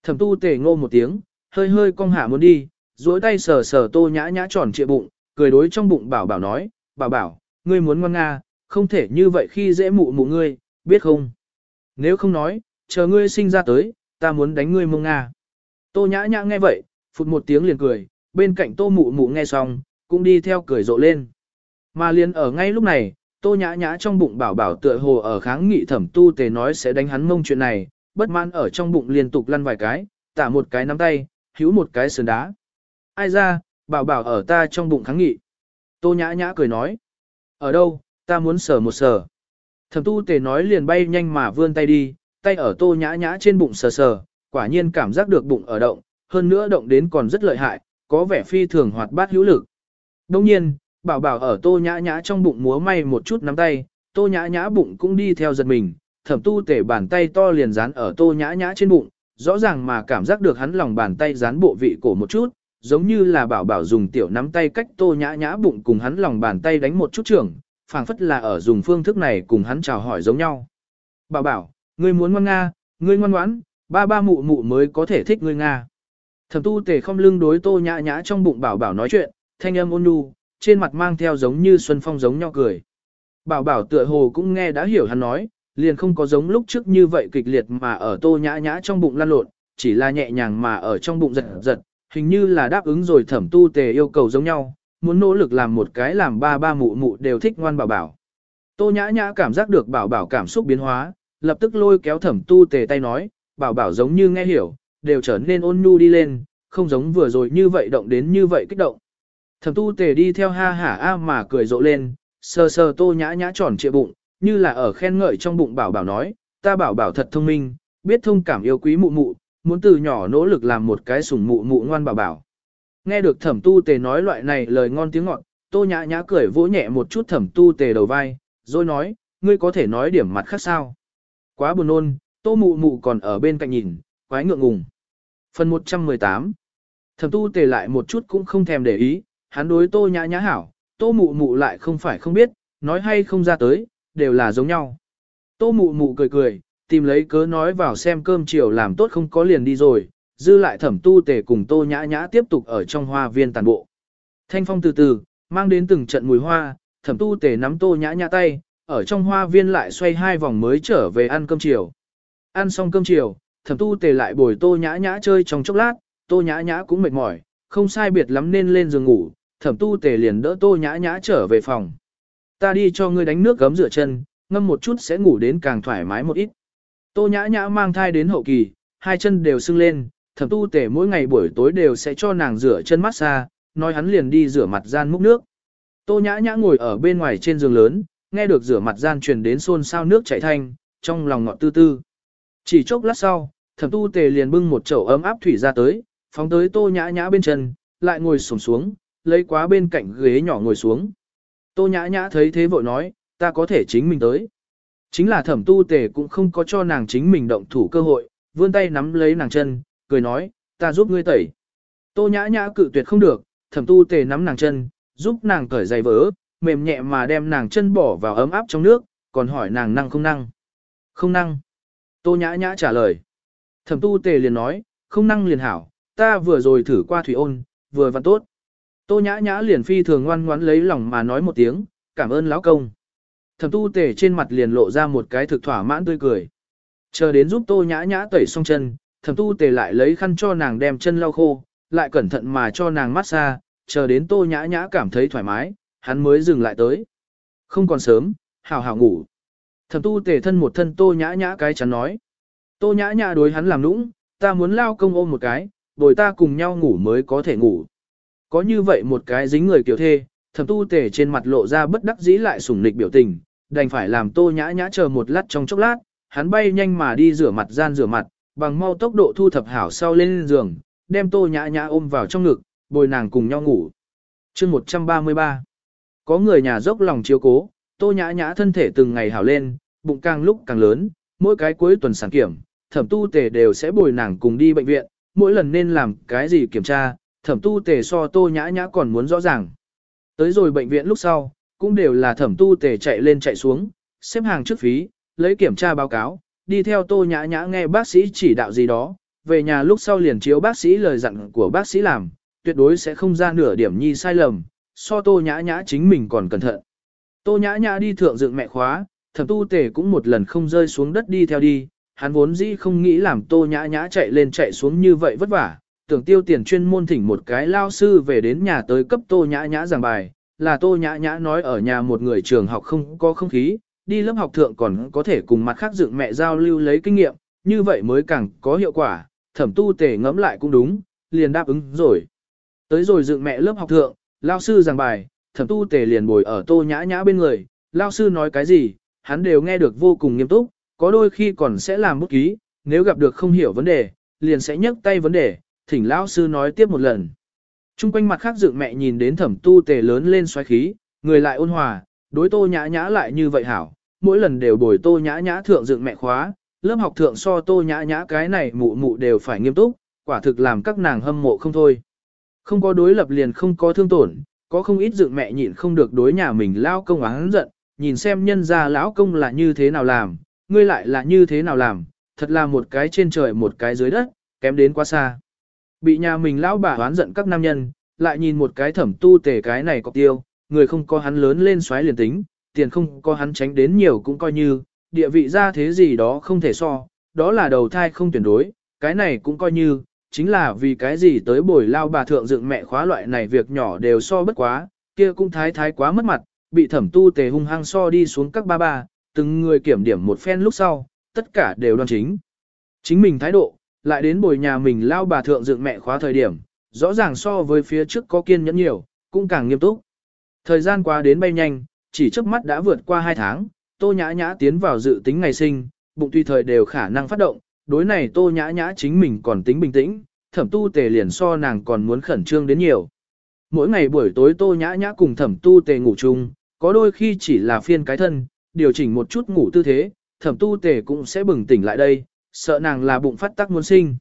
Thẩm tu tề ngô một tiếng, hơi hơi cong hạ muốn đi, duỗi tay sờ sờ tô nhã nhã tròn trịa bụng, cười đối trong bụng bảo bảo nói, bảo bảo, ngươi muốn ngoan nga, không thể như vậy khi dễ mụ mụ ngươi, biết không? Nếu không nói, chờ ngươi sinh ra tới, ta muốn đánh ngươi mông nga. Tô nhã nhã nghe vậy, phụt một tiếng liền cười, bên cạnh tô mụ mụ nghe xong, cũng đi theo cười rộ lên. Mà liền ở ngay lúc này, tô nhã nhã trong bụng bảo bảo tựa hồ ở kháng nghị thẩm tu tề nói sẽ đánh hắn mông chuyện này, bất mãn ở trong bụng liên tục lăn vài cái, tả một cái nắm tay, hữu một cái sườn đá. Ai ra, bảo bảo ở ta trong bụng kháng nghị. Tô nhã nhã cười nói. Ở đâu, ta muốn sờ một sờ. Thẩm tu tề nói liền bay nhanh mà vươn tay đi, tay ở tô nhã nhã trên bụng sờ sờ, quả nhiên cảm giác được bụng ở động, hơn nữa động đến còn rất lợi hại, có vẻ phi thường hoạt bát hữu lực. Đồng nhiên, bảo bảo ở tô nhã nhã trong bụng múa may một chút nắm tay, tô nhã nhã bụng cũng đi theo giật mình, thẩm tu tể bàn tay to liền dán ở tô nhã nhã trên bụng, rõ ràng mà cảm giác được hắn lòng bàn tay dán bộ vị cổ một chút, giống như là bảo bảo dùng tiểu nắm tay cách tô nhã nhã bụng cùng hắn lòng bàn tay đánh một chút trưởng, phảng phất là ở dùng phương thức này cùng hắn chào hỏi giống nhau. Bảo bảo, ngươi muốn ngoan nga, ngươi ngoan ngoãn, ba ba mụ mụ mới có thể thích ngươi nga. Thẩm tu tề không lưng đối tô nhã nhã trong bụng bảo bảo nói chuyện, thanh âm ôn nhu, trên mặt mang theo giống như xuân phong giống nhau cười. Bảo bảo tựa hồ cũng nghe đã hiểu hắn nói, liền không có giống lúc trước như vậy kịch liệt mà ở tô nhã nhã trong bụng lăn lộn, chỉ là nhẹ nhàng mà ở trong bụng giật giật, hình như là đáp ứng rồi thẩm tu tề yêu cầu giống nhau, muốn nỗ lực làm một cái làm ba ba mụ mụ đều thích ngoan bảo bảo. Tô nhã nhã cảm giác được bảo bảo cảm xúc biến hóa, lập tức lôi kéo thẩm tu tề tay nói, bảo bảo giống như nghe hiểu, đều trở nên ôn nhu đi lên, không giống vừa rồi như vậy động đến như vậy kích động. Thẩm tu tề đi theo ha hả a mà cười rộ lên, sờ sờ tô nhã nhã tròn trịa bụng, như là ở khen ngợi trong bụng bảo bảo nói, ta bảo bảo thật thông minh, biết thông cảm yêu quý mụ mụ, muốn từ nhỏ nỗ lực làm một cái sủng mụ mụ ngoan bảo bảo. Nghe được thẩm tu tề nói loại này lời ngon tiếng ngọt, tô nhã nhã cười vỗ nhẹ một chút thẩm tu tề đầu vai, rồi nói, ngươi có thể nói điểm mặt khác sao. Quá buồn nôn, tô mụ mụ còn ở bên cạnh nhìn, quái ngượng ngùng. Phần 118 Thẩm tu tề lại một chút cũng không thèm để ý, hắn đối tô nhã nhã hảo, tô mụ mụ lại không phải không biết, nói hay không ra tới, đều là giống nhau. Tô mụ mụ cười cười, tìm lấy cớ nói vào xem cơm chiều làm tốt không có liền đi rồi, dư lại thẩm tu tề cùng tô nhã nhã tiếp tục ở trong hoa viên tàn bộ. Thanh phong từ từ, mang đến từng trận mùi hoa, thẩm tu tề nắm tô nhã nhã tay, ở trong hoa viên lại xoay hai vòng mới trở về ăn cơm chiều. Ăn xong cơm chiều, thẩm tu tề lại bồi tô nhã nhã chơi trong chốc lát, tô nhã nhã cũng mệt mỏi, không sai biệt lắm nên lên giường ngủ, thẩm tu tề liền đỡ tô nhã nhã trở về phòng. Ta đi cho ngươi đánh nước gấm rửa chân, ngâm một chút sẽ ngủ đến càng thoải mái một ít. Tô nhã nhã mang thai đến hậu kỳ, hai chân đều sưng lên, thẩm tu Tề mỗi ngày buổi tối đều sẽ cho nàng rửa chân massage, nói hắn liền đi rửa mặt gian múc nước. Tô nhã nhã ngồi ở bên ngoài trên giường lớn, nghe được rửa mặt gian truyền đến xôn xao nước chảy thanh, trong lòng ngọt tư tư. Chỉ chốc lát sau, thẩm tu tề liền bưng một chậu ấm áp thủy ra tới, phóng tới tô nhã nhã bên chân, lại ngồi sổm xuống, lấy quá bên cạnh ghế nhỏ ngồi xuống. Tô nhã nhã thấy thế vội nói, ta có thể chính mình tới. Chính là thẩm tu tề cũng không có cho nàng chính mình động thủ cơ hội, vươn tay nắm lấy nàng chân, cười nói, ta giúp ngươi tẩy. Tô nhã nhã cự tuyệt không được, thẩm tu tề nắm nàng chân, giúp nàng cởi giày vỡ, mềm nhẹ mà đem nàng chân bỏ vào ấm áp trong nước, còn hỏi nàng năng không năng. Không năng. Tô nhã nhã trả lời. Thẩm tu tề liền nói, không năng liền hảo, ta vừa rồi thử qua thủy ôn, vừa văn tốt. Tô nhã nhã liền phi thường ngoan ngoãn lấy lòng mà nói một tiếng, cảm ơn lão công. Thẩm tu tề trên mặt liền lộ ra một cái thực thỏa mãn tươi cười. Chờ đến giúp tô nhã nhã tẩy xong chân, thẩm tu tề lại lấy khăn cho nàng đem chân lau khô, lại cẩn thận mà cho nàng massage, chờ đến tô nhã nhã cảm thấy thoải mái, hắn mới dừng lại tới. Không còn sớm, hào hào ngủ. Thẩm tu tề thân một thân tô nhã nhã cái chắn nói. Tô nhã nhã đối hắn làm nũng, ta muốn lao công ôm một cái, bồi ta cùng nhau ngủ mới có thể ngủ. Có như vậy một cái dính người kiểu thê, thẩm tu tề trên mặt lộ ra bất đắc dĩ lại sủng nịch biểu tình, đành phải làm tô nhã nhã chờ một lát trong chốc lát, hắn bay nhanh mà đi rửa mặt gian rửa mặt, bằng mau tốc độ thu thập hảo sau lên giường, đem tô nhã nhã ôm vào trong ngực, bồi nàng cùng nhau ngủ. chương 133 Có người nhà dốc lòng chiếu cố, tô nhã nhã thân thể từng ngày hảo lên, bụng càng lúc càng lớn, mỗi cái cuối tuần sản kiểm, thẩm tu tề đều sẽ bồi nàng cùng đi bệnh viện, mỗi lần nên làm cái gì kiểm tra, thẩm tu tề so tô nhã nhã còn muốn rõ ràng. Tới rồi bệnh viện lúc sau, cũng đều là thẩm tu tề chạy lên chạy xuống, xếp hàng trước phí, lấy kiểm tra báo cáo, đi theo tô nhã nhã nghe bác sĩ chỉ đạo gì đó, về nhà lúc sau liền chiếu bác sĩ lời dặn của bác sĩ làm, tuyệt đối sẽ không ra nửa điểm nhi sai lầm, so tô nhã nhã chính mình còn cẩn thận. Tô nhã nhã đi thượng dựng mẹ khóa, thẩm tu tề cũng một lần không rơi xuống đất đi theo đi, hắn vốn dĩ không nghĩ làm tô nhã nhã chạy lên chạy xuống như vậy vất vả, tưởng tiêu tiền chuyên môn thỉnh một cái lao sư về đến nhà tới cấp tô nhã nhã giảng bài, là tô nhã nhã nói ở nhà một người trường học không có không khí, đi lớp học thượng còn có thể cùng mặt khác dựng mẹ giao lưu lấy kinh nghiệm, như vậy mới càng có hiệu quả, thẩm tu tề ngẫm lại cũng đúng, liền đáp ứng rồi. Tới rồi dựng mẹ lớp học thượng, lao sư giảng bài, thẩm tu tề liền bồi ở tô nhã nhã bên người, lao sư nói cái gì, hắn đều nghe được vô cùng nghiêm túc, có đôi khi còn sẽ làm bút ký, nếu gặp được không hiểu vấn đề, liền sẽ nhấc tay vấn đề, thỉnh lão sư nói tiếp một lần. Trung quanh mặt khác dựng mẹ nhìn đến thẩm tu tề lớn lên xoáy khí, người lại ôn hòa, đối tô nhã nhã lại như vậy hảo, mỗi lần đều bồi tô nhã nhã thượng dựng mẹ khóa, lớp học thượng so tô nhã nhã cái này mụ mụ đều phải nghiêm túc, quả thực làm các nàng hâm mộ không thôi. Không có đối lập liền không có thương tổn, có không ít dựng mẹ nhịn không được đối nhà mình lao công án giận, nhìn xem nhân gia lão công là như thế nào làm, ngươi lại là như thế nào làm, thật là một cái trên trời một cái dưới đất, kém đến quá xa. Bị nhà mình lão bà oán giận các nam nhân, lại nhìn một cái thẩm tu tề cái này có tiêu, người không có hắn lớn lên xoáy liền tính, tiền không có hắn tránh đến nhiều cũng coi như, địa vị ra thế gì đó không thể so, đó là đầu thai không tuyển đối, cái này cũng coi như, chính là vì cái gì tới buổi lao bà thượng dựng mẹ khóa loại này việc nhỏ đều so bất quá, kia cũng thái thái quá mất mặt, bị thẩm tu tề hung hăng so đi xuống các ba ba, từng người kiểm điểm một phen lúc sau, tất cả đều đoan chính. Chính mình thái độ, lại đến buổi nhà mình lao bà thượng dựng mẹ khóa thời điểm, rõ ràng so với phía trước có kiên nhẫn nhiều, cũng càng nghiêm túc. Thời gian qua đến bay nhanh, chỉ trước mắt đã vượt qua 2 tháng, tô nhã nhã tiến vào dự tính ngày sinh, bụng tùy thời đều khả năng phát động, đối này tô nhã nhã chính mình còn tính bình tĩnh, thẩm tu tề liền so nàng còn muốn khẩn trương đến nhiều. Mỗi ngày buổi tối tô nhã nhã cùng thẩm tu tề ngủ chung, có đôi khi chỉ là phiên cái thân, điều chỉnh một chút ngủ tư thế, thẩm tu tề cũng sẽ bừng tỉnh lại đây, sợ nàng là bụng phát tắc muốn sinh.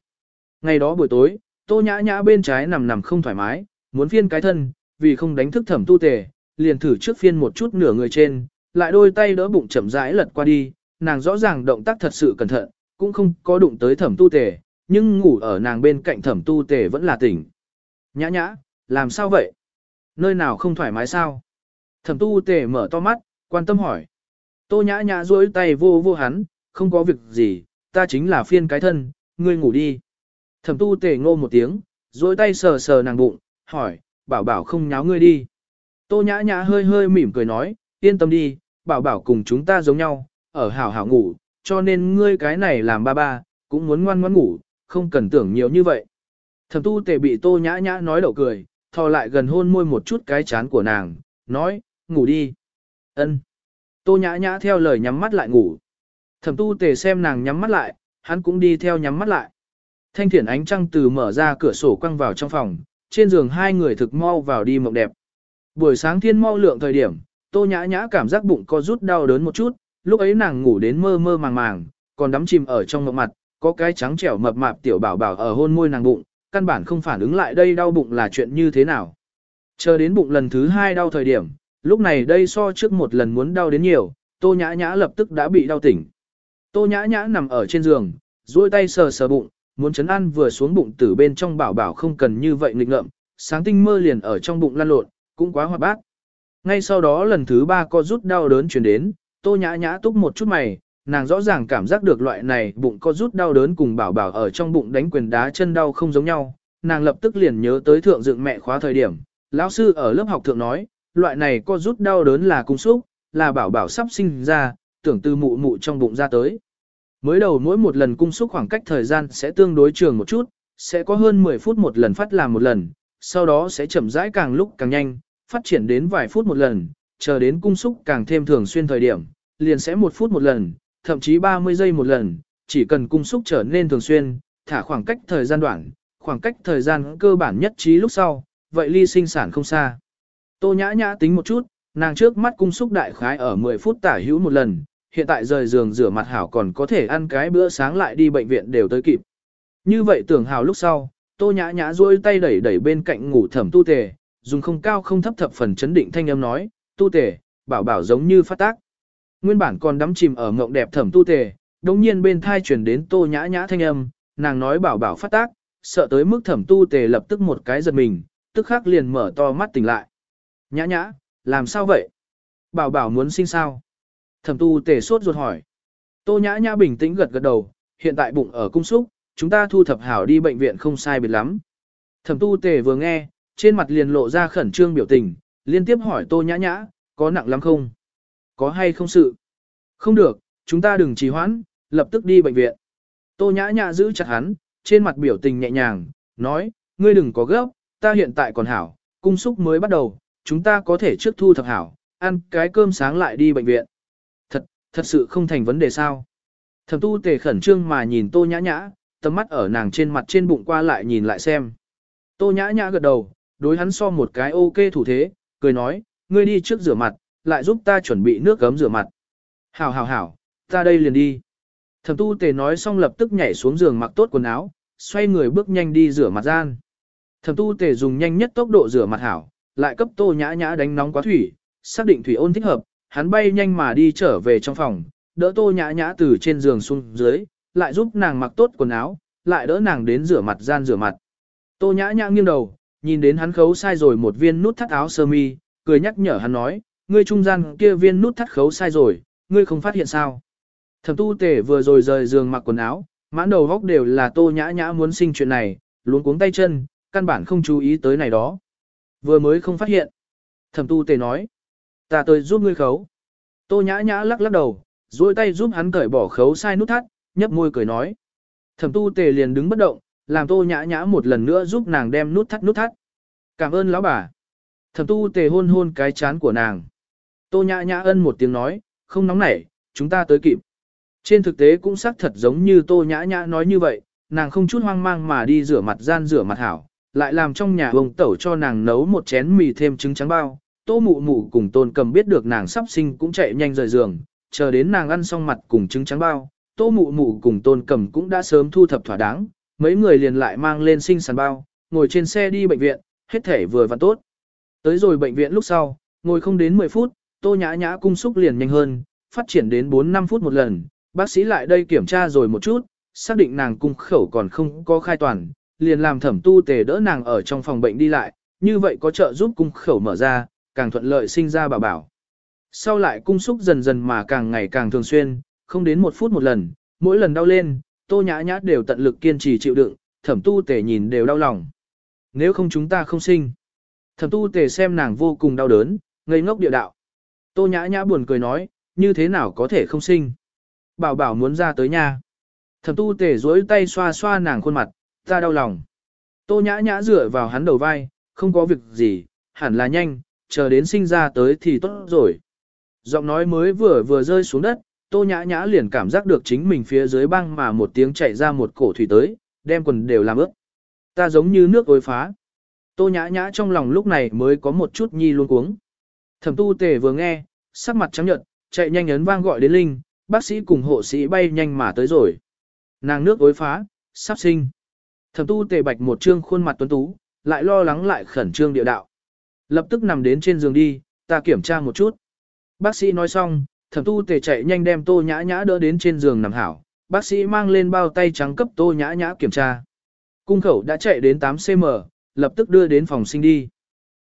Ngày đó buổi tối, tô nhã nhã bên trái nằm nằm không thoải mái, muốn phiên cái thân, vì không đánh thức thẩm tu tề, liền thử trước phiên một chút nửa người trên, lại đôi tay đỡ bụng chậm rãi lật qua đi, nàng rõ ràng động tác thật sự cẩn thận, cũng không có đụng tới thẩm tu tề, nhưng ngủ ở nàng bên cạnh thẩm tu tề vẫn là tỉnh. Nhã nhã, làm sao vậy? Nơi nào không thoải mái sao? Thẩm tu tề mở to mắt, quan tâm hỏi. Tô nhã nhã duỗi tay vô vô hắn, không có việc gì, ta chính là phiên cái thân, ngươi ngủ đi. Thẩm tu tề ngô một tiếng, duỗi tay sờ sờ nàng bụng, hỏi, bảo bảo không nháo ngươi đi. Tô nhã nhã hơi hơi mỉm cười nói, yên tâm đi, bảo bảo cùng chúng ta giống nhau, ở hảo hảo ngủ, cho nên ngươi cái này làm ba ba, cũng muốn ngoan ngoãn ngủ, không cần tưởng nhiều như vậy. Thẩm tu tề bị tô nhã nhã nói đậu cười, thò lại gần hôn môi một chút cái chán của nàng, nói, ngủ đi. ân Tô nhã nhã theo lời nhắm mắt lại ngủ. Thẩm tu tề xem nàng nhắm mắt lại, hắn cũng đi theo nhắm mắt lại. Thanh thiển ánh trăng từ mở ra cửa sổ quăng vào trong phòng, trên giường hai người thực mau vào đi mộng đẹp. Buổi sáng thiên mau lượng thời điểm, tô nhã nhã cảm giác bụng có rút đau đớn một chút, lúc ấy nàng ngủ đến mơ mơ màng màng, còn đắm chìm ở trong mộng mặt, có cái trắng trẻo mập mạp tiểu bảo bảo ở hôn môi nàng bụng, căn bản không phản ứng lại đây đau bụng là chuyện như thế nào. Chờ đến bụng lần thứ hai đau thời điểm, lúc này đây so trước một lần muốn đau đến nhiều, tô nhã nhã lập tức đã bị đau tỉnh. Tô nhã nhã nằm ở trên giường, duỗi tay sờ sờ bụng, muốn chấn ăn vừa xuống bụng từ bên trong bảo bảo không cần như vậy nghịch ngợm, sáng tinh mơ liền ở trong bụng lăn lộn, cũng quá hoạt bát. Ngay sau đó lần thứ ba co rút đau đớn chuyển đến, tô nhã nhã túc một chút mày, nàng rõ ràng cảm giác được loại này bụng co rút đau đớn cùng bảo bảo ở trong bụng đánh quyền đá chân đau không giống nhau, nàng lập tức liền nhớ tới thượng dựng mẹ khóa thời điểm, lão sư ở lớp học thượng nói, loại này co rút đau đớn là cung xúc, là bảo bảo sắp sinh ra, tưởng từ mụ mụ trong bụng ra tới. Mới đầu mỗi một lần cung xúc khoảng cách thời gian sẽ tương đối trường một chút, sẽ có hơn 10 phút một lần phát làm một lần, sau đó sẽ chậm rãi càng lúc càng nhanh, phát triển đến vài phút một lần, chờ đến cung xúc càng thêm thường xuyên thời điểm, liền sẽ một phút một lần, thậm chí 30 giây một lần, chỉ cần cung xúc trở nên thường xuyên, thả khoảng cách thời gian đoạn, khoảng cách thời gian cơ bản nhất trí lúc sau, vậy ly sinh sản không xa. Tô nhã nhã tính một chút, nàng trước mắt cung xúc đại khái ở 10 phút tả hữu một lần, hiện tại rời giường rửa mặt hảo còn có thể ăn cái bữa sáng lại đi bệnh viện đều tới kịp. Như vậy tưởng hào lúc sau, tô nhã nhã duỗi tay đẩy đẩy bên cạnh ngủ thẩm tu tề, dùng không cao không thấp thập phần chấn định thanh âm nói, tu tề, bảo bảo giống như phát tác. Nguyên bản còn đắm chìm ở ngộng đẹp thẩm tu tề, đồng nhiên bên thai chuyển đến tô nhã nhã thanh âm, nàng nói bảo bảo phát tác, sợ tới mức thẩm tu tề lập tức một cái giật mình, tức khắc liền mở to mắt tỉnh lại. Nhã nhã, làm sao vậy? Bảo bảo muốn sinh sao? Thẩm tu tề sốt ruột hỏi. Tô nhã nhã bình tĩnh gật gật đầu, hiện tại bụng ở cung xúc, chúng ta thu thập hảo đi bệnh viện không sai biệt lắm, Thẩm tu tề vừa nghe, trên mặt liền lộ ra khẩn trương biểu tình, liên tiếp hỏi tô nhã nhã, có nặng lắm không? Có hay không sự? Không được, chúng ta đừng trì hoãn, lập tức đi bệnh viện. Tô nhã nhã giữ chặt hắn, trên mặt biểu tình nhẹ nhàng, nói, ngươi đừng có gấp, ta hiện tại còn hảo, cung súc mới bắt đầu, chúng ta có thể trước thu thập hảo, ăn cái cơm sáng lại đi bệnh viện. Thật, thật sự không thành vấn đề sao. Thẩm tu tề khẩn trương mà nhìn tô nhã nhã, tầm mắt ở nàng trên mặt trên bụng qua lại nhìn lại xem. Tô nhã nhã gật đầu, đối hắn so một cái ok thủ thế, cười nói, ngươi đi trước rửa mặt, lại giúp ta chuẩn bị nước gấm rửa mặt. Hảo hảo hảo, ta đây liền đi. Thẩm tu tề nói xong lập tức nhảy xuống giường mặc tốt quần áo, xoay người bước nhanh đi rửa mặt gian. Thẩm tu tề dùng nhanh nhất tốc độ rửa mặt hảo, lại cấp tô nhã nhã đánh nóng quá thủy, xác định thủy ôn thích hợp, hắn bay nhanh mà đi trở về trong phòng, đỡ tô nhã nhã từ trên giường xuống dưới, lại giúp nàng mặc tốt quần áo, lại đỡ nàng đến rửa mặt gian rửa mặt. Tô nhã nhã nghiêng đầu, nhìn đến hắn khấu sai rồi một viên nút thắt áo sơ mi, cười nhắc nhở hắn nói, ngươi trung gian kia viên nút thắt khấu sai rồi, ngươi không phát hiện sao. Thẩm tu tể vừa rồi rời giường mặc quần áo, mãn đầu góc đều là tô nhã nhã muốn sinh chuyện này, luống cuống tay chân, căn bản không chú ý tới này đó. Vừa mới không phát hiện. Thẩm tu tề nói, ta tới giúp ngươi khấu. Tô nhã nhã lắc lắc đầu, duỗi tay giúp hắn cởi bỏ khấu sai nút thắt, nhấp môi cười nói. Thẩm tu tề liền đứng bất động, làm tô nhã nhã một lần nữa giúp nàng đem nút thắt nút thắt. Cảm ơn lão bà. Thẩm tu tề hôn hôn cái chán của nàng. Tô nhã nhã ân một tiếng nói, không nóng nảy, chúng ta tới kịp. Trên thực tế cũng xác thật giống như tô nhã nhã nói như vậy, nàng không chút hoang mang mà đi rửa mặt gian rửa mặt hảo, lại làm trong nhà ông tẩu cho nàng nấu một chén mì thêm trứng trắng bao. Tô mụ mụ cùng tôn cầm biết được nàng sắp sinh cũng chạy nhanh rời giường, chờ đến nàng ăn xong mặt cùng trứng trắng bao, tô mụ mụ cùng tôn cầm cũng đã sớm thu thập thỏa đáng, mấy người liền lại mang lên sinh sản bao, ngồi trên xe đi bệnh viện, hết thể vừa và tốt. Tới rồi bệnh viện lúc sau, ngồi không đến 10 phút, tô nhã nhã cung xúc liền nhanh hơn, phát triển đến 4-5 phút một lần, bác sĩ lại đây kiểm tra rồi một chút, xác định nàng cung khẩu còn không có khai toàn, liền làm thẩm tu tề đỡ nàng ở trong phòng bệnh đi lại, như vậy có trợ giúp cung khẩu mở ra, càng thuận lợi sinh ra bảo bảo. Sau lại cung xúc dần dần mà càng ngày càng thường xuyên, không đến một phút một lần, mỗi lần đau lên, tô nhã nhã đều tận lực kiên trì chịu đựng, thẩm tu tề nhìn đều đau lòng. Nếu không chúng ta không sinh. Thẩm tu tề xem nàng vô cùng đau đớn, ngây ngốc địa đạo. Tô nhã nhã buồn cười nói, như thế nào có thể không sinh. Bảo bảo muốn ra tới nhà. Thẩm tu tề duỗi tay xoa xoa nàng khuôn mặt, ta đau lòng. Tô nhã nhã dựa vào hắn đầu vai, không có việc gì, hẳn là nhanh, chờ đến sinh ra tới thì tốt rồi. Giọng nói mới vừa vừa rơi xuống đất, tô nhã nhã liền cảm giác được chính mình phía dưới băng mà một tiếng chạy ra một cổ thủy tới, đem quần đều làm ướt. Ta giống như nước ối phá. Tô nhã nhã trong lòng lúc này mới có một chút nhi luôn cuống. Thẩm tu tề vừa nghe, sắc mặt trắng nhợt, chạy nhanh ấn vang gọi đến Linh, bác sĩ cùng hộ sĩ bay nhanh mà tới rồi. Nàng nước ối phá, sắp sinh. Thẩm tu tề bạch một trương khuôn mặt tuấn tú, lại lo lắng lại khẩn trương địa đạo. Lập tức nằm đến trên giường đi, ta kiểm tra một chút. Bác sĩ nói xong, thẩm tu tề chạy nhanh đem tô nhã nhã đỡ đến trên giường nằm hảo. Bác sĩ mang lên bao tay trắng cấp tô nhã nhã kiểm tra. Cung khẩu đã chạy đến 8cm, lập tức đưa đến phòng sinh đi.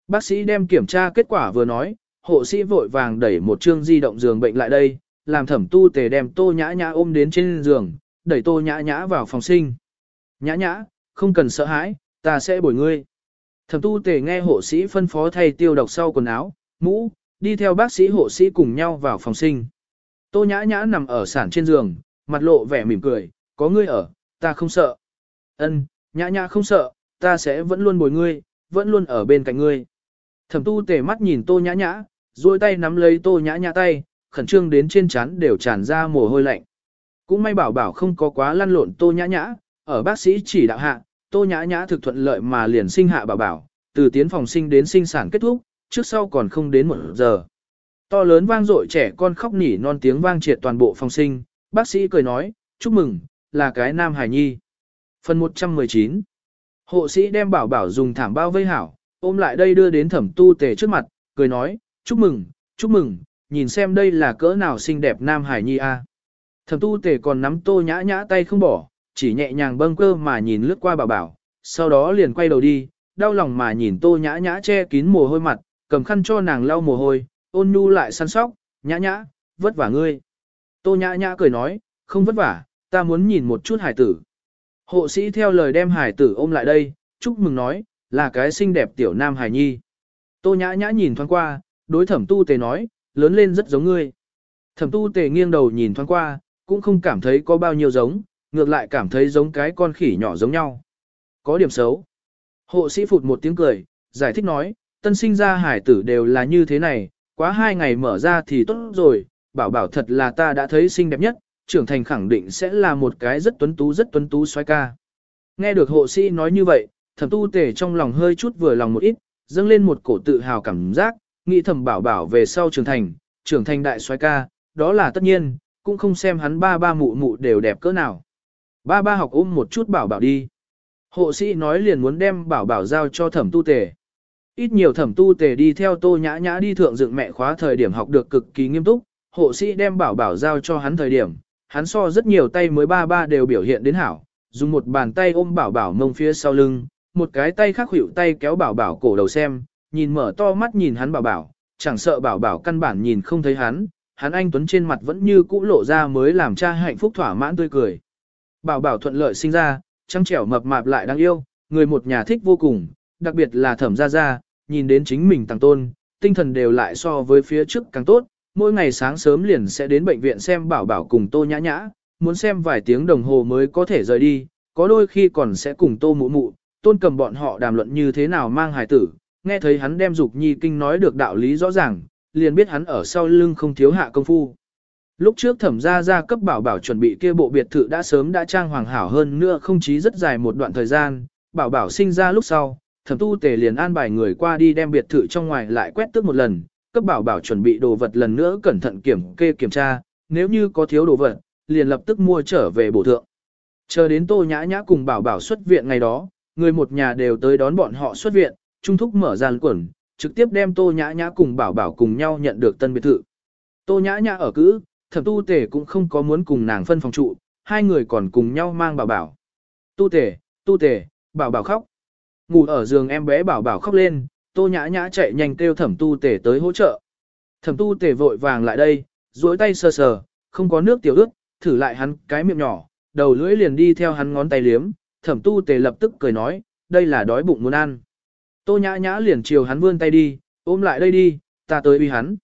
Bác sĩ đem kiểm tra kết quả vừa nói, hộ sĩ vội vàng đẩy một chương di động giường bệnh lại đây, làm thẩm tu tề đem tô nhã nhã ôm đến trên giường, đẩy tô nhã nhã vào phòng sinh. Nhã nhã, không cần sợ hãi, ta sẽ bồi ngươi. Thẩm tu tề nghe hộ sĩ phân phó thay tiêu độc sau quần áo, mũ, đi theo bác sĩ hộ sĩ cùng nhau vào phòng sinh. Tô nhã nhã nằm ở sản trên giường, mặt lộ vẻ mỉm cười, có ngươi ở, ta không sợ. Ân, nhã nhã không sợ, ta sẽ vẫn luôn bồi ngươi, vẫn luôn ở bên cạnh ngươi. Thẩm tu tề mắt nhìn tô nhã nhã, duỗi tay nắm lấy tô nhã nhã tay, khẩn trương đến trên trán đều tràn ra mồ hôi lạnh. Cũng may bảo bảo không có quá lăn lộn tô nhã nhã, ở bác sĩ chỉ đạo hạ, tô nhã nhã thực thuận lợi mà liền sinh hạ bảo bảo, từ tiến phòng sinh đến sinh sản kết thúc, trước sau còn không đến một giờ. To lớn vang dội trẻ con khóc nỉ non tiếng vang triệt toàn bộ phòng sinh, bác sĩ cười nói, chúc mừng, là cái nam hài nhi. Phần 119 Hộ sĩ đem bảo bảo dùng thảm bao vây hảo, ôm lại đây đưa đến thẩm tu tề trước mặt, cười nói, chúc mừng, chúc mừng, nhìn xem đây là cỡ nào xinh đẹp nam hải nhi a. Thẩm tu tề còn nắm tô nhã nhã tay không bỏ, chỉ nhẹ nhàng bâng cơ mà nhìn lướt qua bảo bảo, sau đó liền quay đầu đi, đau lòng mà nhìn tô nhã nhã che kín mồ hôi mặt, cầm khăn cho nàng lau mồ hôi, ôn nhu lại săn sóc, nhã nhã, vất vả ngươi. Tô nhã nhã cười nói, không vất vả, ta muốn nhìn một chút hải tử. Hộ sĩ theo lời đem hải tử ôm lại đây, chúc mừng nói, là cái xinh đẹp tiểu nam hải nhi. Tô nhã nhã nhìn thoáng qua, đối thẩm tu tề nói, lớn lên rất giống ngươi. Thẩm tu tề nghiêng đầu nhìn thoáng qua, cũng không cảm thấy có bao nhiêu giống, ngược lại cảm thấy giống cái con khỉ nhỏ giống nhau. Có điểm xấu. Hộ sĩ phụt một tiếng cười, giải thích nói, tân sinh ra hải tử đều là như thế này, quá hai ngày mở ra thì tốt rồi, bảo bảo thật là ta đã thấy xinh đẹp nhất, trưởng thành khẳng định sẽ là một cái rất tuấn tú rất tuấn tú xoay ca. Nghe được hộ sĩ nói như vậy, thẩm tu tề trong lòng hơi chút vừa lòng một ít, dâng lên một cổ tự hào cảm giác, nghĩ thẩm bảo bảo về sau trưởng thành, trưởng thành đại xoay ca, đó là tất nhiên, cũng không xem hắn ba ba mụ mụ đều đẹp cỡ nào. Ba ba học ôm một chút bảo bảo đi. Hộ sĩ nói liền muốn đem bảo bảo giao cho thẩm tu tề. Ít nhiều thẩm tu tề đi theo tô nhã nhã đi thượng dựng mẹ khóa thời điểm học được cực kỳ nghiêm túc, hộ sĩ đem bảo bảo giao cho hắn thời điểm, hắn so rất nhiều tay mới ba ba đều biểu hiện đến hảo, dùng một bàn tay ôm bảo bảo mông phía sau lưng, một cái tay khác hữu tay kéo bảo bảo cổ đầu xem, nhìn mở to mắt nhìn hắn bảo bảo, chẳng sợ bảo bảo căn bản nhìn không thấy hắn, hắn anh Tuấn trên mặt vẫn như cũ lộ ra mới làm cha hạnh phúc thỏa mãn tươi cười. Bảo bảo thuận lợi sinh ra, trăng trẻo mập mạp lại đáng yêu, người một nhà thích vô cùng, đặc biệt là thẩm gia gia, nhìn đến chính mình tăng tôn, tinh thần đều lại so với phía trước càng tốt, mỗi ngày sáng sớm liền sẽ đến bệnh viện xem bảo bảo cùng tô nhã nhã, muốn xem vài tiếng đồng hồ mới có thể rời đi, có đôi khi còn sẽ cùng tô mụ mụ, tôn cầm bọn họ đàm luận như thế nào mang hài tử, nghe thấy hắn đem dục nhi kinh nói được đạo lý rõ ràng, liền biết hắn ở sau lưng không thiếu hạ công phu. Lúc trước thẩm gia gia cấp bảo bảo chuẩn bị kia bộ biệt thự đã sớm đã trang hoàng hảo hơn nữa không chí rất dài một đoạn thời gian, bảo bảo sinh ra lúc sau, thẩm tu tề liền an bài người qua đi đem biệt thự trong ngoài lại quét tước một lần, cấp bảo bảo chuẩn bị đồ vật lần nữa cẩn thận kiểm kê kiểm tra, nếu như có thiếu đồ vật, liền lập tức mua trở về bổ thượng. Chờ đến tô nhã nhã cùng bảo bảo xuất viện ngày đó, người một nhà đều tới đón bọn họ xuất viện, trung thúc mở ra quẩn, trực tiếp đem tô nhã nhã cùng bảo bảo cùng nhau nhận được tân biệt thự. Tô nhã nhã ở cữ, thẩm tu tề cũng không có muốn cùng nàng phân phòng trụ, hai người còn cùng nhau mang bảo bảo. Tu tề, tu tề, bảo bảo khóc. Ngủ ở giường em bé bảo bảo khóc lên, tô nhã nhã chạy nhanh kêu thẩm tu tề tới hỗ trợ. Thẩm tu tề vội vàng lại đây, duỗi tay sờ sờ, không có nước tiểu ướt, thử lại hắn cái miệng nhỏ, đầu lưỡi liền đi theo hắn ngón tay liếm, thẩm tu tề lập tức cười nói, đây là đói bụng muốn ăn. Tô nhã nhã liền chiều hắn vươn tay đi, ôm lại đây đi, ta tới uy hắn.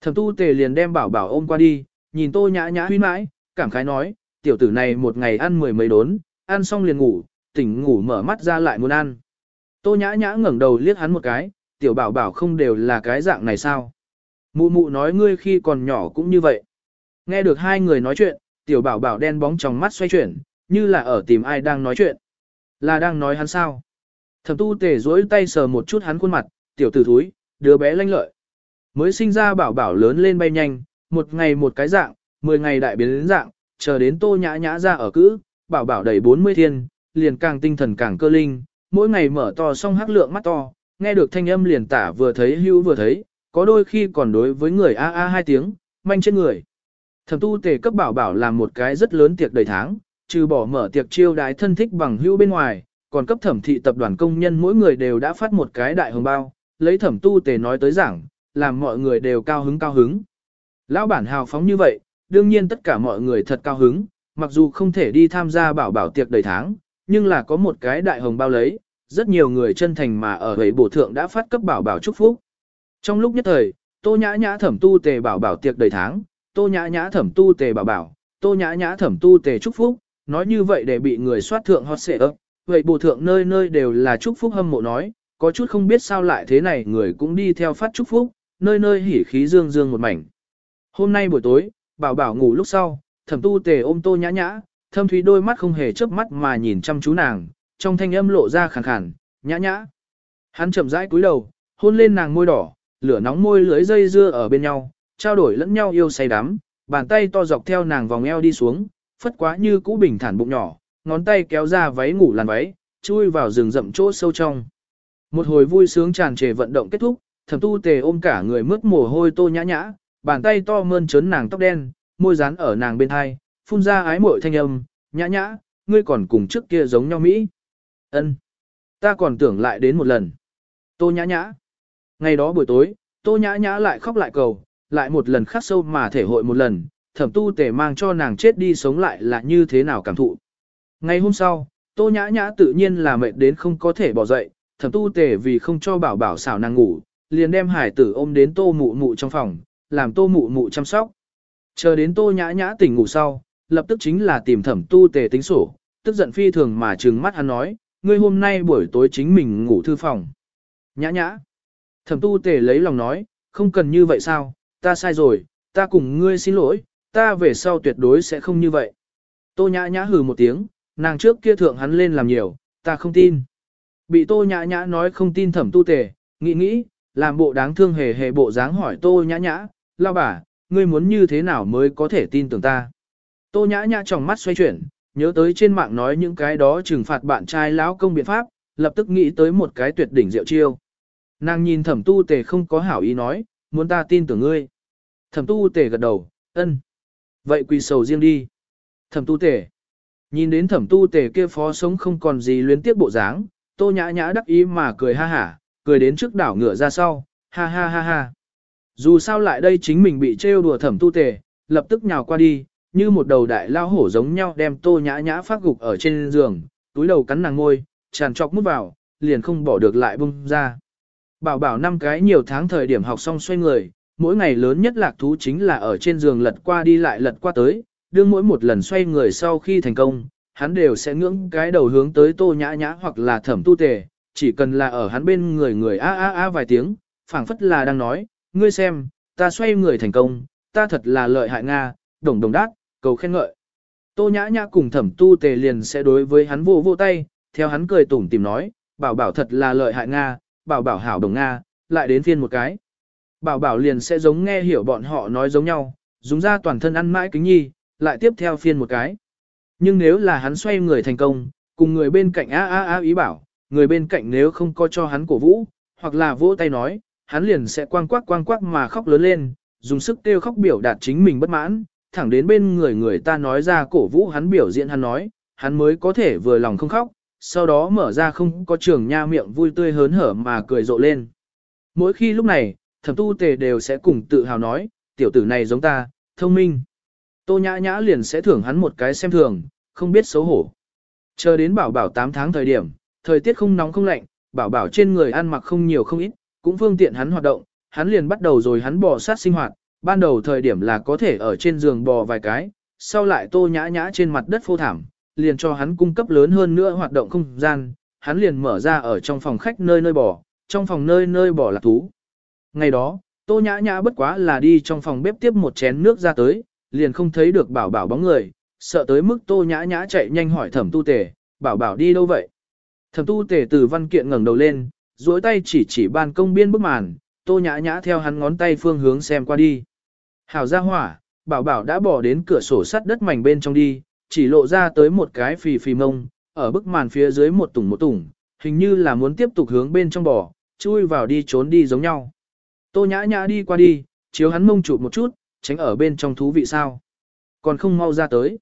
Thẩm tu tề liền đem bảo bảo ôm qua đi, nhìn tô nhã nhã huy mãi, cảm khái nói, tiểu tử này một ngày ăn mười mấy đốn, ăn xong liền ngủ, tỉnh ngủ mở mắt ra lại muốn ăn. Tô nhã nhã ngẩng đầu liếc hắn một cái, tiểu bảo bảo không đều là cái dạng này sao. Mụ mụ nói ngươi khi còn nhỏ cũng như vậy. Nghe được hai người nói chuyện, tiểu bảo bảo đen bóng trong mắt xoay chuyển, như là ở tìm ai đang nói chuyện. Là đang nói hắn sao? Thẩm tu tề duỗi tay sờ một chút hắn khuôn mặt, tiểu tử thúi, đứa bé lanh lợi. Mới sinh ra bảo bảo lớn lên bay nhanh, một ngày một cái dạng, mười ngày đại biến dạng, chờ đến tô nhã nhã ra ở cữ, bảo bảo đầy 40 thiên, liền càng tinh thần càng cơ linh, mỗi ngày mở to song hắc lượng mắt to, nghe được thanh âm liền tả vừa thấy hữu vừa thấy, có đôi khi còn đối với người a a hai tiếng, manh trên người. Thẩm tu tề cấp bảo bảo làm một cái rất lớn tiệc đầy tháng, trừ bỏ mở tiệc chiêu đái thân thích bằng hữu bên ngoài, còn cấp thẩm thị tập đoàn công nhân mỗi người đều đã phát một cái đại hồng bao, lấy thẩm tu tề nói tới giảng, làm mọi người đều cao hứng cao hứng. Lão bản hào phóng như vậy, đương nhiên tất cả mọi người thật cao hứng, mặc dù không thể đi tham gia bảo bảo tiệc đầy tháng, nhưng là có một cái đại hồng bao lấy, rất nhiều người chân thành mà ở ấy bổ thượng đã phát cấp bảo bảo chúc phúc. Trong lúc nhất thời, tô nhã nhã thẩm tu tề bảo bảo tiệc đầy tháng, tô nhã nhã thẩm tu tề bảo bảo, tô nhã nhã thẩm tu tề chúc phúc, nói như vậy để bị người soát thượng hot xệ ấp, vậy bổ thượng nơi nơi đều là chúc phúc hâm mộ nói, có chút không biết sao lại thế này người cũng đi theo phát chúc phúc, nơi nơi hỉ khí dương dương một mảnh. Hôm nay buổi tối, bảo bảo ngủ lúc sau, thẩm tu tề ôm tô nhã nhã, thâm thúy đôi mắt không hề chớp mắt mà nhìn chăm chú nàng, trong thanh âm lộ ra khàn khàn, nhã nhã. Hắn chậm rãi cúi đầu, hôn lên nàng môi đỏ, lửa nóng môi lưới dây dưa ở bên nhau, trao đổi lẫn nhau yêu say đắm, bàn tay to dọc theo nàng vòng eo đi xuống, phất quá như cũ bình thản bụng nhỏ, ngón tay kéo ra váy ngủ làn váy, chui vào rừng rậm chỗ sâu trong. Một hồi vui sướng tràn trề vận động kết thúc, thẩm tu tề ôm cả người mướt mồ hôi tô nhã nhã, bàn tay to mơn trớn nàng tóc đen, môi dán ở nàng bên hai, phun ra ái mội thanh âm, nhã nhã, ngươi còn cùng trước kia giống nhau Mỹ. ân Ta còn tưởng lại đến một lần. Tô nhã nhã. Ngày đó buổi tối, tô nhã nhã lại khóc lại cầu, lại một lần khắc sâu mà thể hội một lần, thẩm tu tề mang cho nàng chết đi sống lại là như thế nào cảm thụ. Ngày hôm sau, tô nhã nhã tự nhiên là mệt đến không có thể bỏ dậy, thẩm tu tề vì không cho bảo bảo xảo nàng ngủ, liền đem hải tử ôm đến tô mụ mụ trong phòng, làm tô mụ mụ chăm sóc. Chờ đến tô nhã nhã tỉnh ngủ sau, lập tức chính là tìm thẩm tu tề tính sổ, tức giận phi thường mà trừng mắt hắn nói, ngươi hôm nay buổi tối chính mình ngủ thư phòng. Nhã nhã. Thẩm tu tề lấy lòng nói, không cần như vậy sao, ta sai rồi, ta cùng ngươi xin lỗi, ta về sau tuyệt đối sẽ không như vậy. Tô nhã nhã hừ một tiếng, nàng trước kia thượng hắn lên làm nhiều, ta không tin. Bị tô nhã nhã nói không tin thẩm tu tề, nghĩ nghĩ, làm bộ đáng thương hề hề bộ dáng hỏi tô nhã nhã, lao bà, ngươi muốn như thế nào mới có thể tin tưởng ta. Tô nhã nhã trong mắt xoay chuyển, nhớ tới trên mạng nói những cái đó trừng phạt bạn trai lão công biện pháp, lập tức nghĩ tới một cái tuyệt đỉnh diệu chiêu. Nàng nhìn thẩm tu tề không có hảo ý nói, muốn ta tin tưởng ngươi. Thẩm tu tề gật đầu, ân. Vậy quỳ sầu riêng đi. Thẩm tu tề. Nhìn đến thẩm tu tề kia phó sống không còn gì luyến tiếc bộ dáng, tô nhã nhã đắc ý mà cười ha hả, cười đến trước đảo ngựa ra sau, ha ha ha ha. Dù sao lại đây chính mình bị trêu đùa thẩm tu tề, lập tức nhào qua đi, như một đầu đại lao hổ giống nhau đem tô nhã nhã phát gục ở trên giường, túi đầu cắn nàng ngôi, tràn trọc mút vào, liền không bỏ được lại bung ra. Bảo bảo năm cái nhiều tháng thời điểm học xong xoay người, mỗi ngày lớn nhất lạc thú chính là ở trên giường lật qua đi lại lật qua tới, đương mỗi một lần xoay người sau khi thành công, hắn đều sẽ ngưỡng cái đầu hướng tới tô nhã nhã hoặc là thẩm tu tề, chỉ cần là ở hắn bên người người a a a vài tiếng, phảng phất là đang nói, ngươi xem, ta xoay người thành công, ta thật là lợi hại Nga, đồng đồng đát, cầu khen ngợi. Tô nhã nhã cùng thẩm tu tề liền sẽ đối với hắn vô vô tay, theo hắn cười tủm tìm nói, bảo bảo thật là lợi hại Nga, bảo bảo hảo đồng Nga, lại đến phiên một cái. Bảo bảo liền sẽ giống nghe hiểu bọn họ nói giống nhau, dùng ra toàn thân ăn mãi kính nhi, lại tiếp theo phiên một cái. Nhưng nếu là hắn xoay người thành công, cùng người bên cạnh a a a ý bảo, người bên cạnh nếu không có cho hắn cổ vũ, hoặc là vỗ tay nói, hắn liền sẽ quang quắc quang quắc mà khóc lớn lên, dùng sức kêu khóc biểu đạt chính mình bất mãn, thẳng đến bên người người ta nói ra cổ vũ hắn biểu diễn hắn nói, hắn mới có thể vừa lòng không khóc, sau đó mở ra không có trường nha miệng vui tươi hớn hở mà cười rộ lên. Mỗi khi lúc này, thẩm tu tề đều sẽ cùng tự hào nói, tiểu tử này giống ta, thông minh. Tô nhã nhã liền sẽ thưởng hắn một cái xem thường, không biết xấu hổ. Chờ đến bảo bảo 8 tháng thời điểm, thời tiết không nóng không lạnh, bảo bảo trên người ăn mặc không nhiều không ít, cũng phương tiện hắn hoạt động, hắn liền bắt đầu rồi hắn bò sát sinh hoạt, ban đầu thời điểm là có thể ở trên giường bò vài cái, sau lại tô nhã nhã trên mặt đất phô thảm, liền cho hắn cung cấp lớn hơn nữa hoạt động không gian, hắn liền mở ra ở trong phòng khách nơi nơi bò, trong phòng nơi nơi bò là thú. Ngày đó, tô nhã nhã bất quá là đi trong phòng bếp tiếp một chén nước ra tới, liền không thấy được bảo bảo bóng người, sợ tới mức tô nhã nhã chạy nhanh hỏi thẩm tu tề, bảo bảo đi đâu vậy? Thẩm tu tề từ văn kiện ngẩng đầu lên, duỗi tay chỉ chỉ ban công biên bức màn, tô nhã nhã theo hắn ngón tay phương hướng xem qua đi. Hảo ra hỏa, bảo bảo đã bỏ đến cửa sổ sắt đất mảnh bên trong đi, chỉ lộ ra tới một cái phì phì mông, ở bức màn phía dưới một tủng một tủng, hình như là muốn tiếp tục hướng bên trong bò, chui vào đi trốn đi giống nhau. Tô nhã nhã đi qua đi, chiếu hắn mông chụp một chút, tránh ở bên trong thú vị sao. Còn không mau ra tới.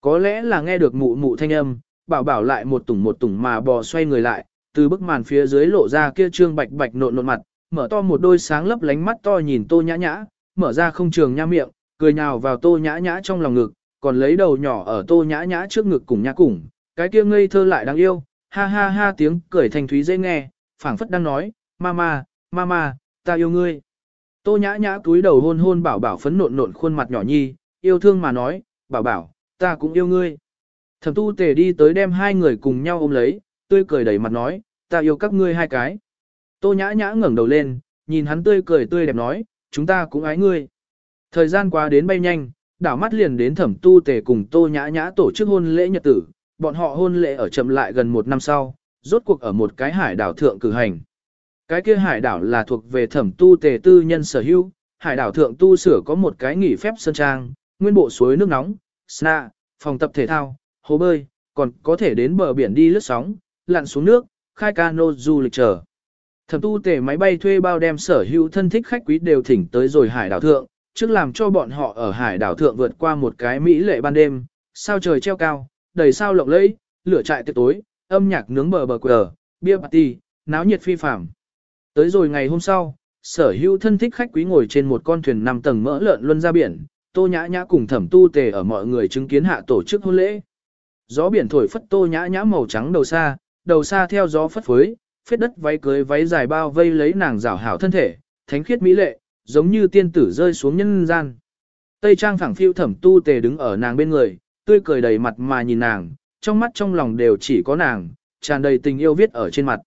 Có lẽ là nghe được mụ mụ thanh âm, bảo bảo lại một tủng một tủng mà bò xoay người lại, từ bức màn phía dưới lộ ra kia trương bạch bạch nộn nộn mặt, mở to một đôi sáng lấp lánh mắt to nhìn tô nhã nhã, mở ra không trường nha miệng, cười nhào vào tô nhã nhã trong lòng ngực, còn lấy đầu nhỏ ở tô nhã nhã trước ngực cùng nhã cùng, cái kia ngây thơ lại đáng yêu, ha ha ha tiếng cười thanh thúy dễ nghe, phảng phất đang nói, mama, mama, ta yêu ngươi. Tô nhã nhã cúi đầu hôn hôn bảo bảo phấn nộn nộn khuôn mặt nhỏ nhi, yêu thương mà nói, bảo bảo, ta cũng yêu ngươi. Thẩm tu tề đi tới đem hai người cùng nhau ôm lấy, tươi cười đầy mặt nói, ta yêu các ngươi hai cái. Tô nhã nhã ngẩng đầu lên, nhìn hắn tươi cười tươi đẹp nói, chúng ta cũng ái ngươi. Thời gian qua đến bay nhanh, đảo mắt liền đến thẩm tu tề cùng tô nhã nhã tổ chức hôn lễ nhật tử, bọn họ hôn lễ ở chậm lại gần một năm sau, rốt cuộc ở một cái hải đảo thượng cử hành. Cái kia hải đảo là thuộc về thẩm tu tề tư nhân sở hữu, hải đảo thượng tu sửa có một cái nghỉ phép sân trang, nguyên bộ suối nước nóng, sna, phòng tập thể thao, hồ bơi, còn có thể đến bờ biển đi lướt sóng, lặn xuống nước, khai cano du lịch chờ. Thẩm tu tề máy bay thuê bao đem sở hữu thân thích khách quý đều thỉnh tới rồi hải đảo thượng, trước làm cho bọn họ ở hải đảo thượng vượt qua một cái mỹ lệ ban đêm, sao trời treo cao, đầy sao lộng lẫy, lửa trại tiệc tối, âm nhạc nướng bờ bờ quờ, bia party, náo nhiệt phi phàm. Tới rồi ngày hôm sau, sở hữu thân thích khách quý ngồi trên một con thuyền 5 tầng mỡ lợn luân ra biển, tô nhã nhã cùng thẩm tu tề ở mọi người chứng kiến hạ tổ chức hôn lễ. Gió biển thổi phất tô nhã nhã màu trắng đầu xa, đầu xa theo gió phất phới, phết đất váy cưới váy dài bao vây lấy nàng rảo hảo thân thể, thánh khiết mỹ lệ, giống như tiên tử rơi xuống nhân gian. Tây trang phẳng Phiêu thẩm tu tề đứng ở nàng bên người, tươi cười đầy mặt mà nhìn nàng, trong mắt trong lòng đều chỉ có nàng, tràn đầy tình yêu viết ở trên mặt.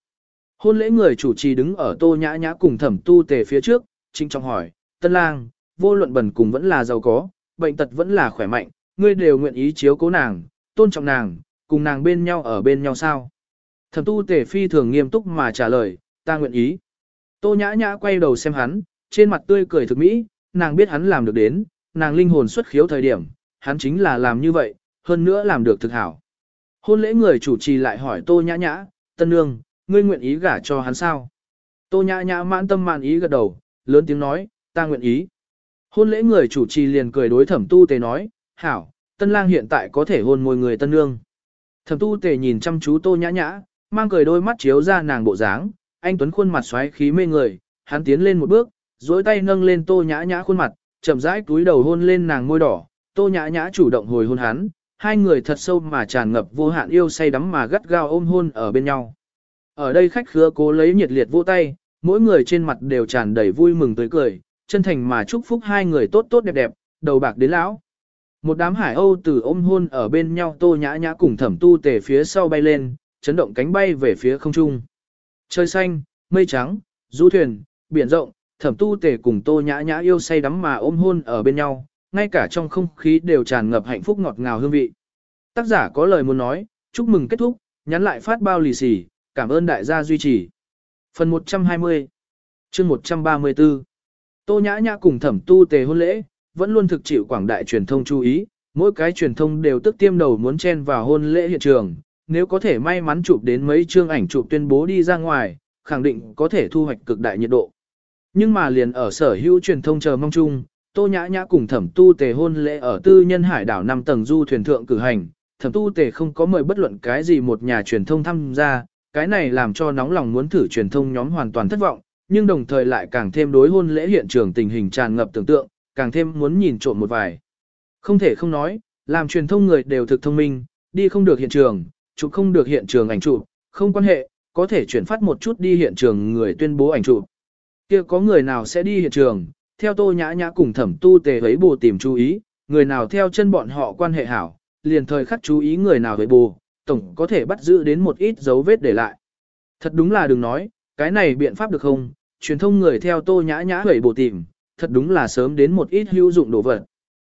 Hôn lễ người chủ trì đứng ở tô nhã nhã cùng thẩm tu tề phía trước, trinh trọng hỏi, tân lang, vô luận bẩn cùng vẫn là giàu có, bệnh tật vẫn là khỏe mạnh, ngươi đều nguyện ý chiếu cố nàng, tôn trọng nàng, cùng nàng bên nhau ở bên nhau sao. Thẩm tu tề phi thường nghiêm túc mà trả lời, ta nguyện ý. Tô nhã nhã quay đầu xem hắn, trên mặt tươi cười thực mỹ, nàng biết hắn làm được đến, nàng linh hồn xuất khiếu thời điểm, hắn chính là làm như vậy, hơn nữa làm được thực hảo. Hôn lễ người chủ trì lại hỏi tô nhã nhã, tân nương, ngươi nguyện ý gả cho hắn sao? Tô nhã nhã mãn tâm mãn ý gật đầu, lớn tiếng nói, ta nguyện ý. Hôn lễ người chủ trì liền cười đối thẩm tu tề nói, hảo, tân lang hiện tại có thể hôn môi người tân nương. Thẩm tu tề nhìn chăm chú tô nhã nhã, mang cười đôi mắt chiếu ra nàng bộ dáng, anh Tuấn khuôn mặt xoáy khí mê người, hắn tiến lên một bước, duỗi tay nâng lên tô nhã nhã khuôn mặt, chậm rãi túi đầu hôn lên nàng môi đỏ, tô nhã nhã chủ động hồi hôn hắn, hai người thật sâu mà tràn ngập vô hạn yêu say đắm mà gắt gao ôm hôn ở bên nhau. Ở đây khách khứa cố lấy nhiệt liệt vỗ tay, mỗi người trên mặt đều tràn đầy vui mừng tươi cười, chân thành mà chúc phúc hai người tốt tốt đẹp đẹp, đầu bạc đến lão. Một đám hải âu từ ôm hôn ở bên nhau tô nhã nhã cùng thẩm tu tề phía sau bay lên, chấn động cánh bay về phía không trung. Trời xanh, mây trắng, du thuyền, biển rộng, thẩm tu tề cùng tô nhã nhã yêu say đắm mà ôm hôn ở bên nhau, ngay cả trong không khí đều tràn ngập hạnh phúc ngọt ngào hương vị. Tác giả có lời muốn nói, chúc mừng kết thúc, nhắn lại phát bao lì xì, cảm ơn đại gia duy trì. Phần 120 chương 134 Tô Nhã Nhã cùng thẩm tu tề hôn lễ, vẫn luôn thực chịu quảng đại truyền thông chú ý, mỗi cái truyền thông đều tức tiêm đầu muốn chen vào hôn lễ hiện trường, nếu có thể may mắn chụp đến mấy chương ảnh chụp tuyên bố đi ra ngoài, khẳng định có thể thu hoạch cực đại nhiệt độ. Nhưng mà liền ở sở hữu truyền thông chờ mong chung, Tô Nhã Nhã cùng Thẩm Tu Tề hôn lễ ở tư nhân hải đảo 5 tầng du thuyền thượng cử hành, Thẩm Tu Tề không có mời bất luận cái gì một nhà truyền thông tham gia, cái này làm cho nóng lòng muốn thử truyền thông nhóm hoàn toàn thất vọng, nhưng đồng thời lại càng thêm đối hôn lễ hiện trường tình hình tràn ngập tưởng tượng, càng thêm muốn nhìn trộm một vài. Không thể không nói, làm truyền thông người đều thực thông minh, đi không được hiện trường, chụp không được hiện trường ảnh chụp, không quan hệ, có thể chuyển phát một chút đi hiện trường người tuyên bố ảnh chụp. Kia có người nào sẽ đi hiện trường, theo Tô Nhã Nhã cùng Thẩm Tu Tề ấy bù tìm chú ý, người nào theo chân bọn họ quan hệ hảo, liền thời khắc chú ý người nào với bù, tổng có thể bắt giữ đến một ít dấu vết để lại. Thật đúng là đừng nói, cái này biện pháp được không, truyền thông người theo Tô Nhã Nhã hủy bộ tìm, thật đúng là sớm đến một ít hữu dụng đồ vật.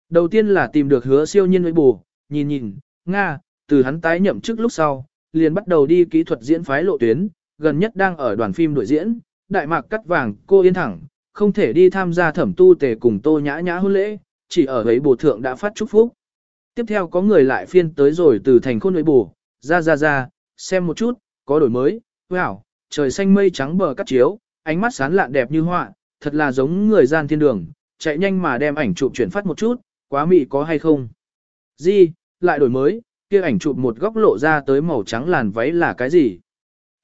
Đầu tiên là tìm được hứa siêu nhiên với bù, nhìn nhìn, Nga, từ hắn tái nhậm chức lúc sau, liền bắt đầu đi kỹ thuật diễn phái lộ tuyến, gần nhất đang ở đoàn phim đội diễn, đại mạc cắt vàng, cô yên thẳng, không thể đi tham gia thẩm tu tề cùng tô nhã nhã hôn lễ, chỉ ở ấy bổ thượng đã phát chúc phúc. Tiếp theo có người lại phiên tới rồi từ thành khôn ấy bổ, ra ra ra, xem một chút, có đổi mới, wow, trời xanh mây trắng bờ cắt chiếu, ánh mắt sáng lạn đẹp như họa, thật là giống người gian thiên đường, chạy nhanh mà đem ảnh chụp chuyển phát một chút, quá mị có hay không. Di, lại đổi mới, kia ảnh chụp một góc lộ ra tới màu trắng làn váy là cái gì?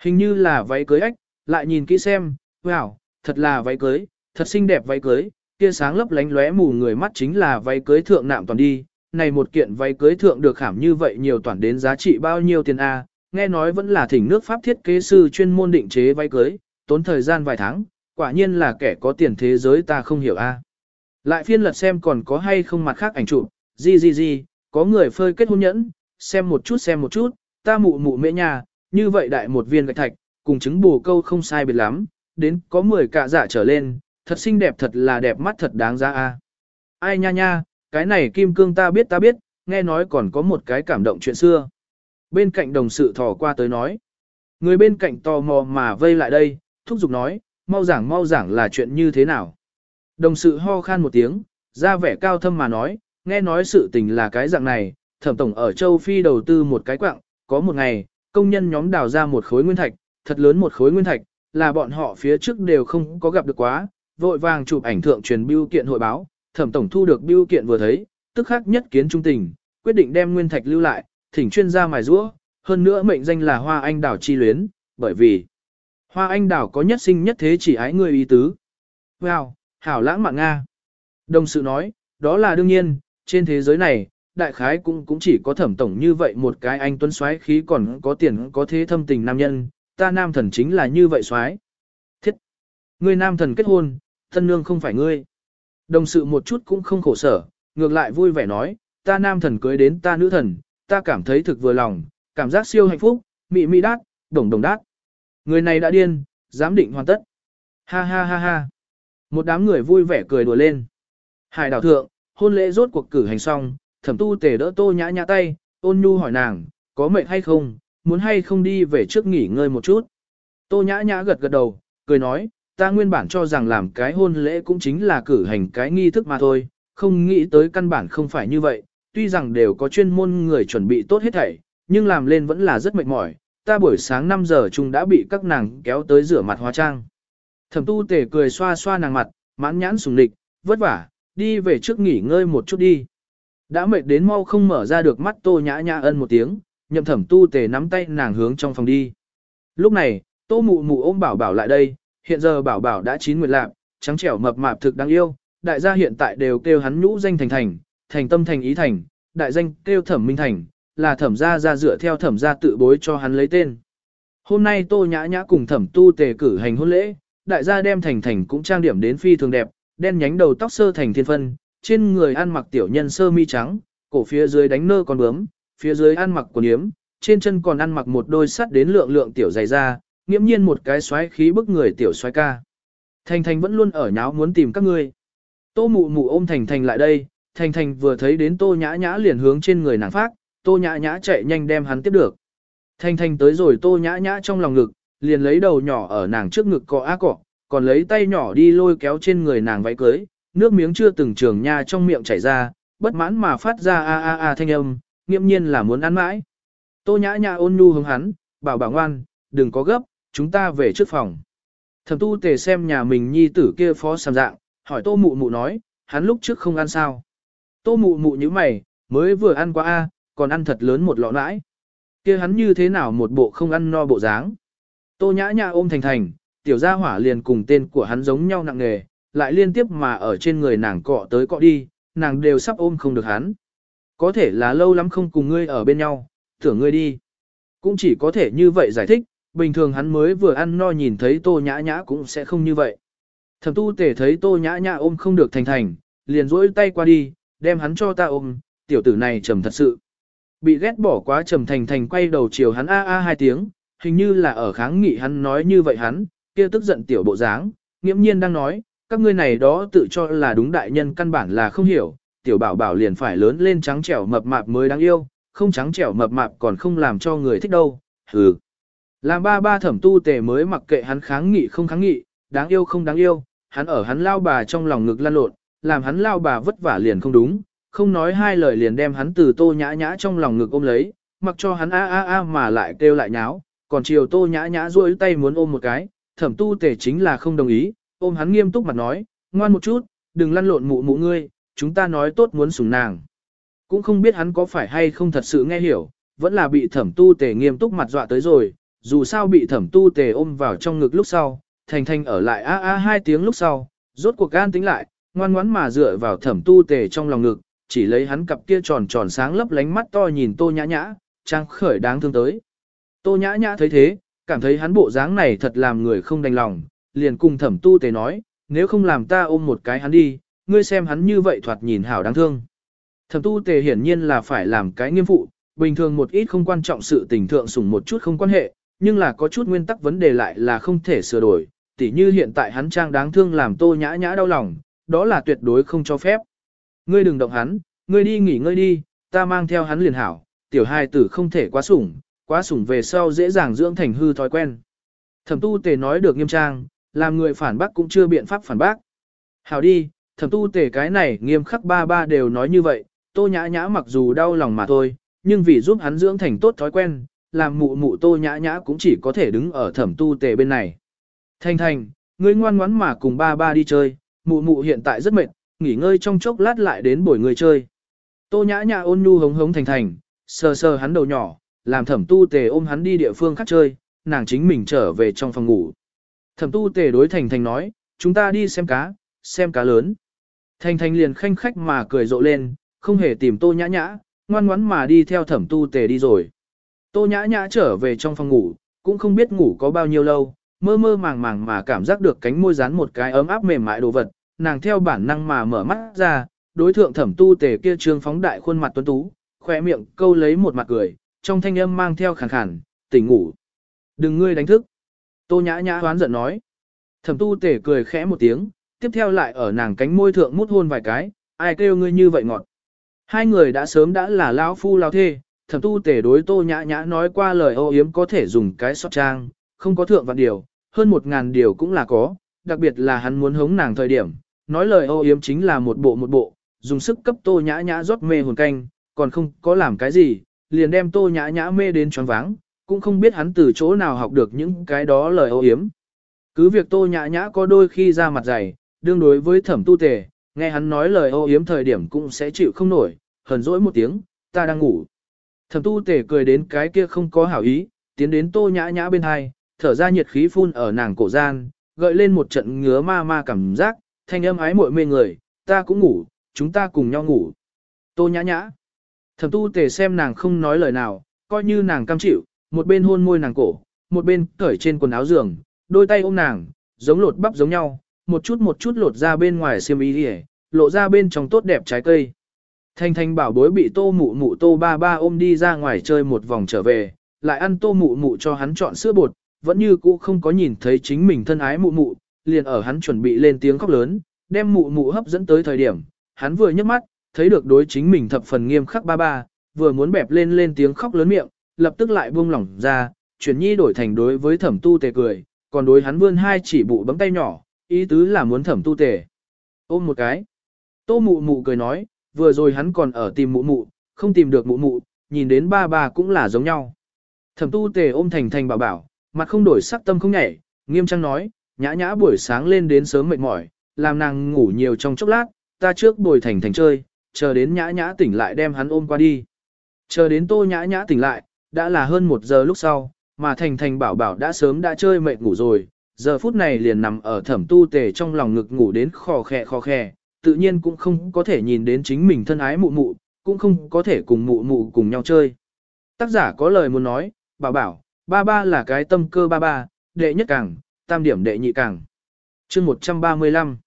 Hình như là váy cưới ếch, lại nhìn kỹ xem, wow, thật là váy cưới, thật xinh đẹp váy cưới, kia sáng lấp lánh lóe mù người mắt chính là váy cưới thượng nạm toàn đi, này một kiện váy cưới thượng được khảm như vậy nhiều toàn đến giá trị bao nhiêu tiền a? nghe nói vẫn là thỉnh nước Pháp thiết kế sư chuyên môn định chế váy cưới, tốn thời gian vài tháng, quả nhiên là kẻ có tiền thế giới ta không hiểu a. Lại phiên lật xem còn có hay không mặt khác ảnh chụp, gì gì gì, có người phơi kết hôn nhẫn, xem một chút xem một chút, ta mụ mụ mẹ nhà, như vậy đại một viên gạch thạch, cùng chứng bù câu không sai biệt lắm, đến có 10 cạ giả trở lên, thật xinh đẹp thật là đẹp mắt thật đáng giá a. Ai nha nha, cái này kim cương ta biết ta biết, nghe nói còn có một cái cảm động chuyện xưa. Bên cạnh đồng sự thò qua tới nói. Người bên cạnh tò mò mà vây lại đây, thúc giục nói, mau giảng mau giảng là chuyện như thế nào. Đồng sự ho khan một tiếng, ra vẻ cao thâm mà nói, nghe nói sự tình là cái dạng này, thẩm tổng ở châu Phi đầu tư một cái quạng, có một ngày, công nhân nhóm đào ra một khối nguyên thạch, thật lớn một khối nguyên thạch, là bọn họ phía trước đều không có gặp được quá, vội vàng chụp ảnh thượng truyền biêu kiện hội báo, thẩm tổng thu được biêu kiện vừa thấy, tức khắc nhất kiến trung tình, quyết định đem nguyên thạch lưu lại, thỉnh chuyên gia mài giũa, hơn nữa mệnh danh là Hoa Anh Đảo chi luyến, bởi vì Hoa Anh Đảo có nhất sinh nhất thế chỉ ái người ý tứ. Wow, hảo lãng mạn Nga. Đồng sự nói, đó là đương nhiên, trên thế giới này, đại khái cũng cũng chỉ có thẩm tổng như vậy một cái anh tuấn xoáy khí còn có tiền có thế thâm tình nam nhân, ta nam thần chính là như vậy xoái. Thiết! Ngươi nam thần kết hôn, thân nương không phải ngươi. Đồng sự một chút cũng không khổ sở, ngược lại vui vẻ nói, ta nam thần cưới đến ta nữ thần, ta cảm thấy thực vừa lòng, cảm giác siêu hạnh phúc, mị mị đát, đồng đồng đát. Người này đã điên, dám định hoàn tất. Ha ha ha ha. Một đám người vui vẻ cười đùa lên. Hải đảo thượng, hôn lễ rốt cuộc cử hành xong, thẩm tu tề đỡ tô nhã nhã tay, ôn nhu hỏi nàng, có mệt hay không, muốn hay không đi về trước nghỉ ngơi một chút. Tô nhã nhã gật gật đầu, cười nói, ta nguyên bản cho rằng làm cái hôn lễ cũng chính là cử hành cái nghi thức mà thôi, không nghĩ tới căn bản không phải như vậy, tuy rằng đều có chuyên môn người chuẩn bị tốt hết thảy, nhưng làm lên vẫn là rất mệt mỏi, ta buổi sáng 5 giờ chung đã bị các nàng kéo tới rửa mặt hóa trang. Thẩm tu Tề cười xoa xoa nàng mặt, mãn nhãn sùng địch, vất vả, đi về trước nghỉ ngơi một chút đi. Đã mệt đến mau không mở ra được mắt tô nhã nhã ân một tiếng, nhậm thẩm tu tề nắm tay nàng hướng trong phòng đi. Lúc này, tô mụ mụ ôm bảo bảo lại đây, hiện giờ bảo bảo đã chín nguyệt lạc, trắng trẻo mập mạp thực đáng yêu, đại gia hiện tại đều kêu hắn nhũ danh thành thành, thành tâm thành ý thành, đại danh kêu thẩm minh thành, là thẩm gia ra dựa theo thẩm gia tự bối cho hắn lấy tên. Hôm nay tô nhã nhã cùng thẩm tu tề cử hành hôn lễ, đại gia đem thành thành cũng trang điểm đến phi thường đẹp, đen nhánh đầu tóc sơ thành thiên phân, trên người ăn mặc tiểu nhân sơ mi trắng, cổ phía dưới đánh nơ con bướm, phía dưới ăn mặc quần yếm, trên chân còn ăn mặc một đôi sắt đến lượng lượng tiểu dày da, nghiễm nhiên một cái xoáy khí bức người tiểu xoáy ca. Thành Thành vẫn luôn ở nháo muốn tìm các ngươi. Tô mụ mụ ôm Thành Thành lại đây, Thành Thành vừa thấy đến Tô Nhã Nhã liền hướng trên người nàng phát, Tô Nhã Nhã chạy nhanh đem hắn tiếp được. Thành Thành tới rồi Tô Nhã Nhã trong lòng ngực, liền lấy đầu nhỏ ở nàng trước ngực cọ á cọ, còn lấy tay nhỏ đi lôi kéo trên người nàng váy cưới, nước miếng chưa từng trường nha trong miệng chảy ra, bất mãn mà phát ra a a a thanh âm, nghiêm nhiên là muốn ăn mãi. Tô nhã nhã ôn nhu hướng hắn, bảo bảo ngoan, đừng có gấp, chúng ta về trước phòng. Thẩm tu tề xem nhà mình nhi tử kia phó sàm dạng, hỏi tô mụ mụ nói, hắn lúc trước không ăn sao. Tô mụ mụ như mày, mới vừa ăn qua a, còn ăn thật lớn một lọ nãi. kia hắn như thế nào một bộ không ăn no bộ dáng. Tô nhã nhã ôm thành thành, tiểu gia hỏa liền cùng tên của hắn giống nhau nặng nề, lại liên tiếp mà ở trên người nàng cọ tới cọ đi, nàng đều sắp ôm không được hắn. Có thể là lâu lắm không cùng ngươi ở bên nhau, tưởng ngươi đi. Cũng chỉ có thể như vậy giải thích, bình thường hắn mới vừa ăn no nhìn thấy tô nhã nhã cũng sẽ không như vậy. Thẩm tu tể thấy tô nhã nhã ôm không được thành thành, liền rỗi tay qua đi, đem hắn cho ta ôm, tiểu tử này trầm thật sự. Bị ghét bỏ quá trầm thành thành quay đầu chiều hắn a a hai tiếng, hình như là ở kháng nghị hắn nói như vậy hắn, kia tức giận tiểu bộ dáng, nghiễm nhiên đang nói, các ngươi này đó tự cho là đúng đại nhân căn bản là không hiểu, tiểu bảo bảo liền phải lớn lên trắng trẻo mập mạp mới đáng yêu, không trắng trẻo mập mạp còn không làm cho người thích đâu, hừ. Làm ba ba thẩm tu tề mới mặc kệ hắn kháng nghị không kháng nghị, đáng yêu không đáng yêu, hắn ở hắn lao bà trong lòng ngực lăn lộn, làm hắn lao bà vất vả liền không đúng, không nói hai lời liền đem hắn từ tô nhã nhã trong lòng ngực ôm lấy, mặc cho hắn a a a mà lại kêu lại nháo, còn chiều tô nhã nhã duỗi tay muốn ôm một cái, thẩm tu tề chính là không đồng ý, ôm hắn nghiêm túc mặt nói, ngoan một chút, đừng lăn lộn mụ mụ ngươi, chúng ta nói tốt muốn sủng nàng. Cũng không biết hắn có phải hay không thật sự nghe hiểu, vẫn là bị thẩm tu tề nghiêm túc mặt dọa tới rồi, dù sao bị thẩm tu tề ôm vào trong ngực lúc sau, thành thành ở lại a a hai tiếng lúc sau, rốt cuộc gan tính lại, ngoan ngoãn mà dựa vào thẩm tu tề trong lòng ngực, chỉ lấy hắn cặp kia tròn tròn sáng lấp lánh mắt to nhìn tô nhã nhã, trang khởi đáng thương tới. Tô nhã nhã thấy thế, cảm thấy hắn bộ dáng này thật làm người không đành lòng, liền cùng thẩm tu tề nói, nếu không làm ta ôm một cái hắn đi, ngươi xem hắn như vậy thoạt nhìn hảo đáng thương. Thẩm tu tề hiển nhiên là phải làm cái nghiêm phụ, bình thường một ít không quan trọng sự tình thượng sủng một chút không quan hệ, nhưng là có chút nguyên tắc vấn đề lại là không thể sửa đổi, tỉ như hiện tại hắn trang đáng thương làm tô nhã nhã đau lòng, đó là tuyệt đối không cho phép. Ngươi đừng động hắn, ngươi đi nghỉ ngơi đi, ta mang theo hắn liền hảo, tiểu hai tử không thể quá sủng, quá sủng về sau dễ dàng dưỡng thành hư thói quen. Thẩm tu tề nói được nghiêm trang, làm người phản bác cũng chưa biện pháp phản bác. Hảo đi, thẩm tu tề cái này nghiêm khắc ba ba đều nói như vậy, tô nhã nhã mặc dù đau lòng mà thôi, nhưng vì giúp hắn dưỡng thành tốt thói quen, làm mụ mụ tô nhã nhã cũng chỉ có thể đứng ở thẩm tu tề bên này. Thành thành, ngươi ngoan ngoãn mà cùng ba ba đi chơi, mụ mụ hiện tại rất mệt, nghỉ ngơi trong chốc lát lại đến buổi người chơi. Tô nhã nhã ôn nhu hống hống thành thành, sờ sờ hắn đầu nhỏ, làm thẩm tu tề ôm hắn đi địa phương khác chơi, nàng chính mình trở về trong phòng ngủ. Thẩm tu tề đối thành thành nói, chúng ta đi xem cá, xem cá lớn. Thành thành liền khanh khách mà cười rộ lên, không hề tìm tô nhã nhã, ngoan ngoắn mà đi theo thẩm tu tề đi rồi. Tô nhã nhã trở về trong phòng ngủ, cũng không biết ngủ có bao nhiêu lâu, mơ mơ màng màng mà cảm giác được cánh môi dán một cái ấm áp mềm mại đồ vật, nàng theo bản năng mà mở mắt ra, đối thượng thẩm tu tề kia trương phóng đại khuôn mặt tuấn tú, khỏe miệng câu lấy một mặt cười, trong thanh âm mang theo khàn khàn, tỉnh ngủ. Đừng ngươi đánh thức. Tô nhã nhã hoán giận nói. Thẩm tu Tể cười khẽ một tiếng, tiếp theo lại ở nàng cánh môi thượng mút hôn vài cái, ai kêu ngươi như vậy ngọt. Hai người đã sớm đã là lão phu lão thê, thẩm tu Tể đối tô nhã nhã nói qua lời ô yếm có thể dùng cái sót trang, không có thượng vạn điều, hơn một ngàn điều cũng là có, đặc biệt là hắn muốn hống nàng thời điểm, nói lời ô yếm chính là một bộ một bộ, dùng sức cấp tô nhã nhã rót mê hồn canh, còn không có làm cái gì, liền đem tô nhã nhã mê đến choáng váng, cũng không biết hắn từ chỗ nào học được những cái đó lời ô hiếm. Cứ việc tô nhã nhã có đôi khi ra mặt dày, đương đối với thẩm tu tề, nghe hắn nói lời ô hiếm thời điểm cũng sẽ chịu không nổi, hờn dỗi một tiếng, ta đang ngủ. Thẩm tu tề cười đến cái kia không có hảo ý, tiến đến tô nhã nhã bên hai, thở ra nhiệt khí phun ở nàng cổ gian, gợi lên một trận ngứa ma ma cảm giác, thanh âm ái muội mê người, ta cũng ngủ, chúng ta cùng nhau ngủ. Tô nhã nhã. Thẩm tu tề xem nàng không nói lời nào, coi như nàng cam chịu, một bên hôn môi nàng cổ, một bên cởi trên quần áo giường, đôi tay ôm nàng, giống lột bắp giống nhau, một chút một chút lột ra bên ngoài xiêm y đi lộ ra bên trong tốt đẹp trái cây. Thanh thanh bảo bối bị tô mụ mụ tô ba ba ôm đi ra ngoài chơi một vòng trở về, lại ăn tô mụ mụ cho hắn chọn sữa bột, vẫn như cũ không có nhìn thấy chính mình thân ái mụ mụ, liền ở hắn chuẩn bị lên tiếng khóc lớn, đem mụ mụ hấp dẫn tới thời điểm, hắn vừa nhấc mắt, thấy được đối chính mình thập phần nghiêm khắc ba ba, vừa muốn bẹp lên lên tiếng khóc lớn miệng, lập tức lại buông lỏng ra, chuyển nhi đổi thành đối với thẩm tu tề cười, còn đối hắn vươn hai chỉ bụ bấm tay nhỏ, ý tứ là muốn thẩm tu tề. Ôm một cái. Tô mụ mụ cười nói, vừa rồi hắn còn ở tìm mụ mụ, không tìm được mụ mụ, nhìn đến ba ba cũng là giống nhau. Thẩm tu tề ôm thành thành bảo bảo, mặt không đổi sắc tâm không nhảy, nghiêm trang nói, nhã nhã buổi sáng lên đến sớm mệt mỏi, làm nàng ngủ nhiều trong chốc lát, ta trước bồi thành thành chơi, chờ đến nhã nhã tỉnh lại đem hắn ôm qua đi. Chờ đến tô nhã nhã tỉnh lại, đã là hơn một giờ lúc sau, mà thành thành bảo bảo đã sớm đã chơi mệt ngủ rồi, giờ phút này liền nằm ở thẩm tu tề trong lòng ngực ngủ đến khò khè khò khè, tự nhiên cũng không có thể nhìn đến chính mình thân ái mụ mụ, cũng không có thể cùng mụ mụ cùng nhau chơi. Tác giả có lời muốn nói, bảo bảo, ba ba là cái tâm cơ ba ba, đệ nhất càng, tam điểm đệ nhị càng. chương 135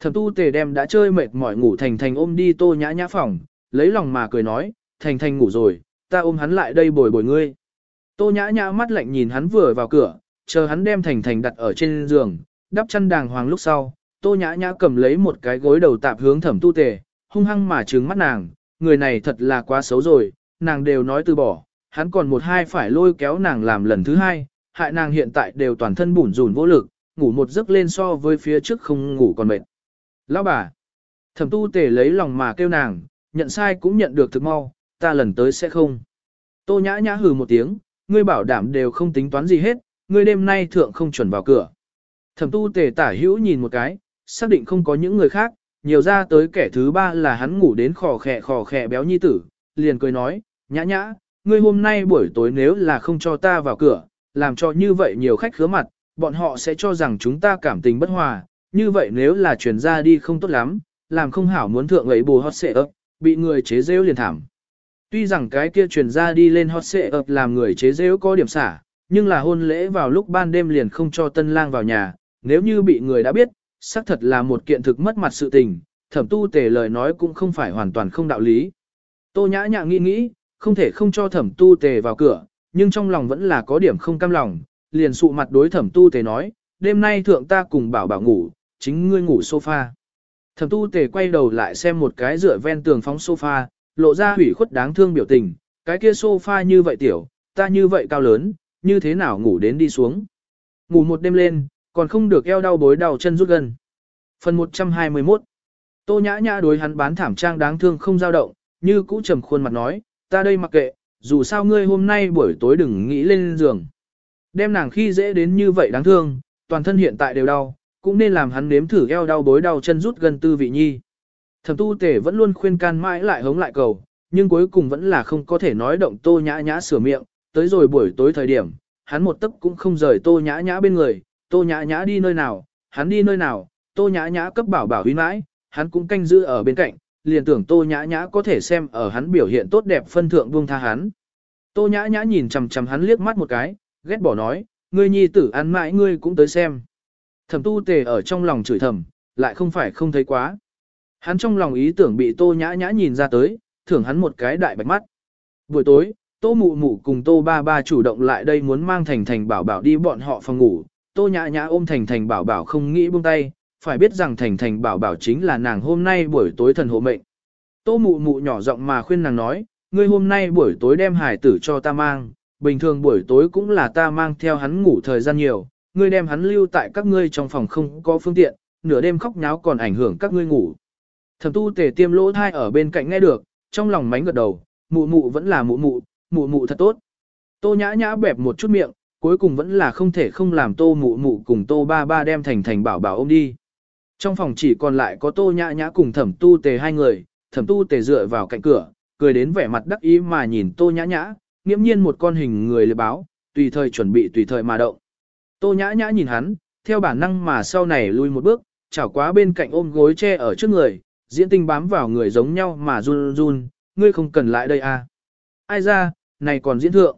Thẩm tu tề đem đã chơi mệt mỏi ngủ thành thành ôm đi tô nhã nhã phòng, lấy lòng mà cười nói, thành thành ngủ rồi, ta ôm hắn lại đây bồi bồi ngươi. Tô nhã nhã mắt lạnh nhìn hắn vừa vào cửa, chờ hắn đem thành thành đặt ở trên giường, đắp chăn đàng hoàng lúc sau, tô nhã nhã cầm lấy một cái gối đầu tạp hướng thẩm tu tề, hung hăng mà trừng mắt nàng, người này thật là quá xấu rồi, nàng đều nói từ bỏ, hắn còn một hai phải lôi kéo nàng làm lần thứ hai, hại nàng hiện tại đều toàn thân bủn rủn vô lực, ngủ một giấc lên so với phía trước không ngủ còn mệt. Lão bà, thẩm tu tề lấy lòng mà kêu nàng, nhận sai cũng nhận được thực mau, ta lần tới sẽ không. Tô nhã nhã hừ một tiếng, ngươi bảo đảm đều không tính toán gì hết, ngươi đêm nay thượng không chuẩn vào cửa. Thẩm tu tề tả hữu nhìn một cái, xác định không có những người khác, nhiều ra tới kẻ thứ ba là hắn ngủ đến khò khẹ khò khẹ béo nhi tử, liền cười nói, nhã nhã, ngươi hôm nay buổi tối nếu là không cho ta vào cửa, làm cho như vậy nhiều khách khứa mặt, bọn họ sẽ cho rằng chúng ta cảm tình bất hòa, như vậy nếu là chuyển ra đi không tốt lắm, làm không hảo muốn thượng ấy bù hot xệ ấp, bị người chế rêu liền thảm. Tuy rằng cái kia truyền ra đi lên hot xệ ập làm người chế giễu có điểm xả, nhưng là hôn lễ vào lúc ban đêm liền không cho tân lang vào nhà, nếu như bị người đã biết, xác thật là một kiện thực mất mặt sự tình, thẩm tu tề lời nói cũng không phải hoàn toàn không đạo lý. Tô nhã nhã nghĩ nghĩ, không thể không cho thẩm tu tề vào cửa, nhưng trong lòng vẫn là có điểm không cam lòng, liền sụ mặt đối thẩm tu tề nói, đêm nay thượng ta cùng bảo bảo ngủ, chính ngươi ngủ sofa. Thẩm tu tề quay đầu lại xem một cái rửa ven tường phóng sofa, lộ ra hủy khuất đáng thương biểu tình, cái kia sofa như vậy tiểu, ta như vậy cao lớn, như thế nào ngủ đến đi xuống. Ngủ một đêm lên, còn không được eo đau bối đau chân rút gần. Phần 121 Tô nhã nhã đối hắn bán thảm trang đáng thương không dao động, như cũ trầm khuôn mặt nói, ta đây mặc kệ, dù sao ngươi hôm nay buổi tối đừng nghĩ lên giường. Đem nàng khi dễ đến như vậy đáng thương, toàn thân hiện tại đều đau, cũng nên làm hắn nếm thử eo đau bối đau chân rút gần tư vị nhi. Thẩm tu tể vẫn luôn khuyên can mãi lại hống lại cầu, nhưng cuối cùng vẫn là không có thể nói động tô nhã nhã sửa miệng, tới rồi buổi tối thời điểm, hắn một tấc cũng không rời tô nhã nhã bên người, tô nhã nhã đi nơi nào, hắn đi nơi nào, tô nhã nhã cấp bảo bảo huy mãi, hắn cũng canh giữ ở bên cạnh, liền tưởng tô nhã nhã có thể xem ở hắn biểu hiện tốt đẹp phân thượng buông tha hắn. Tô nhã nhã nhìn chằm chằm hắn liếc mắt một cái, ghét bỏ nói, ngươi nhi tử ăn mãi ngươi cũng tới xem. Thẩm tu tề ở trong lòng chửi thầm, lại không phải không thấy quá. Hắn trong lòng ý tưởng bị tô nhã nhã nhìn ra tới, thưởng hắn một cái đại bạch mắt. Buổi tối, tô mụ mụ cùng tô ba ba chủ động lại đây muốn mang thành thành bảo bảo đi bọn họ phòng ngủ. Tô nhã nhã ôm thành thành bảo bảo không nghĩ buông tay, phải biết rằng thành thành bảo bảo chính là nàng hôm nay buổi tối thần hộ mệnh. Tô mụ mụ nhỏ giọng mà khuyên nàng nói, ngươi hôm nay buổi tối đem hải tử cho ta mang, bình thường buổi tối cũng là ta mang theo hắn ngủ thời gian nhiều, ngươi đem hắn lưu tại các ngươi trong phòng không có phương tiện, nửa đêm khóc nháo còn ảnh hưởng các ngươi ngủ. Thẩm tu tề tiêm lỗ thai ở bên cạnh nghe được, trong lòng mánh gật đầu, mụ mụ vẫn là mụ mụ, mụ mụ thật tốt. Tô nhã nhã bẹp một chút miệng, cuối cùng vẫn là không thể không làm tô mụ mụ cùng tô ba ba đem thành thành bảo bảo ôm đi. Trong phòng chỉ còn lại có tô nhã nhã cùng thẩm tu tề hai người, thẩm tu tề dựa vào cạnh cửa, cười đến vẻ mặt đắc ý mà nhìn tô nhã nhã, nghiễm nhiên một con hình người lừa báo, tùy thời chuẩn bị tùy thời mà động. Tô nhã nhã nhìn hắn, theo bản năng mà sau này lui một bước, chảo quá bên cạnh ôm gối che ở trước người, diễn tinh bám vào người giống nhau mà run run, ngươi không cần lại đây à. Ai ra, này còn diễn thượng.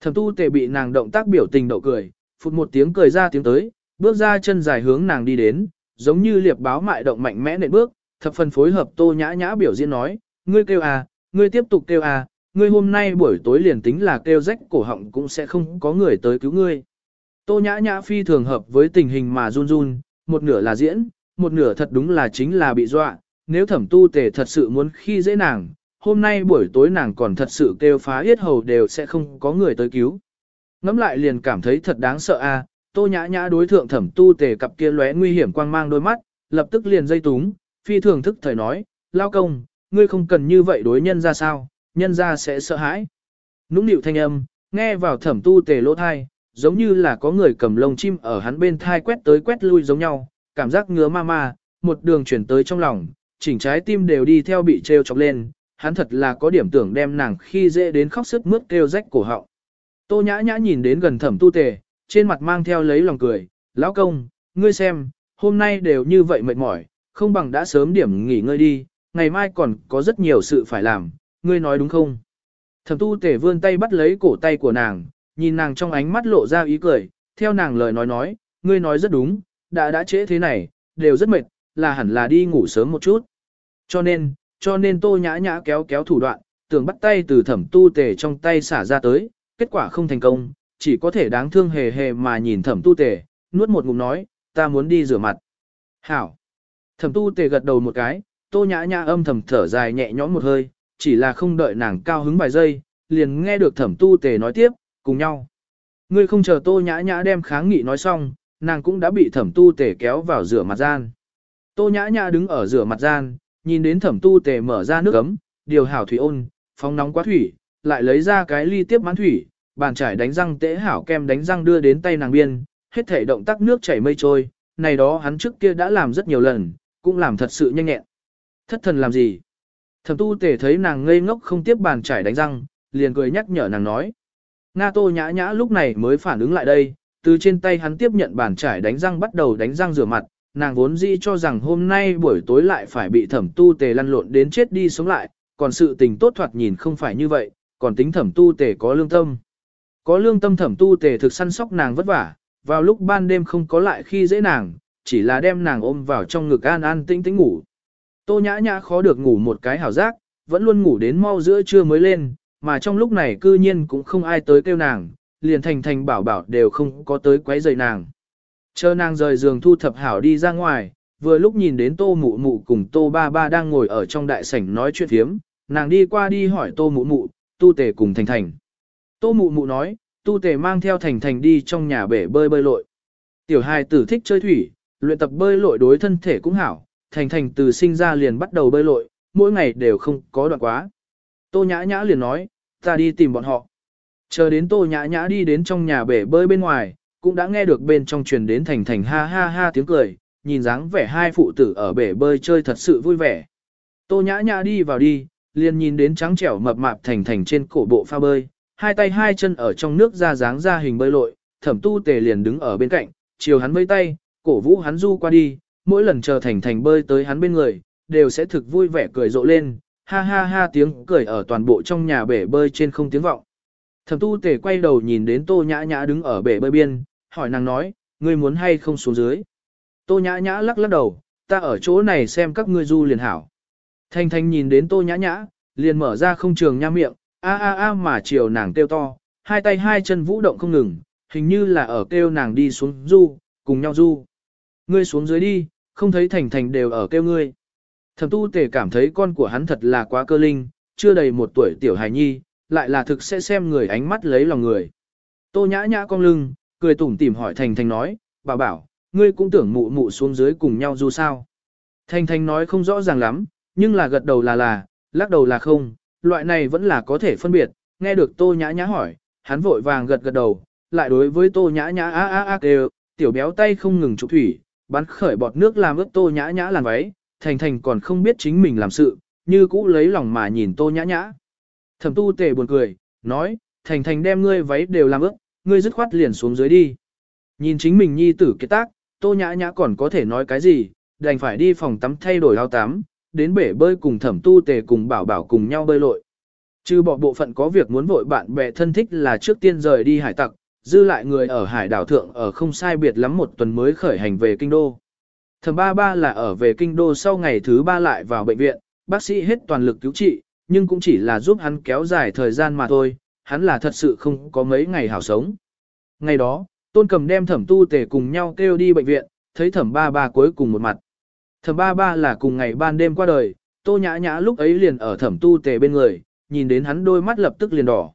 Thẩm tu tề bị nàng động tác biểu tình đậu cười, phụt một tiếng cười ra tiếng tới, bước ra chân dài hướng nàng đi đến, giống như liệp báo mại động mạnh mẽ nện bước, thập phần phối hợp tô nhã nhã biểu diễn nói, ngươi kêu à, ngươi tiếp tục kêu à, ngươi hôm nay buổi tối liền tính là kêu rách cổ họng cũng sẽ không có người tới cứu ngươi. Tô nhã nhã phi thường hợp với tình hình mà run run, một nửa là diễn, một nửa thật đúng là chính là bị dọa, nếu thẩm tu tề thật sự muốn khi dễ nàng, hôm nay buổi tối nàng còn thật sự kêu phá yết hầu đều sẽ không có người tới cứu. Ngắm lại liền cảm thấy thật đáng sợ a. À, tô nhã nhã đối thượng thẩm tu tề cặp kia lóe nguy hiểm quang mang đôi mắt, lập tức liền dây túng, phi thường thức thời nói, lao công, ngươi không cần như vậy đối nhân ra sao, nhân ra sẽ sợ hãi. Nũng nịu thanh âm, nghe vào thẩm tu tề lỗ thai, giống như là có người cầm lông chim ở hắn bên thai quét tới quét lui giống nhau, cảm giác ngứa ma ma, một đường chuyển tới trong lòng, chỉnh trái tim đều đi theo bị treo chọc lên, hắn thật là có điểm tưởng đem nàng khi dễ đến khóc sức mướt kêu rách cổ họng. Tô nhã nhã nhìn đến gần thẩm tu tề, trên mặt mang theo lấy lòng cười, lão công, ngươi xem, hôm nay đều như vậy mệt mỏi, không bằng đã sớm điểm nghỉ ngơi đi, ngày mai còn có rất nhiều sự phải làm, ngươi nói đúng không? Thẩm tu Tề vươn tay bắt lấy cổ tay của nàng, nhìn nàng trong ánh mắt lộ ra ý cười, theo nàng lời nói nói, ngươi nói rất đúng, đã đã trễ thế này, đều rất mệt, là hẳn là đi ngủ sớm một chút. Cho nên, cho nên tô nhã nhã kéo kéo thủ đoạn, tưởng bắt tay từ thẩm tu tề trong tay xả ra tới, kết quả không thành công, chỉ có thể đáng thương hề hề mà nhìn thẩm tu tề, nuốt một ngụm nói, ta muốn đi rửa mặt. Hảo. Thẩm tu tề gật đầu một cái, tô nhã nhã âm thầm thở dài nhẹ nhõm một hơi, chỉ là không đợi nàng cao hứng vài giây, liền nghe được thẩm tu tề nói tiếp, cùng nhau. Ngươi không chờ tô nhã nhã đem kháng nghị nói xong, nàng cũng đã bị thẩm tu tề kéo vào rửa mặt gian. Tô nhã nhã đứng ở rửa mặt gian, nhìn đến thẩm tu tề mở ra nước ấm, điều hảo thủy ôn, phóng nóng quá thủy, lại lấy ra cái ly tiếp mãn thủy, bàn trải đánh răng tế hảo kem đánh răng đưa đến tay nàng biên, hết thể động tác nước chảy mây trôi, này đó hắn trước kia đã làm rất nhiều lần, cũng làm thật sự nhanh nhẹn. Thất thần làm gì? Thẩm tu tề thấy nàng ngây ngốc không tiếp bàn trải đánh răng, liền cười nhắc nhở nàng nói. Nga tô nhã nhã lúc này mới phản ứng lại đây, từ trên tay hắn tiếp nhận bàn trải đánh răng bắt đầu đánh răng rửa mặt, nàng vốn dĩ cho rằng hôm nay buổi tối lại phải bị thẩm tu tề lăn lộn đến chết đi sống lại, còn sự tình tốt thoạt nhìn không phải như vậy, còn tính thẩm tu tề có lương tâm. Có lương tâm thẩm tu tề thực săn sóc nàng vất vả, vào lúc ban đêm không có lại khi dễ nàng, chỉ là đem nàng ôm vào trong ngực an an tĩnh tĩnh ngủ. Tô nhã nhã khó được ngủ một cái hảo giác, vẫn luôn ngủ đến mau giữa trưa mới lên, mà trong lúc này cư nhiên cũng không ai tới kêu nàng, liền thành thành bảo bảo đều không có tới quấy rầy nàng. Chờ nàng rời giường thu thập hảo đi ra ngoài, vừa lúc nhìn đến tô mụ mụ cùng tô ba ba đang ngồi ở trong đại sảnh nói chuyện thiếm, nàng đi qua đi hỏi tô mụ mụ, tu tề cùng thành thành. Tô mụ mụ nói, tu tề mang theo thành thành đi trong nhà bể bơi bơi lội. Tiểu hài tử thích chơi thủy, luyện tập bơi lội đối thân thể cũng hảo, thành thành từ sinh ra liền bắt đầu bơi lội, mỗi ngày đều không có đoạn quá. Tô nhã nhã liền nói, ta đi tìm bọn họ. Chờ đến tô nhã nhã đi đến trong nhà bể bơi bên ngoài, cũng đã nghe được bên trong truyền đến thành thành ha ha ha tiếng cười, nhìn dáng vẻ hai phụ tử ở bể bơi chơi thật sự vui vẻ. Tô nhã nhã đi vào đi, liền nhìn đến trắng trẻo mập mạp thành thành trên cổ bộ pha bơi, hai tay hai chân ở trong nước ra dáng ra hình bơi lội, thẩm tu tề liền đứng ở bên cạnh, chiều hắn vây tay, cổ vũ hắn du qua đi, mỗi lần chờ thành thành bơi tới hắn bên người, đều sẽ thực vui vẻ cười rộ lên, ha ha ha tiếng cười ở toàn bộ trong nhà bể bơi trên không tiếng vọng. Thẩm tu tề quay đầu nhìn đến tô nhã nhã đứng ở bể bơi biên, hỏi nàng nói, ngươi muốn hay không xuống dưới. Tô nhã nhã lắc lắc đầu, ta ở chỗ này xem các ngươi du liền hảo. Thanh thanh nhìn đến tô nhã nhã, liền mở ra không trường nha miệng, a a a mà chiều nàng kêu to, hai tay hai chân vũ động không ngừng, hình như là ở kêu nàng đi xuống du, cùng nhau du. Ngươi xuống dưới đi, không thấy thành thành đều ở kêu ngươi. Thẩm tu tề cảm thấy con của hắn thật là quá cơ linh, chưa đầy một tuổi tiểu hài nhi, lại là thực sẽ xem người ánh mắt lấy lòng người. Tô nhã nhã cong lưng, cười tủm tỉm hỏi thành thành nói, bảo bảo, ngươi cũng tưởng mụ mụ xuống dưới cùng nhau du sao. Thành thành nói không rõ ràng lắm, nhưng là gật đầu là là, lắc đầu là không, loại này vẫn là có thể phân biệt, nghe được tô nhã nhã hỏi, hắn vội vàng gật gật đầu, lại đối với tô nhã nhã á á á kêu, tiểu béo tay không ngừng trục thủy, bắn khởi bọt nước làm ướt tô nhã nhã làn váy, thành thành còn không biết chính mình làm sự, như cũ lấy lòng mà nhìn tô nhã nhã. Thẩm tu tề buồn cười, nói, thành thành đem ngươi váy đều làm ướt, ngươi dứt khoát liền xuống dưới đi. Nhìn chính mình nhi tử kết tác, tô nhã nhã còn có thể nói cái gì, đành phải đi phòng tắm thay đổi áo tắm, đến bể bơi cùng thẩm tu tề cùng bảo bảo cùng nhau bơi lội. Trừ bỏ bộ phận có việc muốn vội bạn bè thân thích là trước tiên rời đi hải tặc, dư lại người ở hải đảo thượng ở không sai biệt lắm một tuần mới khởi hành về kinh đô. Thẩm ba ba là ở về kinh đô sau ngày thứ ba lại vào bệnh viện, bác sĩ hết toàn lực cứu trị, nhưng cũng chỉ là giúp hắn kéo dài thời gian mà thôi, hắn là thật sự không có mấy ngày hảo sống. Ngày đó, tôn cầm đem thẩm tu tề cùng nhau kêu đi bệnh viện, thấy thẩm ba ba cuối cùng một mặt. Thẩm ba ba là cùng ngày ban đêm qua đời, tô nhã nhã lúc ấy liền ở thẩm tu tề bên người, nhìn đến hắn đôi mắt lập tức liền đỏ.